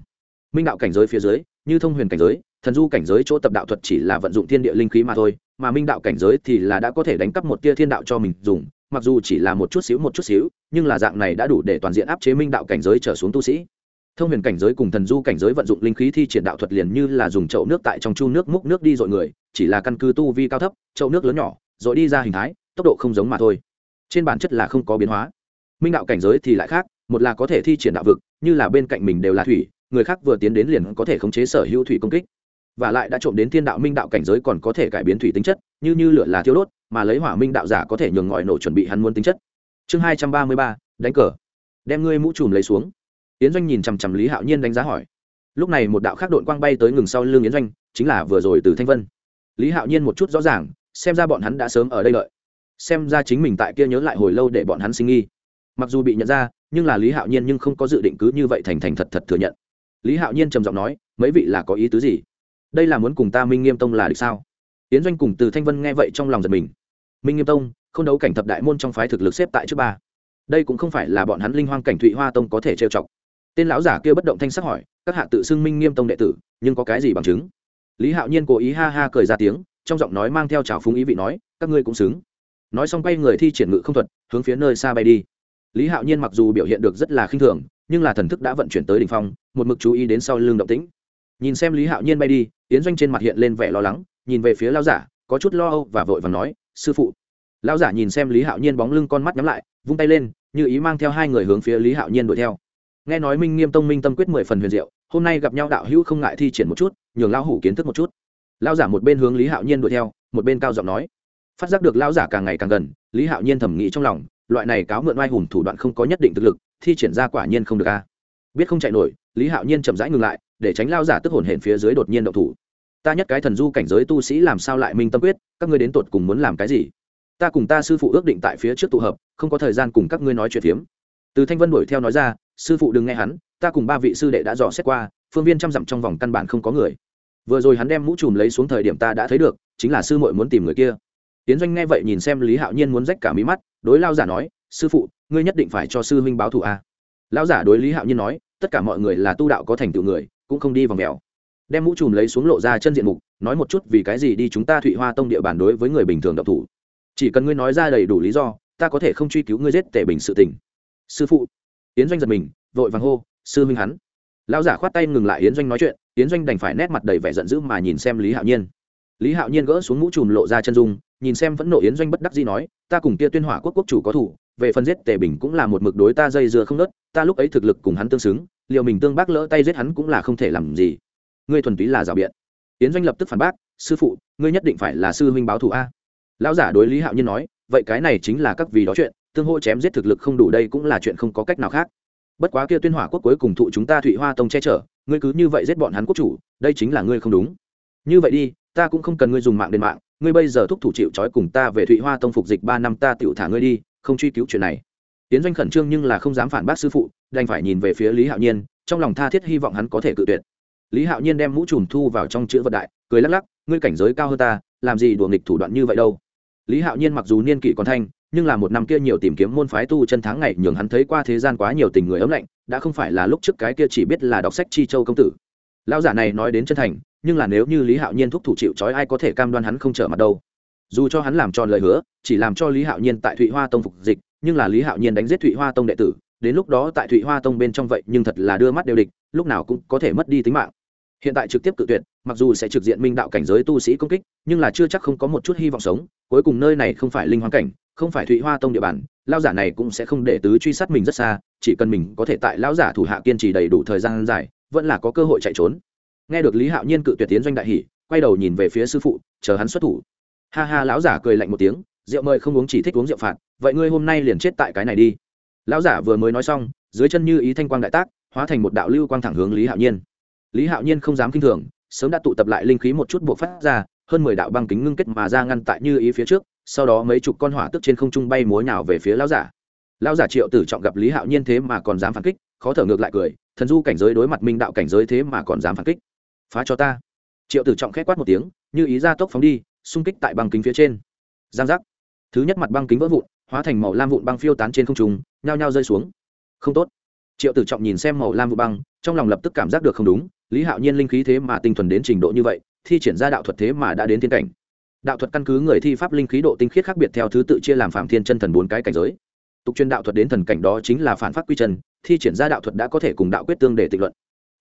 Minh đạo cảnh giới phía dưới, như thông huyền cảnh giới, thần du cảnh giới chỗ tập đạo thuật chỉ là vận dụng thiên địa linh khí mà thôi, mà minh đạo cảnh giới thì là đã có thể đánh cắp một tia thiên đạo cho mình dùng, mặc dù chỉ là một chút xíu một chút xíu, nhưng là dạng này đã đủ để toàn diện áp chế minh đạo cảnh giới trở xuống tu sĩ thông huyền cảnh giới cùng thần du cảnh giới vận dụng linh khí thi triển đạo thuật liền như là dùng chậu nước tại trong chu nước múc nước đi dội người, chỉ là căn cứ tu vi cao thấp, chậu nước lớn nhỏ, dội đi ra hình thái, tốc độ không giống mà thôi. Trên bản chất là không có biến hóa. Minh đạo cảnh giới thì lại khác, một là có thể thi triển đạo vực, như là bên cạnh mình đều là thủy, người khác vừa tiến đến liền có thể khống chế sở hữu thủy công kích. Và lại đã trộm đến thiên đạo minh đạo cảnh giới còn có thể cải biến thủy tính chất, như như lửa là thiêu đốt, mà lấy hỏa minh đạo giả có thể nhường ngọi nổ chuẩn bị hắn muốn tính chất. Chương hai trăm ba mươi ba, đánh cờ. Đem ngươi mũ trùm lấy xuống yến doanh nhìn chằm chằm lý hạo nhiên đánh giá hỏi. Lúc này một đạo khác đội quang bay tới ngừng sau lưng yến doanh, chính là vừa rồi từ thanh vân. Lý hạo nhiên một chút rõ ràng, xem ra bọn hắn đã sớm ở đây lợi xem ra chính mình tại kia nhớ lại hồi lâu để bọn hắn sinh nghi mặc dù bị nhận ra, nhưng là lý hạo nhiên nhưng không có dự định cứ như vậy thành thành thật thật thừa nhận. Lý hạo nhiên trầm giọng nói, mấy vị là có ý tứ gì? Đây là muốn cùng ta minh nghiêm tông là được sao? Yến doanh cùng từ thanh vân nghe vậy trong lòng giật mình. Minh nghiêm tông, không đấu cảnh thập đại môn trong phái thực lực xếp tại trước ba. Đây cũng không phải là bọn hắn linh hoang cảnh thụy hoa tông có thể trêu chọc tên lão giả kia bất động thanh sắc hỏi, các hạ tự xưng minh nghiêm tông đệ tử, nhưng có cái gì bằng chứng? Lý hạo nhiên cố ý ha ha cười ra tiếng, trong giọng nói mang theo trào phúng ý vị nói, các ngươi cũng xứng. Nói xong quay người thi triển ngự không thuật, hướng phía nơi xa bay đi. Lý hạo nhiên mặc dù biểu hiện được rất là khinh thường, nhưng là thần thức đã vận chuyển tới đ ỉ n h phong, một mực chú ý đến sau lưng động tĩnh. Nhìn xem lý hạo nhiên bay đi, yến doanh trên mặt hiện lên vẻ lo lắng, nhìn về phía lao giả, có chút lo âu và vội và nói, sư phụ. Lao giả nhìn xem lý hạo nhiên bóng lưng con mắt nhắm lại, vung tay lên, như ý mang theo hai người hướng phía lý hạo nhiên đuổi theo nghe nói minh nghiêm tông minh tâm quyết mười phần huyền diệu, hôm nay gặp nhau đạo hữu không ngại thi triển một chút, nhường lao hủ kiến thức một chút. Lao giả một bên hướng lý hạo nhiên đuổi theo, một bên cao giọng nói. Phát giác được lao giả càng ngày càng gần, lý hạo nhiên thầm nghĩ trong lòng, loại này cáo mượn oai hùng thủ đoạn không có nhất định thực lực, thi triển ra quả nhiên không được a. Biết không chạy nổi, lý hạo nhiên chậm rãi ngừng lại, để tránh lao giả tức hồn hển phía dưới đột nhiên động thủ. Ta nhất cái thần du cảnh giới tu sĩ làm sao lại minh tâm quyết, các ngươi đến tột cùng muốn làm cái gì? Ta cùng ta sư phụ ước định tại phía trước tụ hợp, không có thời gian cùng các ngươi nói chuyện phiếm. Từ thanh vân đuổi theo nói ra sư phụ đừng nghe hắn, ta cùng ba vị sư đệ đã dò xét qua, phương viên trăm dặm trong vòng căn bản không có người. Vừa rồi hắn đem mũ chùm lấy xuống thời điểm ta đã thấy được, chính là sư muội muốn tìm người kia. Tiến doanh nghe vậy nhìn xem lý hạo nhiên muốn rách cả mí mắt, đối lao giả nói, sư phụ, ngươi nhất định phải cho sư huynh báo thù a. Lão giả đối lý hạo nhiên nói, tất cả mọi người là tu đạo có thành tựu người, cũng không đi vòng mèo. Đem mũ chùm lấy xuống lộ ra chân diện mục, nói một chút vì cái gì đi chúng ta thụy hoa tông địa bàn đối với người bình thường độc thủ. Chỉ cần ngươi nói ra đầy đủ lý do, ta có thể không truy cứu ngươi giết tể bình sự tình. Sư phụ yến doanh giật mình, vội vàng hô, sư huynh hắn. Lão giả khoát tay ngừng lại yến doanh nói chuyện, yến doanh đành phải nét mặt đầy vẻ giận dữ mà nhìn xem lý hạo nhiên. Lý hạo nhiên gỡ xuống mũ trùm lộ ra chân dung, nhìn xem vẫn nộ yến doanh bất đắc gì nói, ta cùng kia tuyên hỏa quốc quốc chủ có thủ, về phần giết tề bình cũng là một mực đối ta dây dưa không nớt, ta lúc ấy thực lực cùng hắn tương xứng, liệu mình tương bác lỡ tay giết hắn cũng là không thể làm gì. Ngươi thuần túy là rào biện. Yến doanh lập tức phản bác, sư phụ, ngươi nhất định phải là sư huynh báo thù a. Lão giả đối lý hạo nhiên nói, vậy cái này chính là các vì đó chuyện tương hô chém giết thực lực không đủ đây cũng là chuyện không có cách nào khác. Bất quá kia tuyên hỏa quốc cuối cùng thụ chúng ta thụy hoa tông che chở, ngươi cứ như vậy giết bọn hắn quốc chủ, đây chính là ngươi không đúng. Như vậy đi, ta cũng không cần ngươi dùng mạng đến mạng, ngươi bây giờ thúc thủ chịu trói cùng ta về thụy hoa tông phục dịch ba năm ta tựu thả ngươi đi, không truy cứu chuyện này. Tiến doanh khẩn trương nhưng là không dám phản bác sư phụ, đành phải nhìn về phía lý hạo nhiên, trong lòng tha thiết hy vọng hắn có thể cự tuyệt. Lý hạo nhiên đem mũ trùm thu vào trong chữ vật đại, cười lắc lắc, ngươi cảnh giới cao hơn ta, làm gì đùa nghịch thủ đoạn như vậy đâu? Lý hạo nhiên mặc dù niên kỷ còn thanh nhưng là một năm kia nhiều tìm kiếm môn phái tu chân tháng ngày nhường hắn thấy qua thế gian quá nhiều tình người ấm lạnh, đã không phải là lúc trước cái kia chỉ biết là đọc sách chi châu công tử. Lão giả này nói đến chân thành, nhưng là nếu như lý hạo nhiên thúc thủ chịu trói ai có thể cam đoan hắn không trở mặt đâu. Dù cho hắn làm tròn lời hứa, chỉ làm cho lý hạo nhiên tại thụy hoa tông phục dịch, nhưng là lý hạo nhiên đánh giết thụy hoa tông đệ tử, đến lúc đó tại thụy hoa tông bên trong vậy nhưng thật là đưa mắt đều địch, lúc nào cũng có thể mất đi tính mạng. Hiện tại trực tiếp cự tuyệt, mặc dù sẽ trực diện minh đạo cảnh giới tu sĩ công kích, nhưng là chưa chắc không có một chút hy vọng sống, cuối cùng nơi này không phải linh hoang cảnh không phải thụy hoa tông địa bàn lao giả này cũng sẽ không để tứ truy sát mình rất xa, chỉ cần mình có thể tại lao giả thủ hạ kiên trì đầy đủ thời gian dài, vẫn là có cơ hội chạy trốn. Nghe được lý hạo nhiên cự tuyệt tiến doanh đại hỷ quay đầu nhìn về phía sư phụ, chờ hắn xuất thủ. Ha ha, lão giả cười lạnh một tiếng, rượu mời không uống chỉ thích uống rượu phạt, vậy ngươi hôm nay liền chết tại cái này đi. Lão giả vừa mới nói xong, dưới chân như ý thanh quang đại tác, hóa thành một đạo lưu quang thẳng hướng lý hạo nhiên. Lý hạo nhiên không dám k i n h thường, sớm đã tụ tập lại linh khí một chút buộc phát ra, hơn mười đạo băng kính ngưng kết mà ra ngăn tại như ý phía trước sau đó mấy chục con hỏa tức trên không trung bay múa nhào về phía lão giả. Lão giả triệu tử trọng gặp lý hạo nhiên thế mà còn dám phản kích, khó thở ngược lại cười, thần du cảnh giới đối mặt minh đạo cảnh giới thế mà còn dám phản kích. Phá cho ta. Triệu tử trọng k h é quát một tiếng, như ý ra tốc phóng đi, xung kích tại băng kính phía trên. Giang giác. Thứ nhất mặt băng kính vỡ vụn, hóa thành màu lam vụn băng phiêu tán trên không trùng nhao nhao rơi xuống. Không tốt. Triệu tử trọng nhìn xem màu lam vụn băng, trong lòng lập tức cảm giác được không đúng, lý hạo nhiên linh khí thế mà tinh thuần đến trình độ như vậy, thi triển ra đạo thuật thế mà đã đến thiên cảnh đạo thuật căn cứ người thi pháp linh khí độ tinh khiết khác biệt theo thứ tự chia làm phạm thiên chân thần bốn cái cảnh giới. Tục chuyên đạo thuật đến thần cảnh đó chính là phản phát quy chân, thi triển ra đạo thuật đã có thể cùng đạo quyết tương để tịch luận.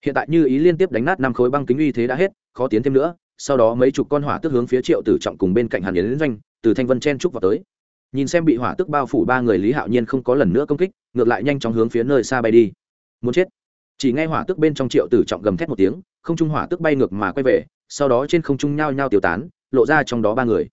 Hiện tại như ý liên tiếp đánh nát năm khối băng kính uy thế đã hết, khó tiến thêm nữa, sau đó mấy chục con hỏa tức hướng phía triệu tử trọng cùng bên cạnh hàn yến doanh, từ thanh vân chen trúc vào tới. Nhìn xem bị hỏa tức bao phủ ba người lý hạo nhiên không có lần nữa công kích, ngược lại nhanh chóng hướng phía nơi xa bay đi. Muốn chết. Chỉ nghe hỏa tức bên trong triệu tử trọng gầm thét một tiếng, không trung hỏa tức bay ngược mà quay về, sau đó trên không trung nhao nhao tiêu tán lộ ra trong đó ba người.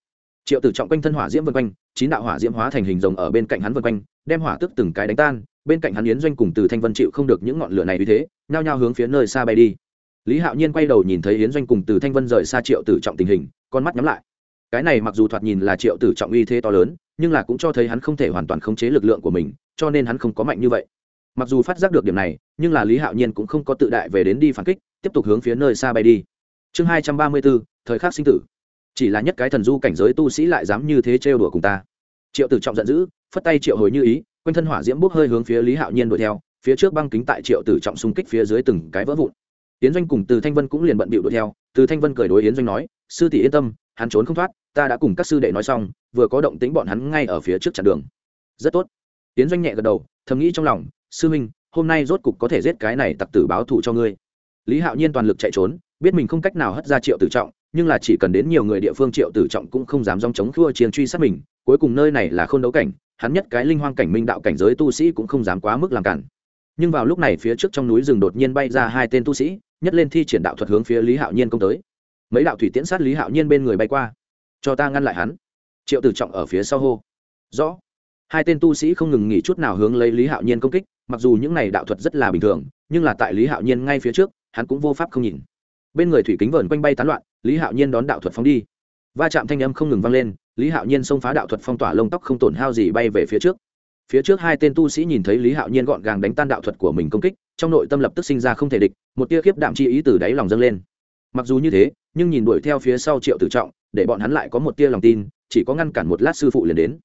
Triệu tử trọng quanh thân hỏa diễm vân quanh, chín đạo hỏa diễm hóa thành hình rồng ở bên cạnh hắn vân quanh, đem hỏa tức từng cái đánh tan, bên cạnh hắn yến doanh cùng từ thanh vân chịu không được những ngọn lửa này vì thế, nhao nhao hướng phía nơi xa bay đi. Lý hạo nhiên quay đầu nhìn thấy yến doanh cùng từ thanh vân rời xa triệu tử trọng tình hình, con mắt nhắm lại. Cái này mặc dù thoạt nhìn là triệu tử trọng uy thế to lớn, nhưng là cũng cho thấy hắn không thể hoàn toàn khống chế lực lượng của mình, cho nên hắn không có mạnh như vậy. Mặc dù phát giác được điểm này, nhưng là lý hạo nhiên cũng không có tự đại về đến đi phản kích, tiếp tục hướng phía nơi xa bay đi. Chương hai trăm ba mươi bốn, thời khắc sinh tử chỉ là nhất cái thần du cảnh giới tu sĩ lại dám như thế trêu đùa cùng ta. Triệu tử trọng giận dữ, phất tay triệu hồi như ý, quanh thân hỏa diễm bốc hơi hướng phía lý hạo nhiên đuổi theo, phía trước băng kính tại triệu tử trọng xung kích phía dưới từng cái vỡ vụn. Yến doanh cùng từ thanh vân cũng liền bận bịu đuổi theo, từ thanh vân cười đối yến doanh nói, sư tỷ yên tâm, hắn trốn không thoát, ta đã cùng các sư đệ nói xong, vừa có động tính bọn hắn ngay ở phía trước chặn đường. Rất tốt. Yến doanh nhẹ gật đầu, thầm nghĩ trong lòng, sư minh hôm nay rốt cục có thể giết cái này tặc tử báo thù cho ngươi. Lý hạo nhiên toàn lực chạy trốn, biết mình không cách nào hất ra triệu tử trọng nhưng là chỉ cần đến nhiều người địa phương triệu tử trọng cũng không dám dòng chống khua chiến truy sát mình, cuối cùng nơi này là k h ô n đấu cảnh, hắn nhất cái linh hoang cảnh minh đạo cảnh giới tu sĩ cũng không dám quá mức làm cản. Nhưng vào lúc này phía trước trong núi rừng đột nhiên bay ra hai tên tu sĩ, nhất lên thi triển đạo thuật hướng phía lý hạo nhiên công tới. Mấy đạo thủy tiễn sát lý hạo nhiên bên người bay qua. Cho ta ngăn lại hắn. Triệu tử trọng ở phía sau hô. Rõ. Hai tên tu sĩ không ngừng nghỉ chút nào hướng lấy lý hạo nhiên công kích, mặc dù những này đạo thuật rất là bình thường, nhưng là tại lý hạo nhiên ngay phía trước, hắn cũng vô pháp không nhìn. Bên người thủy kính vờn quanh bay tán loạn lý hạo nhiên đón đạo thuật phóng đi. Va chạm thanh âm không ngừng vang lên, lý hạo nhiên xông phá đạo thuật phong tỏa lông tóc không tổn hao gì bay về phía trước. Phía trước hai tên tu sĩ nhìn thấy lý hạo nhiên gọn gàng đánh tan đạo thuật của mình công kích, trong nội tâm lập tức sinh ra không thể địch, một tia khiếp đạm chi ý từ đáy lòng dâng lên. Mặc dù như thế, nhưng nhìn đuổi theo phía sau triệu tử trọng, để bọn hắn lại có một tia lòng tin, chỉ có ngăn cản một lát sư phụ liền đến.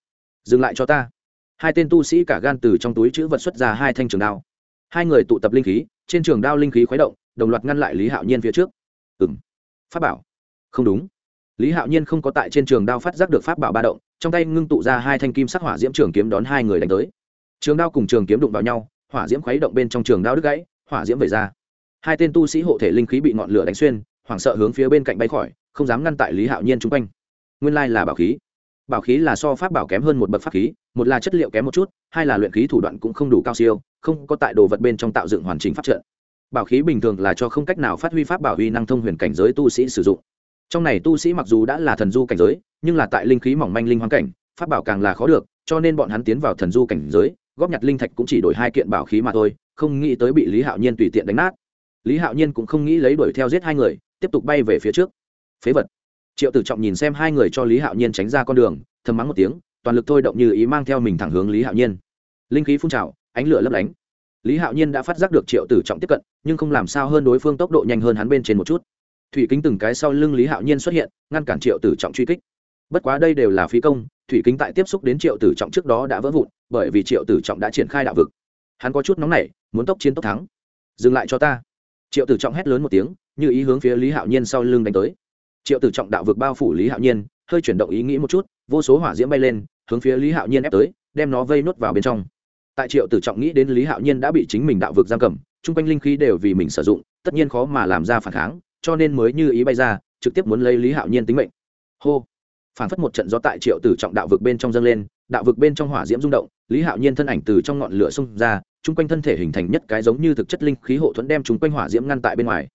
Dừng lại cho ta. Hai tên tu sĩ cả gan từ trong túi chữ vật xuất ra hai thanh trường đao. Hai người tụ tập linh khí, trên trường đao linh khí khuấy động, đồng loạt ngăn lại lý hạo nhiên phía trước. Ừ pháp bảo. Không đúng. Lý hạo nhiên không có tại trên trường đao phát giác được pháp bảo ba động, trong tay ngưng tụ ra hai thanh kim sắc hỏa diễm trường kiếm đón hai người đánh tới. Trường đao cùng trường kiếm đụng vào nhau, hỏa diễm khuấy động bên trong trường đao đứt gãy, hỏa diễm về ra. Hai tên tu sĩ hộ thể linh khí bị ngọn lửa đánh xuyên, hoảng sợ hướng phía bên cạnh bay khỏi, không dám ngăn tại lý hạo nhiên chung quanh. Nguyên lai là bảo khí. Bảo khí là so pháp bảo kém hơn một bậc pháp khí, một là chất liệu kém một chút, hai là luyện khí thủ đoạn cũng không đủ cao siêu, không có tại đồ vật bên trong tạo dựng hoàn chỉnh pháp trận bảo khí bình thường là cho không cách nào phát huy pháp bảo huy năng thông huyền cảnh giới tu sĩ sử dụng. Trong này tu sĩ mặc dù đã là thần du cảnh giới, nhưng là tại linh khí mỏng manh linh hoang cảnh, pháp bảo càng là khó được, cho nên bọn hắn tiến vào thần du cảnh giới, góp nhặt linh thạch cũng chỉ đổi hai kiện bảo khí mà thôi, không nghĩ tới bị lý hạo nhiên tùy tiện đánh nát. Lý hạo nhiên cũng không nghĩ lấy đuổi theo giết hai người, tiếp tục bay về phía trước. Phế vật. Triệu tử trọng nhìn xem hai người cho lý hạo nhiên tránh ra con đường, thầm mắng một tiếng, toàn lực thôi động như ý mang theo mình thẳng hướng lý hạo nhiên. Linh khí phun trào, ánh lửa lấp lánh lý hạo nhiên đã phát giác được triệu tử trọng tiếp cận, nhưng không làm sao hơn đối phương tốc độ nhanh hơn hắn bên trên một chút. Thủy kính từng cái sau lưng lý hạo nhiên xuất hiện, ngăn cản triệu tử trọng truy kích. Bất quá đây đều là phí công, thủy kính tại tiếp xúc đến triệu tử trọng trước đó đã vỡ vụn, bởi vì triệu tử trọng đã triển khai đạo vực. Hắn có chút nóng nảy, muốn tốc chiến tốc thắng. Dừng lại cho ta. Triệu tử trọng hét lớn một tiếng, như ý hướng phía lý hạo nhiên sau lưng đánh tới. Triệu tử trọng đạo vực bao phủ lý hạo nhiên, hơi chuyển động ý nghĩ một chút, vô số hỏa diễm bay lên, hướng phía lý hạo nhiên ép tới, đem nó vây nốt vào bên trong tại triệu tử trọng nghĩ đến lý hạo nhiên đã bị chính mình đạo vực giam cầm, chung quanh linh khí đều vì mình sử dụng, tất nhiên khó mà làm ra phản kháng, cho nên mới như ý bay ra, trực tiếp muốn lấy lý hạo nhiên tính mệnh. Hô! Phản phất một trận gió tại triệu tử trọng đạo vực bên trong dâng lên, đạo vực bên trong hỏa diễm rung động, lý hạo nhiên thân ảnh từ trong ngọn lửa xông ra, chung quanh thân thể hình thành nhất cái giống như thực chất linh khí hộ thuẫn đem chung quanh hỏa diễm ngăn tại bên ngoài.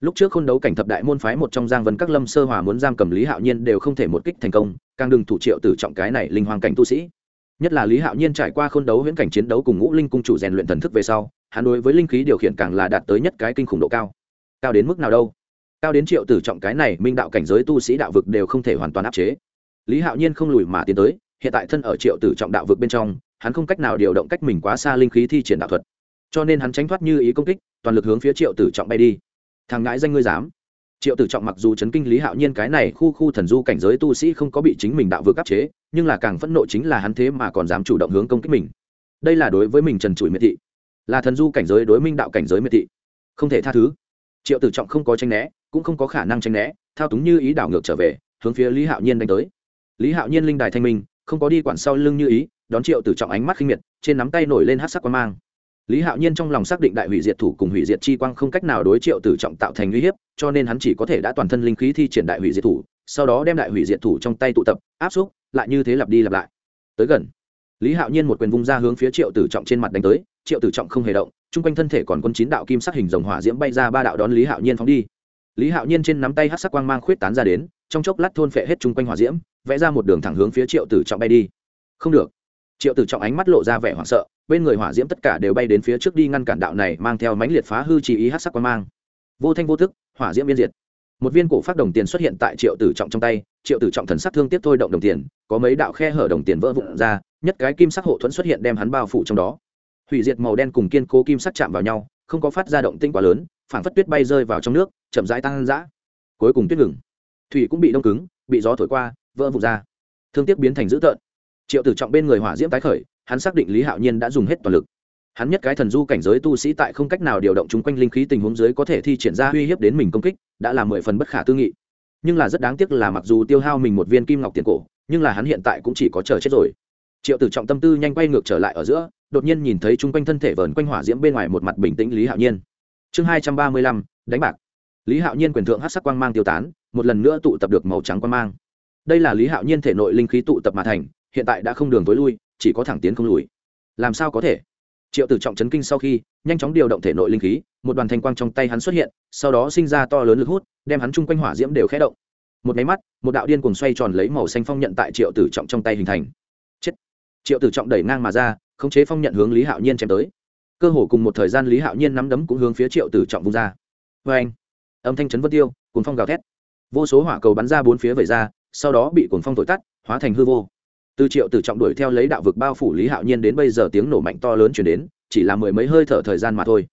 Lúc trước khôn đấu cảnh thập đại môn phái một trong giang vân các lâm sơ hòa muốn giam cầm lý hạo nhiên đều không thể một kích thành công, càng đừng thủ triệu tử trọng cái này linh hoàng cảnh tu sĩ nhất là lý hạo nhiên trải qua khôn đấu viễn cảnh chiến đấu cùng ngũ linh cung chủ rèn luyện thần thức về sau, hắn đối với linh khí điều khiển càng là đạt tới nhất cái kinh khủng độ cao. Cao đến mức nào đâu? Cao đến triệu tử trọng cái này minh đạo cảnh giới tu sĩ đạo vực đều không thể hoàn toàn áp chế. Lý hạo nhiên không lùi mà tiến tới, hiện tại thân ở triệu tử trọng đạo vực bên trong, hắn không cách nào điều động cách mình quá xa linh khí thi triển đạo thuật. Cho nên hắn tránh thoát như ý công kích, toàn lực hướng phía triệu tử trọng bay đi. Thằng ngãi danh ngươi dám triệu tử trọng mặc dù chấn kinh lý hạo nhiên cái này khu khu thần du cảnh giới tu sĩ không có bị chính mình đạo vừa áp chế, nhưng là càng phẫn nộ chính là hắn thế mà còn dám chủ động hướng công kích mình. Đây là đối với mình trần trụi miệt thị, là thần du cảnh giới đối minh đạo cảnh giới miệt thị. Không thể tha thứ. Triệu tử trọng không có tranh né, cũng không có khả năng tranh né, thao túng như ý đảo ngược trở về, hướng phía lý hạo nhiên đánh tới. Lý hạo nhiên linh đài thanh minh, không có đi quản sau lưng như ý, đón triệu tử trọng ánh mắt khinh miệt, trên nắm tay nổi lên hát sắc quan mang lý hạo nhiên trong lòng xác định đại hủy diệt thủ cùng hủy diệt chi quang không cách nào đối triệu tử trọng tạo thành uy hiếp, cho nên hắn chỉ có thể đã toàn thân linh khí thi triển đại hủy diệt thủ, sau đó đem đại hủy diệt thủ trong tay tụ tập, áp xúc, lại như thế lặp đi lặp lại. Tới gần, lý hạo nhiên một quyền vung ra hướng phía triệu tử trọng trên mặt đánh tới, triệu tử trọng không hề động, chung quanh thân thể còn quân chín đạo kim sắc hình rồng hỏa diễm bay ra ba đạo đón lý hạo nhiên phóng đi. Lý hạo nhiên trên nắm tay hát sắc quang mang khuyết tán ra đến, trong chốc lát thôn phệ hết chung quanh hỏa diễm, vẽ ra một đường thẳng hướng phía triệu tử trọng bay đi. Không được. Triệu tử trọng ánh mắt lộ ra vẻ hoảng sợ bên người hỏa diễm tất cả đều bay đến phía trước đi ngăn cản đạo này mang theo mãnh liệt phá hư chỉ ý hát sắc quan mang. Vô thanh vô thức hỏa diễm biên diệt. Một viên cổ phát đồng tiền xuất hiện tại triệu tử trọng trong tay, triệu tử trọng thần sắc thương tiếp thôi động đồng tiền, có mấy đạo khe hở đồng tiền vỡ vụn ra, nhất cái kim sắc hộ thuẫn xuất hiện đem hắn bao phủ trong đó. Hủy diệt màu đen cùng kiên cố kim sắc chạm vào nhau, không có phát ra động tinh quá lớn phản phất tuyết bay rơi vào trong nước, chậm rãi tăng dã. Cuối cùng tuyết ngừng. Thủy cũng bị đông cứng, bị gió thổi qua, vỡ vụn ra. Thương tiếc biến thành dữ tợn triệu tử trọng bên người hỏa diễm tái khởi, hắn xác định lý hạo nhiên đã dùng hết toàn lực. Hắn nhất cái thần du cảnh giới tu sĩ tại không cách nào điều động chung quanh linh khí tình huống dưới có thể thi triển ra uy hiếp đến mình công kích, đã là mười phần bất khả tư nghị. Nhưng là rất đáng tiếc là mặc dù tiêu hao mình một viên kim ngọc tiền cổ, nhưng là hắn hiện tại cũng chỉ có chờ chết rồi. Triệu tử trọng tâm tư nhanh quay ngược trở lại ở giữa, đột nhiên nhìn thấy chung quanh thân thể vờn quanh hỏa diễm bên ngoài một mặt bình tĩnh lý hạo nhiên. Chương hai trăm ba mươi lăm, đánh bạc. Lý hạo nhiên quyền thượng hát sắc quang mang tiêu tán, một lần nữa tụ tập được màu trắng quang mang. Đây là lý hạo nhiên thể nội linh khí tụ tập mà thành hiện tại đã không đường tối lui, chỉ có thẳng tiến không lùi. Làm sao có thể? Triệu tử trọng chấn kinh sau khi, nhanh chóng điều động thể nội linh khí, một đoàn thanh quang trong tay hắn xuất hiện, sau đó sinh ra to lớn lực hút, đem hắn chung quanh hỏa diễm đều khẽ động. Một máy mắt, một đạo điên cùng xoay tròn lấy màu xanh phong nhận tại triệu tử trọng trong tay hình thành. Chết! Triệu tử trọng đẩy ngang mà ra, khống chế phong nhận hướng lý hạo nhiên chém tới. Cơ hồ cùng một thời gian lý hạo nhiên nắm đấm cũng hướng phía triệu tử trọng vung ra. Vê anh âm thanh chấn vân tiêu cuốn phong gào thét. Vô số hỏa cầu bắn ra bốn phía vẩy ra, sau đó bị cuốn phong thổi tắt, hóa thành hư vô từ triệu tử trọng đuổi theo lấy đạo vực bao phủ lý hạo nhiên đến bây giờ tiếng nổ mạnh to lớn chuyển đến, chỉ là mười mấy hơi thở thời gian mà thôi.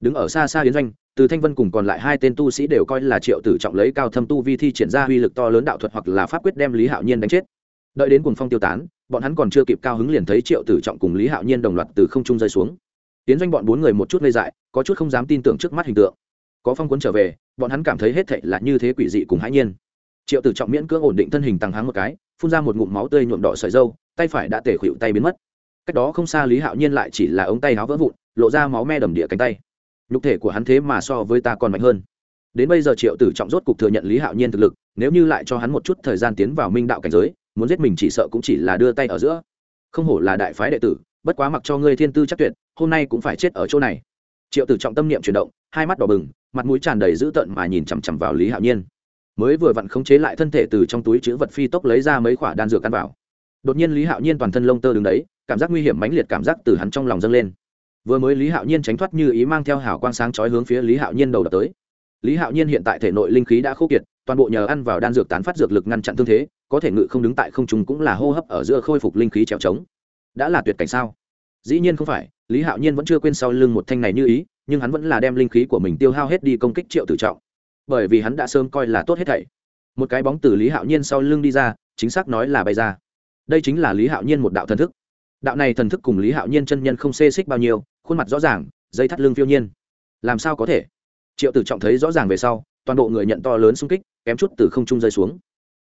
Đứng ở xa xa yến doanh, từ thanh vân cùng còn lại hai tên tu sĩ đều coi là triệu tử trọng lấy cao thâm tu vi thi triển ra uy lực to lớn đạo thuật hoặc là pháp quyết đem lý hạo nhiên đánh chết. Đợi đến cùng phong tiêu tán, bọn hắn còn chưa kịp cao hứng liền thấy triệu tử trọng cùng lý hạo nhiên đồng loạt từ không trung rơi xuống. Yến doanh bọn bốn người một chút ngây dại, có chút không dám tin tưởng trước mắt hình tượng. Có phong cuốn trở về, bọn hắn cảm thấy hết thệ là như thế quỷ dị cùng hãi nhiên. Triệu tử trọng miễn cưỡng ổn định thân hình tăng háng một cái phun ra một ngụm máu tươi nhuộm đỏ sợi dâu, tay phải đã tể khuỵu tay biến mất. Cách đó không xa lý hạo nhiên lại chỉ là ống tay áo vỡ vụn, lộ ra máu me đầm địa cánh tay. Nhục thể của hắn thế mà so với ta còn mạnh hơn. Đến bây giờ triệu tử trọng rốt cục thừa nhận lý hạo nhiên thực lực, nếu như lại cho hắn một chút thời gian tiến vào minh đạo cảnh giới, muốn giết mình chỉ sợ cũng chỉ là đưa tay ở giữa. Không hổ là đại phái đệ tử, bất quá mặc cho ngươi thiên tư chắc tuyệt, hôm nay cũng phải chết ở chỗ này. Triệu tử trọng tâm niệm chuyển động, hai mắt đỏ bừng, mặt mũi tràn đầy dữ tợn mà nhìn chằm chằm vào lý hạo nhiên mới vừa vặn khống chế lại thân thể từ trong túi chữ vật phi tốc lấy ra mấy khoả đan dược ăn vào. Đột nhiên lý hạo nhiên toàn thân lông tơ đứng đấy, cảm giác nguy hiểm mãnh liệt cảm giác từ hắn trong lòng dâng lên. Vừa mới lý hạo nhiên tránh thoát như ý mang theo hào quang sáng chói hướng phía lý hạo nhiên đầu đập tới. Lý hạo nhiên hiện tại thể nội linh khí đã khô kiệt, toàn bộ nhờ ăn vào đan dược tán phát dược lực ngăn chặn thương thế, có thể ngự không đứng tại không trung cũng là hô hấp ở giữa khôi phục linh khí trèo trống. Đã là tuyệt cảnh sao? Dĩ nhiên không phải, lý hạo nhiên vẫn chưa quên sau lưng một thanh này như ý, nhưng hắn vẫn là đem linh khí của mình tiêu hao hết đi công kích triệu tử trọng bởi vì hắn đã sớm coi là tốt hết thảy. Một cái bóng từ lý hạo nhiên sau lưng đi ra, chính xác nói là bay ra. Đây chính là lý hạo nhiên một đạo thần thức. Đạo này thần thức cùng lý hạo nhiên chân nhân không xê xích bao nhiêu, khuôn mặt rõ ràng, dây thắt lưng phiêu nhiên. Làm sao có thể? Triệu tử trọng thấy rõ ràng về sau, toàn bộ người nhận to lớn xung kích, kém chút từ không trung rơi xuống.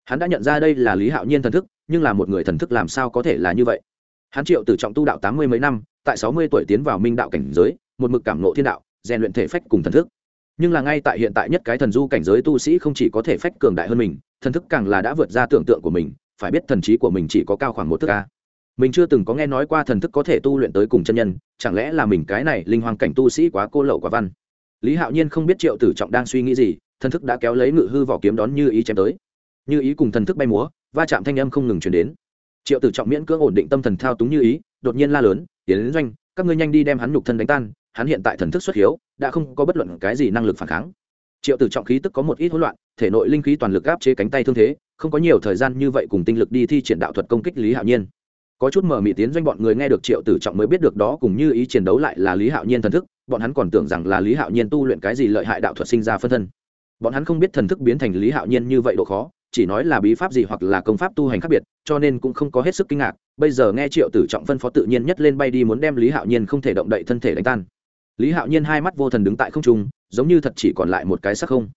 Hắn đã nhận ra đây là lý hạo nhiên thần thức, nhưng là một người thần thức làm sao có thể là như vậy? Hắn triệu tử trọng tu đạo tám mươi mấy năm, tại sáu mươi tuổi tiến vào minh đạo cảnh giới, một mực cảm nộ thiên đạo, rèn luyện thể phách cùng thần thức nhưng là ngay tại hiện tại nhất cái thần du cảnh giới tu sĩ không chỉ có thể phách cường đại hơn mình, thần thức càng là đã vượt ra tưởng tượng của mình, phải biết thần trí của mình chỉ có cao khoảng một thức a. Mình chưa từng có nghe nói qua thần thức có thể tu luyện tới cùng chân nhân, chẳng lẽ là mình cái này linh hoàng cảnh tu sĩ quá cô lậu quá văn? Lý hạo nhiên không biết triệu tử trọng đang suy nghĩ gì, thần thức đã kéo lấy ngự hư vỏ kiếm đón như ý chém tới. Như ý cùng thần thức bay múa, va chạm thanh âm không ngừng chuyển đến. Triệu tử trọng miễn cưỡng ổn định tâm thần thao túng như ý, đột nhiên la lớn, tiến đến doanh, các ngươi nhanh đi đem hắn nhục thân đánh tan, hắn hiện tại thần thức xuất hiếu đã không có bất luận cái gì năng lực phản kháng. Triệu tử trọng khí tức có một ít hỗn loạn, thể nội linh khí toàn lực áp chế cánh tay thương thế, không có nhiều thời gian như vậy cùng tinh lực đi thi triển đạo thuật công kích lý hạo nhiên. Có chút mở mị tiến doanh bọn người nghe được triệu tử trọng mới biết được đó cùng như ý chiến đấu lại là lý hạo nhiên thần thức, bọn hắn còn tưởng rằng là lý hạo nhiên tu luyện cái gì lợi hại đạo thuật sinh ra phân thân. Bọn hắn không biết thần thức biến thành lý hạo nhiên như vậy độ khó, chỉ nói là bí pháp gì hoặc là công pháp tu hành khác biệt, cho nên cũng không có hết sức kinh ngạc. Bây giờ nghe triệu tử trọng phân phó tự nhiên nhất lên bay đi muốn đem lý hạo nhiên không thể động đậy thân thể đánh tan lý hạo nhiên hai mắt vô thần đứng tại không trung, giống như thật chỉ còn lại một cái sắc không.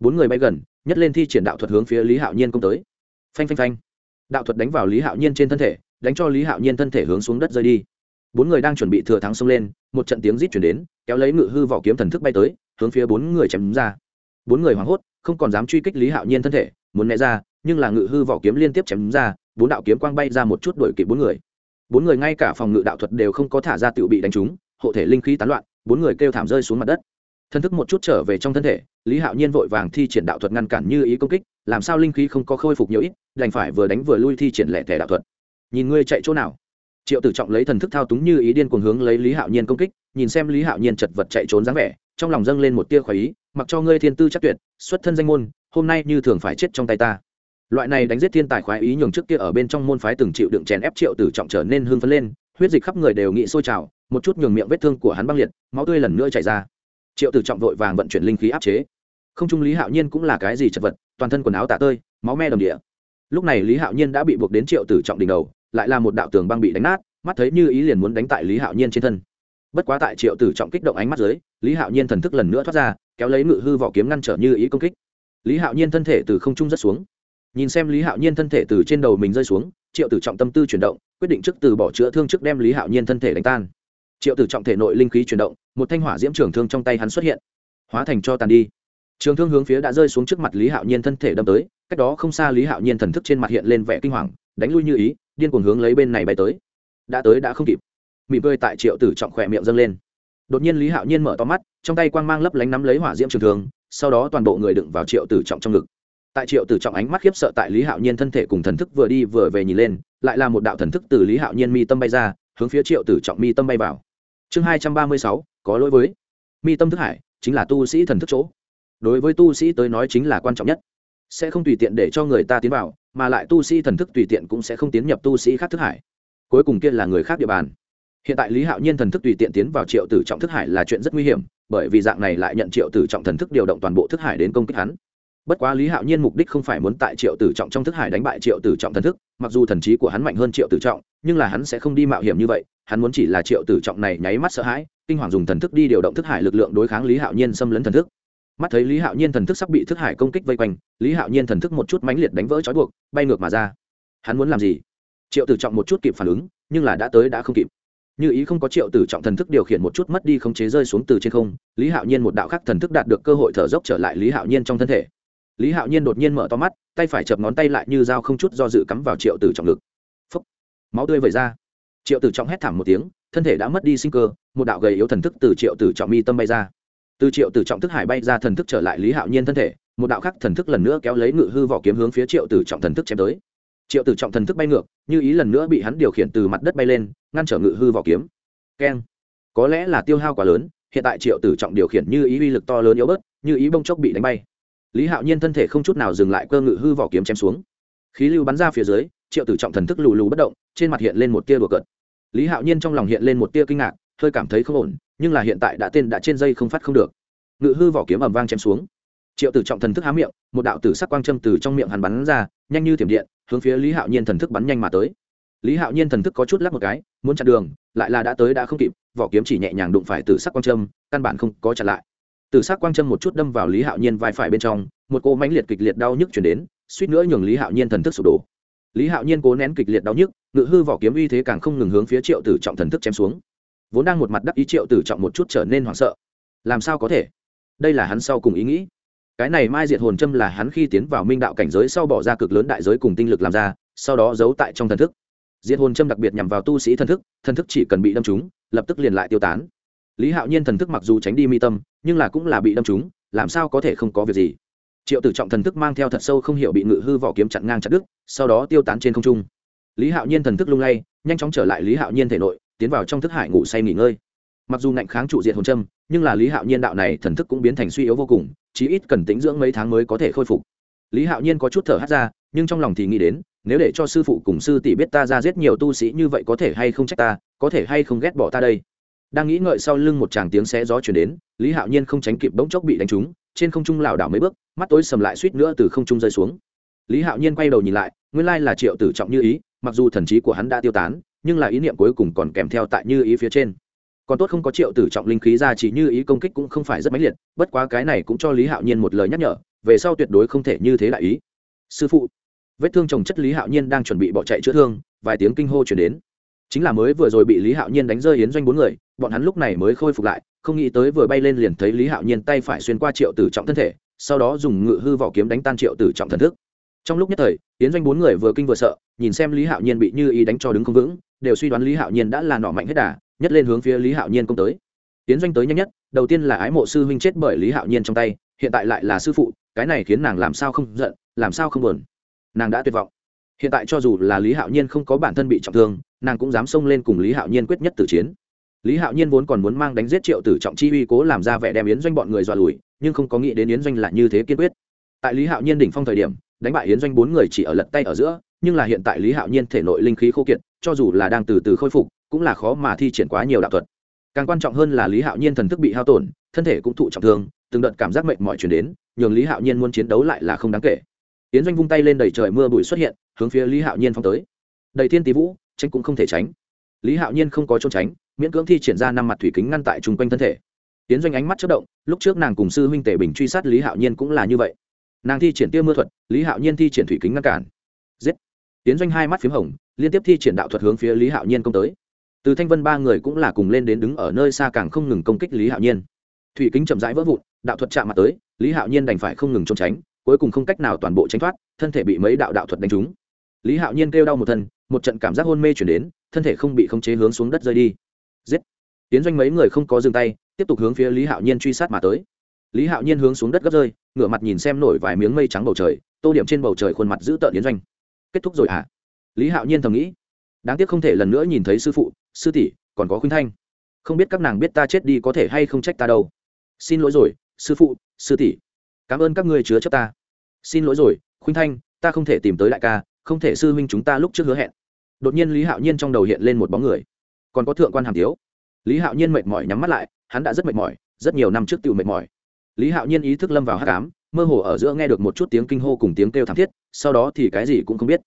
Bốn người bay gần, nhất lên thi triển đạo thuật hướng phía lý hạo nhiên công tới. Phanh phanh phanh. Đạo thuật đánh vào lý hạo nhiên trên thân thể, đánh cho lý hạo nhiên thân thể hướng xuống đất rơi đi. Bốn người đang chuẩn bị thừa thắng xông lên, một trận tiếng rít chuyển đến, kéo lấy ngự hư vỏ kiếm thần thức bay tới, hướng phía bốn người chém ra. Bốn người hoảng hốt, không còn dám truy kích lý hạo nhiên thân thể, muốn né ra, nhưng là ngự hư vỏ kiếm liên tiếp chém ra, bốn đạo kiếm quang bay ra một chút đuổi kịp bốn người. Bốn người ngay cả phòng ngự đạo thuật đều không có thả ra tự bị đánh trúng, hộ thể linh khí tán loạn bốn người kêu thảm rơi xuống mặt đất. Thân thức một chút trở về trong thân thể, lý hạo nhiên vội vàng thi triển đạo thuật ngăn cản như ý công kích, làm sao linh khí không có khôi phục nhiều ít, đành phải vừa đánh vừa lui thi triển lẻ thẻ đạo thuật. Nhìn ngươi chạy chỗ nào? Triệu tử trọng lấy thần thức thao túng như ý điên cuồng hướng lấy lý hạo nhiên công kích, nhìn xem lý hạo nhiên chật vật chạy trốn dáng vẻ, trong lòng dâng lên một tia khỏi ý, mặc cho ngươi thiên tư chắc tuyệt, xuất thân danh môn, hôm nay như thường phải chết trong tay ta. Loại này đánh giết thiên tài khoái ý nhường trước kia ở bên trong môn phái từng chịu đựng chèn ép triệu tử trọng trở nên hưng phấn lên huyết dịch khắp người đều nghĩ sôi trào, một chút nhường miệng vết thương của hắn băng liệt, máu tươi lần nữa chảy ra. Triệu tử trọng vội vàng vận chuyển linh khí áp chế. Không trung lý hạo nhiên cũng là cái gì chật vật, toàn thân quần áo tả tơi, máu me đầm địa. Lúc này lý hạo nhiên đã bị buộc đến triệu tử trọng đỉnh đầu, lại là một đạo tường băng bị đánh nát, mắt thấy như ý liền muốn đánh tại lý hạo nhiên trên thân. Bất quá tại triệu tử trọng kích động ánh mắt dưới, lý hạo nhiên thần thức lần nữa thoát ra, kéo lấy ngự hư vỏ kiếm ngăn trở như ý công kích. Lý hạo nhiên thân thể từ không trung rất xuống. Nhìn xem lý hạo nhiên thân thể từ trên đầu mình rơi xuống, triệu tử trọng tâm tư chuyển động quyết định trước từ bỏ chữa thương trước đem lý hạo nhiên thân thể đánh tan. Triệu tử trọng thể nội linh khí chuyển động, một thanh hỏa diễm trường thương trong tay hắn xuất hiện, hóa thành cho tàn đi. Trường thương hướng phía đã rơi xuống trước mặt lý hạo nhiên thân thể đâm tới, cách đó không xa lý hạo nhiên thần thức trên mặt hiện lên vẻ kinh hoàng, đánh lui như ý, điên cuồng hướng lấy bên này bay tới. Đã tới đã không kịp. Mỉm cười tại triệu tử trọng khỏe miệng dâng lên. Đột nhiên lý hạo nhiên mở to mắt, trong tay quang mang lấp lánh nắm lấy hỏa diễm trường thương, sau đó toàn bộ người đựng vào triệu tử trọng trong ngực. Tại triệu tử trọng ánh mắt khiếp sợ tại lý hạo nhiên thân thể cùng thần thức vừa đi vừa về nhìn lên lại là một đạo thần thức từ lý hạo nhiên mi tâm bay ra, hướng phía triệu tử trọng mi tâm bay vào. Chương hai trăm ba mươi sáu, có lỗi với. Mi tâm thức hải, chính là tu sĩ thần thức chỗ. Đối với tu sĩ tới nói chính là quan trọng nhất. Sẽ không tùy tiện để cho người ta tiến vào, mà lại tu sĩ thần thức tùy tiện cũng sẽ không tiến nhập tu sĩ khác thức hải. Cuối cùng kia là người khác địa bàn. Hiện tại lý hạo nhiên thần thức tùy tiện tiến vào triệu tử trọng thức hải là chuyện rất nguy hiểm, bởi vì dạng này lại nhận triệu tử trọng thần thức điều động toàn bộ thức hải đến công kích hắn bất quá lý hạo nhiên mục đích không phải muốn tại triệu tử trọng trong thức hải đánh bại triệu tử trọng thần thức, mặc dù thần trí của hắn mạnh hơn triệu tử trọng, nhưng là hắn sẽ không đi mạo hiểm như vậy, hắn muốn chỉ là triệu tử trọng này nháy mắt sợ hãi, kinh hoàng dùng thần thức đi điều động thức hải lực lượng đối kháng lý hạo nhiên xâm lấn thần thức. Mắt thấy lý hạo nhiên thần thức sắp bị thức hải công kích vây quanh, lý hạo nhiên thần thức một chút mãnh liệt đánh vỡ trói buộc, bay ngược mà ra. Hắn muốn làm gì? Triệu tử trọng một chút kịp phản ứng, nhưng là đã tới đã không kịp. Như ý không có triệu tử trọng thần thức điều khiển một chút mất đi không chế rơi xuống từ trên không, lý hạo nhiên một đạo khắc thần thức đạt được cơ hội thở dốc trở lại lý hạo nhiên trong thân thể lý hạo nhiên đột nhiên mở to mắt, tay phải chập ngón tay lại như dao không chút do dự cắm vào triệu tử trọng lực. phấp máu tươi vẩy ra. Triệu tử trọng hét thảm một tiếng, thân thể đã mất đi sinh cơ, một đạo gầy yếu thần thức từ triệu tử trọng mi tâm bay ra. Từ triệu tử trọng thức hải bay ra thần thức trở lại lý hạo nhiên thân thể, một đạo khác thần thức lần nữa kéo lấy ngự hư vỏ kiếm hướng phía triệu tử trọng thần thức chém tới. Triệu tử trọng thần thức bay ngược, như ý lần nữa bị hắn điều khiển từ mặt đất bay lên, ngăn trở ngự hư vỏ kiếm. Keng. Có lẽ là tiêu hao quá lớn, hiện tại triệu tử trọng điều khiển như ý uy lực to lớn yếu bớt, như ý bông chốc bị đánh bay lý hạo nhiên thân thể không chút nào dừng lại cơ ngự hư vỏ kiếm chém xuống khí lưu bắn ra phía dưới triệu tử trọng thần thức lù lù bất động trên mặt hiện lên một tia đùa cợt lý hạo nhiên trong lòng hiện lên một tia kinh ngạc hơi cảm thấy không ổn nhưng là hiện tại đã tên đã trên dây không phát không được ngự hư vỏ kiếm ầm vang chém xuống triệu tử trọng thần thức há miệng một đạo tử sắc quang châm từ trong miệng hắn bắn ra nhanh như thiểm điện hướng phía lý hạo nhiên thần thức bắn nhanh mà tới lý hạo nhiên thần thức có chút lắc một cái muốn chặn đường lại là đã tới đã không kịp vỏ kiếm chỉ nhẹ nhàng đụng phải tử sắc quang trâm căn bản không có chặn lại từ c quang trâm một chút đâm vào lý hạo nhiên vai phải bên trong, một cô mãnh liệt kịch liệt đau nhức chuyển đến, suýt nữa nhường lý hạo nhiên thần thức sụp đổ. Lý hạo nhiên cố nén kịch liệt đau nhức, ngự hư vỏ kiếm uy thế càng không ngừng hướng phía triệu tử trọng thần thức chém xuống. Vốn đang một mặt đắc ý triệu tử trọng một chút trở nên hoảng sợ. Làm sao có thể? Đây là hắn sau cùng ý nghĩ. Cái này mai diệt hồn châm là hắn khi tiến vào minh đạo cảnh giới sau bỏ ra cực lớn đại giới cùng tinh lực làm ra, sau đó giấu tại trong thần thức. Diệt hồn châm đặc biệt nhằm vào tu sĩ thần thức thần thức chỉ cần bị đâm trúng, lập tức liền lại tiêu tán lý hạo nhiên thần thức mặc dù tránh đi mi tâm, nhưng là cũng là bị đâm trúng, làm sao có thể không có việc gì? Triệu tử trọng thần thức mang theo thật sâu không hiểu bị ngự hư vỏ kiếm chặn ngang chặt đứt, sau đó tiêu tán trên không trung. Lý hạo nhiên thần thức lung lay, nhanh chóng trở lại lý hạo nhiên thể nội, tiến vào trong thức hải ngủ say nghỉ ngơi. Mặc dù ngạnh kháng trụ diện hồn châm, nhưng là lý hạo nhiên đạo này thần thức cũng biến thành suy yếu vô cùng, chí ít cần tính dưỡng mấy tháng mới có thể khôi phục. Lý hạo nhiên có chút thở hát ra, nhưng trong lòng thì nghĩ đến, nếu để cho sư phụ cùng sư tỷ biết ta ra giết nhiều tu sĩ như vậy có thể hay không trách ta, có thể hay không ghét bỏ ta đây? Đang nghĩ ngợi sau lưng một tràng tiếng xé gió chuyển đến, lý hạo nhiên không tránh kịp bỗng chốc bị đánh trúng, trên không trung lảo đảo mấy bước, mắt tối sầm lại suýt nữa từ không trung rơi xuống. Lý hạo nhiên quay đầu nhìn lại, nguyên lai là triệu tử trọng như ý, mặc dù thần trí của hắn đã tiêu tán, nhưng là ý niệm cuối cùng còn kèm theo tại như ý phía trên. Còn tốt không có triệu tử trọng linh khí ra chỉ như ý công kích cũng không phải rất mãnh liệt, bất quá cái này cũng cho lý hạo nhiên một lời nhắc nhở, về sau tuyệt đối không thể như thế đại ý. Sư phụ, vết thương chồng chất lý hạo nhiên đang chuẩn bị bỏ chạy chữa thương, vài tiếng kinh hô chuyển đến chính là mới vừa rồi bị lý hạo nhiên đánh rơi yến doanh bốn người, bọn hắn lúc này mới khôi phục lại, không nghĩ tới vừa bay lên liền thấy lý hạo nhiên tay phải xuyên qua triệu tử trọng thân thể, sau đó dùng ngự hư vỏ kiếm đánh tan triệu tử trọng thần thức. Trong lúc nhất thời, yến doanh bốn người vừa kinh vừa sợ, nhìn xem lý hạo nhiên bị như ý đánh cho đứng không vững, đều suy đoán lý hạo nhiên đã là nọ mạnh hết đà, nhất lên hướng phía lý hạo nhiên công tới. Tiến doanh tới nhanh nhất, đầu tiên là ái mộ sư huynh chết bởi lý hạo nhiên trong tay, hiện tại lại là sư phụ, cái này khiến nàng làm sao không giận, làm sao không buồn. Nàng đã tuyệt vọng hiện tại cho dù là lý hạo nhiên không có bản thân bị trọng thương, nàng cũng dám xông lên cùng lý hạo nhiên quyết nhất tử chiến. Lý hạo nhiên vốn còn muốn mang đánh giết triệu tử trọng chi uy cố làm ra vẻ đem yến doanh bọn người dọa lùi, nhưng không có nghĩ đến yến doanh là như thế kiên quyết. Tại lý hạo nhiên đỉnh phong thời điểm, đánh bại yến doanh bốn người chỉ ở lật tay ở giữa, nhưng là hiện tại lý hạo nhiên thể nội linh khí khô kiệt, cho dù là đang từ từ khôi phục, cũng là khó mà thi triển quá nhiều đạo thuật. Càng quan trọng hơn là lý hạo nhiên thần thức bị hao tổn, thân thể cũng thụ trọng thương, từng đợt cảm giác mệnh mọi chuyển đến, nhường lý hạo nhiên muốn chiến đấu lại là không đáng kể yến doanh vung tay lên đầy trời mưa bụi xuất hiện, hướng phía lý hạo nhiên phong tới. Đầy thiên tý vũ, tránh cũng không thể tránh. Lý hạo nhiên không có trốn tránh, miễn cưỡng thi triển ra năm mặt thủy kính ngăn tại chung quanh thân thể. Yến doanh ánh mắt chất động, lúc trước nàng cùng sư huynh tể bình truy sát lý hạo nhiên cũng là như vậy. Nàng thi triển tiêu mưa thuật, lý hạo nhiên thi triển thủy kính ngăn cản. Giết! Yến doanh hai mắt p h í m hồng, liên tiếp thi triển đạo thuật hướng phía lý hạo nhiên công tới. Từ thanh vân ba người cũng là cùng lên đến đứng ở nơi xa càng không ngừng công kích lý hạo nhiên. Thủy kính chậm rãi vỡ vụn, đạo thuật chạm mặt tới, lý hạo nhiên đành phải không ngừng trốn tránh cuối cùng không cách nào toàn bộ tránh thoát, thân thể bị mấy đạo đạo thuật đánh trúng. Lý hạo nhiên kêu đau một thân, một trận cảm giác hôn mê chuyển đến, thân thể không bị khống chế hướng xuống đất rơi đi. Giết! Tiến doanh mấy người không có dừng tay, tiếp tục hướng phía lý hạo nhiên truy sát mà tới. Lý hạo nhiên hướng xuống đất gấp rơi, ngửa mặt nhìn xem nổi vài miếng mây trắng bầu trời, tô điểm trên bầu trời khuôn mặt giữ tợn tiến doanh. Kết thúc rồi ạ à? lý hạo nhiên thầm nghĩ. Đáng tiếc không thể lần nữa nhìn thấy sư phụ, sư tỷ, còn có khuynh thanh. Không biết các nàng biết ta chết đi có thể hay không trách ta đâu. Xin lỗi rồi, sư phụ, sư tỷ cảm ơn các ngươi chứa chấp ta. Xin lỗi rồi, khuynh thanh, ta không thể tìm tới đại ca, không thể sư huynh chúng ta lúc trước hứa hẹn. Đột nhiên lý hạo nhiên trong đầu hiện lên một bóng người. Còn có thượng quan hàm tiếu. Lý hạo nhiên mệt mỏi nhắm mắt lại, hắn đã rất mệt mỏi, rất nhiều năm trước tự mệt mỏi. Lý hạo nhiên ý thức lâm vào hát cám mơ hồ ở giữa nghe được một chút tiếng kinh hô cùng tiếng kêu thảm thiết, sau đó thì cái gì cũng không biết.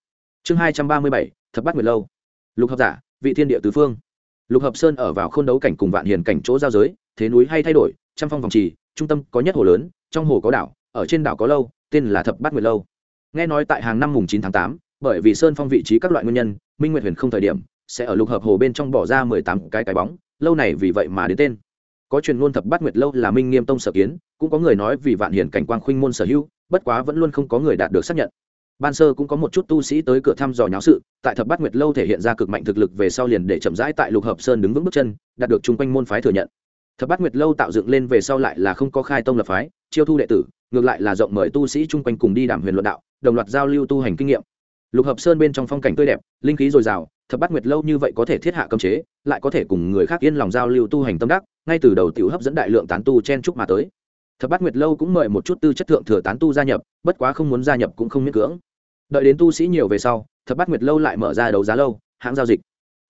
Chương hai trăm ba mươi bảy, thập bát nguyệt lâu. Lục hợp giả, vị thiên địa tứ phương. Lục hợp sơn ở vào k h ô n đấu cảnh cùng vạn hiền cảnh chỗ giao giới, thế núi hay thay đổi, trăm phong vòng trì, trung tâm có nhất hồ lớn trong hồ có đảo, ở trên đảo có lâu, tên là thập bát nguyệt lâu. Nghe nói tại hàng năm mùng chín tháng tám, bởi vì sơn phong vị trí các loại nguyên nhân, minh nguyệt huyền không thời điểm, sẽ ở lục hợp hồ bên trong bỏ ra mười tám cái cái bóng, lâu này vì vậy mà đến tên. Có truyền ngôn thập bát nguyệt lâu là minh nghiêm tông sở kiến, cũng có người nói vì vạn hiển cảnh quang khuynh môn sở hữu, bất quá vẫn luôn không có người đạt được xác nhận. Ban sơ cũng có một chút tu sĩ tới cửa thăm dò nháo sự, tại thập bát nguyệt lâu thể hiện ra cực mạnh thực lực về sau liền để chậm rãi tại lục hợp sơn đứng vững bước chân, đạt được chung quanh môn phái thừa nhận thập bát nguyệt lâu tạo dựng lên về sau lại là không có khai tông lập phái, chiêu thu đệ tử, ngược lại là rộng mời tu sĩ chung quanh cùng đi đảm huyền luận đạo, đồng loạt giao lưu tu hành kinh nghiệm. Lục hợp sơn bên trong phong cảnh tươi đẹp, linh khí dồi dào, thập bát nguyệt lâu như vậy có thể thiết hạ cấm chế, lại có thể cùng người khác yên lòng giao lưu tu hành tâm đắc, ngay từ đầu tiểu hấp dẫn đại lượng tán tu chen chúc mà tới. Thập bát nguyệt lâu cũng mời một chút tư chất thượng thừa tán tu gia nhập, bất quá không muốn gia nhập cũng không miễn cưỡng. Đợi đến tu sĩ nhiều về sau, thập bát nguyệt lâu lại mở ra đấu giá lâu, hãng giao dịch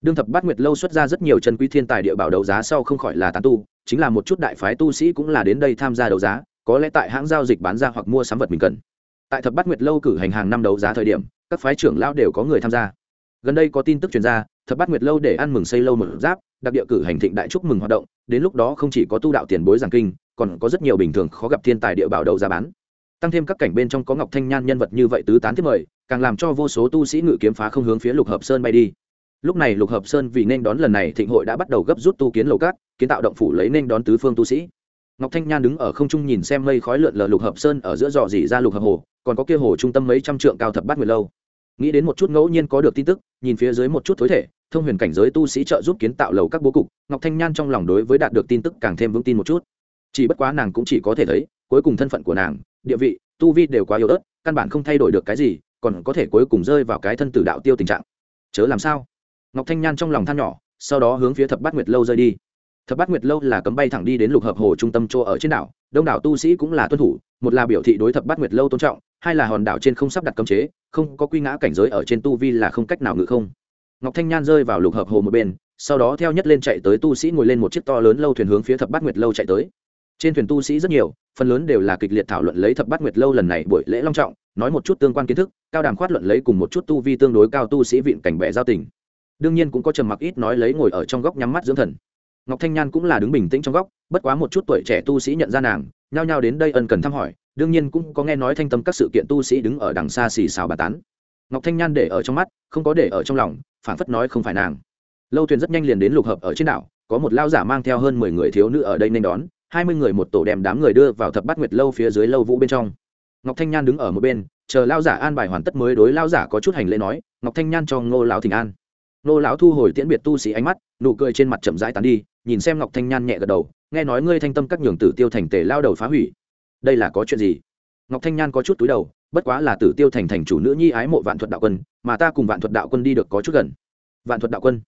đương thập bát nguyệt lâu xuất ra rất nhiều chân quý thiên tài địa bảo đấu giá sau không khỏi là tán tu, chính là một chút đại phái tu sĩ cũng là đến đây tham gia đấu giá, có lẽ tại hãng giao dịch bán ra hoặc mua sắm vật mình cần. Tại thập bát nguyệt lâu cử hành hàng năm đấu giá thời điểm, các phái trưởng lão đều có người tham gia. Gần đây có tin tức truyền ra, thập bát nguyệt lâu để ăn mừng xây lâu một giáp, đặc địa cử hành thịnh đại chúc mừng hoạt động, đến lúc đó không chỉ có tu đạo tiền bối giảng kinh, còn có rất nhiều bình thường khó gặp thiên tài địa bảo đấu giá bán. Tăng thêm các cảnh bên trong có ngọc thanh nhan nhân vật như vậy tứ tán thiết mời, càng làm cho vô số tu sĩ ngự kiếm phá không hướng phía lục hợp sơn bay đi lúc này lục hợp sơn vì nên đón lần này thịnh hội đã bắt đầu gấp rút tu kiến lầu cát, kiến tạo động phủ lấy nên đón tứ phương tu sĩ. Ngọc thanh nhan đứng ở không trung nhìn xem mây khói lượn lờ lục hợp sơn ở giữa dò dỉ ra lục hợp hồ, còn có kia hồ trung tâm mấy trăm trượng cao thập bát nguyệt lâu. Nghĩ đến một chút ngẫu nhiên có được tin tức, nhìn phía dưới một chút thối thể, thông huyền cảnh giới tu sĩ trợ giúp kiến tạo lầu các bố cục, ngọc thanh nhan trong lòng đối với đạt được tin tức càng thêm vững tin một chút. Chỉ bất quá nàng cũng chỉ có thể thấy, cuối cùng thân phận của nàng, địa vị, tu vi đều quá yếu ớt, căn bản không thay đổi được cái gì, còn có thể cuối cùng rơi vào cái thân tử đạo tiêu tình trạng. Chớ làm sao? Ngọc thanh nhan trong lòng than nhỏ, sau đó hướng phía thập bát nguyệt lâu rơi đi. Thập bát nguyệt lâu là cấm bay thẳng đi đến lục hợp hồ trung tâm chỗ ở trên đảo, đông đảo tu sĩ cũng là tuân thủ, một là biểu thị đối thập bát nguyệt lâu tôn trọng, hai là hòn đảo trên không sắp đặt cấm chế, không có quy ngã cảnh giới ở trên tu vi là không cách nào ngự không. Ngọc thanh nhan rơi vào lục hợp hồ một bên, sau đó theo nhất lên chạy tới tu sĩ ngồi lên một chiếc to lớn lâu thuyền hướng phía thập bát nguyệt lâu chạy tới. Trên thuyền tu sĩ rất nhiều, phần lớn đều là kịch liệt thảo luận lấy thập bát nguyệt lâu lần này buổi lễ long trọng, nói một chút tương quan kiến thức, cao đàm khoát luận lấy cùng một chút tu vi tương đối cao tu sĩ viện cảnh bệ giao tình đương nhiên cũng có trầm mặc ít nói lấy ngồi ở trong góc nhắm mắt dưỡng thần. Ngọc thanh nhan cũng là đứng bình tĩnh trong góc, bất quá một chút tuổi trẻ tu sĩ nhận ra nàng, nhao nhao đến đây ân cần thăm hỏi, đương nhiên cũng có nghe nói thanh tâm các sự kiện tu sĩ đứng ở đằng xa xì xào bà tán. Ngọc thanh nhan để ở trong mắt, không có để ở trong lòng phản phất nói không phải nàng. Lâu thuyền rất nhanh liền đến lục hợp ở trên đảo, có một lao giả mang theo hơn mười người thiếu nữ ở đây nên đón, hai mươi người một tổ đem đám người đưa vào thập bát nguyệt lâu phía dưới lâu vũ bên trong. Ngọc thanh nhan đứng ở một bên, chờ lao giả an bài hoàn tất mới đối lao giả có chút hành lễ nói, ngọc thanh nhan cho ngô lão thỉnh an nô lão thu hồi tiễn biệt tu sĩ ánh mắt, nụ cười trên mặt chậm rãi tán đi, nhìn xem ngọc thanh nhan nhẹ gật đầu, nghe nói ngươi thanh tâm các nhường tử tiêu thành tề lao đầu phá hủy. Đây là có chuyện gì? Ngọc thanh nhan có chút túi đầu, bất quá là tử tiêu thành thành chủ nữ nhi ái mộ vạn thuật đạo quân, mà ta cùng vạn thuật đạo quân đi được có chút gần. Vạn thuật đạo quân.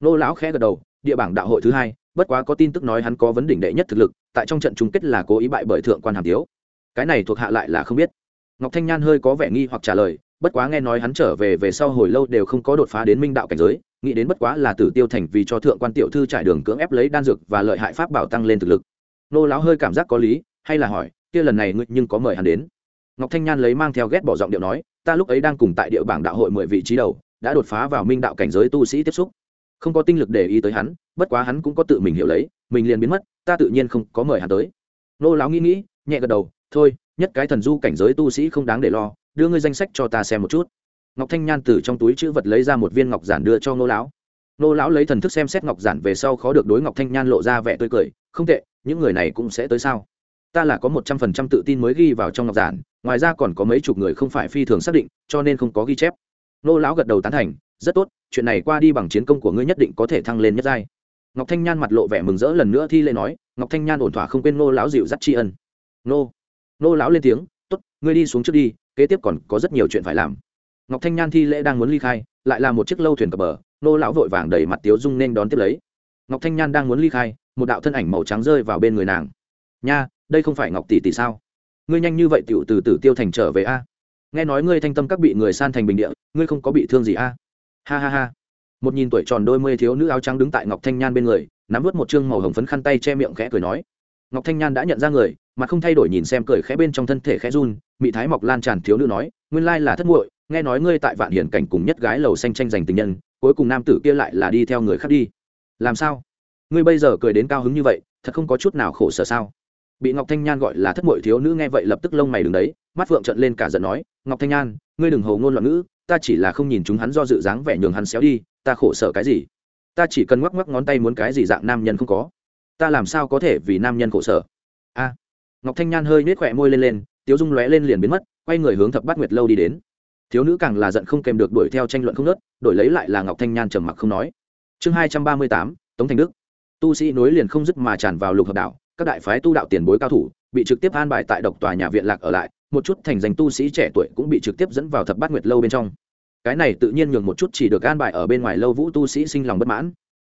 Nô lão khẽ gật đầu, địa bảng đạo hội thứ hai, bất quá có tin tức nói hắn có vấn đỉnh đệ nhất thực lực, tại trong trận chung kết là cố ý bại bởi thượng quan hàm tiếu cái này thuộc hạ lại là không biết. Ngọc thanh nhan hơi có vẻ nghi hoặc trả lời, bất quá nghe nói hắn trở về về sau hồi lâu đều không có đột phá đến minh đạo cảnh giới nghĩ đến bất quá là tử tiêu thành vì cho thượng quan tiểu thư trải đường cưỡng ép lấy đan dược và lợi hại pháp bảo tăng lên thực lực. Nô lão hơi cảm giác có lý, hay là hỏi, kia lần này ngươi nhưng có mời hắn đến? Ngọc thanh nhan lấy mang theo ghét bỏ giọng điệu nói, ta lúc ấy đang cùng tại địa bảng đạo hội mười vị trí đầu, đã đột phá vào minh đạo cảnh giới tu sĩ tiếp xúc. Không có tinh lực để ý tới hắn, bất quá hắn cũng có tự mình hiểu lấy, mình liền biến mất, ta tự nhiên không có mời hắn tới. Nô lão nghĩ nghĩ, nhẹ gật đầu, thôi, nhất cái thần du cảnh giới tu sĩ không đáng để lo, đưa ngươi danh sách cho ta xem một chút ngọc thanh nhan từ trong túi chữ vật lấy ra một viên ngọc giản đưa cho nô lão. Nô lão lấy thần thức xem xét ngọc giản về sau khó được đối ngọc thanh nhan lộ ra vẻ tươi cười, không tệ, những người này cũng sẽ tới sao? Ta là có một trăm phần trăm tự tin mới ghi vào trong ngọc giản, ngoài ra còn có mấy chục người không phải phi thường xác định, cho nên không có ghi chép. Nô lão gật đầu tán thành, rất tốt, chuyện này qua đi bằng chiến công của ngươi nhất định có thể thăng lên nhất giai. Ngọc thanh nhan mặt lộ vẻ mừng rỡ lần nữa thi lễ nói, ngọc thanh nhan ổn thỏa không quên nô lão dịu dắt tri ân. Nô nô lão lên tiếng t ố t ngươi đi xuống trước đi, kế tiếp còn có rất nhiều chuyện phải làm ngọc thanh nhan thi lễ đang muốn ly khai, lại là một chiếc lâu thuyền cập bờ, nô lão vội vàng đẩy mặt tiếu dung nên đón tiếp lấy. Ngọc thanh nhan đang muốn ly khai, một đạo thân ảnh màu trắng rơi vào bên người nàng. Nha, đây không phải ngọc tỷ tỷ sao? Ngươi nhanh như vậy tiểu từ tử tiêu thành trở về a? Nghe nói ngươi thanh tâm các bị người san thành bình địa, ngươi không có bị thương gì a? Ha ha ha. Một nhìn tuổi tròn đôi mươi thiếu nữ áo trắng đứng tại ngọc thanh nhan bên người, nắm vớt một chương màu hồng phấn khăn tay che miệng khẽ cười nói. Ngọc thanh nhan đã nhận ra người, mà không thay đổi nhìn xem cười khẽ bên trong thân thể khẽ run, mị thái mọc lan tràn thiếu nữ nói, nguyên lai là thất muội nghe nói ngươi tại vạn hiển cảnh cùng nhất gái lầu xanh tranh giành tình nhân, cuối cùng nam tử kia lại là đi theo người khác đi. Làm sao? Ngươi bây giờ cười đến cao hứng như vậy, thật không có chút nào khổ sở sao? Bị ngọc thanh nhan gọi là thất muội thiếu nữ nghe vậy lập tức lông mày đứng đấy, mắt phượng trận lên cả giận nói, ngọc thanh nhan, ngươi đừng hầu ngôn loạn ngữ, ta chỉ là không nhìn chúng hắn do dự dáng vẻ nhường hắn xéo đi, ta khổ sở cái gì? Ta chỉ cần ngoắc ngoắc ngón tay muốn cái gì dạng nam nhân không có. Ta làm sao có thể vì nam nhân khổ sở? A. Ngọc thanh nhan hơi nết khỏe môi lên lên, tiếu dung lóe lên liền biến mất, quay người hướng thập bát nguyệt lâu đi đến thiếu nữ càng là giận không kèm được đuổi theo tranh luận không nớt, đổi lấy lại là ngọc thanh nhan trầm mặc không nói. Chương hai trăm ba mươi tám, tống thành đức. Tu sĩ nối liền không dứt mà tràn vào lục hợp đạo các đại phái tu đạo tiền bối cao thủ bị trực tiếp an bài tại độc tòa nhà viện lạc ở lại, một chút thành danh tu sĩ trẻ tuổi cũng bị trực tiếp dẫn vào thập bát nguyệt lâu bên trong. Cái này tự nhiên nhường một chút chỉ được an bài ở bên ngoài lâu vũ tu sĩ sinh lòng bất mãn.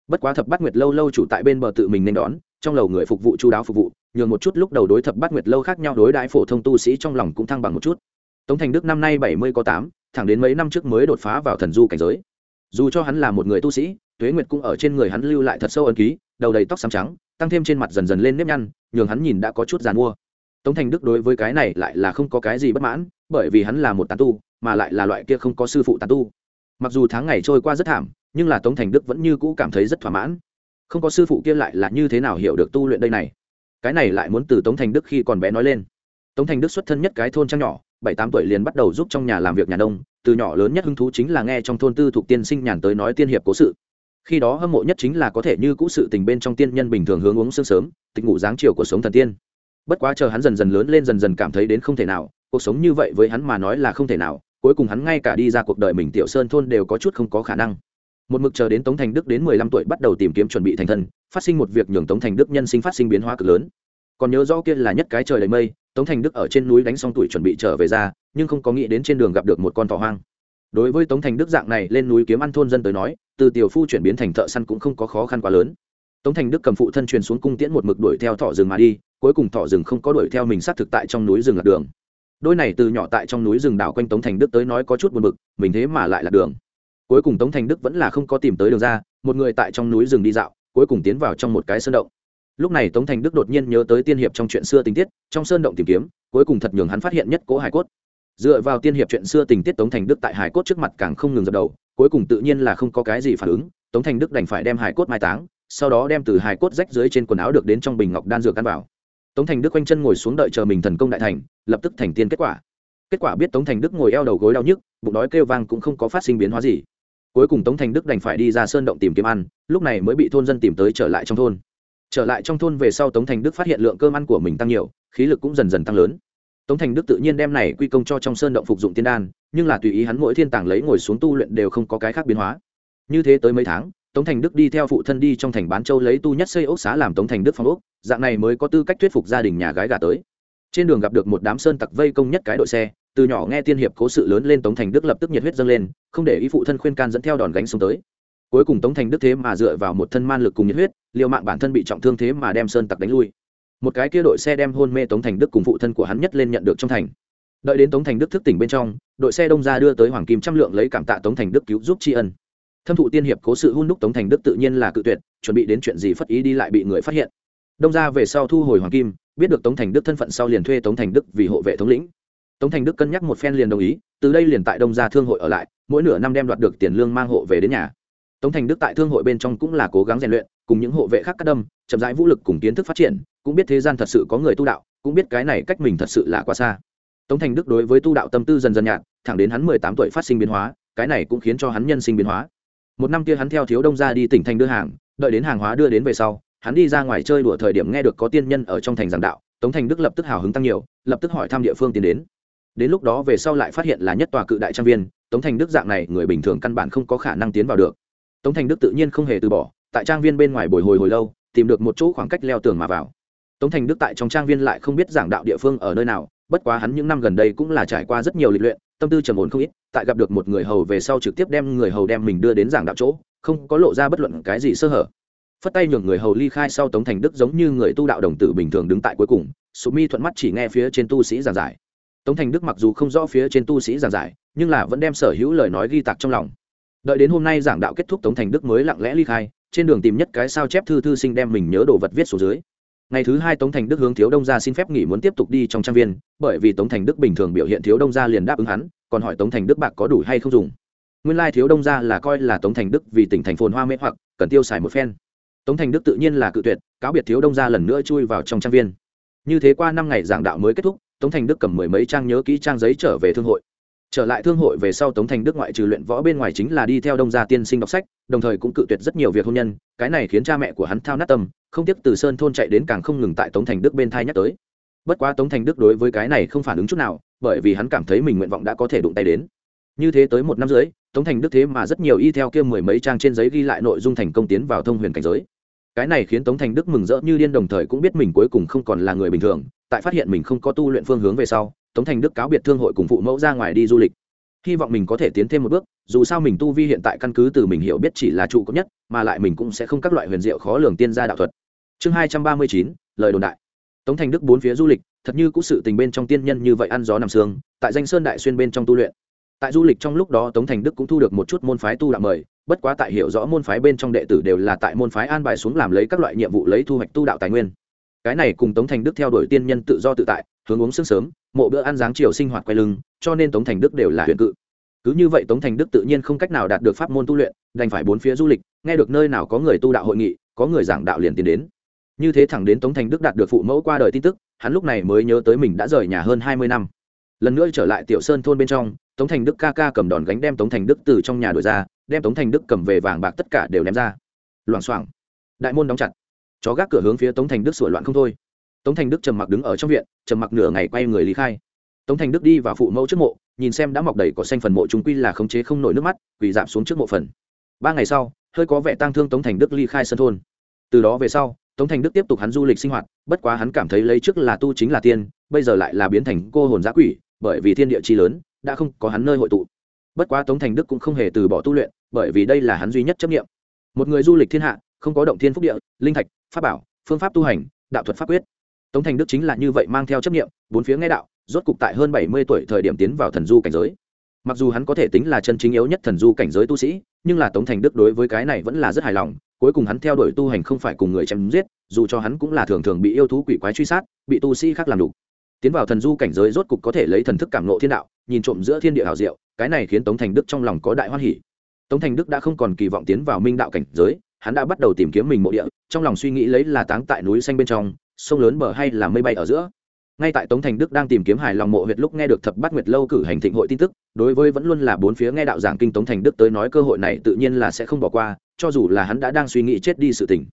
Bất quá thập bát nguyệt lâu lâu chủ tại bên bờ tự mình nên đón, trong lầu người phục vụ chú đáo phục vụ, nhường một chút lúc đầu đối thập bát nguyệt lâu khác nhau đối đãi phổ thông tu sĩ trong lòng cũng thăng bằng một chút tống thành đức năm nay bảy mươi có tám, thẳng đến mấy năm trước mới đột phá vào thần du cảnh giới. Dù cho hắn là một người tu sĩ, tuế nguyệt cũng ở trên người hắn lưu lại thật sâu ấn ký, đầu đầy tóc xám trắng, tăng thêm trên mặt dần dần lên nếp nhăn, nhường hắn nhìn đã có chút giàn mua tống thành đức đối với cái này lại là không có cái gì bất mãn, bởi vì hắn là một tán tu, mà lại là loại kia không có sư phụ tán tu. Mặc dù tháng ngày trôi qua rất thảm, nhưng là tống thành đức vẫn như cũ cảm thấy rất thỏa mãn. Không có sư phụ kia lại là như thế nào hiểu được tu luyện đây này? Cái này lại muốn từ tống thành đức khi còn bé nói lên. Tống thành đức xuất thân nhất cái thôn trang nhỏ bảy tám tuổi liền bắt đầu giúp trong nhà làm việc nhà nông, từ nhỏ lớn nhất hứng thú chính là nghe trong thôn tư thuộc tiên sinh nhàn tới nói tiên hiệp cố sự. Khi đó hâm mộ nhất chính là có thể như cũ sự tình bên trong tiên nhân bình thường hướng uống sương sớm, tịch ngủ dáng chiều của sống thần tiên. Bất quá chờ hắn dần dần lớn lên dần dần cảm thấy đến không thể nào, cuộc sống như vậy với hắn mà nói là không thể nào, cuối cùng hắn ngay cả đi ra cuộc đời mình tiểu sơn thôn đều có chút không có khả năng. Một mực chờ đến tống thành đức đến mười lăm tuổi bắt đầu tìm kiếm chuẩn bị thành thân, phát sinh một việc nhường tống thành đức nhân sinh phát sinh biến hóa cực lớn. Còn nhớ rõ kia là nhất cái trời đầy mây tống thành đức ở trên núi đánh xong tuổi chuẩn bị trở về ra, nhưng không có nghĩ đến trên đường gặp được một con thỏ hoang. Đối với tống thành đức dạng này lên núi kiếm ăn thôn dân tới nói, từ tiểu phu chuyển biến thành thợ săn cũng không có khó khăn quá lớn. Tống thành đức cầm phụ thân truyền xuống cung tiễn một mực đuổi theo thỏ rừng mà đi, cuối cùng thỏ rừng không có đuổi theo mình sát thực tại trong núi rừng lạc đường. Đôi này từ nhỏ tại trong núi rừng đảo quanh tống thành đức tới nói có chút buồn bực, mình thế mà lại lạc đường. Cuối cùng tống thành đức vẫn là không có tìm tới đường ra, một người tại trong núi rừng đi dạo, cuối cùng tiến vào trong một cái sơn động lúc này tống thành đức đột nhiên nhớ tới tiên hiệp trong chuyện xưa tình tiết, trong sơn động tìm kiếm, cuối cùng thật nhường hắn phát hiện nhất cố hải cốt. Dựa vào tiên hiệp chuyện xưa tình tiết tống thành đức tại hải cốt trước mặt càng không ngừng dập đầu, cuối cùng tự nhiên là không có cái gì phản ứng, tống thành đức đành phải đem hải cốt mai táng, sau đó đem từ hải cốt rách dưới trên quần áo được đến trong bình ngọc đan dược căn vào. Tống thành đức quanh chân ngồi xuống đợi chờ mình thần công đại thành, lập tức thành tiên kết quả. Kết quả biết tống thành đức ngồi eo đầu gối đau nhức, bụng đói kêu vang cũng không có phát sinh biến hóa gì. Cuối cùng tống thành đức đành phải đi ra sơn động tìm kiếm ăn, lúc này mới bị thôn dân tìm tới trở lại trong thôn trở lại trong thôn về sau tống thành đức phát hiện lượng cơm ăn của mình tăng nhiều, khí lực cũng dần dần tăng lớn. Tống thành đức tự nhiên đem này quy công cho trong sơn động phục dụng tiên đan, nhưng là tùy ý hắn mỗi thiên tàng lấy ngồi xuống tu luyện đều không có cái khác biến hóa. Như thế tới mấy tháng, tống thành đức đi theo phụ thân đi trong thành bán châu lấy tu nhất xây ốc xá làm tống thành đức phong ốc, dạng này mới có tư cách thuyết phục gia đình nhà gái gà tới. Trên đường gặp được một đám sơn tặc vây công nhất cái đội xe, từ nhỏ nghe tiên hiệp cố sự lớn lên tống thành đức lập tức nhiệt huyết dâng lên, không để ý phụ thân khuyên can dẫn theo đòn gánh xuống tới cuối cùng tống thành đức thế mà dựa vào một thân man lực cùng nhiệt huyết, liều mạng bản thân bị trọng thương thế mà đem sơn tặc đánh lui. Một cái kia đội xe đem hôn mê tống thành đức cùng phụ thân của hắn nhất lên nhận được trong thành. Đợi đến tống thành đức thức tỉnh bên trong, đội xe đông ra đưa tới hoàng kim trăm lượng lấy cảm tạ tống thành đức cứu giúp tri ân. Thâm thụ tiên hiệp cố sự hôn đúc tống thành đức tự nhiên là cự tuyệt, chuẩn bị đến chuyện gì phất ý đi lại bị người phát hiện. Đông ra về sau thu hồi hoàng kim, biết được tống thành đức thân phận sau liền thuê tống thành đức vì hộ vệ thống lĩnh. Tống thành đức cân nhắc một phen liền đồng ý, từ đây liền tại đông gia thương hội ở lại, mỗi nửa năm đem đoạt được tiền lương mang hộ về đến nhà tống thành đức tại thương hội bên trong cũng là cố gắng rèn luyện, cùng những hộ vệ khác cắt đâm, chậm rãi vũ lực cùng kiến thức phát triển, cũng biết thế gian thật sự có người tu đạo, cũng biết cái này cách mình thật sự là quá xa. Tống thành đức đối với tu đạo tâm tư dần dần nhạt, thẳng đến hắn mười tám tuổi phát sinh biến hóa, cái này cũng khiến cho hắn nhân sinh biến hóa. Một năm kia hắn theo thiếu đông ra đi tỉnh thành đưa hàng, đợi đến hàng hóa đưa đến về sau, hắn đi ra ngoài chơi đùa thời điểm nghe được có tiên nhân ở trong thành giảng đạo, tống thành đức lập tức hào hứng tăng nhiều, lập tức hỏi thăm địa phương tiến đến. Đến lúc đó về sau lại phát hiện là nhất tòa cự đại trang viên, tống thành đức dạng này người bình thường căn bản không có khả năng tiến vào được tống thành đức tự nhiên không hề từ bỏ, tại trang viên bên ngoài bồi hồi hồi lâu, tìm được một chỗ khoảng cách leo tường mà vào. Tống thành đức tại trong trang viên lại không biết giảng đạo địa phương ở nơi nào, bất quá hắn những năm gần đây cũng là trải qua rất nhiều lịch luyện, tâm tư trầm ổn không ít, tại gặp được một người hầu về sau trực tiếp đem người hầu đem mình đưa đến giảng đạo chỗ, không có lộ ra bất luận cái gì sơ hở. Phất tay nhường người hầu ly khai sau tống thành đức giống như người tu đạo đồng tử bình thường đứng tại cuối cùng, sụ mi thuận mắt chỉ nghe phía trên tu sĩ giảng giải. Tống thành đức mặc dù không rõ phía trên tu sĩ giảng giải, nhưng là vẫn đem sở hữu lời nói ghi tạc trong lòng đợi đến hôm nay giảng đạo kết thúc tống thành đức mới lặng lẽ ly khai, trên đường tìm nhất cái sao chép thư thư sinh đem mình nhớ đồ vật viết xuống dưới. Ngày thứ hai tống thành đức hướng thiếu đông gia xin phép nghỉ muốn tiếp tục đi trong trang viên, bởi vì tống thành đức bình thường biểu hiện thiếu đông gia liền đáp ứng hắn, còn hỏi tống thành đức bạc có đủ hay không dùng. Nguyên lai thiếu đông gia là coi là tống thành đức vì tỉnh thành phồn hoa mê hoặc, cần tiêu xài một phen. Tống thành đức tự nhiên là cự tuyệt, cáo biệt thiếu đông gia lần nữa chui vào trong trang viên. Như thế qua năm ngày giảng đạo mới kết thúc, tống thành đức cầm mười mấy trang nhớ kỹ trang giấy trở về thương hội trở lại thương hội về sau tống thành đức ngoại trừ luyện võ bên ngoài chính là đi theo đông gia tiên sinh đọc sách, đồng thời cũng cự tuyệt rất nhiều việc hôn nhân, cái này khiến cha mẹ của hắn thao nát tâm, không tiếc từ sơn thôn chạy đến càng không ngừng tại tống thành đức bên thai nhắc tới. Bất quá tống thành đức đối với cái này không phản ứng chút nào, bởi vì hắn cảm thấy mình nguyện vọng đã có thể đụng tay đến. Như thế tới một năm rưỡi, tống thành đức thế mà rất nhiều y theo kia mười mấy trang trên giấy ghi lại nội dung thành công tiến vào thông huyền cảnh giới. Cái này khiến tống thành đức mừng rỡ như điên đồng thời cũng biết mình cuối cùng không còn là người bình thường, tại phát hiện mình không có tu luyện phương hướng về sau tống thành đức cáo biệt thương hội cùng phụ mẫu ra ngoài đi du lịch. Hy vọng mình có thể tiến thêm một bước, dù sao mình tu vi hiện tại căn cứ từ mình hiểu biết chỉ là trụ cấp nhất, mà lại mình cũng sẽ không các loại huyền diệu khó lường tiên gia đạo thuật. Chương hai trăm ba mươi chín, lời đồn đại. Tống thành đức bốn phía du lịch, thật như cũng sự tình bên trong tiên nhân như vậy ăn gió nằm sương, tại danh sơn đại xuyên bên trong tu luyện. Tại du lịch trong lúc đó tống thành đức cũng thu được một chút môn phái tu đạo mời, bất quá tại hiểu rõ môn phái bên trong đệ tử đều là tại môn phái an bài xuống làm lấy các loại nhiệm vụ lấy thu hoạch tu đạo tài nguyên. Cái này cùng tống thành đức theo đuổi tiên nhân tự do tự tại hướng uống sương sớm, mộ bữa ăn dáng chiều sinh hoạt quay lưng, cho nên tống thành đức đều là huyện cự. Cứ như vậy tống thành đức tự nhiên không cách nào đạt được pháp môn tu luyện, đành phải bốn phía du lịch, nghe được nơi nào có người tu đạo hội nghị, có người giảng đạo liền tiến đến. Như thế thẳng đến tống thành đức đạt được phụ mẫu qua đời tin tức, hắn lúc này mới nhớ tới mình đã rời nhà hơn hai mươi năm. Lần nữa trở lại tiểu sơn thôn bên trong, tống thành đức ca ca cầm đòn gánh đem tống thành đức từ trong nhà đuổi ra, đem tống thành đức cầm về vàng bạc tất cả đều ném ra. Loảng xoảng. Đại môn đóng chặt. Chó gác cửa hướng phía tống thành đức sửa loạn không thôi tống thành đức trầm mặc đứng ở trong viện, trầm mặc nửa ngày quay người lý khai. Tống thành đức đi vào phụ mẫu trước mộ, nhìn xem đã mọc đầy cỏ xanh phần mộ chúng quy là khống chế không nổi nước mắt, quỳ giảm xuống trước mộ phần. Ba ngày sau, hơi có vẻ tang thương tống thành đức ly khai sân thôn. Từ đó về sau, tống thành đức tiếp tục hắn du lịch sinh hoạt, bất quá hắn cảm thấy lấy trước là tu chính là tiên, bây giờ lại là biến thành cô hồn giã quỷ, bởi vì thiên địa chi lớn, đã không có hắn nơi hội tụ. Bất quá tống thành đức cũng không hề từ bỏ tu luyện, bởi vì đây là hắn duy nhất chấp nghiệm một người du lịch thiên hạ, không có động thiên phúc địa, linh thạch, pháp bảo, phương pháp tu hành, đạo thuật pháp quyết tống thành đức chính là như vậy mang theo chấp nghiệm bốn phía nghe đạo, rốt cục tại hơn bảy mươi tuổi thời điểm tiến vào thần du cảnh giới. Mặc dù hắn có thể tính là chân chính yếu nhất thần du cảnh giới tu sĩ, nhưng là tống thành đức đối với cái này vẫn là rất hài lòng, cuối cùng hắn theo đuổi tu hành không phải cùng người chém giết, dù cho hắn cũng là thường thường bị yêu thú quỷ quái truy sát, bị tu sĩ khác làm đủ tiến vào thần du cảnh giới rốt cục có thể lấy thần thức cảm nộ thiên đạo, nhìn trộm giữa thiên địa hảo diệu, cái này khiến tống thành đức trong lòng có đại hoan hỉ. Tống thành đức đã không còn kỳ vọng tiến vào minh đạo cảnh giới, hắn đã bắt đầu tìm kiếm mình mộ địa, trong lòng suy nghĩ lấy là táng tại núi xanh bên trong sông lớn bờ hay là mây bay ở giữa. Ngay tại tống thành đức đang tìm kiếm hài lòng mộ huyệt lúc nghe được thập bát nguyệt lâu cử hành thịnh hội tin tức, đối với vẫn luôn là bốn phía nghe đạo giảng kinh tống thành đức tới nói cơ hội này tự nhiên là sẽ không bỏ qua, cho dù là hắn đã đang suy nghĩ chết đi sự tình.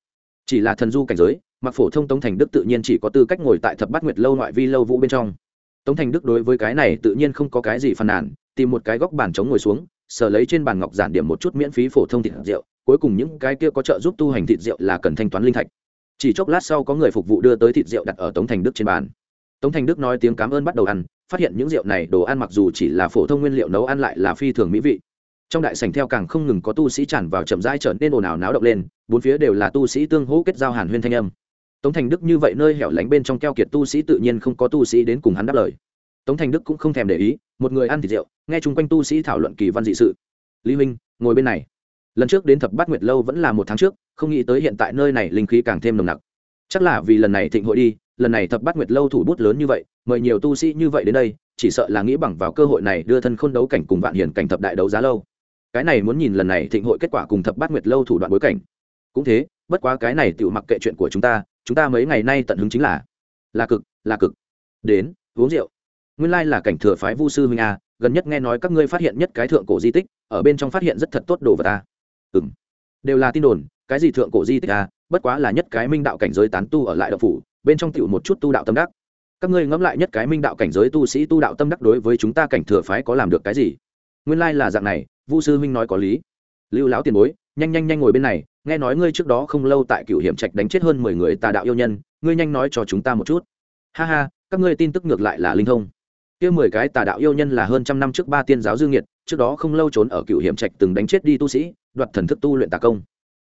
Chỉ là thần du cảnh giới, mặc phổ thông tống thành đức tự nhiên chỉ có tư cách ngồi tại thập bát nguyệt lâu ngoại vi lâu vũ bên trong. Tống thành đức đối với cái này tự nhiên không có cái gì phàn nàn, tìm một cái góc bàn trống ngồi xuống, sờ lấy trên bàn ngọc giản điểm một chút miễn phí phổ thông thịt rượu, cuối cùng những cái kia có trợ giúp tu hành thịt rượu là cần thanh toán linh thạch chỉ chốc lát sau có người phục vụ đưa tới thịt rượu đặt ở tống thành đức trên bàn. Tống thành đức nói tiếng cảm ơn bắt đầu ăn, phát hiện những rượu này đồ ăn mặc dù chỉ là phổ thông nguyên liệu nấu ăn lại là phi thường mỹ vị. Trong đại sảnh theo càng không ngừng có tu sĩ tràn vào chậm rãi trở nên ồn ào náo động lên, bốn phía đều là tu sĩ tương hỗ kết giao hàn huyên thanh âm. Tống thành đức như vậy nơi hẻo lánh bên trong keo kiệt tu sĩ tự nhiên không có tu sĩ đến cùng hắn đáp lời. Tống thành đức cũng không thèm để ý, một người ăn thịt rượu, nghe chung quanh tu sĩ thảo luận kỳ văn dị sự. Lý huynh, ngồi bên này lần trước đến thập bát nguyệt lâu vẫn là một tháng trước, không nghĩ tới hiện tại nơi này linh khí càng thêm nồng nặc. Chắc là vì lần này thịnh hội đi, lần này thập bát nguyệt lâu thủ bút lớn như vậy, mời nhiều tu sĩ như vậy đến đây, chỉ sợ là nghĩ bằng vào cơ hội này đưa thân khôn đấu cảnh cùng vạn hiển cảnh thập đại đấu giá lâu. Cái này muốn nhìn lần này thịnh hội kết quả cùng thập bát nguyệt lâu thủ đoạn bối cảnh. Cũng thế, bất quá cái này tự mặc kệ chuyện của chúng ta chúng ta mấy ngày nay tận hứng chính là là cực là cực. Đến, uống rượu. Nguyên lai là cảnh thừa phái vu sư huynh a, gần nhất nghe nói các ngươi phát hiện nhất cái thượng cổ di tích, ở bên trong phát hiện rất thật tốt đồ vật ta ừ m đều là tin đồn, cái gì thượng cổ di tích à? bất quá là nhất cái minh đạo cảnh giới tán tu ở lại đạo phủ, bên trong tựu một chút tu đạo tâm đắc. Các ngươi ngẫm lại nhất cái minh đạo cảnh giới tu sĩ tu đạo tâm đắc đối với chúng ta cảnh thừa phái có làm được cái gì? Nguyên lai là dạng này, vu sư minh nói có lý. Lưu lão tiền bối, nhanh nhanh nhanh ngồi bên này, nghe nói ngươi trước đó không lâu tại cựu hiểm trạch đánh chết hơn mười người tà đạo yêu nhân, ngươi nhanh nói cho chúng ta một chút. Ha ha, các ngươi tin tức ngược lại là linh thông. Kia mười cái tà đạo yêu nhân là hơn trăm năm trước ba tiên giáo dương nhiệt trước đó không lâu trốn ở cựu hiểm trạch từng đánh chết đi tu sĩ đoạt thần thức tu luyện tà công.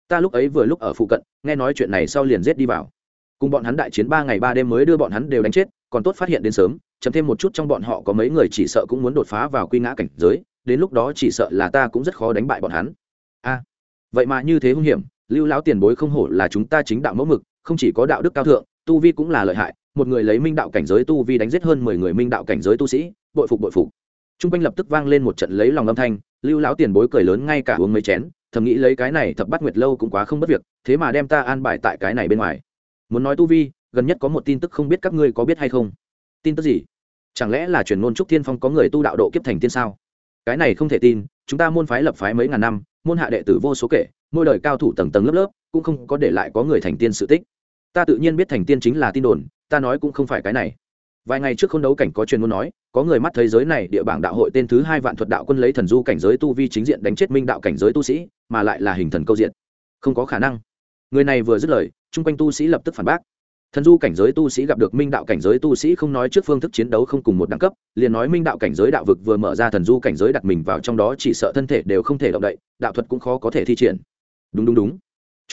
Ta lúc ấy vừa lúc ở phụ cận, nghe nói chuyện này sau liền giết đi vào. Cùng bọn hắn đại chiến ba ngày ba đêm mới đưa bọn hắn đều đánh chết, còn tốt phát hiện đến sớm chấm thêm một chút trong bọn họ có mấy người chỉ sợ cũng muốn đột phá vào quy ngã cảnh giới, đến lúc đó chỉ sợ là ta cũng rất khó đánh bại bọn hắn. A, vậy mà như thế hung hiểm, lưu lão tiền bối không hổ là chúng ta chính đạo mẫu mực, không chỉ có đạo đức cao thượng, tu vi cũng là lợi hại, một người lấy minh đạo cảnh giới tu vi đánh giết hơn mười người minh đạo cảnh giới tu sĩ, bội phục bội phục. T r u n g quanh lập tức vang lên một trận lấy lòng âm thanh, lưu lão tiền bối cười lớn ngay cả uống mấy chén thầm nghĩ lấy cái này thập bắt nguyệt lâu cũng quá không mất việc, thế mà đem ta an bài tại cái này bên ngoài. Muốn nói tu vi, gần nhất có một tin tức không biết các ngươi có biết hay không? Tin tức gì? Chẳng lẽ là chuyển ngôn trúc thiên phong có người tu đạo độ kiếp thành tiên sao? Cái này không thể tin, chúng ta môn phái lập phái mấy ngàn năm, môn hạ đệ tử vô số kể, mỗi đời cao thủ tầng tầng lớp lớp, cũng không có để lại có người thành tiên sự tích. Ta tự nhiên biết thành tiên chính là tin đồn, ta nói cũng không phải cái này. Vài ngày trước k h ô n đấu cảnh có truyền ngôn nói có người mắt thế giới này địa bảng đạo hội tên thứ hai vạn thuật đạo quân lấy thần du cảnh giới tu vi chính diện đánh chết minh đạo cảnh giới tu sĩ, mà lại là hình thần câu diện. Không có khả năng. Người này vừa dứt lời, chung quanh tu sĩ lập tức phản bác. Thần du cảnh giới tu sĩ gặp được minh đạo cảnh giới tu sĩ không nói trước phương thức chiến đấu không cùng một đẳng cấp, liền nói minh đạo cảnh giới đạo vực vừa mở ra thần du cảnh giới đặt mình vào trong đó chỉ sợ thân thể đều không thể động đậy, đạo thuật cũng khó có thể thi triển. Đúng đúng đúng.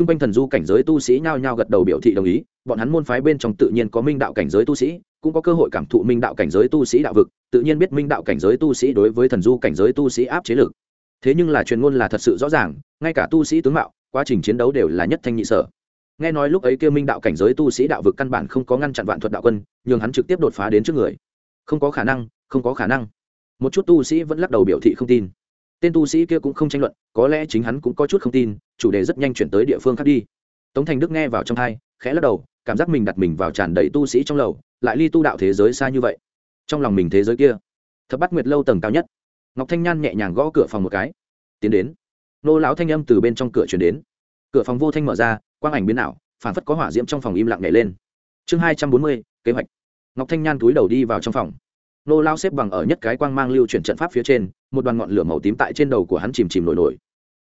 Trung quanh thần du cảnh giới tu sĩ nhao nhao gật đầu biểu thị đồng ý, bọn hắn môn phái bên trong tự nhiên có minh đạo cảnh giới tu sĩ, cũng có cơ hội cảm thụ minh đạo cảnh giới tu sĩ đạo vực, tự nhiên biết minh đạo cảnh giới tu sĩ đối với thần du cảnh giới tu sĩ áp chế lực. Thế nhưng là truyền ngôn là thật sự rõ ràng, ngay cả tu sĩ tướng mạo, quá trình chiến đấu đều là nhất thanh nhị sở. Nghe nói lúc ấy kêu minh đạo cảnh giới tu sĩ đạo vực căn bản không có ngăn chặn vạn thuật đạo quân, nhường hắn trực tiếp đột phá đến trước người. Không có khả năng, không có khả năng. Một chút tu sĩ vẫn lắc đầu biểu thị không tin tên tu sĩ kia cũng không tranh luận, có lẽ chính hắn cũng có chút không tin, chủ đề rất nhanh chuyển tới địa phương khác đi. Tống thành đức nghe vào trong thai khẽ lắc đầu, cảm giác mình đặt mình vào tràn đầy tu sĩ trong lầu, lại ly tu đạo thế giới xa như vậy. Trong lòng mình thế giới kia, thập bắt nguyệt lâu tầng cao nhất. Ngọc thanh nhan nhẹ nhàng gõ cửa phòng một cái. Tiến đến. Nô lão thanh âm từ bên trong cửa chuyển đến. Cửa phòng vô thanh mở ra, quang ảnh biến ảo, phản phất có hỏa diễm trong phòng im lặng nhảy lên. Chương hai trăm bốn mươi, kế hoạch. Ngọc thanh nhan túi đầu đi vào trong phòng nô lao xếp bằng ở nhất cái quang mang lưu chuyển trận pháp phía trên, một đoàn ngọn lửa màu tím tại trên đầu của hắn chìm chìm nổi nổi.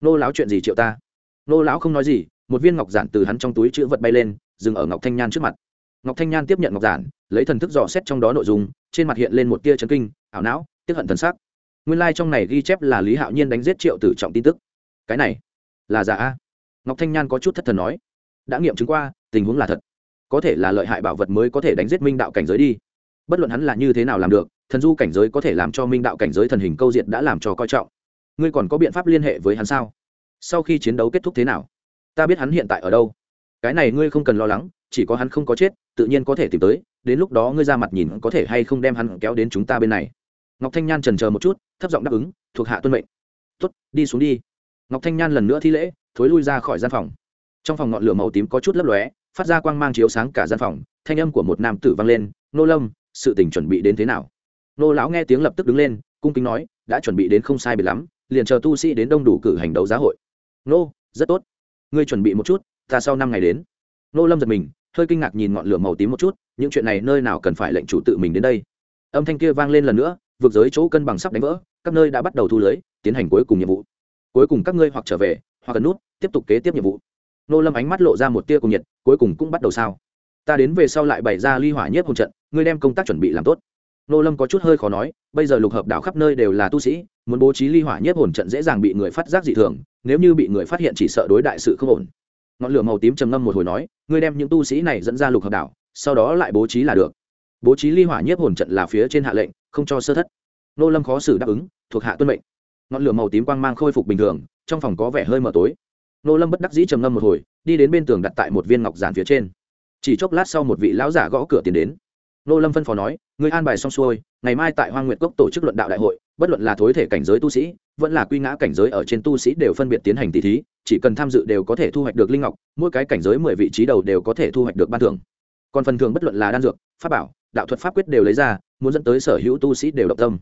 Nô lão chuyện gì triệu ta? Nô lão không nói gì, một viên ngọc giản từ hắn trong túi chữ vật bay lên, dừng ở ngọc thanh nhan trước mặt. Ngọc thanh nhan tiếp nhận ngọc giản, lấy thần thức dò xét trong đó nội dung, trên mặt hiện lên một tia chấn kinh, ảo não tiếp hận thần sắc. Nguyên lai、like、trong này ghi chép là lý hạo nhiên đánh giết triệu tử trọng tin tức. Cái này là giả a? Ngọc thanh nhan có chút thất thần nói. Đã nghiệm chứng qua, tình huống là thật. Có thể là lợi hại bảo vật mới có thể đánh giết minh đạo cảnh giới đi bất luận hắn là như thế nào làm được, thần du cảnh giới có thể làm cho minh đạo cảnh giới thần hình câu diện đã làm cho coi trọng. Ngươi còn có biện pháp liên hệ với hắn sao? Sau khi chiến đấu kết thúc thế nào? Ta biết hắn hiện tại ở đâu. Cái này ngươi không cần lo lắng, chỉ có hắn không có chết, tự nhiên có thể tìm tới, đến lúc đó ngươi ra mặt nhìn có thể hay không đem hắn kéo đến chúng ta bên này. Ngọc thanh nhan trần chờ một chút, thấp giọng đáp ứng, thuộc hạ tuân mệnh. Tuất đi xuống đi. Ngọc thanh nhan lần nữa thi lễ, thối lui ra khỏi gian phòng. Trong phòng ngọn lửa màu tím có chút lấp lóe, phát ra quang mang chiếu sáng cả gian phòng, thanh âm của một nam tử vang lên, nô lâm sự tình chuẩn bị đến thế nào. Nô lão nghe tiếng lập tức đứng lên, cung kính nói, đã chuẩn bị đến không sai biệt lắm, liền chờ tu sĩ đến đông đủ cử hành đấu giá hội. Nô, rất tốt. Ngươi chuẩn bị một chút, ta sau năm ngày đến. Nô lâm giật mình, hơi kinh ngạc nhìn ngọn lửa màu tím một chút, những chuyện này nơi nào cần phải lệnh chủ tự mình đến đây. Âm thanh kia vang lên lần nữa vượt giới chỗ cân bằng sắp đánh vỡ, các nơi đã bắt đầu thu lưới, tiến hành cuối cùng nhiệm vụ. Cuối cùng các ngươi hoặc trở về, hoặc cần nút, tiếp tục kế tiếp nhiệm vụ. Nô lâm ánh mắt lộ ra một tia cùng nhiệt, cuối cùng cũng bắt đầu sao? Ta đến về sau lại bày ra ly hỏa nhất hồn trận ngươi đem công tác chuẩn bị làm tốt. Nô lâm có chút hơi khó nói, bây giờ lục hợp đảo khắp nơi đều là tu sĩ, muốn bố trí ly hỏa nhất hồn trận dễ dàng bị người phát giác dị thường, nếu như bị người phát hiện chỉ sợ đối đại sự không ổn. Ngọn lửa màu tím trầm ngâm một hồi nói, ngươi đem những tu sĩ này dẫn ra lục hợp đảo, sau đó lại bố trí là được. Bố trí ly hỏa nhất hồn trận là phía trên hạ lệnh, không cho sơ thất. Nô lâm khó xử đáp ứng, thuộc hạ tuân mệnh. Ngọn lửa màu tím quang mang khôi phục bình thường, trong phòng có vẻ hơi mờ tối. Nô lâm bất đắc dĩ trầm ngâm một hồi, đi đến bên tường đặt tại một viên ngọc giản phía trên. Chỉ chốc lát sau một vị lão giả gõ cửa tiến đến nô lâm phân phó nói người an bài xong xuôi, ngày mai tại hoang nguyệt cốc tổ chức luận đạo đại hội, bất luận là thối thể cảnh giới tu sĩ, vẫn là quy ngã cảnh giới ở trên tu sĩ đều phân biệt tiến hành tỷ thí, chỉ cần tham dự đều có thể thu hoạch được linh ngọc, mỗi cái cảnh giới mười vị trí đầu đều có thể thu hoạch được ban thưởng. Còn phần thưởng bất luận là đan dược, pháp bảo, đạo thuật pháp quyết đều lấy ra, muốn dẫn tới sở hữu tu sĩ đều động tâm.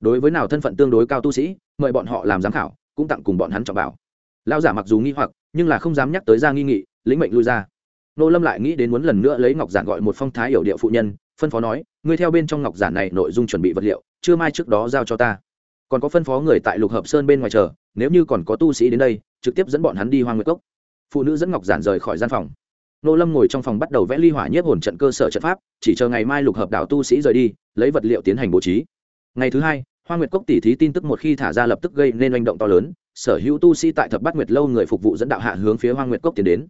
Đối với nào thân phận tương đối cao tu sĩ, mời bọn họ làm giám khảo, cũng tặng cùng bọn hắn trọng bảo. Lao giả mặc dù nghi hoặc, nhưng là không dám nhắc tới ra nghi nghị, lĩnh mệnh lui ra. Nô lâm lại nghĩ đến muốn lần nữa lấy ngọc giản gọi một phong thái hiểu địa phụ nhân phân phó nói, ngươi theo bên trong ngọc giản này nội dung chuẩn bị vật liệu chưa mai trước đó giao cho ta. Còn có phân phó người tại lục hợp sơn bên ngoài chờ, nếu như còn có tu sĩ đến đây, trực tiếp dẫn bọn hắn đi hoang nguyệt cốc. Phụ nữ dẫn ngọc giản rời khỏi gian phòng. Nô lâm ngồi trong phòng bắt đầu vẽ ly hỏa nhiếp hồn trận cơ sở trận pháp, chỉ chờ ngày mai lục hợp đảo tu sĩ rời đi, lấy vật liệu tiến hành bố trí. Ngày thứ hai, hoa nguyệt cốc tỉ thí tin tức một khi thả ra lập tức gây nên manh động to lớn, sở hữu tu sĩ tại thập bát nguyệt lâu người phục vụ dẫn đạo hạ hướng phía hoa nguyệt cốc tiến đến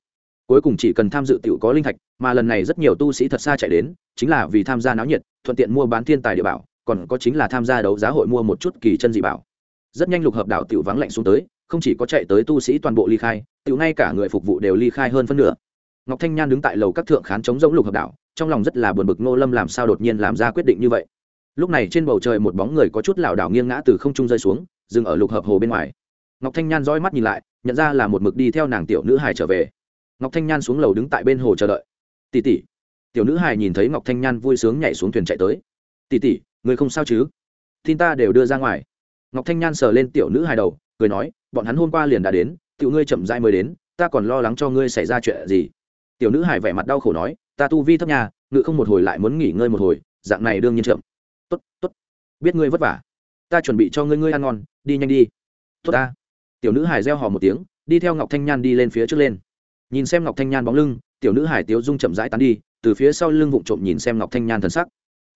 cuối cùng chỉ cần tham dự tiểu có linh thạch, mà lần này rất nhiều tu sĩ thật xa chạy đến, chính là vì tham gia náo nhiệt, thuận tiện mua bán thiên tài địa bảo, còn có chính là tham gia đấu giá hội mua một chút kỳ chân dị bảo. Rất nhanh lục hợp đảo tiểu vắng lạnh xuống tới, không chỉ có chạy tới tu sĩ toàn bộ ly khai, tiểu ngay cả người phục vụ đều ly khai hơn phân nửa. Ngọc thanh nhan đứng tại lầu các thượng khán chống giống lục hợp đảo trong lòng rất là buồn bực, ngô lâm làm sao đột nhiên làm ra quyết định như vậy? Lúc này trên bầu trời một bóng người có chút lảo đảo nghiêng ngã từ không trung rơi xuống, dừng ở lục hợp hồ bên ngoài. Ngọc thanh nhan dõi mắt nhìn lại, nhận ra là một mực đi theo nàng tiểu nữ hải trở về ngọc thanh nhan xuống lầu đứng tại bên hồ chờ đợi. Tỉ tỉ tiểu nữ hải nhìn thấy ngọc thanh nhan vui sướng nhảy xuống thuyền chạy tới. Tỉ tỉ người không sao chứ? Tin ta đều đưa ra ngoài. Ngọc thanh nhan sờ lên tiểu nữ hài đầu, cười nói, bọn hắn hôm qua liền đã đến, tiểu ngươi chậm dai mới đến, ta còn lo lắng cho ngươi xảy ra chuyện gì. Tiểu nữ hải vẻ mặt đau khổ nói, ta tu vi thấp nhà ngự không một hồi lại muốn nghỉ ngơi một hồi, dạng này đương nhiên chậm. Tốt tốt, biết ngươi vất vả. Ta chuẩn bị cho ngươi ngươi ăn ngon, đi nhanh đi. Tốt ta. Tiểu nữ hải reo hò một tiếng, đi theo ngọc thanh nhan đi lên phía trước lên nhìn xem ngọc thanh nhan bóng lưng, tiểu nữ hải tiếu dung chậm rãi tán đi, từ phía sau lưng vụng trộm nhìn xem ngọc thanh nhan thần sắc.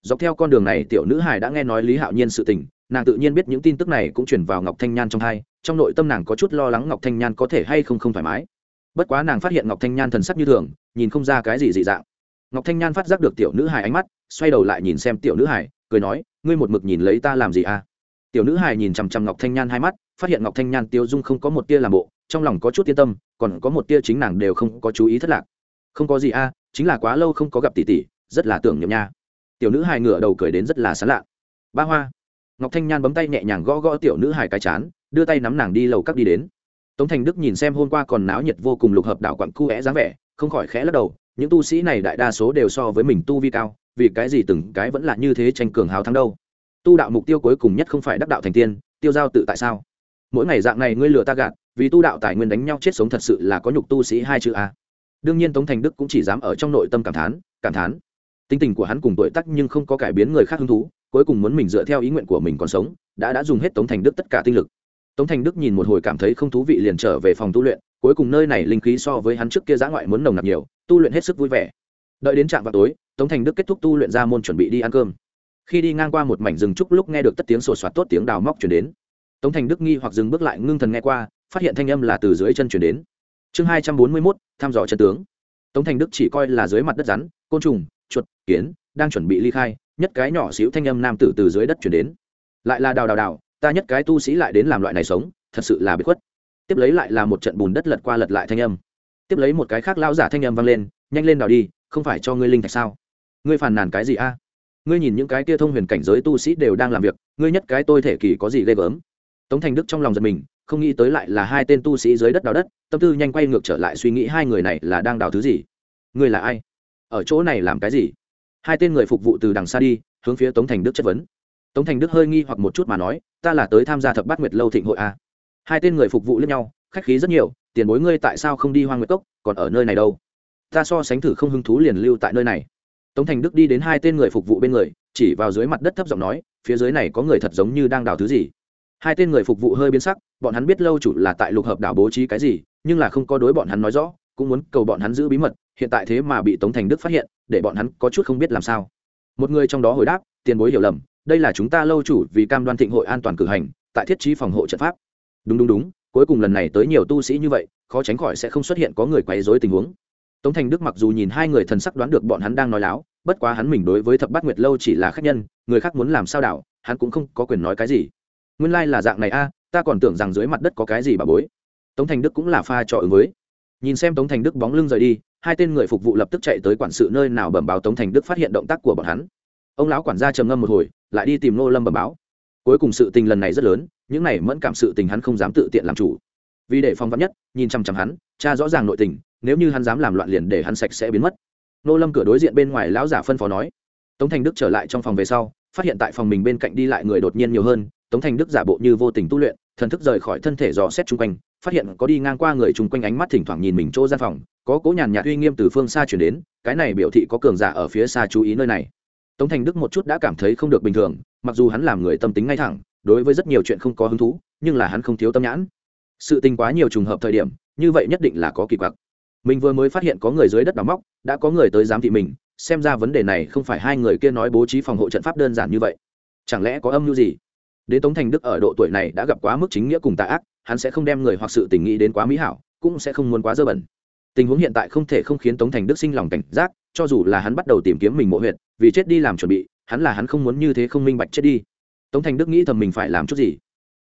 Dọc theo con đường này, tiểu nữ hải đã nghe nói lý hạo nhiên sự tình, nàng tự nhiên biết những tin tức này cũng chuyển vào ngọc thanh nhan trong hai, trong nội tâm nàng có chút lo lắng ngọc thanh nhan có thể hay không không thoải mái. Bất quá nàng phát hiện ngọc thanh nhan thần sắc như thường, nhìn không ra cái gì dị dạng. Ngọc thanh nhan phát giác được tiểu nữ hải ánh mắt, xoay đầu lại nhìn xem tiểu nữ hải, cười nói, ngươi một mực nhìn lấy ta làm gì à? Tiểu nữ hải nhìn chằm chằm ngọc thanh nhan hai mắt, phát hiện ngọc thanh nhan tiêu dung không có một tia làm bộ trong lòng có chút yên tâm, còn có một tia chính nàng đều không có chú ý thất lạc. Không có gì a, chính là quá lâu không có gặp tỷ tỷ, rất là tưởng nhầm nha. Tiểu nữ hài ngửa đầu cười đến rất là sán lạ. Ba hoa. Ngọc thanh nhan bấm tay nhẹ nhàng gõ gõ tiểu nữ hài cái chán, đưa tay nắm nàng đi lầu các đi đến. Tống thành đức nhìn xem hôm qua còn náo nhiệt vô cùng lục hợp đảo quặng cu é dáng vẻ, không khỏi khẽ lắc đầu, những tu sĩ này đại đa số đều so với mình tu vi cao, vì cái gì từng cái vẫn là như thế tranh cường hào thắng đâu. Tu đạo mục tiêu cuối cùng nhất không phải đắc đạo thành tiên, tiêu giao tự tại sao? Mỗi ngày dạng này ngươi lừa ta gạt vì tu đạo tài nguyên đánh nhau chết sống thật sự là có nhục tu sĩ hai chữ a. Đương nhiên tống thành đức cũng chỉ dám ở trong nội tâm cảm thán cảm thán. Tính tình của hắn cùng tuổi tắc nhưng không có cải biến người khác hứng thú, cuối cùng muốn mình dựa theo ý nguyện của mình còn sống, đã đã dùng hết tống thành đức tất cả tinh lực. Tống thành đức nhìn một hồi cảm thấy không thú vị liền trở về phòng tu luyện, cuối cùng nơi này linh khí so với hắn trước kia giã ngoại muốn nồng nặc nhiều, tu luyện hết sức vui vẻ. Đợi đến trạm vào tối, tống thành đức kết thúc tu luyện ra môn chuẩn bị đi ăn cơm. Khi đi ngang qua một mảnh rừng trúc lúc nghe được tất tiếng sổ soạt tốt tiếng đào móc chuyển đến. Tống thành đức nghi hoặc dừng bước lại, ngưng thần nghe qua phát hiện thanh âm là từ dưới chân chuyển đến. Chương hai trăm bốn mươi mốt, thăm dò chân tướng. Tống thành đức chỉ coi là dưới mặt đất rắn, côn trùng, chuột, kiến, đang chuẩn bị ly khai, nhất cái nhỏ xíu thanh âm nam tử từ dưới đất chuyển đến. Lại là đào đào đào, ta nhất cái tu sĩ lại đến làm loại này sống, thật sự là bị khuất. Tiếp lấy lại là một trận bùn đất lật qua lật lại thanh âm. Tiếp lấy một cái khác lao giả thanh âm vang lên, nhanh lên đào đi, không phải cho ngươi linh thạch sao? Ngươi phàn nàn cái gì a? Ngươi nhìn những cái kia thông huyền cảnh giới tu sĩ đều đang làm việc, ngươi nhất cái tôi thể kỳ có gì ghê gớm? Tống thành đức trong lòng giật mình không nghĩ tới lại là hai tên tu sĩ dưới đất đào đất, tâm tư nhanh quay ngược trở lại suy nghĩ hai người này là đang đào thứ gì. Ngươi là ai? Ở chỗ này làm cái gì? Hai tên người phục vụ từ đằng xa đi, hướng phía tống thành đức chất vấn. Tống thành đức hơi nghi hoặc một chút mà nói, ta là tới tham gia thập bát nguyệt lâu thịnh hội a hai tên người phục vụ lẫn nhau, khách khí rất nhiều, tiền bối ngươi tại sao không đi hoang nguyệt cốc, còn ở nơi này đâu? Ta so sánh thử không hứng thú liền lưu tại nơi này. Tống thành đức đi đến hai tên người phục vụ bên người, chỉ vào dưới mặt đất thấp giọng nói, phía dưới này có người thật giống như đang đào thứ gì? Hai tên người phục vụ hơi biến sắc, bọn hắn biết lâu chủ là tại lục hợp đảo bố trí cái gì, nhưng là không có đối bọn hắn nói rõ, cũng muốn cầu bọn hắn giữ bí mật, hiện tại thế mà bị tống thành đức phát hiện, để bọn hắn có chút không biết làm sao. Một người trong đó hồi đáp, tiền bối hiểu lầm, đây là chúng ta lâu chủ vì cam đoan thịnh hội an toàn cử hành, tại thiết trí phòng hộ trận pháp. Đúng đúng đúng, cuối cùng lần này tới nhiều tu sĩ như vậy, khó tránh khỏi sẽ không xuất hiện có người quấy rối tình huống. Tống thành đức mặc dù nhìn hai người thần sắc đoán được bọn hắn đang nói láo, bất quá hắn mình đối với thập bát nguyệt lâu chỉ là khách nhân, người khác muốn làm sao đảo, hắn cũng không có quyền nói cái gì nguyên lai、like、là dạng này a, ta còn tưởng rằng dưới mặt đất có cái gì bà bối. Tống thành đức cũng là pha trọ ứng với. Nhìn xem tống thành đức bóng lưng rời đi, hai tên người phục vụ lập tức chạy tới quản sự nơi nào bẩm báo tống thành đức phát hiện động tác của bọn hắn. Ông lão quản gia trầm ngâm một hồi, lại đi tìm nô lâm bẩm báo. Cuối cùng sự tình lần này rất lớn, những này mẫn cảm sự tình hắn không dám tự tiện làm chủ. Vì để phong vắn nhất, nhìn chăm chăm hắn, cha rõ ràng nội tình, nếu như hắn dám làm loạn liền để hắn sạch sẽ biến mất. Nô lâm cửa đối diện bên ngoài lão giả phân phó nói. Tống thành đức trở lại trong phòng về sau, phát hiện tại phòng mình bên cạnh đi lại người đột nhiên nhiều hơn tống thành đức giả bộ như vô tình tu luyện, thần thức rời khỏi thân thể dò xét chung quanh, phát hiện có đi ngang qua người chung quanh ánh mắt thỉnh thoảng nhìn mình chỗ gian phòng, có cố nhàn nhạt uy nghiêm từ phương xa chuyển đến, cái này biểu thị có cường giả ở phía xa chú ý nơi này. Tống thành đức một chút đã cảm thấy không được bình thường, mặc dù hắn làm người tâm tính ngay thẳng, đối với rất nhiều chuyện không có hứng thú, nhưng là hắn không thiếu tâm nhãn. Sự tình quá nhiều trùng hợp thời điểm, như vậy nhất định là có kỳ quặc. Mình vừa mới phát hiện có người dưới đất đào móc, đã có người tới giám thị mình, xem ra vấn đề này không phải hai người kia nói bố trí phòng hộ trận pháp đơn giản như vậy. Chẳng lẽ có âm mưu gì? Đến tống thành đức ở độ tuổi này đã gặp quá mức chính nghĩa cùng tà ác, hắn sẽ không đem người hoặc sự tình nghĩ đến quá mỹ hảo, cũng sẽ không muốn quá dơ bẩn. Tình huống hiện tại không thể không khiến tống thành đức sinh lòng cảnh giác, cho dù là hắn bắt đầu tìm kiếm mình mộ huyện vì chết đi làm chuẩn bị, hắn là hắn không muốn như thế không minh bạch chết đi. Tống thành đức nghĩ thầm mình phải làm chút gì.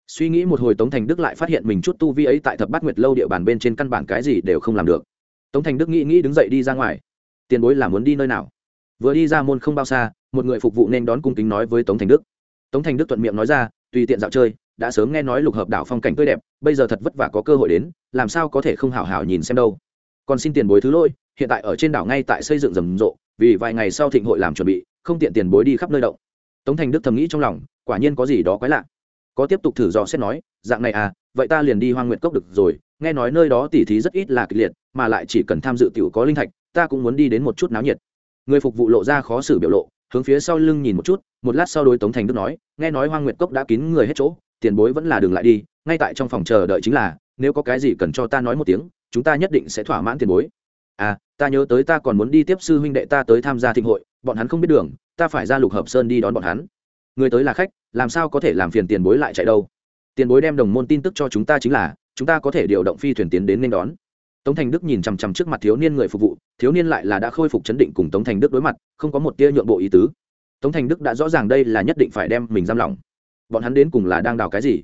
Suy nghĩ một hồi tống thành đức lại phát hiện mình chút tu vi ấy tại thập bát nguyệt lâu địa bàn bên trên căn bản cái gì đều không làm được. Tống thành đức nghĩ nghĩ đứng dậy đi ra ngoài. Tiền bối là muốn đi nơi nào? Vừa đi ra môn không bao xa, một người phục vụ nên đón cung kính nói với tống thành đức. Tống thành đức thuận miệng nói ra tùy tiện dạo chơi, đã sớm nghe nói lục hợp đảo phong cảnh tươi đẹp, bây giờ thật vất vả có cơ hội đến, làm sao có thể không hảo hảo nhìn xem đâu. Còn xin tiền bối thứ lỗi, hiện tại ở trên đảo ngay tại xây dựng rầm rộ, vì vài ngày sau thịnh hội làm chuẩn bị, không tiện tiền bối đi khắp nơi động. Tống thành đức thầm nghĩ trong lòng, quả nhiên có gì đó quái lạ. Có tiếp tục thử dò xét nói, dạng này à vậy ta liền đi hoang nguyện cốc được rồi, nghe nói nơi đó tỉ thí rất ít là kịch liệt, mà lại chỉ cần tham dự tiểu có linh thạch, ta cũng muốn đi đến một chút náo nhiệt. Người phục vụ lộ ra khó xử biểu lộ hướng phía sau lưng nhìn một chút, một lát sau đối tống thành đức nói, nghe nói hoang nguyệt cốc đã kín người hết chỗ, tiền bối vẫn là đường lại đi, ngay tại trong phòng chờ đợi chính là, nếu có cái gì cần cho ta nói một tiếng, chúng ta nhất định sẽ thỏa mãn tiền bối. À ta nhớ tới ta còn muốn đi tiếp sư huynh đệ ta tới tham gia thịnh hội, bọn hắn không biết đường, ta phải ra lục hợp sơn đi đón bọn hắn. Người tới là khách, làm sao có thể làm phiền tiền bối lại chạy đâu? Tiền bối đem đồng môn tin tức cho chúng ta chính là, chúng ta có thể điều động phi thuyền tiến đến nên đón tống thành đức nhìn chằm chằm trước mặt thiếu niên người phục vụ, thiếu niên lại là đã khôi phục chấn định cùng tống thành đức đối mặt, không có một tia nhượng bộ ý tứ. Tống thành đức đã rõ ràng đây là nhất định phải đem mình giam lỏng. Bọn hắn đến cùng là đang đào cái gì?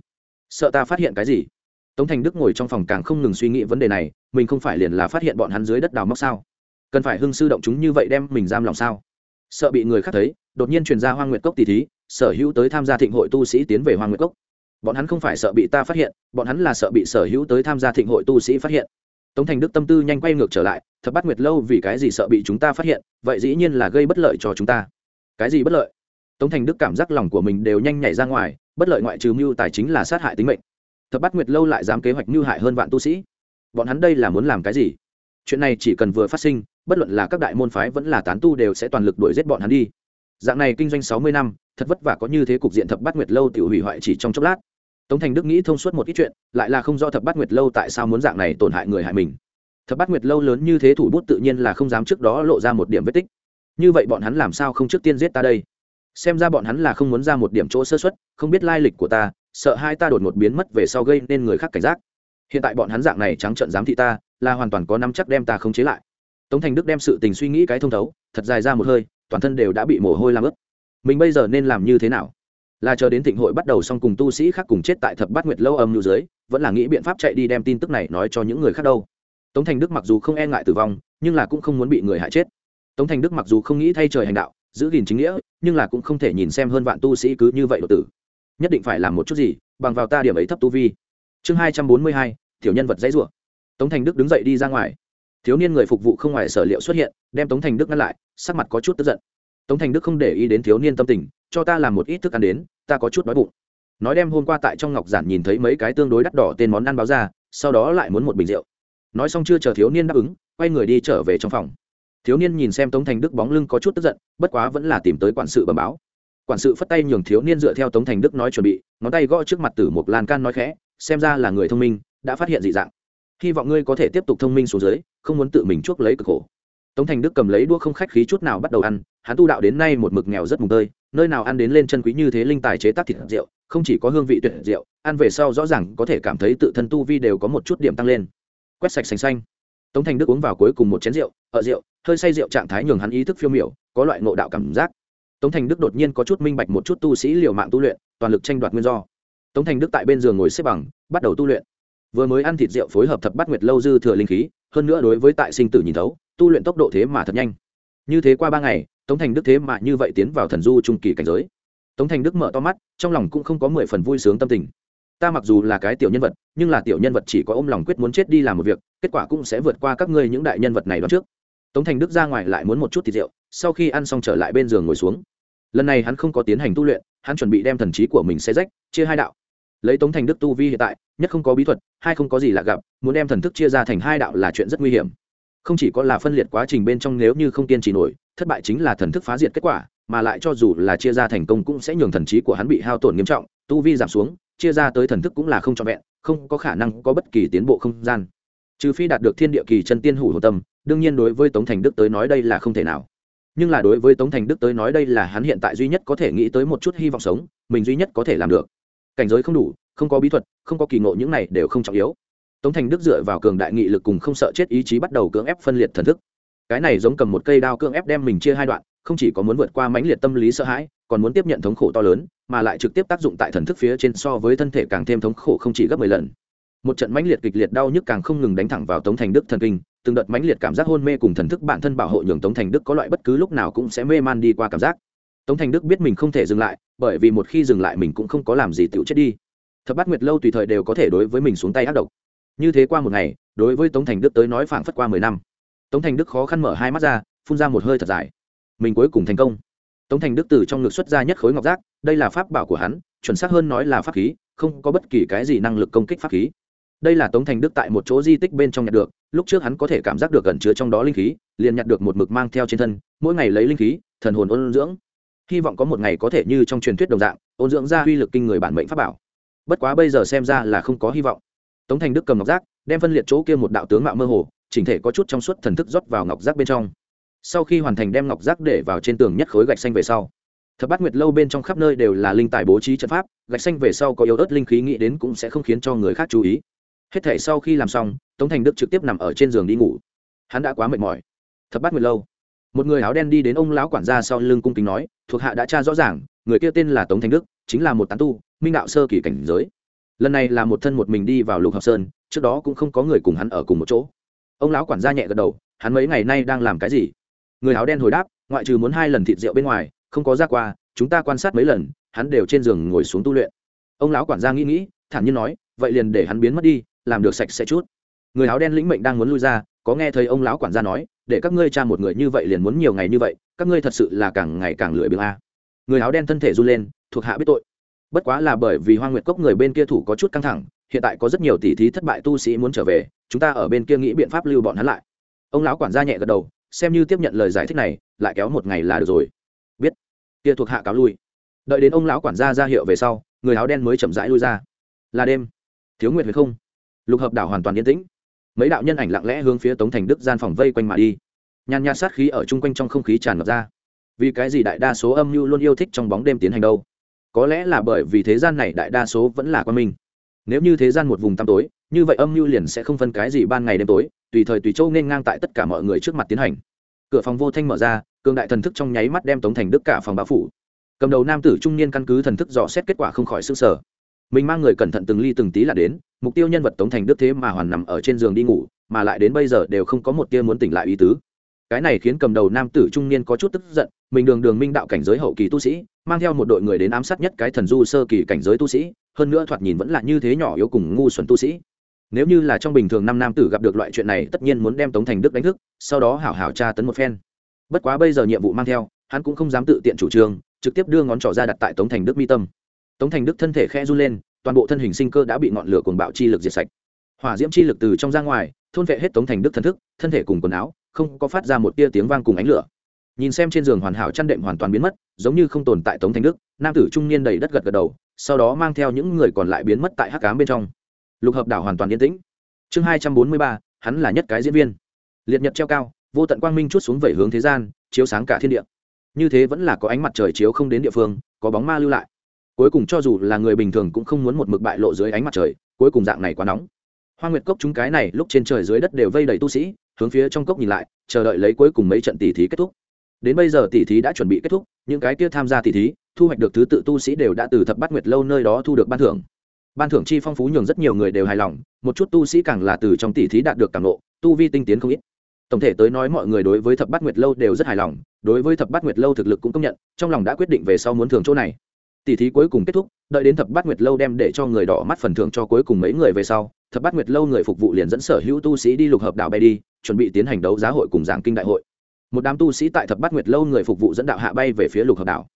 Sợ ta phát hiện cái gì? Tống thành đức ngồi trong phòng càng không ngừng suy nghĩ vấn đề này, mình không phải liền là phát hiện bọn hắn dưới đất đào móc sao? Cần phải hưng sư động chúng như vậy đem mình giam lòng sao? Sợ bị người khác thấy, đột nhiên truyền ra hoang nguyệt cốc tỷ thí, sở hữu tới tham gia thịnh hội tu sĩ tiến về hoang nguyệt cốc. Bọn hắn không phải sợ bị ta phát hiện, bọn hắn là sợ bị sở hữu tới tham gia thịnh hội tu sĩ phát hiện tống thành đức tâm tư nhanh quay ngược trở lại, thập Bát nguyệt lâu vì cái gì sợ bị chúng ta phát hiện, vậy dĩ nhiên là gây bất lợi cho chúng ta. Cái gì bất lợi? Tống thành đức cảm giác lòng của mình đều nhanh nhảy ra ngoài, bất lợi ngoại trừ mưu tài chính là sát hại tính mệnh. Thập Bát nguyệt lâu lại dám kế hoạch mưu hại hơn vạn tu sĩ. Bọn hắn đây là muốn làm cái gì? Chuyện này chỉ cần vừa phát sinh, bất luận là các đại môn phái vẫn là tán tu đều sẽ toàn lực đuổi giết bọn hắn đi. Dạng này kinh doanh sáu mươi năm, thật vất vả có như thế cục diện thập bát nguyệt lâu tiểu hủy hoại chỉ trong chốc lát tống thành đức nghĩ thông suốt một ít chuyện, lại là không do thập bát nguyệt lâu tại sao muốn dạng này tổn hại người hại mình. Thập bát nguyệt lâu lớn như thế thủ bút tự nhiên là không dám trước đó lộ ra một điểm vết tích. Như vậy bọn hắn làm sao không trước tiên giết ta đây? Xem ra bọn hắn là không muốn ra một điểm chỗ sơ xuất không biết lai lịch của ta, sợ hai ta đột ngột biến mất về sau gây nên người khác cảnh giác. Hiện tại bọn hắn dạng này trắng trợn giám thị ta, là hoàn toàn có năm chắc đem ta không chế lại. Tống thành đức đem sự tình suy nghĩ cái thông thấu, thật dài ra một hơi, toàn thân đều đã bị mồ hôi làm ướt. Mình bây giờ nên làm như thế nào? Là chờ đến thịnh hội bắt đầu xong cùng tu sĩ khác cùng chết tại thập bát nguyệt lâu âm nhu dưới, vẫn là nghĩ biện pháp chạy đi đem tin tức này nói cho những người khác đâu. Tống thành đức mặc dù không e ngại tử vong, nhưng là cũng không muốn bị người hại chết. Tống thành đức mặc dù không nghĩ thay trời hành đạo, giữ gìn chính nghĩa, nhưng là cũng không thể nhìn xem hơn vạn tu sĩ cứ như vậy đột tử. Nhất định phải làm một chút gì, bằng vào ta điểm ấy thấp tu vi. Chương hai trăm bốn mươi hai, tiểu nhân vật dãy rủa. Tống thành đức đứng dậy đi ra ngoài. Thiếu niên người phục vụ không ngoài sở liệu xuất hiện, đem tống thành đức ngăn lại, sắc mặt có chút tức giận. Tống thành đức không để ý đến thiếu niên tâm tình cho ta làm một ít thức ăn đến, ta có chút đói bụng. Nói đem hôm qua tại trong ngọc giản nhìn thấy mấy cái tương đối đắt đỏ tên món ăn báo ra, sau đó lại muốn một bình rượu. Nói xong chưa chờ thiếu niên đáp ứng, quay người đi trở về trong phòng. Thiếu niên nhìn xem tống thành đức bóng lưng có chút tức giận, bất quá vẫn là tìm tới quản sự bẩm báo. Quản sự phất tay nhường thiếu niên dựa theo tống thành đức nói chuẩn bị, ngón tay gõ trước mặt tử một lan can nói khẽ, xem ra là người thông minh, đã phát hiện dị dạng. Hy vọng ngươi có thể tiếp tục thông minh xuống dưới, không muốn tự mình chuốc lấy cực khổ. Tống thành đức cầm lấy đũa không khách khí chút nào bắt đầu ăn hắn tu đạo đến nay một mực nghèo rất mùng tơi, nơi nào ăn đến lên chân quý như thế linh tài chế tác thịt rượu, không chỉ có hương vị tuyệt rượu ăn về sau rõ ràng có thể cảm thấy tự thân tu vi đều có một chút điểm tăng lên. Quét sạch sành xanh. Tống thành đức uống vào cuối cùng một chén rượu, ở rượu, hơi say rượu trạng thái nhường hắn ý thức phiêu miểu, có loại ngộ đạo cảm giác. Tống thành đức đột nhiên có chút minh bạch một chút tu sĩ liều mạng tu luyện, toàn lực tranh đoạt nguyên do. Tống thành đức tại bên giường ngồi xếp bằng, bắt đầu tu luyện. Vừa mới ăn thịt rượu phối hợp thập bát nguyệt lâu dư thừa linh khí, hơn nữa đối với tại sinh tử nhìn thấu, tu luyện tốc độ thế mà thật nhanh. Như thế qua ba ngày tống thành đức thế mà như vậy tiến vào thần du trung kỳ cảnh giới. Tống thành đức mở to mắt, trong lòng cũng không có mười phần vui sướng tâm tình. Ta mặc dù là cái tiểu nhân vật, nhưng là tiểu nhân vật chỉ có ôm lòng quyết muốn chết đi làm một việc, kết quả cũng sẽ vượt qua các ngươi những đại nhân vật này đó trước. Tống thành đức ra ngoài lại muốn một chút thịt rượu, sau khi ăn xong trở lại bên giường ngồi xuống. Lần này hắn không có tiến hành tu luyện, hắn chuẩn bị đem thần trí của mình xe rách, chia hai đạo. Lấy tống thành đức tu vi hiện tại, nhất không có bí thuật, hai không có gì lạ gặp, muốn đem thần thức chia ra thành hai đạo là chuyện rất nguy hiểm. Không chỉ có là phân liệt quá trình bên trong nếu như không kiên trì nổi thất bại chính là thần thức phá diệt kết quả, mà lại cho dù là chia ra thành công cũng sẽ nhường thần trí của hắn bị hao tổn nghiêm trọng, tu vi giảm xuống, chia ra tới thần thức cũng là không trọn vẹn, không có khả năng có bất kỳ tiến bộ không gian. Trừ phi đạt được thiên địa kỳ chân tiên hủ hồ tâm, đương nhiên đối với tống thành đức tới nói đây là không thể nào. Nhưng là đối với tống thành đức tới nói đây là hắn hiện tại duy nhất có thể nghĩ tới một chút hy vọng sống, mình duy nhất có thể làm được. Cảnh giới không đủ, không có bí thuật, không có kỳ ngộ những này đều không trọng yếu. Tống thành đức dựa vào cường đại nghị lực cùng không sợ chết ý chí bắt đầu cưỡng ép phân liệt thần thức cái này giống cầm một cây đao cưỡng ép đem mình chia hai đoạn, không chỉ có muốn vượt qua mãnh liệt tâm lý sợ hãi, còn muốn tiếp nhận thống khổ to lớn, mà lại trực tiếp tác dụng tại thần thức phía trên so với thân thể càng thêm thống khổ không chỉ gấp mười lần. Một trận mãnh liệt kịch liệt đau nhức càng không ngừng đánh thẳng vào tống thành đức thần kinh, từng đợt mãnh liệt cảm giác hôn mê cùng thần thức bản thân bảo hộ nhường tống thành đức có loại bất cứ lúc nào cũng sẽ mê man đi qua cảm giác. Tống thành đức biết mình không thể dừng lại, bởi vì một khi dừng lại mình cũng không có làm gì tựu chết đi. Thập bát nguyệt lâu tùy thời đều có thể đối với mình xuống tay ác độc. Như thế qua một ngày, đối với tống thành đức tới nói phảng phất qua mười năm tống thành đức khó khăn mở hai mắt ra, phun ra một hơi thật dài. Mình cuối cùng thành công. Tống thành đức từ trong ngực xuất ra nhất khối ngọc giác, đây là pháp bảo của hắn, chuẩn xác hơn nói là pháp khí, không có bất kỳ cái gì năng lực công kích pháp khí. Đây là tống thành đức tại một chỗ di tích bên trong nhặt được, lúc trước hắn có thể cảm giác được gần chứa trong đó linh khí, liền nhặt được một mực mang theo trên thân, mỗi ngày lấy linh khí, thần hồn ôn dưỡng. Hy vọng có một ngày có thể như trong truyền thuyết đồng dạng, ôn dưỡng ra uy lực kinh người bản mệnh pháp bảo. Bất quá bây giờ xem ra là không có hy vọng. Tống thành đức cầm ngọc giác, đem phân liệt chỗ kia một đạo tướng mạo mơ hồ chỉnh thể có chút trong suốt thần thức rót vào ngọc giác bên trong. Sau khi hoàn thành đem ngọc giác để vào trên tường nhất khối gạch xanh về sau, thập bát nguyệt lâu bên trong khắp nơi đều là linh tài bố trí trận pháp, gạch xanh về sau có yếu ớt linh khí nghĩ đến cũng sẽ không khiến cho người khác chú ý. Hết thể sau khi làm xong, tống thành đức trực tiếp nằm ở trên giường đi ngủ. Hắn đã quá mệt mỏi. Thập bát nguyệt lâu. Một người áo đen đi đến ông lão quản gia sau lưng cung kính nói, thuộc hạ đã tra rõ ràng, người kia tên là tống thành đức, chính là một tán tu, minh đạo sơ kỳ cảnh giới. Lần này là một thân một mình đi vào lục hợp sơn, trước đó cũng không có người cùng hắn ở cùng một chỗ ông lão quản gia nhẹ gật đầu, hắn mấy ngày nay đang làm cái gì? Người áo đen hồi đáp, ngoại trừ muốn hai lần thịt rượu bên ngoài, không có ra qua, chúng ta quan sát mấy lần, hắn đều trên giường ngồi xuống tu luyện. Ông lão quản gia nghĩ nghĩ, thản nhiên nói, vậy liền để hắn biến mất đi, làm được sạch sẽ chút. Người áo đen lĩnh mệnh đang muốn lui ra, có nghe thấy ông lão quản gia nói, để các ngươi cha một người như vậy liền muốn nhiều ngày như vậy, các ngươi thật sự là càng ngày càng lười biếng a. Người áo đen thân thể run lên, thuộc hạ biết tội. Bất quá là bởi vì hoa nguyệt cốc người bên kia thủ có chút căng thẳng hiện tại có rất nhiều tỷ thí thất bại tu sĩ muốn trở về, chúng ta ở bên kia nghĩ biện pháp lưu bọn hắn lại. Ông lão quản gia nhẹ gật đầu, xem như tiếp nhận lời giải thích này, lại kéo một ngày là được rồi. Biết. Kia thuộc hạ cáo lui. Đợi đến ông lão quản gia ra hiệu về sau, người áo đen mới chậm rãi lui ra. Là đêm. Thiếu nguyệt huyệt không. Lục hợp đảo hoàn toàn yên tĩnh. Mấy đạo nhân ảnh lặng lẽ hướng phía tống thành đức gian phòng vây quanh mà đi. Nhàn nhạt sát khí ở chung quanh trong không khí tràn ngập ra. Vì cái gì đại đa số âm mưu luôn yêu thích trong bóng đêm tiến hành đâu? Có lẽ là bởi vì thế gian này đại đa số vẫn là quan minh nếu như thế gian một vùng tăm tối, như vậy âm mưu liền sẽ không phân cái gì ban ngày đêm tối, tùy thời tùy châu nên ngang tại tất cả mọi người trước mặt tiến hành. Cửa phòng vô thanh mở ra, cường đại thần thức trong nháy mắt đem tống thành đức cả phòng báo phủ. Cầm đầu nam tử trung niên căn cứ thần thức dò xét kết quả không khỏi s ư sở mình mang người cẩn thận từng ly từng tí là đến, mục tiêu nhân vật tống thành đức thế mà hoàn nằm ở trên giường đi ngủ, mà lại đến bây giờ đều không có một tia muốn tỉnh lại ý tứ. Cái này khiến cầm đầu nam tử trung niên có chút tức giận, mình đường đường minh đạo cảnh giới hậu kỳ tu sĩ, mang theo một đội người đến ám sát nhất cái thần du sơ kỳ cảnh giới tu sĩ hơn nữa thoạt nhìn vẫn là như thế nhỏ yếu cùng ngu xuẩn tu sĩ. Nếu như là trong bình thường năm nam tử gặp được loại chuyện này, tất nhiên muốn đem tống thành đức đánh thức, sau đó hảo hảo tra tấn một phen. Bất quá bây giờ nhiệm vụ mang theo, hắn cũng không dám tự tiện chủ trương, trực tiếp đưa ngón trỏ ra đặt tại tống thành đức mi tâm. Tống thành đức thân thể khe run lên, toàn bộ thân hình sinh cơ đã bị ngọn lửa cuồng bạo chi lực diệt sạch. Hỏa diễm chi lực từ trong ra ngoài, thôn vệ hết tống thành đức thân thức, thân thể cùng quần áo, không có phát ra một tia tiếng vang cùng ánh lửa. Nhìn xem trên giường hoàn hảo chăn đệm hoàn toàn biến mất, giống như không tồn tại tống thành đức, nam tử trung niên đầy đất gật gật đầu sau đó mang theo những người còn lại biến mất tại hắc cám bên trong. Lục hợp đảo hoàn toàn yên tĩnh. Chương hai trăm bốn mươi ba, hắn là nhất cái diễn viên. Liệt nhật treo cao, vô tận quang minh chút xuống vẩy hướng thế gian, chiếu sáng cả thiên địa. Như thế vẫn là có ánh mặt trời chiếu không đến địa phương, có bóng ma lưu lại. Cuối cùng cho dù là người bình thường cũng không muốn một mực bại lộ dưới ánh mặt trời, cuối cùng dạng này quá nóng. Hoa nguyệt cốc chúng cái này lúc trên trời dưới đất đều vây đầy tu sĩ, hướng phía trong cốc nhìn lại, chờ đợi lấy cuối cùng mấy trận tỷ thí kết thúc. Đến bây giờ tỷ thí đã chuẩn bị kết thúc, những cái kia tham gia tỷ thí thu hoạch được thứ tự tu sĩ đều đã từ thập bát nguyệt lâu nơi đó thu được ban thưởng. Ban thưởng chi phong phú nhường rất nhiều người đều hài lòng, một chút tu sĩ càng là từ trong tỷ thí đạt được càng lộ, tu vi tinh tiến không ít. Tổng thể tới nói mọi người đối với thập bát nguyệt lâu đều rất hài lòng, đối với thập bát nguyệt lâu thực lực cũng công nhận, trong lòng đã quyết định về sau muốn thưởng chỗ này. Tỷ thí cuối cùng kết thúc, đợi đến thập bát nguyệt lâu đem để cho người đỏ mắt phần thưởng cho cuối cùng mấy người về sau, thập bát nguyệt lâu người phục vụ liền dẫn sở hữu tu sĩ đi lục hợp đảo bay đi, chuẩn bị tiến hành đấu giá hội cùng giảng kinh đại hội. Một đám tu sĩ tại thập bát nguyệt lâu người phục vụ dẫn đạo hạ bay về phía lục hợp đảo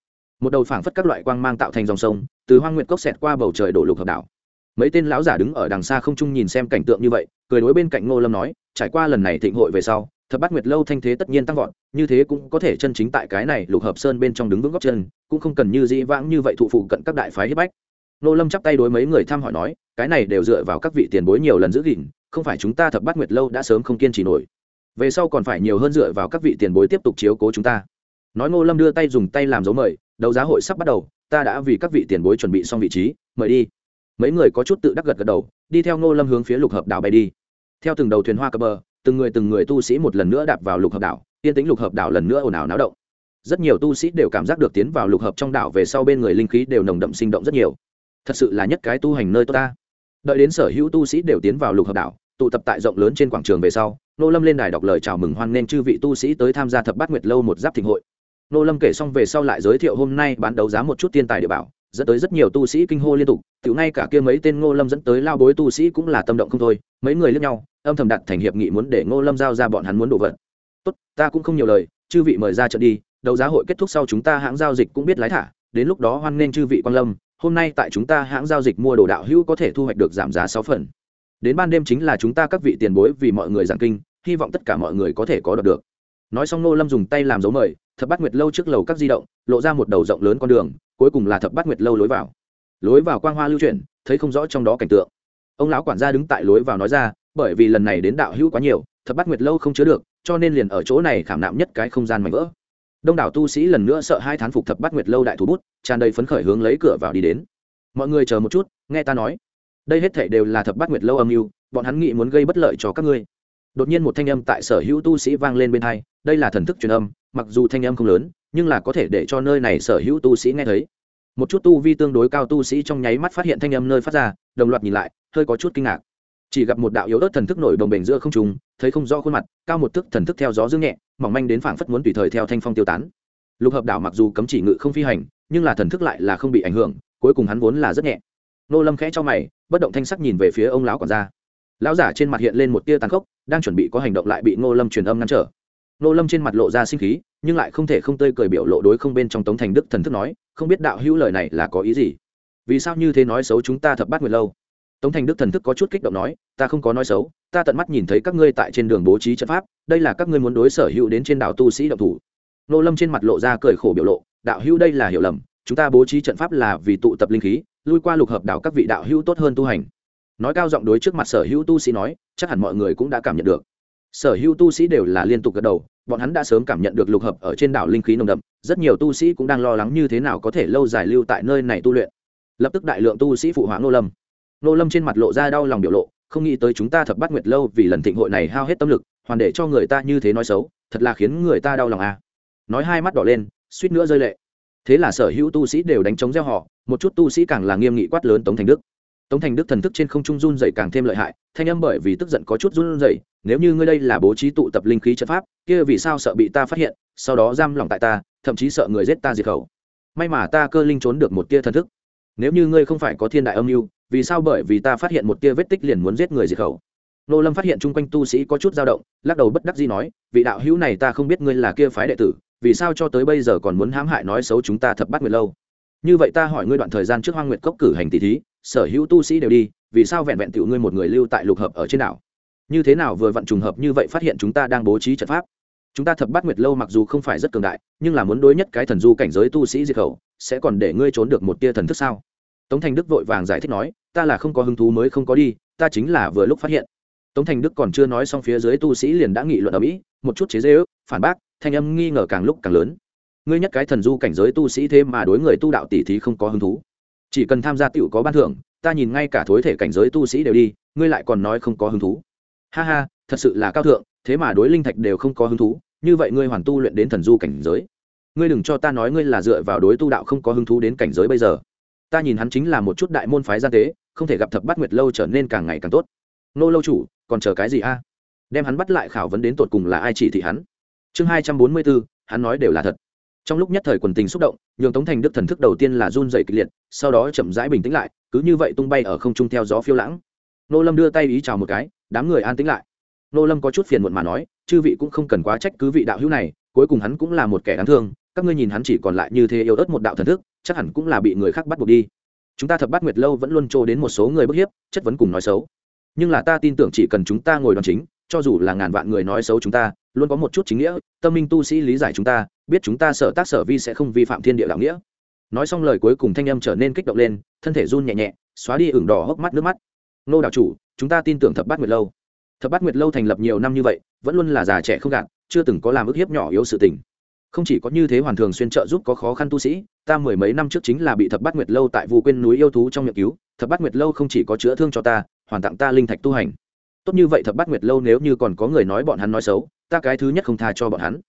một đầu phảng phất các loại quang mang tạo thành dòng sông, từ hoang nguyệt cốc xẹt qua bầu trời đổ lục hợp đảo. Mấy tên lão giả đứng ở đằng xa không trung nhìn xem cảnh tượng như vậy, cười đối bên cạnh ngô lâm nói, trải qua lần này thịnh hội về sau, thập bát nguyệt lâu thanh thế tất nhiên tăng vọt, như thế cũng có thể chân chính tại cái này lục hợp sơn bên trong đứng vững góc chân, cũng không cần như dĩ vãng như vậy thụ phụ cận các đại phái hiếp bách. Ngô lâm chắp tay đối mấy người thăm hỏi nói, cái này đều dựa vào các vị tiền bối nhiều lần giữ gìn, không phải chúng ta thập bát nguyệt lâu đã sớm không kiên trì nổi. Về sau còn phải nhiều hơn dựa vào các vị tiền bối tiếp tục chiếu cố chúng ta. Nói ngô lâm đưa tay dùng tay làm dấu mời đấu giá hội sắp bắt đầu, ta đã vì các vị tiền bối chuẩn bị xong vị trí, mời đi. Mấy người có chút tự đắc gật gật đầu, đi theo ngô lâm hướng phía lục hợp đảo bay đi. Theo từng đầu thuyền hoa cập bờ, từng người từng người tu sĩ một lần nữa đạp vào lục hợp đảo, yên tĩnh lục hợp đảo lần nữa ồn ào náo động. Rất nhiều tu sĩ đều cảm giác được tiến vào lục hợp trong đảo về sau bên người linh khí đều nồng đậm sinh động rất nhiều. Thật sự là nhất cái tu hành nơi tốt ta. Đợi đến sở hữu tu sĩ đều tiến vào lục hợp đảo, tụ tập tại rộng lớn trên quảng trường về sau nô lâm lên đài đọc lời chào mừng hoan nghênh chư vị tu sĩ tới tham gia thập bát nguyệt lâu một giáp thịnh hội nô lâm kể xong về sau lại giới thiệu hôm nay bán đấu giá một chút tiên tài địa bảo, dẫn tới rất nhiều tu sĩ kinh hô liên tục tự ngay cả kia mấy tên ngô lâm dẫn tới lao bối tu sĩ cũng là tâm động không thôi, mấy người lẫn nhau, âm thầm đặt thành hiệp nghị muốn để ngô lâm giao ra bọn hắn muốn đồ vật. Tốt, ta cũng không nhiều lời, chư vị mời ra trận đi, đấu giá hội kết thúc sau chúng ta hãng giao dịch cũng biết lái thả, đến lúc đó hoan nghênh chư vị quan lâm, hôm nay tại chúng ta hãng giao dịch mua đồ đạo hữu có thể thu hoạch được giảm giá sáu phần. Đến ban đêm chính là chúng ta các vị tiền bối vì mọi người giảng kinh, hy vọng tất cả mọi người có thể có đọc được. Nói xong nô lâm dùng tay làm dấu mời thập bát nguyệt lâu trước lầu các di động, lộ ra một đầu rộng lớn con đường, cuối cùng là thập bát nguyệt lâu lối vào. Lối vào quang hoa lưu chuyển, thấy không rõ trong đó cảnh tượng. Ông lão quản gia đứng tại lối vào nói ra, bởi vì lần này đến đạo hữu quá nhiều, thập bát nguyệt lâu không chứa được, cho nên liền ở chỗ này khảm nạm nhất cái không gian mảnh vỡ. Đông đảo tu sĩ lần nữa sợ hai thán phục thập bát nguyệt lâu đại thủ bút, tràn đầy phấn khởi hướng lấy cửa vào đi đến. Mọi người chờ một chút, nghe ta nói. Đây hết thể đều là thập bát nguyệt lâu âm mưu, bọn hắn nghĩ muốn gây bất lợi cho các ngươi. Đột nhiên một thanh âm tại sở hữu tu sĩ vang lên bên hai, đây là thần thức truyền âm mặc dù thanh âm không lớn, nhưng là có thể để cho nơi này sở hữu tu sĩ nghe thấy. Một chút tu vi tương đối cao tu sĩ trong nháy mắt phát hiện thanh âm nơi phát ra, đồng loạt nhìn lại, hơi có chút kinh ngạc. Chỉ gặp một đạo yếu ớt thần thức nổi đồng bền giữa không trùng thấy không rõ khuôn mặt, cao một thức thần thức theo gió dương nhẹ, mỏng manh đến phảng phất muốn tùy thời theo thanh phong tiêu tán. Lục hợp đảo mặc dù cấm chỉ ngự không phi hành, nhưng là thần thức lại là không bị ảnh hưởng, cuối cùng hắn vốn là rất nhẹ. Nô lâm khẽ cho mày, bất động thanh sắc nhìn về phía ông lão quản gia. Lão giả trên mặt hiện lên một tia tàn khốc, đang chuẩn bị có hành động lại bị ngô lâm truyền âm ngăn trở nô lâm trên mặt lộ ra sinh khí, nhưng lại không thể không tơi cười biểu lộ đối không bên trong tống thành đức thần thức nói, không biết đạo hữu lời này là có ý gì? Vì sao như thế nói xấu chúng ta thập bát nguyệt lâu? Tống thành đức thần thức có chút kích động nói, ta không có nói xấu, ta tận mắt nhìn thấy các ngươi tại trên đường bố trí trận pháp, đây là các ngươi muốn đối sở hữu đến trên đảo tu sĩ động thủ. Nô lâm trên mặt lộ ra cười khổ biểu lộ, đạo hữu đây là hiểu lầm, chúng ta bố trí trận pháp là vì tụ tập linh khí, lui qua lục hợp đảo các vị đạo hữu tốt hơn tu hành. Nói cao giọng đối trước mặt sở hữu tu sĩ nói, chắc hẳn mọi người cũng đã cảm nhận được sở hữu tu sĩ đều là liên tục gật đầu, bọn hắn đã sớm cảm nhận được lục hợp ở trên đảo linh khí nồng đậm, rất nhiều tu sĩ cũng đang lo lắng như thế nào có thể lâu dài lưu tại nơi này tu luyện. Lập tức đại lượng tu sĩ phụ họa nô lâm. Nô lâm trên mặt lộ ra đau lòng biểu lộ, không nghĩ tới chúng ta thập bắt nguyệt lâu vì lần thịnh hội này hao hết tâm lực, hoàn để cho người ta như thế nói xấu, thật là khiến người ta đau lòng à. Nói hai mắt đỏ lên, suýt nữa rơi lệ. Thế là sở hữu tu sĩ đều đánh chống gieo họ, một chút tu sĩ càng là nghiêm nghị quát lớn tống thành đức tống thành đức thần thức trên không trung run dày càng thêm lợi hại, thanh âm bởi vì tức giận có chút run dày nếu như ngươi đây là bố trí tụ tập linh khí trận pháp, kia vì sao sợ bị ta phát hiện, sau đó giam lỏng tại ta, thậm chí sợ người giết ta diệt khẩu? May mà ta cơ linh trốn được một tia thần thức. Nếu như ngươi không phải có thiên đại âm mưu, vì sao bởi vì ta phát hiện một tia vết tích liền muốn giết người diệt khẩu? Nô lâm phát hiện chung quanh tu sĩ có chút dao động, lắc đầu bất đắc dĩ nói, vị đạo hữu này ta không biết ngươi là kia phái đệ tử, vì sao cho tới bây giờ còn muốn hãm hại nói xấu chúng ta thập bát nguyệt lâu? Như vậy ta hỏi ngươi đoạn thời gian trước hoang nguyệt cốc cử hành tỷ thí sở hữu tu sĩ đều đi, vì sao vẹn vẹn tiểu ngươi một người lưu tại lục hợp ở trên đảo? Như thế nào vừa vặn trùng hợp như vậy phát hiện chúng ta đang bố trí trận pháp? Chúng ta thập bát nguyệt lâu mặc dù không phải rất cường đại, nhưng là muốn đối nhất cái thần du cảnh giới tu sĩ diệt khẩu, sẽ còn để ngươi trốn được một tia thần thức sao? Tống thành đức vội vàng giải thích nói, ta là không có hứng thú mới không có đi, ta chính là vừa lúc phát hiện. Tống thành đức còn chưa nói xong phía dưới tu sĩ liền đã nghị luận ở mỹ, một chút chế dễ ước phản bác, thanh âm nghi ngờ càng lúc càng lớn. Ngươi nhất cái thần du cảnh giới tu sĩ thế mà đối người tu đạo tỷ thí không có hứng thú chỉ cần tham gia tiểu có ban thưởng, ta nhìn ngay cả thối thể cảnh giới tu sĩ đều đi, ngươi lại còn nói không có hứng thú. Ha ha, thật sự là cao thượng, thế mà đối linh thạch đều không có hứng thú, như vậy ngươi hoàn tu luyện đến thần du cảnh giới. Ngươi đừng cho ta nói ngươi là dựa vào đối tu đạo không có hứng thú đến cảnh giới bây giờ. Ta nhìn hắn chính là một chút đại môn phái gian tế, không thể gặp thập bát nguyệt lâu trở nên càng ngày càng tốt. Nô lâu chủ, còn chờ cái gì a? Đem hắn bắt lại khảo vấn đến tột cùng là ai chỉ thị hắn? Chương hai trăm bốn mươi bốn hắn nói đều là thật trong lúc nhất thời quần tình xúc động, nhường tống thành đức thần thức đầu tiên là run dày kịch liệt, sau đó chậm rãi bình tĩnh lại, cứ như vậy tung bay ở không trung theo gió phiêu lãng. Nô lâm đưa tay ý chào một cái, đám người an tĩnh lại. Nô lâm có chút phiền muộn mà nói, chư vị cũng không cần quá trách cứ vị đạo hữu này, cuối cùng hắn cũng là một kẻ đáng thương, các ngươi nhìn hắn chỉ còn lại như thế yêu ớt một đạo thần thức, chắc hẳn cũng là bị người khác bắt buộc đi. Chúng ta thập bát nguyệt lâu vẫn luôn trô đến một số người bức hiếp, chất vấn cùng nói xấu. Nhưng là ta tin tưởng chỉ cần chúng ta ngồi đoàn chính, cho dù là ngàn vạn người nói xấu chúng ta, luôn có một chút chính nghĩa, tâm minh tu sĩ lý giải chúng ta biết chúng ta sở tác sở vi sẽ không vi phạm thiên địa đạo nghĩa. Nói xong lời cuối cùng thanh âm trở nên kích động lên, thân thể run nhẹ nhẹ, xóa đi ửng đỏ hốc mắt nước mắt. Nô đạo chủ, chúng ta tin tưởng thập bát nguyệt lâu. Thập bát nguyệt lâu thành lập nhiều năm như vậy, vẫn luôn là già trẻ không gạt, chưa từng có làm ức hiếp nhỏ yếu sự tình. Không chỉ có như thế hoàn thường xuyên trợ giúp có khó khăn tu sĩ, ta mười mấy năm trước chính là bị thập bát nguyệt lâu tại vụ quên núi yêu thú trong miệng cứu, thập bát nguyệt lâu không chỉ có chữa thương cho ta, hoàn tặng ta linh thạch tu hành. Tốt như vậy thập bát nguyệt lâu nếu như còn có người nói bọn hắn nói xấu, ta cái thứ nhất không tha cho bọn hắn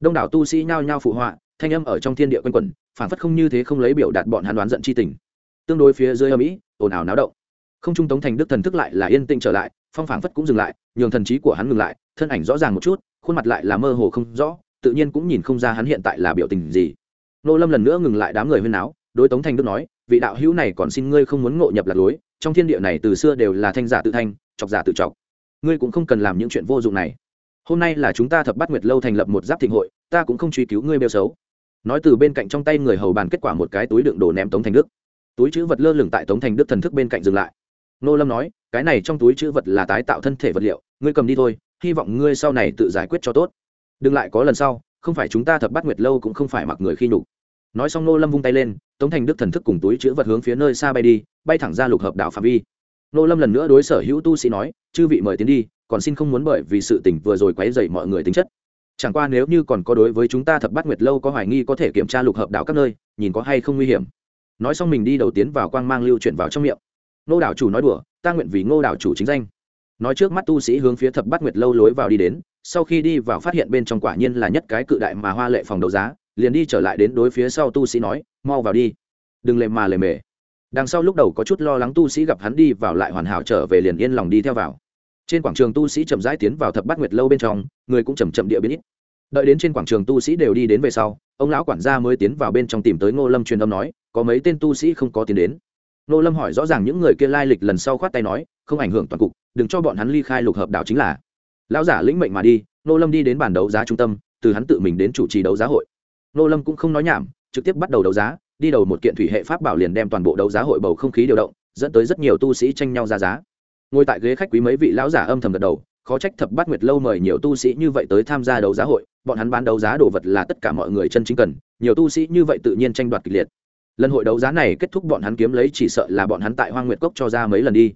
đông đảo tu sĩ nhao nhao phụ họa, thanh âm ở trong thiên địa quanh quẩn phản phất không như thế không lấy biểu đạt bọn hắn đoán giận chi tình. Tương đối phía dưới âm mỹ ồn ào náo động. Không trung tống thành đức thần thức lại là yên tĩnh trở lại, phong phản phất cũng dừng lại, nhường thần trí của hắn ngừng lại, thân ảnh rõ ràng một chút, khuôn mặt lại là mơ hồ không rõ, tự nhiên cũng nhìn không ra hắn hiện tại là biểu tình gì. Nô lâm lần nữa ngừng lại đám người huyên náo, đối tống thành đức nói, vị đạo hữu này còn xin ngươi không muốn ngộ nhập lạc lối, trong thiên địa này từ xưa đều là thanh giả tự thanh, chọc giả tự chọc. Ngươi cũng không cần làm những chuyện vô dụng này hôm nay là chúng ta thập bát nguyệt lâu thành lập một giáp thịnh hội, ta cũng không truy cứu ngươi bêu xấu. Nói từ bên cạnh trong tay người hầu bàn kết quả một cái túi đựng đồ ném tống thành đức. Túi chữ vật lơ lửng tại tống thành đức thần thức bên cạnh dừng lại. Nô lâm nói, cái này trong túi chữ vật là tái tạo thân thể vật liệu, ngươi cầm đi thôi, hy vọng ngươi sau này tự giải quyết cho tốt. Đừng lại có lần sau, không phải chúng ta thập bát nguyệt lâu cũng không phải mặc người khi nhục. Nói xong nô lâm vung tay lên, tống thành đức thần thức cùng túi chữ vật hướng phía nơi xa bay đi, bay thẳng ra lục hợp đạo phạm vi. Nô lâm lần nữa đối sở hữu tu sĩ nói, chư vị mời tiến đi còn xin không muốn bởi vì sự tình vừa rồi quấy dày mọi người tính chất. Chẳng qua nếu như còn có đối với chúng ta thập bát nguyệt lâu có hoài nghi có thể kiểm tra lục hợp đạo các nơi, nhìn có hay không nguy hiểm. Nói xong mình đi đầu tiến vào quang mang lưu chuyển vào trong miệng. Ngô đảo chủ nói đùa, ta nguyện vì ngô đảo chủ chính danh. Nói trước mắt tu sĩ hướng phía thập bát nguyệt lâu lối vào đi đến, sau khi đi vào phát hiện bên trong quả nhiên là nhất cái cự đại mà hoa lệ phòng đấu giá, liền đi trở lại đến đối phía sau tu sĩ nói, mau vào đi. Đừng lề mà lề mề. Đằng sau lúc đầu có chút lo lắng tu sĩ gặp hắn đi vào lại hoàn hảo trở về liền yên lòng đi theo vào trên quảng trường tu sĩ chậm rãi tiến vào thập bát nguyệt lâu bên trong, người cũng chầm chậm địa biến ít. Đợi đến trên quảng trường tu sĩ đều đi đến về sau, ông lão quản gia mới tiến vào bên trong tìm tới ngô lâm truyền âm nói, có mấy tên tu sĩ không có tiến đến? Ngô lâm hỏi rõ ràng những người kia lai lịch lần sau khoát tay nói, không ảnh hưởng toàn cục, đừng cho bọn hắn ly khai lục hợp đảo chính là. Lão giả lĩnh mệnh mà đi, ngô lâm đi đến bản đấu giá trung tâm, từ hắn tự mình đến chủ trì đấu giá hội. Ngô lâm cũng không nói nhảm, trực tiếp bắt đầu đấu giá, đi đầu một kiện thủy hệ pháp bảo liền đem toàn bộ đấu giá hội bầu không khí điều động, dẫn tới rất nhiều tu sĩ tranh nhau ra giá ngồi tại ghế khách quý mấy vị lão giả âm thầm gật đầu, khó trách thập bát nguyệt lâu mời nhiều tu sĩ như vậy tới tham gia đấu giá hội, bọn hắn bán đấu giá đồ vật là tất cả mọi người chân chính cần, nhiều tu sĩ như vậy tự nhiên tranh đoạt kịch liệt. Lần hội đấu giá này kết thúc bọn hắn kiếm lấy chỉ sợ là bọn hắn tại hoang nguyệt cốc cho ra mấy lần đi.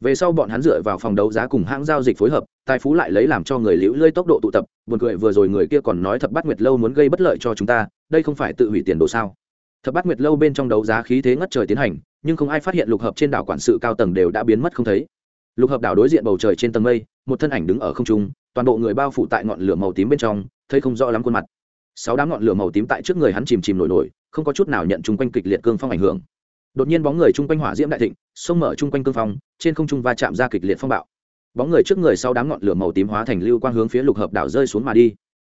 Về sau bọn hắn dựa vào phòng đấu giá cùng hãng giao dịch phối hợp, tài phú lại lấy làm cho người liễu lơi tốc độ tụ tập, buồn cười vừa rồi người kia còn nói thập bát nguyệt lâu muốn gây bất lợi cho chúng ta, đây không phải tự hủy tiền đồ sao? Thập bát nguyệt lâu bên trong đấu giá khí thế ngất trời tiến hành, nhưng không ai phát hiện lục hợp trên đảo quản sự cao tầng đều đã biến mất không thấy lục hợp đảo đối diện bầu trời trên tầng mây, một thân ảnh đứng ở không trung, toàn bộ người bao phủ tại ngọn lửa màu tím bên trong, thấy không rõ lắm khuôn mặt. Sáu đám ngọn lửa màu tím tại trước người hắn chìm chìm nổi nổi, không có chút nào nhận chung quanh kịch liệt cương phong ảnh hưởng. Đột nhiên bóng người chung quanh hỏa diễm đại thịnh, sông mở chung quanh cương phong, trên không trung va chạm ra kịch liệt phong bạo. Bóng người trước người sau đám ngọn lửa màu tím hóa thành lưu quang hướng phía lục hợp đảo rơi xuống mà đi.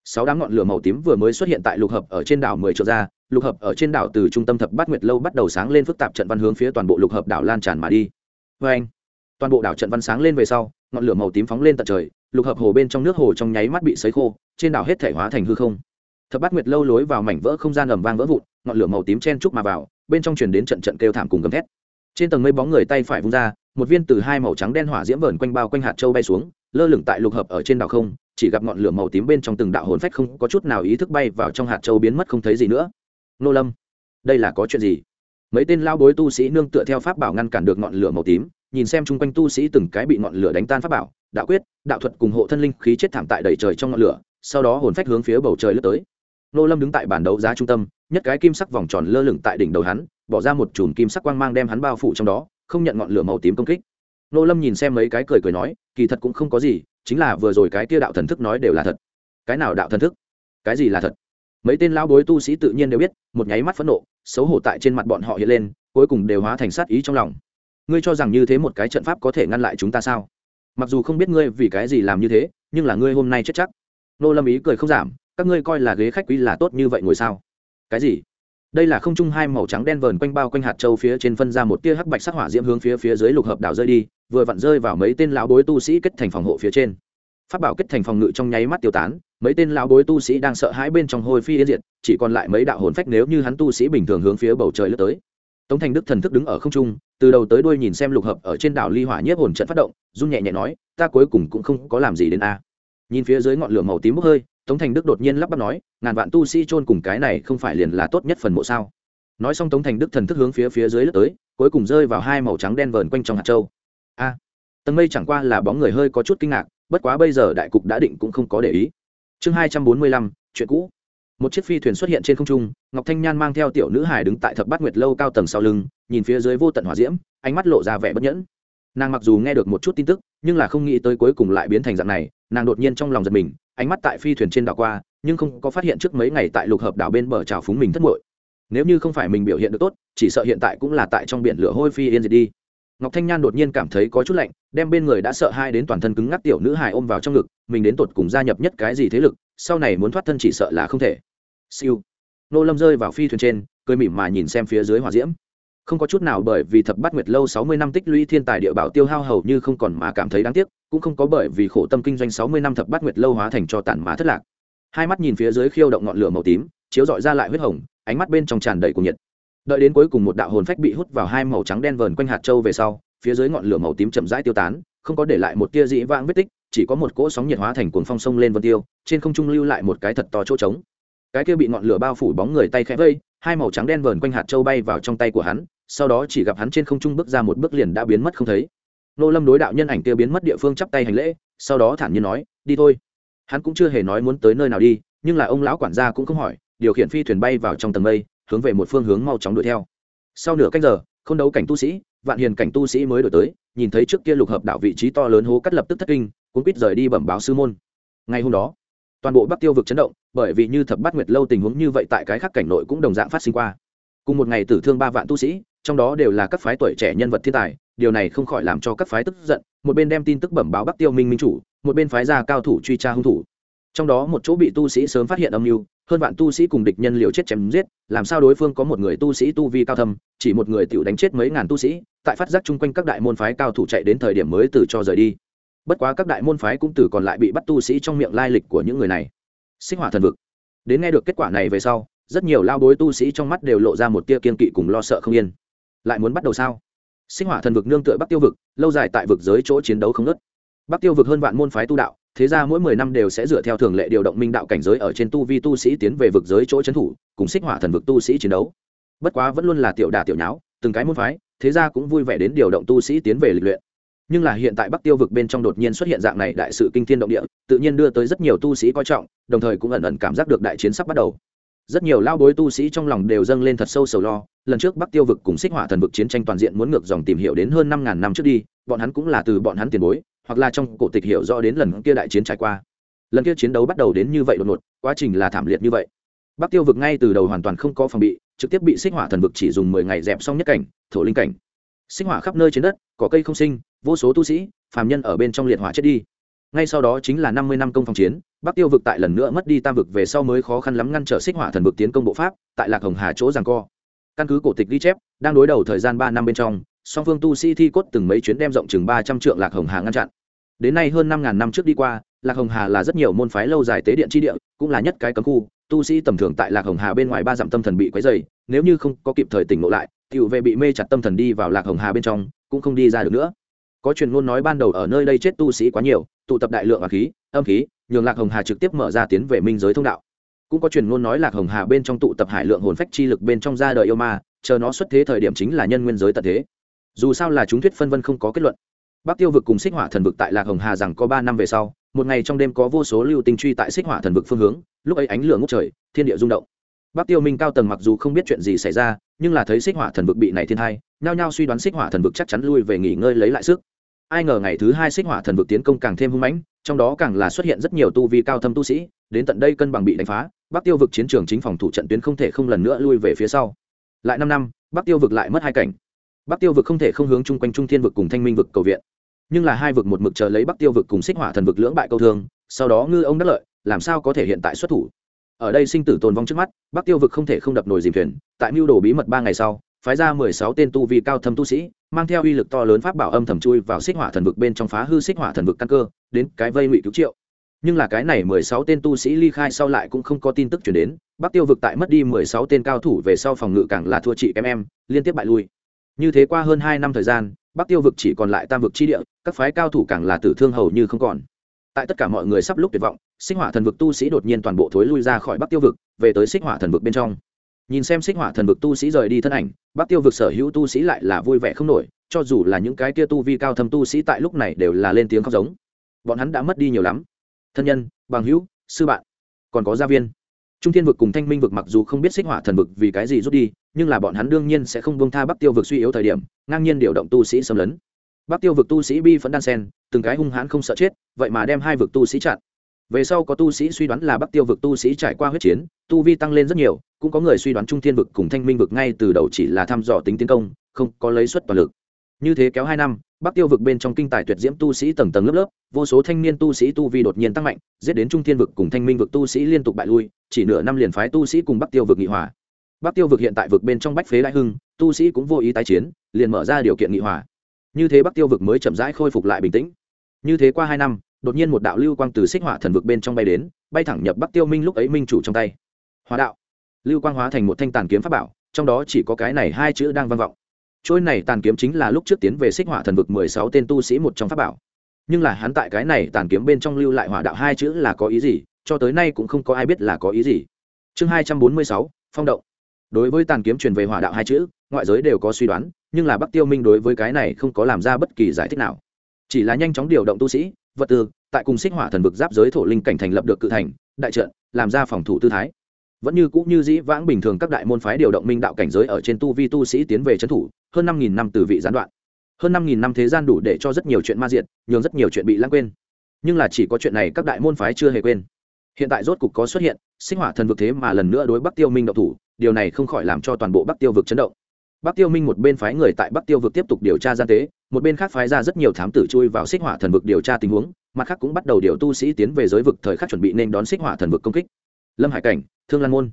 Sáu đám ngọn lửa màu tím vừa mới xuất hiện tại lục hợp ở trên đảo mười triệu ra, lục hợp ở trên đảo từ trung tâm thập bát nguyệt lâu bắt đầu sáng lên phức tạp trận văn hướng phía toàn bộ lục hợp đảo lan tràn mà đi. Vê anh toàn bộ đảo trận văn sáng lên về sau, ngọn lửa màu tím phóng lên tận trời, lục hợp hồ bên trong nước hồ trong nháy mắt bị sấy khô, trên đảo hết thể hóa thành hư không. Thập bát nguyệt lâu lối vào mảnh vỡ không gian ầm vang vỡ vụn, ngọn lửa màu tím chen trúc mà vào, bên trong truyền đến trận trận kêu thảm cùng gầm thét. Trên tầng mây bóng người tay phải vung ra, một viên từ hai màu trắng đen hỏa diễm vờn quanh bao quanh hạt châu bay xuống, lơ lửng tại lục hợp ở trên đảo không, chỉ gặp ngọn lửa màu tím bên trong từng đạo hồn phách không có chút nào ý thức bay vào trong hạt châu biến mất không thấy gì nữa. Nô lâm, đây là có chuyện gì? Mấy tên lao bối tu sĩ nương tựa theo pháp bảo ngăn cản được ngọn lửa màu tím nhìn xem chung quanh tu sĩ từng cái bị ngọn lửa đánh tan pháp bảo, đạo quyết, đạo thuật cùng hộ thân linh khí chết thảm tại đầy trời trong ngọn lửa, sau đó hồn phách hướng phía bầu trời lướt tới. Nô lâm đứng tại bản đấu giá trung tâm, nhất cái kim sắc vòng tròn lơ lửng tại đỉnh đầu hắn, bỏ ra một chùm kim sắc quang mang đem hắn bao phủ trong đó, không nhận ngọn lửa màu tím công kích. Nô lâm nhìn xem mấy cái cười cười nói, kỳ thật cũng không có gì, chính là vừa rồi cái kia đạo thần thức nói đều là thật. Cái nào đạo thần thức? Cái gì là thật? Mấy tên lao bối tu sĩ tự nhiên đều biết, một nháy mắt phẫn nộ, xấu hổ tại trên mặt bọn họ hiện lên, cuối cùng đều hóa thành sát ý trong lòng ngươi cho rằng như thế một cái trận pháp có thể ngăn lại chúng ta sao? Mặc dù không biết ngươi vì cái gì làm như thế, nhưng là ngươi hôm nay chết chắc. Nô lâm ý cười không giảm, các ngươi coi là ghế khách quý là tốt như vậy ngồi sao? Cái gì? Đây là không trung hai màu trắng đen vờn quanh bao quanh hạt châu phía trên phân ra một tia hắc bạch sắc hỏa diễm hướng phía phía dưới lục hợp đảo rơi đi, vừa vặn rơi vào mấy tên lão bối tu sĩ kết thành phòng hộ phía trên. Phát bảo kết thành phòng ngự trong nháy mắt tiêu tán, mấy tên lão bối tu sĩ đang sợ hãi bên trong hôi phi yên diệt, chỉ còn lại mấy đạo hồn phách nếu như hắn tu sĩ bình thường hướng phía bầu trời lướt tới. Tống thành đức thần thức đứng ở không trung từ đầu tới đuôi nhìn xem lục hợp ở trên đảo ly hỏa nhiếp hồn trận phát động, run nhẹ nhẹ nói, ta cuối cùng cũng không có làm gì đến a. Nhìn phía dưới ngọn lửa màu tím bốc hơi, tống thành đức đột nhiên lắp bắp nói, ngàn vạn tu sĩ chôn cùng cái này không phải liền là tốt nhất phần mộ sao? Nói xong tống thành đức thần thức hướng phía phía dưới lướt tới, cuối cùng rơi vào hai màu trắng đen vờn quanh trong hạt châu. A! Tầng mây chẳng qua là bóng người hơi có chút kinh ngạc, bất quá bây giờ đại cục đã định cũng không có để ý. Chương hai trăm bốn mươi lăm, chuyện cũ. Một chiếc phi thuyền xuất hiện trên không trung, ngọc thanh nhan mang theo tiểu nữ hải đứng tại thập bát nguyệt lâu cao tầng sau lưng nhìn phía dưới vô tận hỏa diễm, ánh mắt lộ ra vẻ bất nhẫn. Nàng mặc dù nghe được một chút tin tức, nhưng là không nghĩ tới cuối cùng lại biến thành dạng này, nàng đột nhiên trong lòng giật mình, ánh mắt tại phi thuyền trên đảo qua, nhưng không có phát hiện trước mấy ngày tại lục hợp đảo bên bờ trào phúng mình thất muội. Nếu như không phải mình biểu hiện được tốt, chỉ sợ hiện tại cũng là tại trong biển lửa hôi phi yên diệt đi. Ngọc thanh nhan đột nhiên cảm thấy có chút lạnh, đem bên người đã sợ hai đến toàn thân cứng ngắc tiểu nữ hài ôm vào trong ngực, mình đến tột cùng gia nhập nhất cái gì thế lực, sau này muốn thoát thân chỉ sợ là không thể. Siêu. Nô lâm rơi vào phi thuyền trên, cười mỉm mà nhìn xem phía dưới hỏa diễm không có chút nào bởi vì thập bát nguyệt lâu sáu mươi năm tích lũy thiên tài địa bảo tiêu hao hầu như không còn mà cảm thấy đáng tiếc, cũng không có bởi vì khổ tâm kinh doanh sáu mươi năm thập bát nguyệt lâu hóa thành cho tản mà thất lạc. Hai mắt nhìn phía dưới khiêu động ngọn lửa màu tím, chiếu dọi ra lại huyết hồng, ánh mắt bên trong tràn đầy cuồng nhiệt. Đợi đến cuối cùng một đạo hồn phách bị hút vào hai màu trắng đen vờn quanh hạt châu về sau, phía dưới ngọn lửa màu tím chậm rãi tiêu tán, không có để lại một tia dĩ vãng vết tích, chỉ có một cỗ sóng nhiệt hóa thành cuồng phong sông lên vân tiêu, trên không trung lưu lại một cái thật to chỗ trống. Cái kia bị ngọn lửa bao phủ bóng người tay khẽ vây, hai màu trắng đen vờn quanh hạt châu bay vào trong tay của hắn sau đó chỉ gặp hắn trên không trung bước ra một bước liền đã biến mất không thấy. Nô lâm đối đạo nhân ảnh kia biến mất địa phương chắp tay hành lễ, sau đó thản nhiên nói, đi thôi. Hắn cũng chưa hề nói muốn tới nơi nào đi, nhưng là ông lão quản gia cũng không hỏi, điều khiển phi thuyền bay vào trong tầng mây, hướng về một phương hướng mau chóng đuổi theo. Sau nửa canh giờ, không đấu cảnh tu sĩ, vạn hiền cảnh tu sĩ mới đổi tới, nhìn thấy trước kia lục hợp đảo vị trí to lớn hố cắt lập tức thất kinh, cuốn quýt rời đi bẩm báo sư môn. Ngày hôm đó, toàn bộ bắc tiêu vực chấn động, bởi vì như thập bát nguyệt lâu tình huống như vậy tại cái khác cảnh nội cũng đồng dạng phát sinh qua. Cùng một ngày tử thương ba vạn tu sĩ trong đó đều là các phái tuổi trẻ nhân vật thiên tài, điều này không khỏi làm cho các phái tức giận, một bên đem tin tức bẩm báo bắc tiêu minh minh chủ, một bên phái ra cao thủ truy tra hung thủ. Trong đó một chỗ bị tu sĩ sớm phát hiện âm mưu, hơn vạn tu sĩ cùng địch nhân liều chết chém giết, làm sao đối phương có một người tu sĩ tu vi cao thâm, chỉ một người tiểu đánh chết mấy ngàn tu sĩ, tại phát giác chung quanh các đại môn phái cao thủ chạy đến thời điểm mới từ cho rời đi. Bất quá các đại môn phái cũng từ còn lại bị bắt tu sĩ trong miệng lai lịch của những người này. Sinh hỏa thần vực. Đến nghe được kết quả này về sau, rất nhiều lao bối tu sĩ trong mắt đều lộ ra một tia kiên kỵ cùng lo sợ không yên lại muốn bắt đầu sao? Sinh hỏa thần vực nương tựa bắc tiêu vực, lâu dài tại vực giới chỗ chiến đấu không nớt bắc tiêu vực hơn vạn môn phái tu đạo, thế ra mỗi mười năm đều sẽ dựa theo thường lệ điều động minh đạo cảnh giới ở trên tu vi tu sĩ tiến về vực giới chỗ trấn thủ, cùng xích hỏa thần vực tu sĩ chiến đấu. Bất quá vẫn luôn là tiểu đà tiểu nháo, từng cái môn phái, thế ra cũng vui vẻ đến điều động tu sĩ tiến về lịch luyện. Nhưng là hiện tại bắc tiêu vực bên trong đột nhiên xuất hiện dạng này đại sự kinh thiên động địa, tự nhiên đưa tới rất nhiều tu sĩ coi trọng, đồng thời cũng ẩn ẩn cảm giác được đại chiến sắp bắt đầu rất nhiều lao bối tu sĩ trong lòng đều dâng lên thật sâu sầu lo, lần trước bắc tiêu vực cùng xích hỏa thần vực chiến tranh toàn diện muốn ngược dòng tìm hiểu đến hơn năm ngàn năm trước đi, bọn hắn cũng là từ bọn hắn tiền bối, hoặc là trong cổ tịch hiểu rõ đến lần kia đại chiến trải qua. Lần kia chiến đấu bắt đầu đến như vậy đột ngột, quá trình là thảm liệt như vậy. Bắc tiêu vực ngay từ đầu hoàn toàn không có phòng bị, trực tiếp bị xích hỏa thần vực chỉ dùng mười ngày dẹp xong nhất cảnh, thổ linh cảnh. Xích hỏa khắp nơi trên đất, cỏ cây không sinh, vô số tu sĩ, phàm nhân ở bên trong liệt hỏa chết đi ngay sau đó chính là năm mươi năm công phòng chiến, bắc tiêu vực tại lần nữa mất đi tam vực về sau mới khó khăn lắm ngăn trở xích hỏa thần vực tiến công bộ pháp, tại lạc hồng hà chỗ giằng co. Căn cứ cổ tịch ghi chép, đang đối đầu thời gian ba năm bên trong, song phương tu sĩ thi cốt từng mấy chuyến đem rộng chừng ba trăm trượng lạc hồng hà ngăn chặn. Đến nay hơn năm ngàn năm trước đi qua, lạc hồng hà là rất nhiều môn phái lâu dài tế điện tri địa, cũng là nhất cái cấm khu, tu sĩ tầm thường tại lạc hồng hà bên ngoài ba dặm tâm thần bị quấy dày nếu như không có kịp thời tỉnh ngộ lại, tiểu vệ về bị mê chặt tâm thần đi vào lạc hồng hà bên trong, cũng không đi ra được nữa. Có truyền ngôn nói ban đầu ở nơi đây chết tu sĩ quá nhiều tụ tập đại lượng hỏa khí, âm khí, nhường lạc hồng hà trực tiếp mở ra tiến về minh giới thông đạo. Cũng có truyền ngôn nói lạc hồng hà bên trong tụ tập hải lượng hồn phách chi lực bên trong ra đời yêu ma, chờ nó xuất thế thời điểm chính là nhân nguyên giới tận thế. Dù sao là chúng thuyết phân vân không có kết luận. Bắc tiêu vực cùng xích hỏa thần vực tại lạc hồng hà rằng có ba năm về sau, một ngày trong đêm có vô số lưu tinh truy tại xích hỏa thần vực phương hướng, lúc ấy ánh lửa ngốc trời, thiên địa rung động. Bắc tiêu minh cao tầng mặc dù không biết chuyện gì xảy ra, nhưng là thấy xích hỏa thần vực bị này thiên hai nhao nhao suy đoán xích hỏa thần vực chắc chắn lui về nghỉ ngơi lấy lại sức ai ngờ ngày thứ hai xích hỏa thần vực tiến công càng thêm hung mãnh, trong đó càng là xuất hiện rất nhiều tu vi cao thâm tu sĩ, đến tận đây cân bằng bị đánh phá, bắc tiêu vực chiến trường chính phòng thủ trận tuyến không thể không lần nữa lui về phía sau. Lại năm năm, bắc tiêu vực lại mất hai cảnh. Bắc tiêu vực không thể không hướng chung quanh trung thiên vực cùng thanh minh vực cầu viện. Nhưng là hai vực một mực chờ lấy bắc tiêu vực cùng xích hỏa thần vực lưỡng bại câu thương, sau đó ngư ông đắc lợi, làm sao có thể hiện tại xuất thủ? Ở đây sinh tử tồn vong trước mắt, bắc tiêu vực không thể không đập nồi dìm thuyền, tại mưu đồ bí mật ba ngày sau phái ra mười sáu tên tu vi cao thâm tu sĩ, mang theo uy lực to lớn pháp bảo âm thầm chui vào xích hỏa thần vực bên trong phá hư xích hỏa thần vực căn cơ, đến cái vây ngụy cứu triệu. Nhưng là cái này mười sáu tên tu sĩ ly khai sau lại cũng không có tin tức chuyển đến, bắc tiêu vực tại mất đi mười sáu tên cao thủ về sau phòng ngự càng là thua chị em em, liên tiếp bại lui. Như thế qua hơn hai năm thời gian, bắc tiêu vực chỉ còn lại tam vực chi địa, các phái cao thủ càng là tử thương hầu như không còn. Tại tất cả mọi người sắp lúc tuyệt vọng, xích hỏa thần vực tu sĩ đột nhiên toàn bộ thối lui ra khỏi bắc tiêu vực, về tới xích hỏa thần vực bên trong nhìn xem xích hỏa thần vực tu sĩ rời đi thân ảnh, bắc tiêu vực sở hữu tu sĩ lại là vui vẻ không nổi, cho dù là những cái kia tu vi cao thâm tu sĩ tại lúc này đều là lên tiếng khóc giống. Bọn hắn đã mất đi nhiều lắm. Thân nhân, bằng hữu, sư bạn, còn có gia viên. Trung thiên vực cùng thanh minh vực mặc dù không biết xích hỏa thần vực vì cái gì rút đi, nhưng là bọn hắn đương nhiên sẽ không bông tha bắc tiêu vực suy yếu thời điểm, ngang nhiên điều động tu sĩ xâm lấn. Bắc tiêu vực tu sĩ bi phẫn đan sen, từng cái hung hãn không sợ chết, vậy mà đem hai vực tu sĩ chặn về sau có tu sĩ suy đoán là bắc tiêu vực tu sĩ trải qua huyết chiến, tu vi tăng lên rất nhiều, cũng có người suy đoán trung thiên vực cùng thanh minh vực ngay từ đầu chỉ là thăm dò tính tiến công, không có lấy suất toàn lực. Như thế kéo hai năm, bắc tiêu vực bên trong kinh tài tuyệt diễm tu sĩ tầng tầng lớp lớp, vô số thanh niên tu sĩ tu vi đột nhiên tăng mạnh, giết đến trung thiên vực cùng thanh minh vực tu sĩ liên tục bại lui, chỉ nửa năm liền phái tu sĩ cùng bắc tiêu vực nghị hòa. Bắc tiêu vực hiện tại vực bên trong bách phế đại hưng, tu sĩ cũng vô ý tái chiến, liền mở ra điều kiện nghị hòa. Như thế bắc tiêu vực mới chậm rãi khôi phục lại bình tĩnh. Như thế qua hai năm đột nhiên một đạo lưu quang từ xích hỏa thần vực bên trong bay đến, bay thẳng nhập bắc tiêu minh lúc ấy minh chủ trong tay. Hóa đạo. Lưu quang hóa thành một thanh tàn kiếm pháp bảo, trong đó chỉ có cái này hai chữ đang vang vọng. Trôi này tàn kiếm chính là lúc trước tiến về xích hỏa thần vực mười sáu tên tu sĩ một trong pháp bảo. Nhưng là hắn tại cái này tàn kiếm bên trong lưu lại hỏa đạo hai chữ là có ý gì, cho tới nay cũng không có ai biết là có ý gì. Chương hai trăm bốn mươi sáu, phong động. Đối với tàn kiếm truyền về hỏa đạo hai chữ, ngoại giới đều có suy đoán, nhưng là bắc tiêu minh đối với cái này không có làm ra bất kỳ giải thích nào. Chỉ là nhanh chóng điều động tu sĩ vật tư, tại cùng xích hỏa thần vực giáp giới thổ linh cảnh thành lập được cự thành, đại trận, làm ra phòng thủ tư thái. Vẫn như cũng như dĩ vãng bình thường các đại môn phái điều động minh đạo cảnh giới ở trên tu vi tu sĩ tiến về trấn thủ, hơn năm nghìn năm từ vị gián đoạn. Hơn năm nghìn năm thế gian đủ để cho rất nhiều chuyện ma diệt, nhường rất nhiều chuyện bị lãng quên. Nhưng là chỉ có chuyện này các đại môn phái chưa hề quên. Hiện tại rốt cục có xuất hiện sinh hỏa thần vực thế mà lần nữa đối bắc tiêu minh độc thủ, điều này không khỏi làm cho toàn bộ bắc tiêu vực chấn động. Bắc tiêu minh một bên phái người tại bắc tiêu vực tiếp tục điều tra gian tế một bên khác phái ra rất nhiều thám tử chui vào xích hỏa thần vực điều tra tình huống, mặt khác cũng bắt đầu điều tu sĩ tiến về giới vực thời khắc chuẩn bị nên đón xích hỏa thần vực công kích. Lâm hải cảnh, thương lan môn.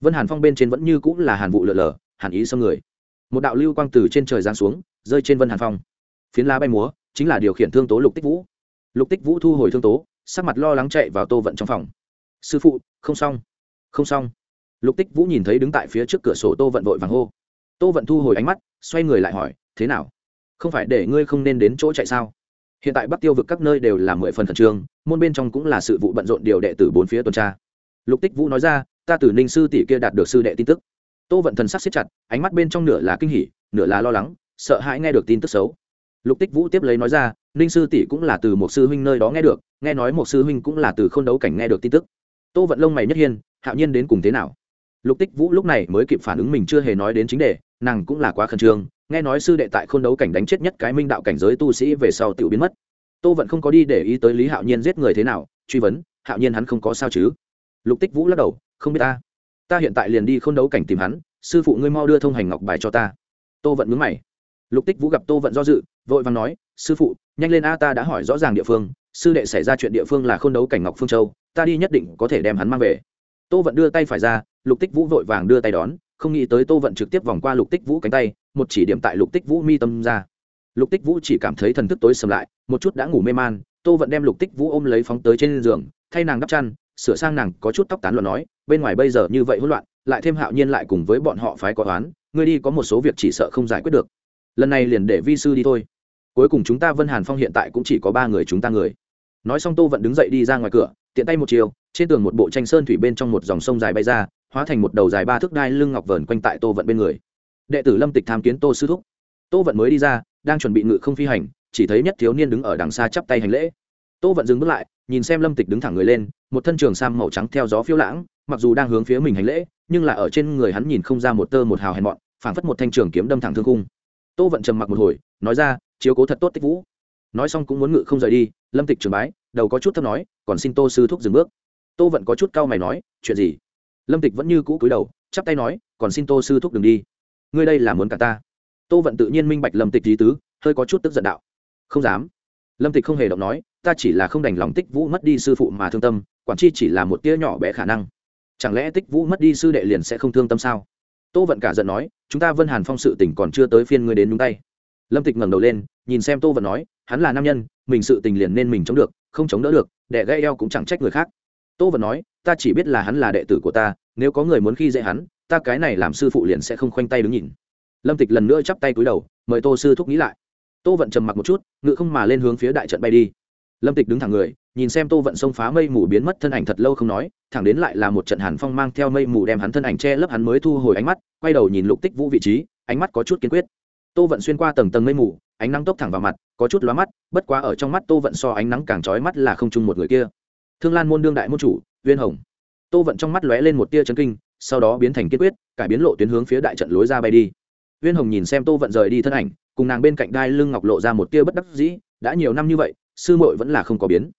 Vân hàn phong bên trên vẫn như cũng là hàn vụ lở lở, hàn ý xâm người. Một đạo lưu quang từ trên trời giáng xuống, rơi trên vân hàn phong. Phiến lá bay múa, chính là điều khiển thương tố lục tích vũ. Lục tích vũ thu hồi thương tố, sắc mặt lo lắng chạy vào tô vận trong phòng. Sư phụ, không xong không xong. Lục tích vũ nhìn thấy đứng tại phía trước cửa sổ tô vận vội vàng hô. Tô vận thu hồi ánh mắt, xoay người lại hỏi, thế nào? Không phải để ngươi không nên đến chỗ chạy sao? Hiện tại bắc tiêu vực các nơi đều là mười phần khẩn trương, môn bên trong cũng là sự vụ bận rộn điều đệ tử bốn phía tuần tra. Lục tích vũ nói ra, ta từ ninh sư tỷ kia đạt được sư đệ tin tức. Tô vận thần sắc xếp chặt, ánh mắt bên trong nửa là kinh hỉ, nửa là lo lắng, sợ hãi nghe được tin tức xấu. Lục tích vũ tiếp lấy nói ra, ninh sư tỷ cũng là từ một sư huynh nơi đó nghe được, nghe nói một sư huynh cũng là từ k h ô n đấu cảnh nghe được tin tức. Tô vận lông mày nhất hiên, hạo nhiên đến cùng thế nào? Lục tích vũ lúc này mới kịp phản ứng mình chưa hề nói đến chính đề, nàng cũng là quá khẩn trương nghe nói sư đệ tại khôn đấu cảnh đánh chết nhất cái minh đạo cảnh giới tu sĩ về sau tự biến mất. Tô vận không có đi để ý tới lý hạo nhiên giết người thế nào, truy vấn, hạo nhiên hắn không có sao chứ? Lục tích vũ lắc đầu, không biết ta. Ta hiện tại liền đi khôn đấu cảnh tìm hắn, sư phụ ngươi mau đưa thông hành ngọc bài cho ta. Tô vận mướn mày. Lục tích vũ gặp tô vận do dự, vội vàng nói, sư phụ, nhanh lên a ta đã hỏi rõ ràng địa phương, sư đệ xảy ra chuyện địa phương là khôn đấu cảnh ngọc phương châu, ta đi nhất định có thể đem hắn mang về. Tô vận đưa tay phải ra, lục tích vũ vội vàng đưa tay đón, không nghĩ tới tô vận trực tiếp vòng qua lục tích vũ cánh tay một chỉ điểm tại lục tích vũ mi tâm ra. Lục tích vũ chỉ cảm thấy thần thức tối sầm lại, một chút đã ngủ mê man, tô vận đem lục tích vũ ôm lấy phóng tới trên giường, thay nàng đắp chăn, sửa sang nàng có chút tóc tán loạn nói, bên ngoài bây giờ như vậy hỗn loạn, lại thêm hạo nhiên lại cùng với bọn họ phái có toán ngươi đi có một số việc chỉ sợ không giải quyết được. Lần này liền để vi sư đi thôi. Cuối cùng chúng ta vân hàn phong hiện tại cũng chỉ có ba người chúng ta người. Nói xong tô vận đứng dậy đi ra ngoài cửa, tiện tay một chiều, trên tường một bộ tranh sơn thủy bên trong một dòng sông dài bay ra, hóa thành một đầu dài ba thước đai lưng ngọc vờn quanh tại tô vận bên người đệ tử lâm tịch tham kiến tô sư thúc. Tô vận mới đi ra, đang chuẩn bị ngự không phi hành, chỉ thấy nhất thiếu niên đứng ở đằng xa chắp tay hành lễ. Tô vận dừng bước lại, nhìn xem lâm tịch đứng thẳng người lên, một thân trường sam màu trắng theo gió phiêu lãng, mặc dù đang hướng phía mình hành lễ, nhưng là ở trên người hắn nhìn không ra một tơ một hào hèn mọn, phảng phất một thanh trường kiếm đâm thẳng thương cung tô vận trầm mặc một hồi, nói ra, chiếu cố thật tốt tích vũ. Nói xong cũng muốn ngự không rời đi, lâm tịch trường bái, đầu có chút thấp nói, còn xin tô sư thúc dừng bước. Tô vận có chút cau mày nói, chuyện gì? Lâm tịch vẫn như cũ cúi đầu, chắp tay nói, còn xin tô sư thúc đừng đi ngươi đây là muốn cả ta. Tô vận tự nhiên minh bạch lâm tịch lý tứ, hơi có chút tức giận đạo. Không dám. Lâm tịch không hề động nói, ta chỉ là không đành lòng tích vũ mất đi sư phụ mà thương tâm, quản chi chỉ là một tia nhỏ bé khả năng. Chẳng lẽ tích vũ mất đi sư đệ liền sẽ không thương tâm sao? Tô vận cả giận nói, chúng ta vân hàn phong sự tỉnh còn chưa tới phiên ngươi đến nhúng tay. Lâm tịch ngẩng đầu lên, nhìn xem tô vận nói, hắn là nam nhân, mình sự tình liền nên mình chống được, không chống đỡ được đệ gây eo cũng chẳng trách người khác. Tô vận nói, ta chỉ biết là hắn là đệ tử của ta, nếu có người muốn khi dễ hắn ta cái này làm sư phụ liền sẽ không khoanh tay đứng nhìn. Lâm tịch lần nữa chắp tay cúi đầu, mời tô sư thúc nghĩ lại. Tô vận trầm mặc một chút ngự không mà lên hướng phía đại trận bay đi. Lâm tịch đứng thẳng người, nhìn xem tô vận xông phá mây mù biến mất thân ảnh thật lâu không nói, thẳng đến lại là một trận hàn phong mang theo mây mù đem hắn thân ảnh che lấp hắn mới thu hồi ánh mắt, quay đầu nhìn lục tích vũ vị trí, ánh mắt có chút kiên quyết. Tô vận xuyên qua tầng tầng mây mù, ánh nắng tốc thẳng vào mặt, có chút lóa mắt, bất quá ở trong mắt tô vận so ánh nắng càng trói mắt là không chung một người kia. Thương lan môn đương đại môn chủ viên hồng. Tô vận trong mắt lóe lên một tia chấn kinh sau đó biến thành kiên quyết, cải biến lộ tuyến hướng phía đại trận lối ra bay đi. Viên hồng nhìn xem tô vận rời đi thân ảnh, cùng nàng bên cạnh đai lưng ngọc lộ ra một tia bất đắc dĩ, đã nhiều năm như vậy, sư muội vẫn là không có biến.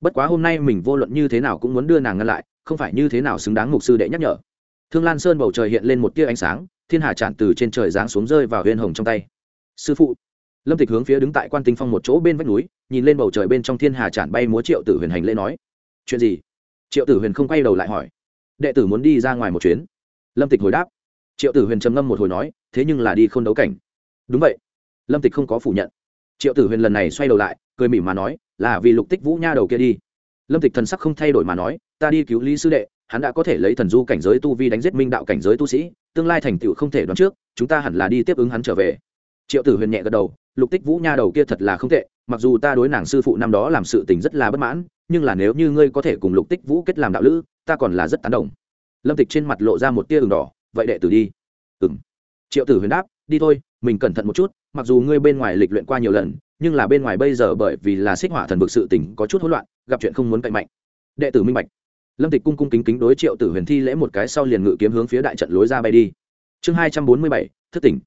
Bất quá hôm nay mình vô luận như thế nào cũng muốn đưa nàng ngăn lại, không phải như thế nào xứng đáng mục sư đệ nhắc nhở. Thương lan sơn bầu trời hiện lên một tia ánh sáng, thiên hà tràn từ trên trời giáng xuống rơi vào huyên hồng trong tay. Sư phụ. Lâm tịch hướng phía đứng tại quan tinh phong một chỗ bên vách núi, nhìn lên bầu trời bên trong thiên hà tràn bay múa triệu tử huyền hành lễ nói. Chuyện gì? Triệu tử huyền không quay đầu lại hỏi đệ tử muốn đi ra ngoài một chuyến. Lâm tịch hồi đáp. Triệu tử huyền trầm ngâm một hồi nói, thế nhưng là đi không đấu cảnh. Đúng vậy. Lâm tịch không có phủ nhận. Triệu tử huyền lần này xoay đầu lại, cười mỉm mà nói, là vì lục tích vũ nha đầu kia đi. Lâm tịch thần sắc không thay đổi mà nói, ta đi cứu lý sư đệ, hắn đã có thể lấy thần du cảnh giới tu vi đánh giết minh đạo cảnh giới tu sĩ, tương lai thành tựu không thể đoán trước, chúng ta hẳn là đi tiếp ứng hắn trở về. Triệu tử huyền nhẹ gật đầu, lục tích vũ nha đầu kia thật là không tệ, mặc dù ta đối nàng sư phụ năm đó làm sự tình rất là bất mãn, nhưng là nếu như ngươi có thể cùng lục tích vũ kết làm đạo lữ ta còn là rất tán đồng. Lâm tịch trên mặt lộ ra một tia ửng đỏ, vậy đệ tử đi. Ừng triệu tử huyền đáp, đi thôi, mình cẩn thận một chút, mặc dù ngươi bên ngoài lịch luyện qua nhiều lần, nhưng là bên ngoài bây giờ bởi vì là xích hỏa thần vực sự tình có chút hỗn loạn, gặp chuyện không muốn cậy mạnh. Đệ tử minh bạch. Lâm tịch cung cung kính kính đối triệu tử huyền thi lễ một cái sau liền ngự kiếm hướng phía đại trận lối ra bay đi. Chương hai trăm bốn mươi bảy, thức tỉnh.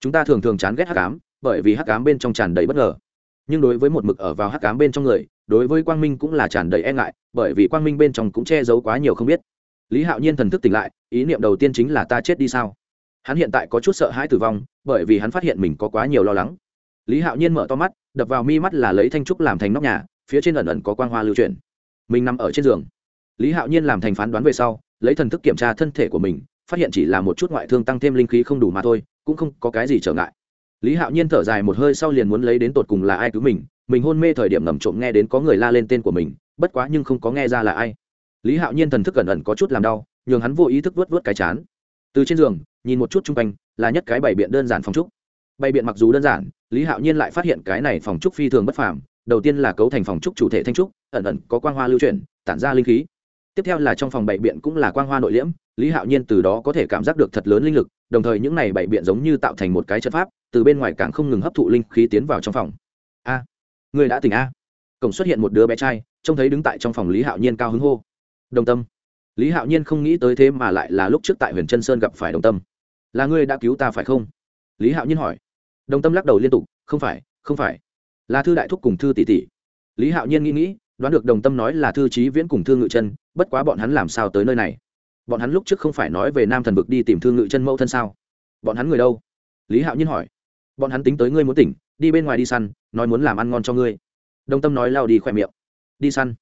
Chúng ta thường thường chán ghét hắc ám, bởi vì hắc ám bên trong tràn đầy bất ngờ. Nhưng đối với một mực ở vào hắc ám bên trong người đối với quang minh cũng là tràn đầy e ngại, bởi vì quang minh bên trong cũng che giấu quá nhiều không biết. Lý hạo nhiên thần thức tỉnh lại, ý niệm đầu tiên chính là ta chết đi sao? Hắn hiện tại có chút sợ hãi tử vong, bởi vì hắn phát hiện mình có quá nhiều lo lắng. Lý hạo nhiên mở to mắt, đập vào mi mắt là lấy thanh trúc làm thành nóc nhà, phía trên ẩn ẩn có quang hoa lưu chuyển. Mình nằm ở trên giường. Lý hạo nhiên làm thành phán đoán về sau, lấy thần thức kiểm tra thân thể của mình, phát hiện chỉ là một chút ngoại thương tăng thêm linh khí không đủ mà thôi, cũng không có cái gì trở ngại lý hạo nhiên thở dài một hơi sau liền muốn lấy đến tột cùng là ai cứu mình mình hôn mê thời điểm ngầm trộm nghe đến có người la lên tên của mình, bất quá nhưng không có nghe ra là ai. Lý hạo nhiên thần thức cẩn ẩn có chút làm đau, nhường hắn vô ý thức vớt vớt cái chán. Từ trên giường, nhìn một chút chung quanh, là nhất cái bày biện đơn giản phòng trúc. Bày biện mặc dù đơn giản, lý hạo nhiên lại phát hiện cái này phòng trúc phi thường bất phàm, đầu tiên là cấu thành phòng trúc chủ thể thanh trúc, ẩn ẩn có quang hoa lưu chuyển, tản ra linh khí tiếp theo là trong phòng bảy biện cũng là quang hoa nội liễm, lý hạo nhiên từ đó có thể cảm giác được thật lớn linh lực, đồng thời những này bảy biện giống như tạo thành một cái trận pháp, từ bên ngoài càng không ngừng hấp thụ linh khí tiến vào trong phòng. A, người đã tỉnh a. Cổng xuất hiện một đứa bé trai, trông thấy đứng tại trong phòng lý hạo nhiên cao hứng hô. Đồng tâm. Lý hạo nhiên không nghĩ tới thế mà lại là lúc trước tại huyền trân sơn gặp phải đồng tâm. Là ngươi đã cứu ta phải không? Lý hạo nhiên hỏi. Đồng tâm lắc đầu liên tục, không phải không phải. Là thư đại thúc cùng thư tỷ tỷ. Lý hạo nhiên nghĩ nghĩ đoán được đồng tâm nói là thư trí viễn cùng thương ngự chân, bất quá bọn hắn làm sao tới nơi này? Bọn hắn lúc trước không phải nói về nam thần vực đi tìm thương ngự chân mẫu thân sao? Bọn hắn người đâu? Lý hạo nhiên hỏi. Bọn hắn tính tới ngươi muốn tỉnh, đi bên ngoài đi săn, nói muốn làm ăn ngon cho ngươi. Đồng tâm nói lao đi khỏe miệng. Đi săn.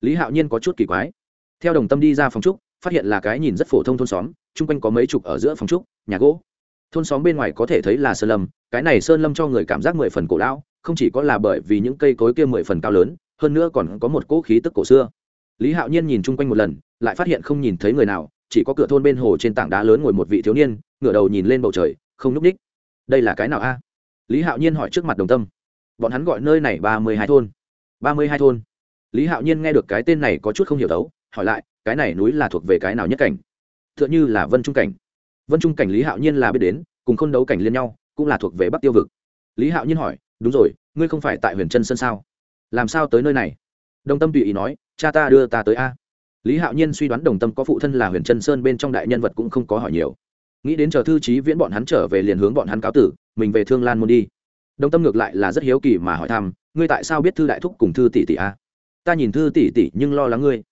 Lý hạo nhiên có chút kỳ quái. Theo đồng tâm đi ra phòng trúc, phát hiện là cái nhìn rất phổ thông thôn xóm, chung quanh có mấy chục ở giữa phòng trúc, nhà gỗ. Thôn xóm bên ngoài có thể thấy là sơn lâm, cái này sơn lâm cho người cảm giác mười phần cổ lão, không chỉ có là bởi vì những cây cối kia mười phần cao lớn hơn nữa còn có một cỗ khí tức cổ xưa. Lý hạo nhiên nhìn chung quanh một lần, lại phát hiện không nhìn thấy người nào, chỉ có cửa thôn bên hồ trên tảng đá lớn ngồi một vị thiếu niên, ngửa đầu nhìn lên bầu trời, không n ú c ních. Đây là cái nào a? Lý hạo nhiên hỏi trước mặt đồng tâm. Bọn hắn gọi nơi này ba mươi hai thôn. ba mươi hai thôn. Lý hạo nhiên nghe được cái tên này có chút không hiểu đấu hỏi lại, cái này núi là thuộc về cái nào nhất cảnh? T h ư ợ n h ư là vân trung cảnh. Vân trung cảnh lý hạo nhiên là biết đến, cùng k đấu cảnh liên nhau, cũng là thuộc về bắc tiêu vực. Lý hạo nhiên hỏi, đúng rồi, ngươi không phải tại huyền trân sân sao? Làm sao tới nơi này? Đồng tâm tùy ý nói, cha ta đưa ta tới a. Lý hạo nhiên suy đoán đồng tâm có phụ thân là huyền trân sơn bên trong đại nhân vật cũng không có hỏi nhiều. Nghĩ đến chờ thư trí viễn bọn hắn trở về liền hướng bọn hắn cáo tử, mình về thương lan môn đi. Đồng tâm ngược lại là rất hiếu kỳ mà hỏi thăm, ngươi tại sao biết thư đại thúc cùng thư tỷ tỷ a? Ta nhìn thư tỷ tỷ nhưng lo lắng ngươi.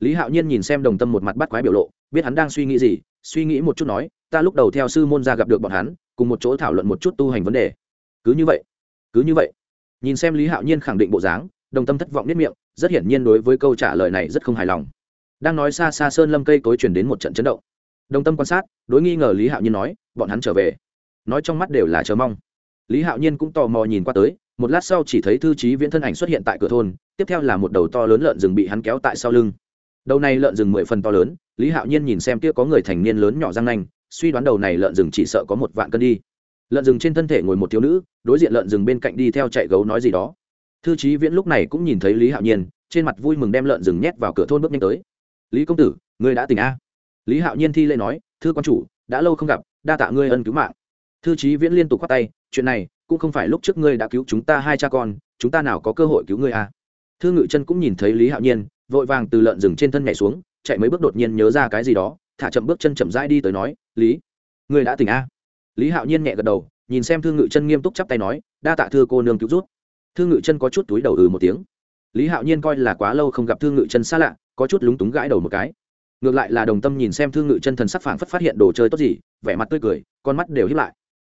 Lý hạo nhiên nhìn xem đồng tâm một mặt bắt quái biểu lộ, biết hắn đang suy nghĩ gì, suy nghĩ một chút nói, ta lúc đầu theo sư môn ra gặp được bọn hắn, cùng một chỗ thảo luận một chút tu hành vấn đề. Cứ như vậy, cứ như vậy nhìn xem lý hạo nhiên khẳng định bộ dáng, đồng tâm thất vọng nếp miệng, rất hiển nhiên đối với câu trả lời này rất không hài lòng. Đang nói xa xa sơn lâm cây cối chuyển đến một trận chấn động. Đồng tâm quan sát, đối nghi ngờ lý hạo nhiên nói, bọn hắn trở về. Nói trong mắt đều là chờ mong. Lý hạo nhiên cũng tò mò nhìn qua tới, một lát sau chỉ thấy thư trí viễn thân ảnh xuất hiện tại cửa thôn, tiếp theo là một đầu to lớn lợn rừng bị hắn kéo tại sau lưng. Đầu này lợn rừng mười phần to lớn, lý hạo nhiên nhìn xem kia có người thành niên lớn nhỏ răng nanh, suy đoán đầu này lợn rừng chỉ sợ có một vạn cân đi lợn rừng trên thân thể ngồi một thiếu nữ, đối diện lợn rừng bên cạnh đi theo chạy gấu nói gì đó. Thư trí viễn lúc này cũng nhìn thấy lý hạo nhiên, trên mặt vui mừng đem lợn rừng nhét vào cửa thôn bước nhanh tới. Lý công tử, ngươi đã tỉnh a? Lý hạo nhiên thi lễ nói, thư quan chủ, đã lâu không gặp, đa tạ ngươi ân cứu mạng. Thư trí viễn liên tục khoát tay, chuyện này, cũng không phải lúc trước ngươi đã cứu chúng ta hai cha con, chúng ta nào có cơ hội cứu ngươi a? Thư ngự chân cũng nhìn thấy lý hạo nhiên, vội vàng từ lợn rừng trên thân nhảy xuống, chạy mấy bước đột nhiên nhớ ra cái gì đó, thả chậm bước chân chậm rãi đi tới nói, lý, ngươi đã tỉnh a? Lý hạo nhiên nhẹ gật đầu, nhìn xem thương ngự chân nghiêm túc chắp tay nói, đa tạ thưa cô nương cứu rút thương ngự chân có chút túi đầu ừ một tiếng. Lý hạo nhiên coi là quá lâu không gặp thương ngự chân xa lạ, có chút lúng túng gãi đầu một cái. Ngược lại là đồng tâm nhìn xem thương ngự chân thần sắc phảng phất phát hiện đồ chơi tốt gì, vẻ mặt tươi cười, con mắt đều hiếp lại.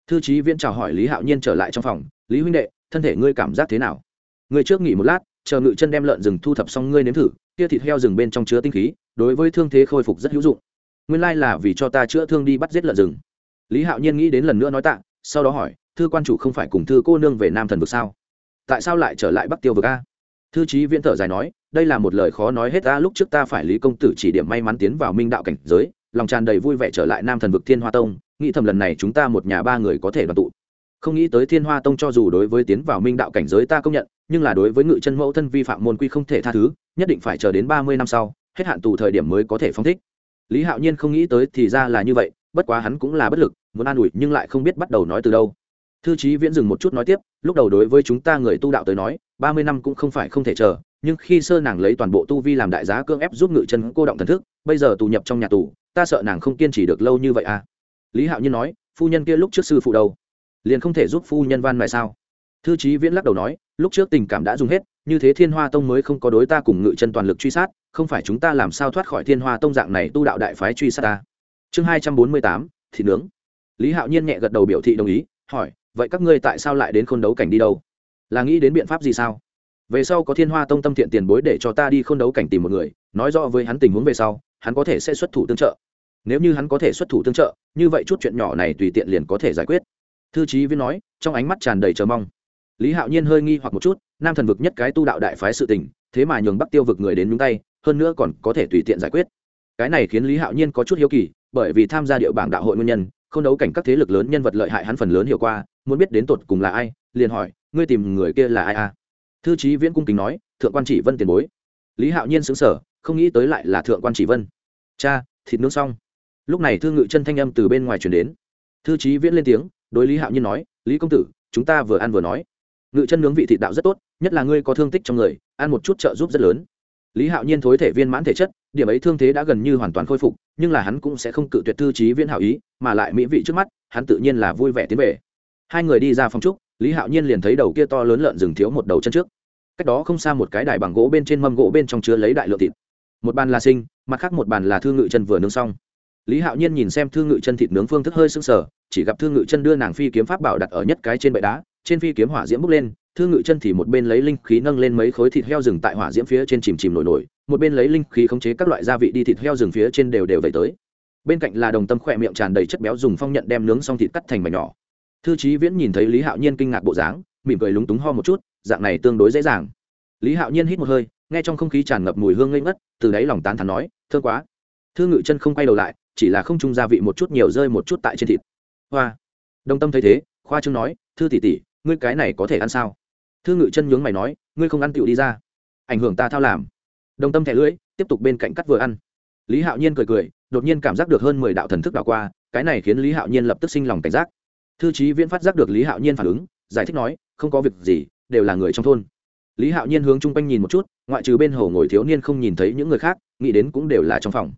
Thư trí viễn chào hỏi lý hạo nhiên trở lại trong phòng, lý huynh đệ, thân thể ngươi cảm giác thế nào? Ngươi trước nghỉ một lát, chờ ngự chân đem lợn rừng thu thập xong ngươi nếm thử, kia thịt heo rừng bên trong chứa tinh khí, đối với thương thế khôi phục rất hữu dụng. Nguyên lai là vì cho ta chữa thương đi bắt giết lợn rừng lý hạo nhiên nghĩ đến lần nữa nói tạ, sau đó hỏi, thư quan chủ không phải cùng thư cô nương về nam thần vực sao? Tại sao lại trở lại bắc tiêu vực a? Thư trí viễn thở dài nói, đây là một lời khó nói hết ta lúc trước ta phải lý công tử chỉ điểm may mắn tiến vào minh đạo cảnh giới, lòng tràn đầy vui vẻ trở lại nam thần vực thiên hoa tông, nghĩ thầm lần này chúng ta một nhà ba người có thể đoàn tụ. Không nghĩ tới thiên hoa tông cho dù đối với tiến vào minh đạo cảnh giới ta công nhận, nhưng là đối với ngự chân mẫu thân vi phạm môn quy không thể tha thứ, nhất định phải chờ đến ba mươi năm sau, hết hạn tù thời điểm mới có thể phong thích. Lý hạo nhiên không nghĩ tới thì ra là như vậy bất quá hắn cũng là bất lực, muốn an ủi nhưng lại không biết bắt đầu nói từ đâu. Thư trí viễn dừng một chút nói tiếp, lúc đầu đối với chúng ta người tu đạo tới nói, ba mươi năm cũng không phải không thể chờ, nhưng khi sơ nàng lấy toàn bộ tu vi làm đại giá cưỡng ép giúp ngự chân cô động thần thức, bây giờ tù nhập trong nhà tù, ta sợ nàng không kiên trì được lâu như vậy à? Lý hạo nhiên nói, phu nhân kia lúc trước sư phụ đâu? Liền không thể giúp phu nhân van mại sao? Thư trí viễn lắc đầu nói, lúc trước tình cảm đã dùng hết, như thế thiên hoa tông mới không có đối ta cùng ngự chân toàn lực truy sát, không phải chúng ta làm sao thoát khỏi thiên hoa tông dạng này tu đạo đại phái truy sát ta? Chương hai trăm bốn mươi tám, thịt nướng. Lý hạo nhiên nhẹ gật đầu biểu thị đồng ý, hỏi, vậy các ngươi tại sao lại đến khôn đấu cảnh đi đâu? Là nghĩ đến biện pháp gì sao? Về sau có thiên hoa tông tâm thiện tiền bối để cho ta đi khôn đấu cảnh tìm một người, nói rõ với hắn tình huống về sau, hắn có thể sẽ xuất thủ tương trợ. Nếu như hắn có thể xuất thủ tương trợ, như vậy chút chuyện nhỏ này tùy tiện liền có thể giải quyết. Thư trí viên nói, trong ánh mắt tràn đầy chờ mong. Lý hạo nhiên hơi nghi hoặc một chút, nam thần vực nhất cái tu đạo đại phái sự tình, thế mà nhường bắc tiêu vực người đến nhúng tay, hơn nữa còn có thể tùy tiện giải quyết. Cái này khiến lý hạo nhiên có chút hiếu kỳ bởi vì tham gia địa bảng đạo hội nguyên nhân, không đấu cảnh các thế lực lớn nhân vật lợi hại hắn phần lớn hiểu qua, muốn biết đến tột cùng là ai, liền hỏi, ngươi tìm người kia là ai à? Thư trí viễn cung kính nói, thượng quan chỉ vân tiền bối. Lý hạo nhiên xứng sở không nghĩ tới lại là thượng quan chỉ vân. Cha, thịt nướng xong. Lúc này thư ngự chân thanh âm từ bên ngoài chuyển đến. Thư trí viễn lên tiếng, đối lý hạo nhiên nói, lý công tử, chúng ta vừa ăn vừa nói. Ngự chân nướng vị thịt đạo rất tốt, nhất là ngươi có thương tích trong người, ăn một chút trợ giúp rất lớn. Lý hạo nhiên thối thể viên mãn thể chất điểm ấy thương thế đã gần như hoàn toàn khôi phục, nhưng là hắn cũng sẽ không cự tuyệt thư trí viễn hảo ý, mà lại mỹ vị trước mắt, hắn tự nhiên là vui vẻ tiến về. Hai người đi ra phòng trúc, lý hạo nhiên liền thấy đầu kia to lớn lợn rừng thiếu một đầu chân trước. Cách đó không xa một cái đài bằng gỗ bên trên mâm gỗ bên trong chứa lấy đại lượng thịt. Một bàn là sinh, mặt khác một bàn là thư ngự chân vừa nướng xong. Lý hạo nhiên nhìn xem thư ngự chân thịt nướng phương thức hơi sưng sờ, chỉ gặp thư ngự chân đưa nàng phi kiếm pháp bảo đặt ở nhất cái trên bệ đá, trên phi kiếm hỏa diễm bốc lên thư ngự chân thì một bên lấy linh khí nâng lên mấy khối thịt heo rừng tại hỏa diễm phía trên chìm chìm nổi nổi, một bên lấy linh khí khống chế các loại gia vị đi thịt heo rừng phía trên đều đều về tới. Bên cạnh là đồng tâm khỏe miệng tràn đầy chất béo dùng phong nhận đem nướng xong thịt cắt thành mảnh nhỏ. Thư trí viễn nhìn thấy lý hạo nhiên kinh ngạc bộ dáng, mỉm cười lúng túng ho một chút, dạng này tương đối dễ dàng. Lý hạo nhiên hít một hơi, nghe trong không khí tràn ngập mùi hương ngây ngất, từ đáy lòng tán thắn nói thương quá. Thư ngự chân không quay đầu lại, chỉ là không trung gia vị một chút nhiều rơi một chút tại trên thịt. Hoa. Đồng tâm thấy thế, khoa trương nói, thư tỷ tỷ, ngươi cái này có thể ăn sao? Thư ngự chân nhướng mày nói, ngươi không ăn tựu đi ra. Ảnh hưởng ta thao làm. Đồng tâm thẻ lưỡi, tiếp tục bên cạnh cắt vừa ăn. Lý hạo nhiên cười cười, đột nhiên cảm giác được hơn mười đạo thần thức đảo qua, cái này khiến lý hạo nhiên lập tức sinh lòng cảnh giác. Thư trí viễn phát giác được lý hạo nhiên phản ứng, giải thích nói, không có việc gì, đều là người trong thôn. Lý hạo nhiên hướng chung quanh nhìn một chút, ngoại trừ bên hồ ngồi thiếu niên không nhìn thấy những người khác, nghĩ đến cũng đều là trong phòng.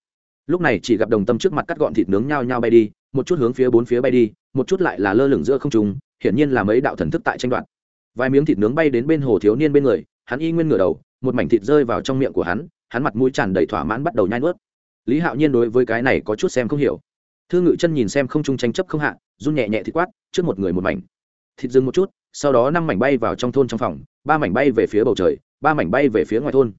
Lúc này chỉ gặp đồng tâm trước mặt cắt gọn thịt nướng nhao nhao bay đi, một chút hướng phía bốn phía bay đi, một chút lại là lơ lửng giữa không trùng hiển nhiên là mấy đạo thần thức tại tranh đoạt vài miếng thịt nướng bay đến bên hồ thiếu niên bên người, hắn y nguyên ngửa đầu, một mảnh thịt rơi vào trong miệng của hắn hắn mặt mũi tràn đầy thỏa mãn bắt đầu nhai nuốt. Lý hạo nhiên đối với cái này có chút xem không hiểu. Thư ngự chân nhìn xem không chung tranh chấp không hạ, run nhẹ nhẹ thịt quát, trước một người một mảnh. Thịt dừng một chút, sau đó năm mảnh bay vào trong thôn trong phòng, ba mảnh bay về phía bầu trời, ba mảnh bay về phía ngoài thôn.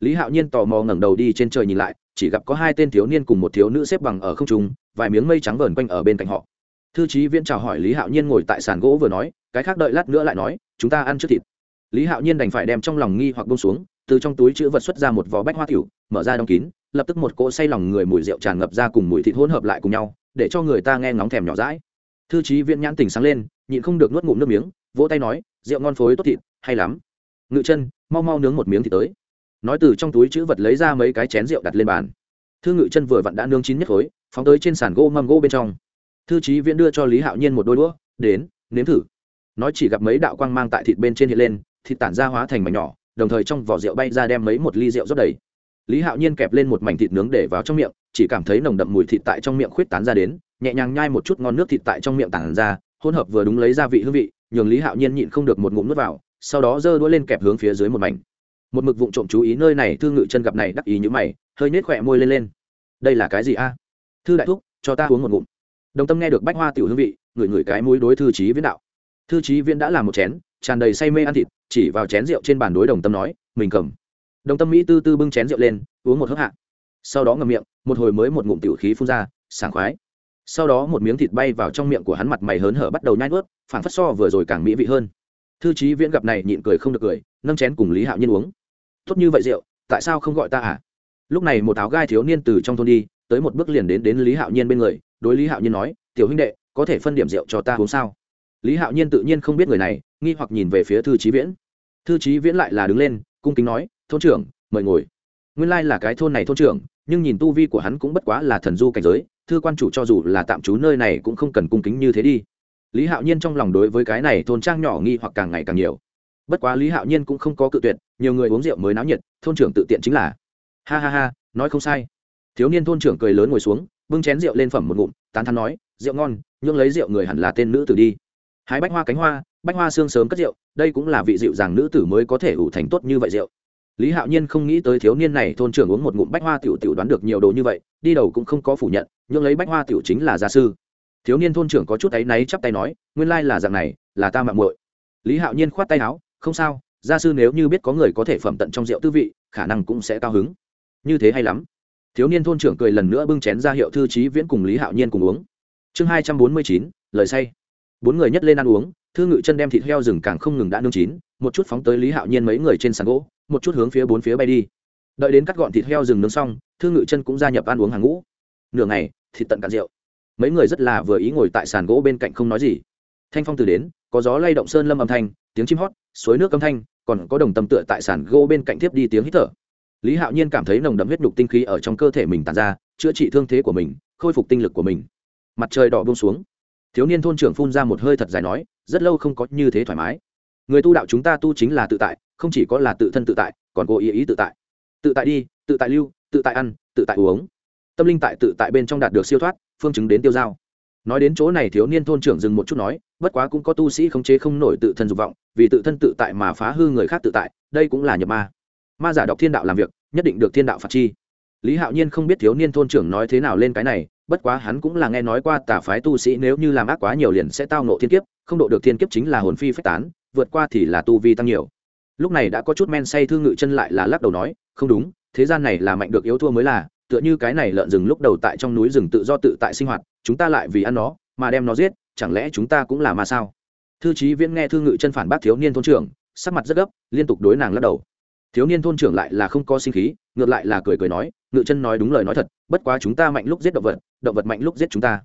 Lý hạo nhiên tò mò ngẩng đầu đi trên trời nhìn lại, chỉ gặp có hai tên thiếu niên cùng một thiếu nữ xếp bằng ở không trung, vài miếng mây trắng vờn quanh ở bên cạnh họ. Thư trí viễn chào hỏi lý hạo nhiên ngồi tại sàn gỗ vừa nói cái khác đợi lát nữa lại nói, chúng ta ăn trước thịt. Lý hạo nhiên đành phải đem trong lòng nghi hoặc bông xuống, từ trong túi chữ vật xuất ra một vỏ bách hoa tiểu, mở ra đóng kín, lập tức một cỗ say lòng người mùi rượu tràn ngập ra cùng mùi thịt hỗn hợp lại cùng nhau, để cho người ta nghe ngóng thèm nhỏ rãi thư trí viễn nhãn tỉnh sáng lên, nhịn không được nuốt ngụm nước miếng, vỗ tay nói, rượu ngon phối tốt thịt, hay lắm. Ngự chân, mau mau nướng một miếng thì tới. Nói từ trong túi chữ vật lấy ra mấy cái chén rượu đặt lên bàn. Thư ngự chân vừa vặn đã nướng chín nhất khối, phóng tới trên sàn gỗ mâm gỗ bên trong. Thư trí viễn đưa cho lý hạo nhiên một đôi đũa, đến, nếm thử nói chỉ gặp mấy đạo quang mang tại thịt bên trên hiện lên, thịt tản ra hóa thành mảnh nhỏ, đồng thời trong vỏ rượu bay ra đem mấy một ly rượu rót đầy. Lý hạo nhiên kẹp lên một mảnh thịt nướng để vào trong miệng, chỉ cảm thấy nồng đậm mùi thịt tại trong miệng khuyết tán ra đến, nhẹ nhàng nhai một chút ngon nước thịt tại trong miệng tản ra, hỗn hợp vừa đúng lấy gia vị hương vị, nhường lý hạo nhiên nhịn không được một ngụm nước vào, sau đó giơ đuôi lên kẹp hướng phía dưới một mảnh. Một mực vụng trộm chú ý nơi này, thư ngự chân gặp này đắc ý như mày, hơi nết khỏe môi lên lên. Đây là cái gì a? Thư đại thúc, cho ta uống một ngụm. Đồng tâm nghe được bách hoa tiểu hương vị, ngửi ngửi cái mũi đối thư trí viễn đạo thư trí viễn đã làm một chén, tràn đầy say mê ăn thịt, chỉ vào chén rượu trên bàn đối đồng tâm nói, mình cầm. Đồng tâm mỹ tư tư bưng chén rượu lên, uống một hớp hạ. Sau đó ngậm miệng, một hồi mới một ngụm tiểu khí phun ra, sảng khoái. Sau đó một miếng thịt bay vào trong miệng của hắn mặt mày hớn hở bắt đầu nhai nuốt phản phất so vừa rồi càng mỹ vị hơn. Thư trí viễn gặp này nhịn cười không được cười, nâng chén cùng lý hạo nhiên uống. Tốt như vậy rượu, tại sao không gọi ta à? Lúc này một áo gai thiếu niên từ trong thôn đi, tới một bước liền đến đến lý hạo nhiên bên người, đối lý hạo nhiên nói, tiểu huynh đệ, có thể phân điểm rượu cho ta uống sao? Lý hạo nhiên tự nhiên không biết người này, nghi hoặc nhìn về phía thư trí viễn. Thư trí viễn lại là đứng lên, cung kính nói, thôn trưởng, mời ngồi. Nguyên lai là cái thôn này thôn trưởng, nhưng nhìn tu vi của hắn cũng bất quá là thần du cảnh giới, thư quan chủ cho dù là tạm trú nơi này cũng không cần cung kính như thế đi. Lý hạo nhiên trong lòng đối với cái này thôn trang nhỏ nghi hoặc càng ngày càng nhiều. Bất quá lý hạo nhiên cũng không có cự tuyệt, nhiều người uống rượu mới náo nhiệt, thôn trưởng tự tiện chính là, ha ha ha, nói không sai. Thiếu niên thôn trưởng cười lớn ngồi xuống, bưng chén rượu lên phẩm một ngụm, tán thắn nói, rượu ngon nhưng lấy rượu người hẳn là tên nữ tử đi hái bách hoa cánh hoa, bách hoa xương sớm cất rượu, đây cũng là vị rượu rằng nữ tử mới có thể ủ thành tốt như vậy rượu. Lý hạo nhiên không nghĩ tới thiếu niên này thôn trưởng uống một ngụm bách hoa tiểu tiểu đoán được nhiều đồ như vậy, đi đầu cũng không có phủ nhận nhưng lấy bách hoa tiểu chính là gia sư. Thiếu niên thôn trưởng có chút áy náy chắp tay nói, nguyên lai là dạng này, là ta mạng muội. Lý hạo nhiên khoát tay áo, không sao, gia sư nếu như biết có người có thể phẩm tận trong rượu tư vị, khả năng cũng sẽ cao hứng. Như thế hay lắm. Thiếu niên thôn trưởng cười lần nữa bưng chén ra hiệu thư trí viễn cùng lý hạo nhiên cùng uống. Chương hai trăm bốn mươi chín, lời say bốn người nhất lên ăn uống, thư ngự chân đem thịt heo rừng càng không ngừng đã nương chín, một chút phóng tới lý hạo nhiên mấy người trên sàn gỗ, một chút hướng phía bốn phía bay đi. Đợi đến cắt gọn thịt heo rừng nướng xong, thư ngự chân cũng gia nhập ăn uống hàng ngũ. Nửa ngày, thịt tận cạn rượu. Mấy người rất là vừa ý ngồi tại sàn gỗ bên cạnh không nói gì. Thanh phong từ đến, có gió lay động sơn lâm âm thanh, tiếng chim hót, suối nước âm thanh, còn có đồng tâm tựa tại sàn gỗ bên cạnh tiếp đi tiếng hít thở. Lý hạo nhiên cảm thấy nồng đậm huyết nhục tinh khí ở trong cơ thể mình tàn ra, chữa trị thương thế của mình, khôi phục tinh lực của mình. Mặt trời đỏ buông xuống thiếu niên thôn trưởng phun ra một hơi thật dài nói, rất lâu không có như thế thoải mái. Người tu đạo chúng ta tu chính là tự tại, không chỉ có là tự thân tự tại, còn cố ý ý tự tại. Tự tại đi, tự tại lưu, tự tại ăn, tự tại uống. Tâm linh tại tự tại bên trong đạt được siêu thoát, phương chứng đến tiêu giao. Nói đến chỗ này, thiếu niên thôn trưởng dừng một chút nói, bất quá cũng có tu sĩ khống chế không nổi tự thân dục vọng, vì tự thân tự tại mà phá hư người khác tự tại, đây cũng là nhập ma. Ma giả đọc thiên đạo làm việc, nhất định được thiên đạo phạt chi. Lý hạo nhiên không biết thiếu niên thôn trưởng nói thế nào lên cái này bất quá hắn cũng là nghe nói qua tà phái tu sĩ nếu như làm ác quá nhiều liền sẽ tao nộ thiên kiếp, không độ được thiên kiếp chính là hồn phi phách tán, vượt qua thì là tu vi tăng nhiều. Lúc này đã có chút men say thư ngự chân lại là lắc đầu nói, không đúng, thế gian này là mạnh được yếu thua mới là, tựa như cái này lợn rừng lúc đầu tại trong núi rừng tự do tự tại sinh hoạt, chúng ta lại vì ăn nó, mà đem nó giết, chẳng lẽ chúng ta cũng là ma sao? Thư trí viễn nghe thư ngự chân phản bác thiếu niên thôn trưởng, sắc mặt rất gấp, liên tục đối nàng lắc đầu. Thiếu niên thôn trưởng lại là không có sinh khí, ngược lại là cười cười nói, ngự chân nói đúng lời nói thật, bất quá chúng ta mạnh lúc giết động vật động vật mạnh lúc giết chúng ta.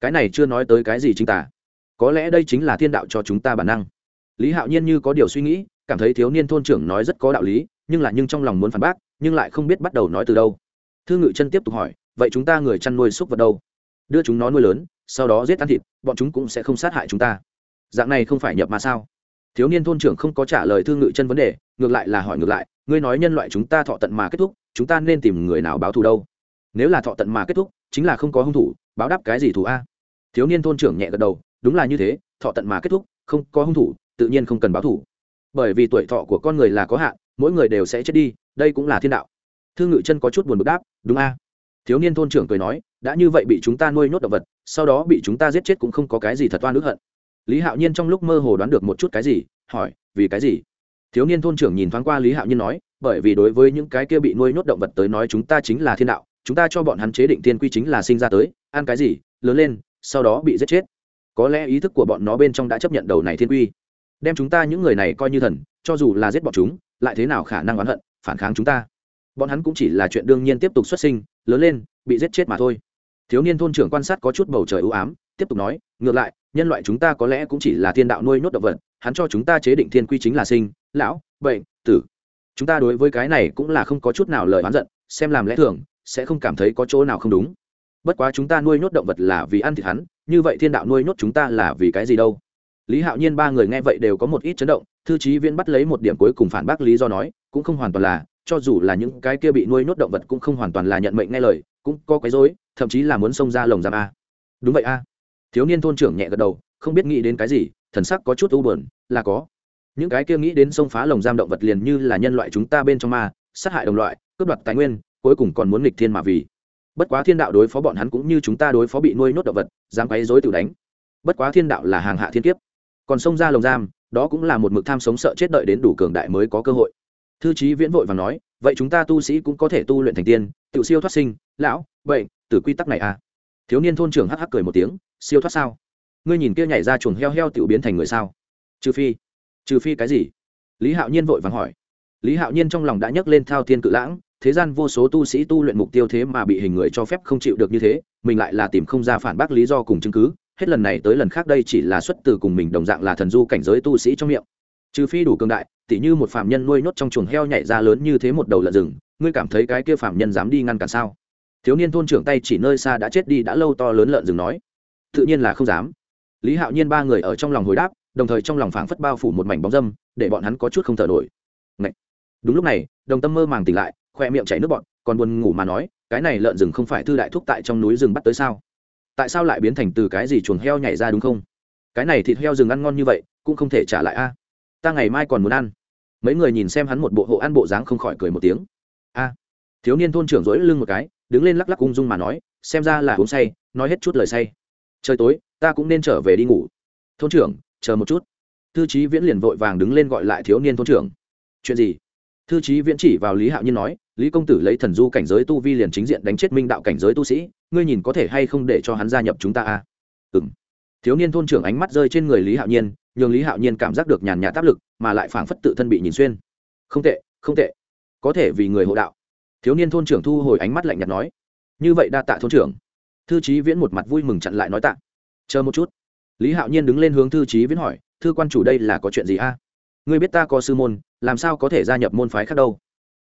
Cái này chưa nói tới cái gì chính tả có lẽ đây chính là thiên đạo cho chúng ta bản năng. Lý hạo nhiên như có điều suy nghĩ, cảm thấy thiếu niên thôn trưởng nói rất có đạo lý, nhưng là nhưng trong lòng muốn phản bác, nhưng lại không biết bắt đầu nói từ đâu. Thư ngự chân tiếp tục hỏi, vậy chúng ta người chăn nuôi xúc vật đâu? Đưa chúng nó nuôi lớn, sau đó giết ăn thịt, bọn chúng cũng sẽ không sát hại chúng ta. Dạng này không phải nhập mà sao? Thiếu niên thôn trưởng không có trả lời thư ngự chân vấn đề, ngược lại là hỏi ngược lại, ngươi nói nhân loại chúng ta thọ tận mà kết thúc, chúng ta nên tìm người nào báo thù đâu? Nếu là thọ tận mà kết thúc chính là không có hung thủ, báo đáp cái gì thù a? Thiếu niên thôn trưởng nhẹ gật đầu, đúng là như thế, thọ tận mà kết thúc, không có hung thủ, tự nhiên không cần báo thù bởi vì tuổi thọ của con người là có hạn, mỗi người đều sẽ chết đi, đây cũng là thiên đạo. Thương ngự chân có chút buồn bực đáp, đúng a? Thiếu niên thôn trưởng cười nói, đã như vậy bị chúng ta nuôi nhốt động vật, sau đó bị chúng ta giết chết cũng không có cái gì thật oan ức hận. Lý hạo nhiên trong lúc mơ hồ đoán được một chút cái gì, hỏi, vì cái gì? Thiếu niên thôn trưởng nhìn thoáng qua lý hạo nhiên nói, bởi vì đối với những cái kia bị nuôi nhốt động vật tới nói chúng ta chính là thiên đạo chúng ta cho bọn hắn chế định tiên quy chính là sinh ra tới, ăn cái gì, lớn lên, sau đó bị giết chết. Có lẽ ý thức của bọn nó bên trong đã chấp nhận đầu này thiên quy. Đem chúng ta những người này coi như thần, cho dù là giết bọn chúng, lại thế nào khả năng oán hận, phản kháng chúng ta? Bọn hắn cũng chỉ là chuyện đương nhiên tiếp tục xuất sinh, lớn lên, bị giết chết mà thôi. Thiếu niên thôn trưởng quan sát có chút bầu trời ưu ám, tiếp tục nói, ngược lại, nhân loại chúng ta có lẽ cũng chỉ là thiên đạo nuôi nhốt động vật, hắn cho chúng ta chế định thiên quy chính là sinh, lão, bệnh, tử. Chúng ta đối với cái này cũng là không có chút nào lời oán giận, xem làm lẽ thường sẽ không cảm thấy có chỗ nào không đúng. Bất quá chúng ta nuôi nhốt động vật là vì ăn thịt hắn, như vậy thiên đạo nuôi nhốt chúng ta là vì cái gì đâu? Lý hạo nhiên ba người nghe vậy đều có một ít chấn động, thư trí viên bắt lấy một điểm cuối cùng phản bác lý do nói, cũng không hoàn toàn là, cho dù là những cái kia bị nuôi nhốt động vật cũng không hoàn toàn là nhận mệnh nghe lời, cũng có quấy rối, thậm chí là muốn xông ra lồng giam a. Đúng vậy a. Thiếu niên thôn trưởng nhẹ gật đầu, không biết nghĩ đến cái gì, thần sắc có chút u buồn, là có. Những cái kia nghĩ đến xông phá lồng giam động vật liền như là nhân loại chúng ta bên trong ma, sát hại đồng loại, cướp đoạt tài nguyên cuối cùng còn muốn nghịch thiên mà vì. Bất quá thiên đạo đối phó bọn hắn cũng như chúng ta đối phó bị nuôi nhốt động vật, dám quấy rối tự đánh. Bất quá thiên đạo là hàng hạ thiên kiếp. Còn xông ra lồng giam, đó cũng là một mực tham sống sợ chết đợi đến đủ cường đại mới có cơ hội. Thư trí viễn vội và nói, vậy chúng ta tu sĩ cũng có thể tu luyện thành tiên, tự siêu thoát sinh, lão vậy từ quy tắc này à? Thiếu niên thôn trưởng hắc hắc cười một tiếng, siêu thoát sao? Ngươi nhìn kia nhảy ra chuồng heo heo tự biến thành người sao? Trừ phi trừ phi cái gì? Lý hạo nhiên vội vàng hỏi. Lý hạo nhiên trong lòng đã nhấc lên thao thiên cự lãng thế gian vô số tu sĩ tu luyện mục tiêu thế mà bị hình người cho phép không chịu được như thế, mình lại là tìm không ra phản bác lý do cùng chứng cứ, hết lần này tới lần khác đây chỉ là xuất từ cùng mình đồng dạng là thần du cảnh giới tu sĩ trong miệng. Trừ phi đủ cường đại, tỉ như một phạm nhân nuôi nhốt trong chuồng heo nhảy ra lớn như thế một đầu lợn rừng, ngươi cảm thấy cái kia phạm nhân dám đi ngăn cản sao? Thiếu niên thôn trưởng tay chỉ nơi xa đã chết đi đã lâu to lớn lợn rừng nói. Tự nhiên là không dám. Lý hạo nhiên ba người ở trong lòng hồi đáp, đồng thời trong lòng phảng phất bao phủ một mảnh bóng dâm, để bọn hắn có chút không thở nổi. Ngậy. đúng lúc này, đồng tâm mơ màng tỉnh lại khoe miệng chảy nước bọt, còn buồn ngủ mà nói cái này lợn rừng không phải thư đại thúc tại trong núi rừng bắt tới sao? Tại sao lại biến thành từ cái gì chuồng heo nhảy ra đúng không? Cái này thịt heo rừng ăn ngon như vậy cũng không thể trả lại a. Ta ngày mai còn muốn ăn. Mấy người nhìn xem hắn một bộ hộ ăn bộ dáng không khỏi cười một tiếng. A. Thiếu niên thôn trưởng dỗi lưng một cái đứng lên lắc lắc ung dung mà nói xem ra là uống say nói hết chút lời say. Trời tối ta cũng nên trở về đi ngủ. Thôn trưởng chờ một chút. Thư trí viễn liền vội vàng đứng lên gọi lại thiếu niên thôn trưởng. Chuyện gì? Thư trí viễn chỉ vào lý hạo nhiên nói lý công tử lấy thần du cảnh giới tu vi liền chính diện đánh chết minh đạo cảnh giới tu sĩ, ngươi nhìn có thể hay không để cho hắn gia nhập chúng ta a? À? thiếu niên thôn trưởng ánh mắt rơi trên người lý hạo nhiên, nhường lý hạo nhiên cảm giác được nhàn nhạt áp lực, mà lại phảng phất tự thân bị nhìn xuyên. Không tệ không tệ. Có thể vì người hộ đạo. Thiếu niên thôn trưởng thu hồi ánh mắt lạnh nhạt nói. Như vậy đa tạ thôn trưởng. Thư trí viễn một mặt vui mừng chặn lại nói tạ. Chờ một chút. Lý hạo nhiên đứng lên hướng thư trí viễn hỏi, thư quan chủ đây là có chuyện gì a? Ngươi biết ta có sư môn, làm sao có thể gia nhập môn phái khác đâu?